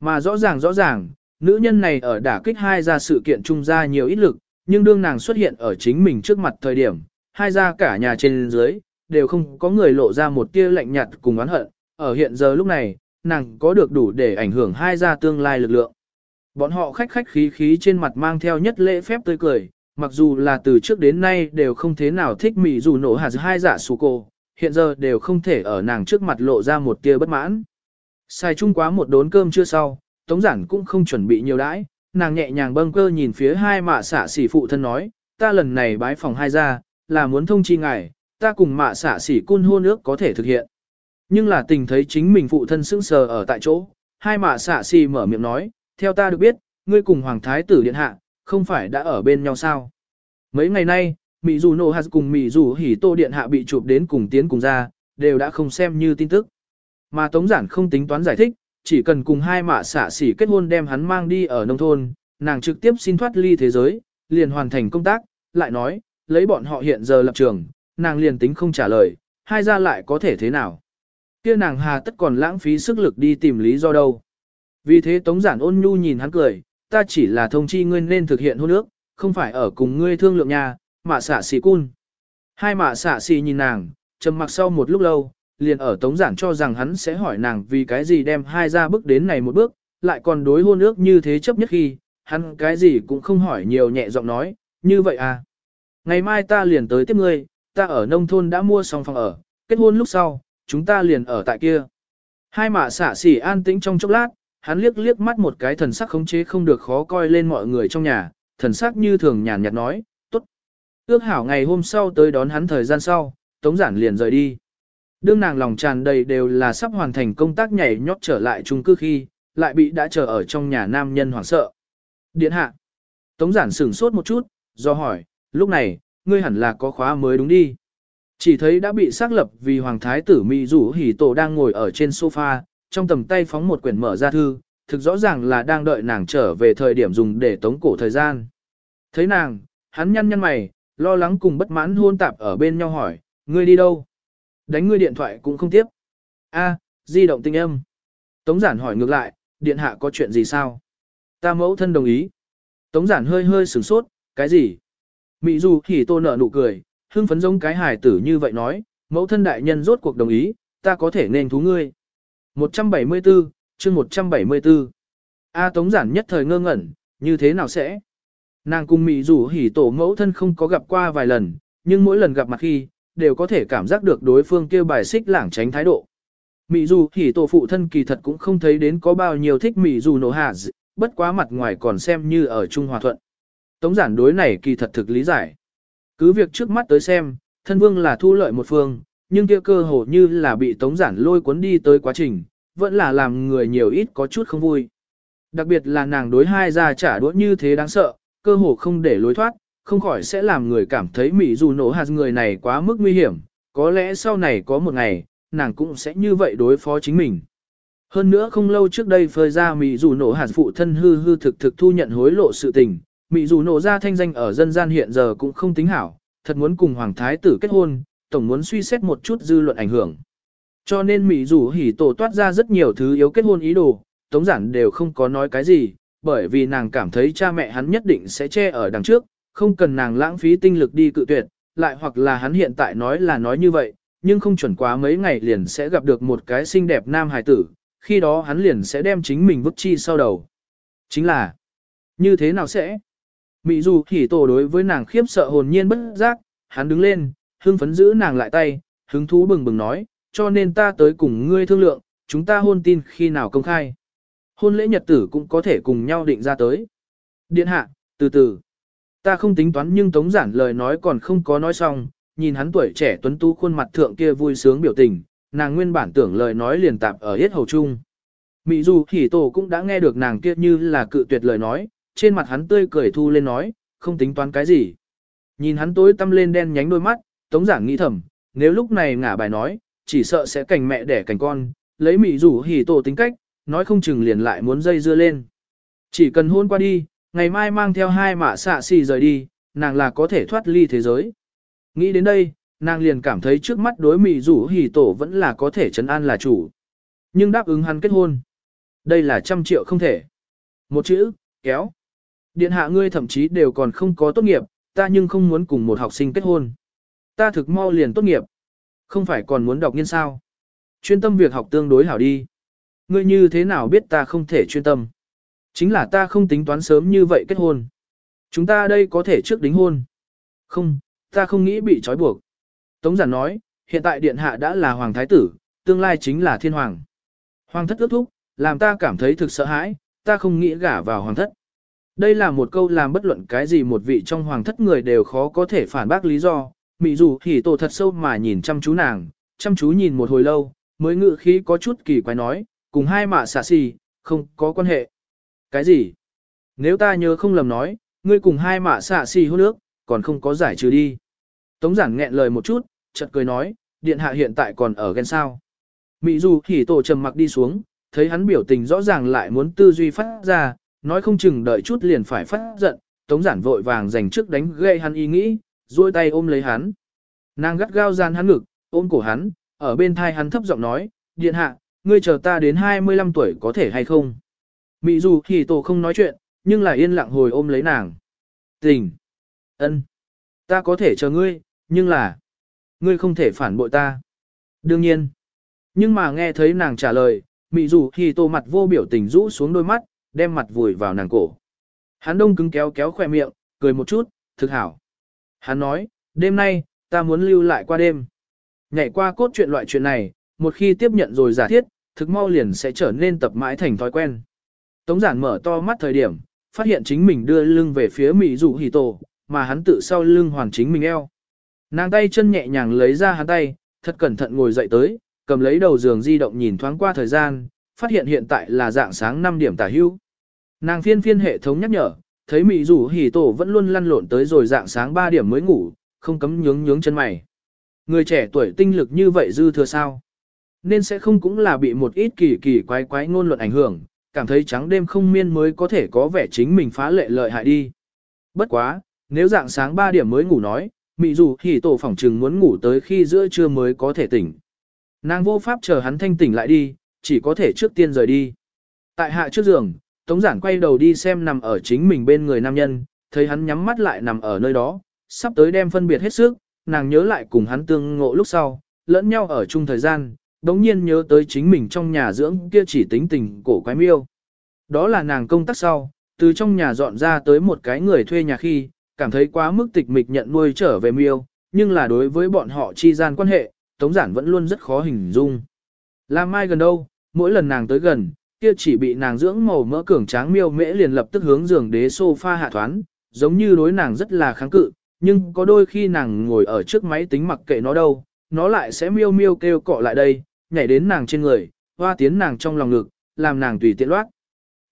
Mà rõ ràng rõ ràng, nữ nhân này ở đả kích hai ra sự kiện trung ra nhiều ít lực, nhưng đương nàng xuất hiện ở chính mình trước mặt thời điểm, hai ra cả nhà trên dưới, đều không có người lộ ra một tia lạnh nhạt cùng oán hận, ở hiện giờ lúc này, nàng có được đủ để ảnh hưởng hai gia tương lai lực lượng. Bọn họ khách khách khí khí trên mặt mang theo nhất lễ phép tươi cười, mặc dù là từ trước đến nay đều không thế nào thích mỉ dù nổ hạt hai giả su cô, hiện giờ đều không thể ở nàng trước mặt lộ ra một tia bất mãn. Xài chung quá một đốn cơm chưa sau, Tống Giản cũng không chuẩn bị nhiều đãi, nàng nhẹ nhàng bâng cơ nhìn phía hai mạ xả xỉ phụ thân nói, ta lần này bái phòng hai gia, là muốn thông chi ngài, ta cùng mạ xả xỉ cun hôn ước có thể thực hiện. Nhưng là tình thấy chính mình phụ thân sững sờ ở tại chỗ, hai mạ xả xỉ mở miệng nói, theo ta được biết, ngươi cùng hoàng thái tử điện hạ, không phải đã ở bên nhau sao. Mấy ngày nay, Mỹ dù Nô hạt cùng Mỹ dù hỉ tô điện hạ bị chụp đến cùng tiến cùng ra, đều đã không xem như tin tức. Mà Tống Giản không tính toán giải thích, chỉ cần cùng hai mạ xả xỉ kết hôn đem hắn mang đi ở nông thôn, nàng trực tiếp xin thoát ly thế giới, liền hoàn thành công tác, lại nói, lấy bọn họ hiện giờ lập trường, nàng liền tính không trả lời, hai ra lại có thể thế nào. kia nàng hà tất còn lãng phí sức lực đi tìm lý do đâu. Vì thế Tống Giản ôn nhu nhìn hắn cười, ta chỉ là thông chi ngươi nên thực hiện hôn ước, không phải ở cùng ngươi thương lượng nhà, mạ xả xì cun. Hai mạ xả xì nhìn nàng, trầm mặc sau một lúc lâu, liền ở Tống Giản cho rằng hắn sẽ hỏi nàng vì cái gì đem hai ra bước đến này một bước, lại còn đối hôn ước như thế chấp nhất khi, hắn cái gì cũng không hỏi nhiều nhẹ giọng nói, như vậy à. Ngày mai ta liền tới tiếp ngươi, ta ở nông thôn đã mua xong phòng ở, kết hôn lúc sau, chúng ta liền ở tại kia. Hai mạ xả xỉ an tĩnh trong chốc lát, hắn liếc liếc mắt một cái thần sắc khống chế không được khó coi lên mọi người trong nhà, thần sắc như thường nhàn nhạt nói, tốt. Ước hảo ngày hôm sau tới đón hắn thời gian sau, Tống Giản liền rời đi. Đương nàng lòng tràn đầy đều là sắp hoàn thành công tác nhảy nhót trở lại chung cư khi, lại bị đã chờ ở trong nhà nam nhân hoảng sợ. Điện hạ. Tống Giản sửng sốt một chút, do hỏi, lúc này, ngươi hẳn là có khóa mới đúng đi. Chỉ thấy đã bị xác lập vì Hoàng Thái tử Mỹ Dũ hỉ tổ đang ngồi ở trên sofa, trong tầm tay phóng một quyển mở ra thư, thực rõ ràng là đang đợi nàng trở về thời điểm dùng để tống cổ thời gian. Thấy nàng, hắn nhăn nhăn mày, lo lắng cùng bất mãn hôn tạp ở bên nhau hỏi, ngươi đi đâu? Đánh ngươi điện thoại cũng không tiếp. A, di động tinh âm. Tống giản hỏi ngược lại, điện hạ có chuyện gì sao? Ta mẫu thân đồng ý. Tống giản hơi hơi sửng sốt, cái gì? Mị dù thì tô nở nụ cười, hưng phấn giống cái hài tử như vậy nói, mẫu thân đại nhân rốt cuộc đồng ý, ta có thể nên thú ngươi. 174, chương 174. A Tống giản nhất thời ngơ ngẩn, như thế nào sẽ? Nàng cùng Mị Dù hỉ tổ mẫu thân không có gặp qua vài lần, nhưng mỗi lần gặp mặt khi, đều có thể cảm giác được đối phương kêu bài xích lảng tránh thái độ. Mị dù hỉ tổ phụ thân kỳ thật cũng không thấy đến có bao nhiêu thích mị dù nổ hạ bất quá mặt ngoài còn xem như ở Trung Hòa Thuận. Tống giản đối này kỳ thật thực lý giải. Cứ việc trước mắt tới xem, thân vương là thu lợi một phương, nhưng kia cơ hồ như là bị tống giản lôi cuốn đi tới quá trình, vẫn là làm người nhiều ít có chút không vui. Đặc biệt là nàng đối hai gia trả đũa như thế đáng sợ, cơ hồ không để lối thoát, không khỏi sẽ làm người cảm thấy Mỹ dù nổ hạt người này quá mức nguy hiểm, có lẽ sau này có một ngày, nàng cũng sẽ như vậy đối phó chính mình. Hơn nữa không lâu trước đây phơi ra Mỹ dù nổ hạt phụ thân hư hư thực thực thu nhận hối lộ sự tình, Mị dù nổ ra thanh danh ở dân gian hiện giờ cũng không tính hảo, thật muốn cùng Hoàng Thái tử kết hôn, tổng muốn suy xét một chút dư luận ảnh hưởng. Cho nên Mỹ dù hỉ tổ toát ra rất nhiều thứ yếu kết hôn ý đồ, tống giản đều không có nói cái gì, bởi vì nàng cảm thấy cha mẹ hắn nhất định sẽ che ở đằng trước, không cần nàng lãng phí tinh lực đi cự tuyệt, lại hoặc là hắn hiện tại nói là nói như vậy, nhưng không chuẩn quá mấy ngày liền sẽ gặp được một cái xinh đẹp nam hài tử, khi đó hắn liền sẽ đem chính mình vứt chi sau đầu. Chính là, như thế nào sẽ? Mị dù thì tổ đối với nàng khiếp sợ hồn nhiên bất giác, hắn đứng lên, hưng phấn giữ nàng lại tay, hứng thú bừng bừng nói, cho nên ta tới cùng ngươi thương lượng, chúng ta hôn tin khi nào công khai. Hôn lễ nhật tử cũng có thể cùng nhau định ra tới. Điện hạ, từ từ. Ta không tính toán nhưng tống giản lời nói còn không có nói xong, nhìn hắn tuổi trẻ tuấn tú khuôn mặt thượng kia vui sướng biểu tình, nàng nguyên bản tưởng lời nói liền tạp ở hết hầu chung. Mị dù hỉ tổ cũng đã nghe được nàng kia như là cự tuyệt lời nói, trên mặt hắn tươi cười thu lên nói, không tính toán cái gì. Nhìn hắn tối tăm lên đen nhánh đôi mắt, tống giảng nghĩ thầm, nếu lúc này ngả bài nói, chỉ sợ sẽ cành mẹ đẻ cành con, lấy mị rủ hỉ tổ tính cách, nói không chừng liền lại muốn dây dưa lên. Chỉ cần hôn qua đi, ngày mai mang theo hai mạ xạ xì rời đi, nàng là có thể thoát ly thế giới. Nghĩ đến đây, nàng liền cảm thấy trước mắt đối mị rủ hỉ tổ vẫn là có thể chấn an là chủ. Nhưng đáp ứng hắn kết hôn. Đây là trăm triệu không thể. Một chữ, kéo. Điện hạ ngươi thậm chí đều còn không có tốt nghiệp, ta nhưng không muốn cùng một học sinh kết hôn. Ta thực mau liền tốt nghiệp. Không phải còn muốn đọc nghiên sao. Chuyên tâm việc học tương đối hảo đi. Ngươi như thế nào biết ta không thể chuyên tâm? Chính là ta không tính toán sớm như vậy kết hôn. Chúng ta đây có thể trước đính hôn. Không, ta không nghĩ bị trói buộc. Tống giản nói, hiện tại điện hạ đã là hoàng thái tử, tương lai chính là thiên hoàng. Hoàng thất ước thúc, làm ta cảm thấy thực sợ hãi, ta không nghĩ gả vào hoàng thất. Đây là một câu làm bất luận cái gì một vị trong hoàng thất người đều khó có thể phản bác lý do, mị dù hỉ tổ thật sâu mà nhìn chăm chú nàng, chăm chú nhìn một hồi lâu, mới ngự khí có chút kỳ quái nói, cùng hai mạ xả xì, không có quan hệ. Cái gì? Nếu ta nhớ không lầm nói, ngươi cùng hai mạ xả xì hôn nước, còn không có giải trừ đi. Tống giản nghẹn lời một chút, chợt cười nói, điện hạ hiện tại còn ở ghen sao. Mị dù hỉ tổ trầm mặc đi xuống, thấy hắn biểu tình rõ ràng lại muốn tư duy phát ra, nói không chừng đợi chút liền phải phát giận, tống giản vội vàng giành trước đánh gây hắn ý nghĩ, duỗi tay ôm lấy hắn. Nàng gắt gao gian hắn ngực, ôm cổ hắn, ở bên thai hắn thấp giọng nói, điện hạ, ngươi chờ ta đến 25 tuổi có thể hay không? Mị dù thì tổ không nói chuyện, nhưng lại yên lặng hồi ôm lấy nàng. Tình! ân, Ta có thể chờ ngươi, nhưng là... Ngươi không thể phản bội ta. Đương nhiên. Nhưng mà nghe thấy nàng trả lời, mị dù thì tổ mặt vô biểu tình rũ xuống đôi mắt, đem mặt vùi vào nàng cổ. Hắn đông cứng kéo kéo khỏe miệng, cười một chút, thực hảo. Hắn nói, đêm nay, ta muốn lưu lại qua đêm. Nhảy qua cốt chuyện loại chuyện này, một khi tiếp nhận rồi giả thiết, thực mau liền sẽ trở nên tập mãi thành thói quen. Tống giản mở to mắt thời điểm, phát hiện chính mình đưa lưng về phía Mỹ Dụ Hỉ Tổ, mà hắn tự sau lưng hoàn chính mình eo. Nàng tay chân nhẹ nhàng lấy ra hắn tay, thật cẩn thận ngồi dậy tới, cầm lấy đầu giường di động nhìn thoáng qua thời gian, phát hiện hiện tại là dạng sáng 5 điểm tả hữu. Nàng phiên phiên hệ thống nhắc nhở, thấy Mị rủ Hỉ Tổ vẫn luôn lăn lộn tới rồi dạng sáng 3 điểm mới ngủ, không cấm nhướng nhướng chân mày. Người trẻ tuổi tinh lực như vậy dư thừa sao? Nên sẽ không cũng là bị một ít kỳ kỳ quái quái ngôn luận ảnh hưởng, cảm thấy trắng đêm không miên mới có thể có vẻ chính mình phá lệ lợi hại đi. Bất quá, nếu dạng sáng 3 điểm mới ngủ nói, mị dù thì tổ phỏng trừng muốn ngủ tới khi giữa trưa mới có thể tỉnh. Nàng vô pháp chờ hắn thanh tỉnh lại đi, chỉ có thể trước tiên rời đi. Tại hạ trước giường, Tống Giản quay đầu đi xem nằm ở chính mình bên người nam nhân, thấy hắn nhắm mắt lại nằm ở nơi đó, sắp tới đem phân biệt hết sức, nàng nhớ lại cùng hắn tương ngộ lúc sau, lẫn nhau ở chung thời gian, đống nhiên nhớ tới chính mình trong nhà dưỡng kia chỉ tính tình cổ quái miêu. Đó là nàng công tác sau, từ trong nhà dọn ra tới một cái người thuê nhà khi, cảm thấy quá mức tịch mịch nhận nuôi trở về miêu, nhưng là đối với bọn họ chi gian quan hệ, Tống Giản vẫn luôn rất khó hình dung. Làm mai gần đâu, mỗi lần nàng tới gần, kia chỉ bị nàng dưỡng màu mỡ cường tráng miêu mễ liền lập tức hướng giường đế sofa hạ thoán, giống như đối nàng rất là kháng cự, nhưng có đôi khi nàng ngồi ở trước máy tính mặc kệ nó đâu, nó lại sẽ miêu miêu kêu cọ lại đây, nhảy đến nàng trên người, hoa tiến nàng trong lòng ngực, làm nàng tùy tiện loát.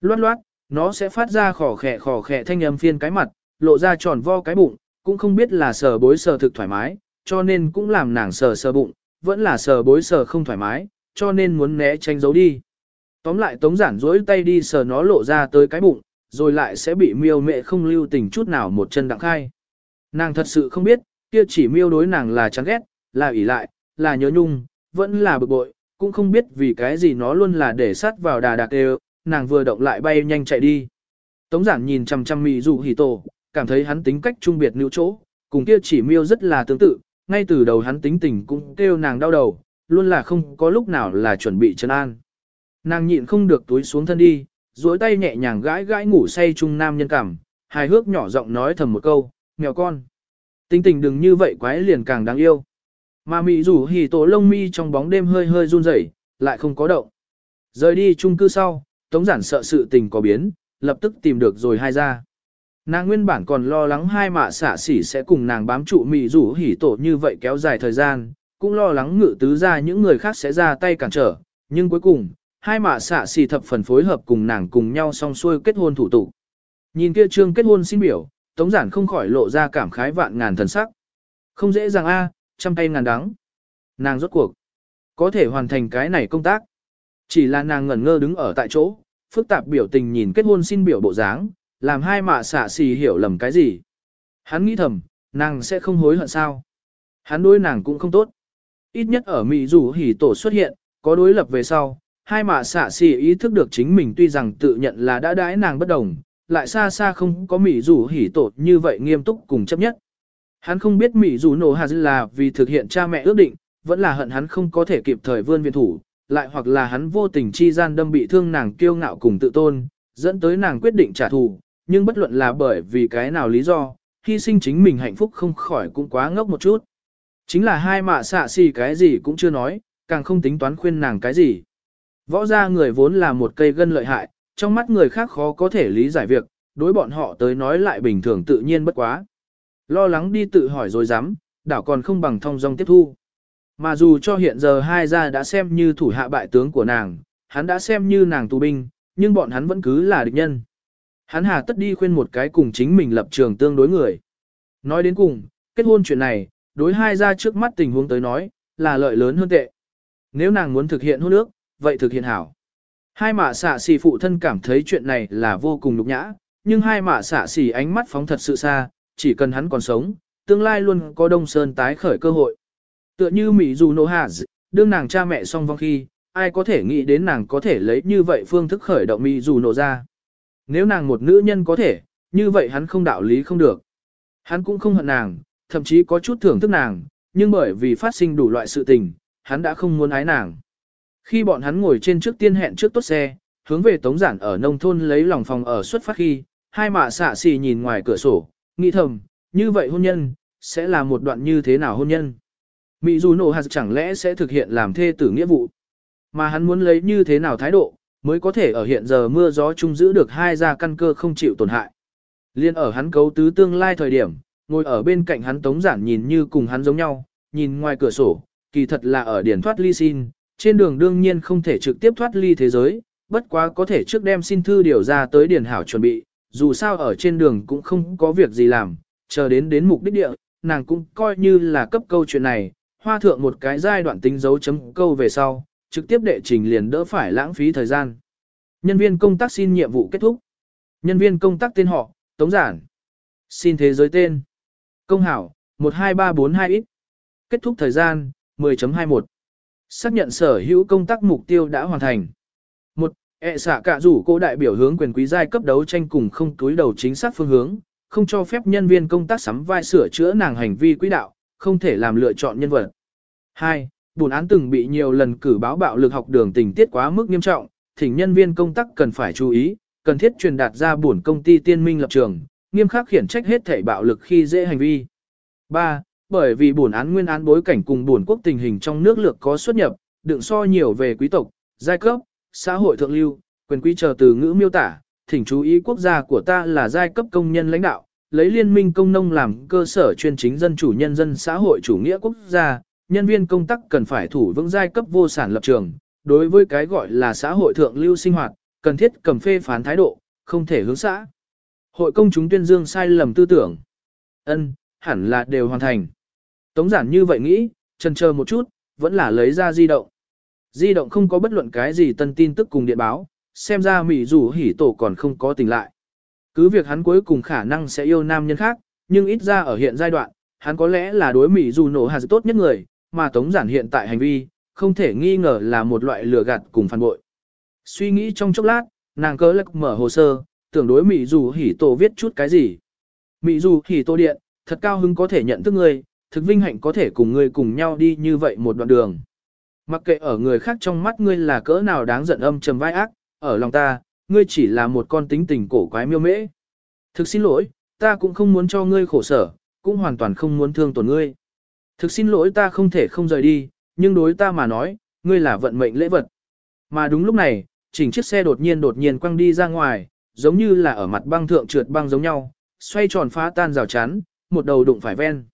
Loát loát, nó sẽ phát ra khỏ khẽ khỏ khẽ thanh âm phiên cái mặt, lộ ra tròn vo cái bụng, cũng không biết là sờ bối sờ thực thoải mái, cho nên cũng làm nàng sờ sờ bụng, vẫn là sờ bối sờ không thoải mái, cho nên muốn né tránh giấu đi. Tóm lại tống giản rỗi tay đi sờ nó lộ ra tới cái bụng, rồi lại sẽ bị miêu mẹ không lưu tình chút nào một chân đặng khai. Nàng thật sự không biết, kia chỉ miêu đối nàng là chán ghét, là ủy lại, là nhớ nhung, vẫn là bực bội, cũng không biết vì cái gì nó luôn là để sát vào đà đạc đều, nàng vừa động lại bay nhanh chạy đi. Tống giản nhìn chăm chăm mị dụ hỉ tổ, cảm thấy hắn tính cách trung biệt nữ chỗ, cùng kia chỉ miêu rất là tương tự, ngay từ đầu hắn tính tình cũng kêu nàng đau đầu, luôn là không có lúc nào là chuẩn bị chân an. Nàng nhịn không được túi xuống thân đi, duỗi tay nhẹ nhàng gãi gãi ngủ say trung nam nhân cảm, hài hước nhỏ giọng nói thầm một câu, mèo con. Tính tình đừng như vậy quái liền càng đáng yêu. Mà mị rủ hỉ tổ lông mi trong bóng đêm hơi hơi run rẩy, lại không có động. Rời đi chung cư sau, Tống giản sợ sự tình có biến, lập tức tìm được rồi hai ra. Nàng nguyên bản còn lo lắng hai mạ xả xỉ sẽ cùng nàng bám trụ mị rủ hỉ tổ như vậy kéo dài thời gian, cũng lo lắng ngự tứ ra những người khác sẽ ra tay cản trở, nhưng cuối cùng, hai mạ xạ xì thập phần phối hợp cùng nàng cùng nhau song xuôi kết hôn thủ tục. Nhìn kia trương kết hôn xin biểu, Tống giản không khỏi lộ ra cảm khái vạn ngàn thần sắc. Không dễ dàng a, trăm tay ngàn đắng. Nàng rốt cuộc, có thể hoàn thành cái này công tác. Chỉ là nàng ngẩn ngơ đứng ở tại chỗ, phức tạp biểu tình nhìn kết hôn xin biểu bộ dáng, làm hai mạ xạ xì hiểu lầm cái gì. Hắn nghĩ thầm, nàng sẽ không hối hận sao. Hắn đối nàng cũng không tốt. Ít nhất ở Mỹ dù hỉ tổ xuất hiện, có đối lập về sau, hai mạ xạ xì ý thức được chính mình tuy rằng tự nhận là đã đãi nàng bất đồng, lại xa xa không có Mỹ dù hỉ tổ như vậy nghiêm túc cùng chấp nhất. Hắn không biết Mỹ dù nổ hà là vì thực hiện cha mẹ ước định, vẫn là hận hắn không có thể kịp thời vươn viện thủ, lại hoặc là hắn vô tình chi gian đâm bị thương nàng kiêu ngạo cùng tự tôn, dẫn tới nàng quyết định trả thù, nhưng bất luận là bởi vì cái nào lý do, hy sinh chính mình hạnh phúc không khỏi cũng quá ngốc một chút. Chính là hai mạ xạ xì cái gì cũng chưa nói, càng không tính toán khuyên nàng cái gì. Võ ra người vốn là một cây gân lợi hại, trong mắt người khác khó có thể lý giải việc, đối bọn họ tới nói lại bình thường tự nhiên bất quá. Lo lắng đi tự hỏi rồi dám, đảo còn không bằng thông dong tiếp thu. Mà dù cho hiện giờ hai gia đã xem như thủ hạ bại tướng của nàng, hắn đã xem như nàng tù binh, nhưng bọn hắn vẫn cứ là địch nhân. Hắn hà tất đi khuyên một cái cùng chính mình lập trường tương đối người. Nói đến cùng, kết hôn chuyện này, đối hai gia trước mắt tình huống tới nói, là lợi lớn hơn tệ. Nếu nàng muốn thực hiện hôn ước, vậy thực hiện hảo. Hai mạ xạ xỉ phụ thân cảm thấy chuyện này là vô cùng nhục nhã, nhưng hai mạ xạ xỉ ánh mắt phóng thật sự xa, chỉ cần hắn còn sống, tương lai luôn có đông sơn tái khởi cơ hội. Tựa như Mỹ dù nô hà đương nàng cha mẹ song vong khi, ai có thể nghĩ đến nàng có thể lấy như vậy phương thức khởi động Mỹ dù nổ ra. Nếu nàng một nữ nhân có thể, như vậy hắn không đạo lý không được. Hắn cũng không hận nàng, thậm chí có chút thưởng thức nàng, nhưng bởi vì phát sinh đủ loại sự tình, hắn đã không muốn ái nàng. Khi bọn hắn ngồi trên trước tiên hẹn trước tốt xe, hướng về tống giản ở nông thôn lấy lòng phòng ở xuất phát khi, hai mạ xạ xì nhìn ngoài cửa sổ, nghĩ thầm, như vậy hôn nhân, sẽ là một đoạn như thế nào hôn nhân. Mỹ dù nổ hạt chẳng lẽ sẽ thực hiện làm thê tử nghĩa vụ. Mà hắn muốn lấy như thế nào thái độ, mới có thể ở hiện giờ mưa gió chung giữ được hai gia căn cơ không chịu tổn hại. Liên ở hắn cấu tứ tương lai thời điểm, ngồi ở bên cạnh hắn tống giản nhìn như cùng hắn giống nhau, nhìn ngoài cửa sổ, kỳ thật là ở điển thoát ly xin, trên đường đương nhiên không thể trực tiếp thoát ly thế giới, bất quá có thể trước đem xin thư điều ra tới điển hảo chuẩn bị, dù sao ở trên đường cũng không có việc gì làm, chờ đến đến mục đích địa, nàng cũng coi như là cấp câu chuyện này, hoa thượng một cái giai đoạn tính dấu chấm câu về sau, trực tiếp đệ trình liền đỡ phải lãng phí thời gian. Nhân viên công tác xin nhiệm vụ kết thúc. Nhân viên công tác tên họ, Tống Giản. Xin thế giới tên. Công hảo, 12342X. Kết thúc thời gian, 10.21. Xác nhận sở hữu công tác mục tiêu đã hoàn thành. Một, E xạ cả rủ cô đại biểu hướng quyền quý giai cấp đấu tranh cùng không túi đầu chính xác phương hướng, không cho phép nhân viên công tác sắm vai sửa chữa nàng hành vi quỹ đạo, không thể làm lựa chọn nhân vật. 2. Bùn án từng bị nhiều lần cử báo bạo lực học đường tình tiết quá mức nghiêm trọng, thỉnh nhân viên công tác cần phải chú ý, cần thiết truyền đạt ra buồn công ty tiên minh lập trường, nghiêm khắc khiển trách hết thể bạo lực khi dễ hành vi. 3. Bởi vì buồn án nguyên án bối cảnh cùng buồn quốc tình hình trong nước lược có xuất nhập, đựng so nhiều về quý tộc, giai cấp, xã hội thượng lưu, quyền quý chờ từ ngữ miêu tả, thỉnh chú ý quốc gia của ta là giai cấp công nhân lãnh đạo, lấy liên minh công nông làm cơ sở chuyên chính dân chủ nhân dân xã hội chủ nghĩa quốc gia, nhân viên công tác cần phải thủ vững giai cấp vô sản lập trường, đối với cái gọi là xã hội thượng lưu sinh hoạt, cần thiết cầm phê phán thái độ, không thể hướng xã. Hội công chúng tuyên dương sai lầm tư tưởng. Ân, hẳn là đều hoàn thành. Tống giản như vậy nghĩ, chân chờ một chút, vẫn là lấy ra di động. Di động không có bất luận cái gì tân tin tức cùng điện báo, xem ra Mỹ Dù hỉ tổ còn không có tỉnh lại. Cứ việc hắn cuối cùng khả năng sẽ yêu nam nhân khác, nhưng ít ra ở hiện giai đoạn, hắn có lẽ là đối Mỹ dù nổ hạt tốt nhất người, mà tống giản hiện tại hành vi, không thể nghi ngờ là một loại lừa gạt cùng phản bội. Suy nghĩ trong chốc lát, nàng cớ lắc mở hồ sơ, tưởng đối Mỹ dù hỉ tổ viết chút cái gì. Mỹ dù hỉ tổ điện, thật cao hứng có thể nhận thức ngươi, thực vinh hạnh có thể cùng ngươi cùng nhau đi như vậy một đoạn đường. Mặc kệ ở người khác trong mắt ngươi là cỡ nào đáng giận âm trầm vai ác, ở lòng ta, ngươi chỉ là một con tính tình cổ quái miêu mễ. Thực xin lỗi, ta cũng không muốn cho ngươi khổ sở, cũng hoàn toàn không muốn thương tổn ngươi. Thực xin lỗi ta không thể không rời đi, nhưng đối ta mà nói, ngươi là vận mệnh lễ vật. Mà đúng lúc này, chỉnh chiếc xe đột nhiên đột nhiên quăng đi ra ngoài, giống như là ở mặt băng thượng trượt băng giống nhau, xoay tròn phá tan rào chắn, một đầu đụng phải ven.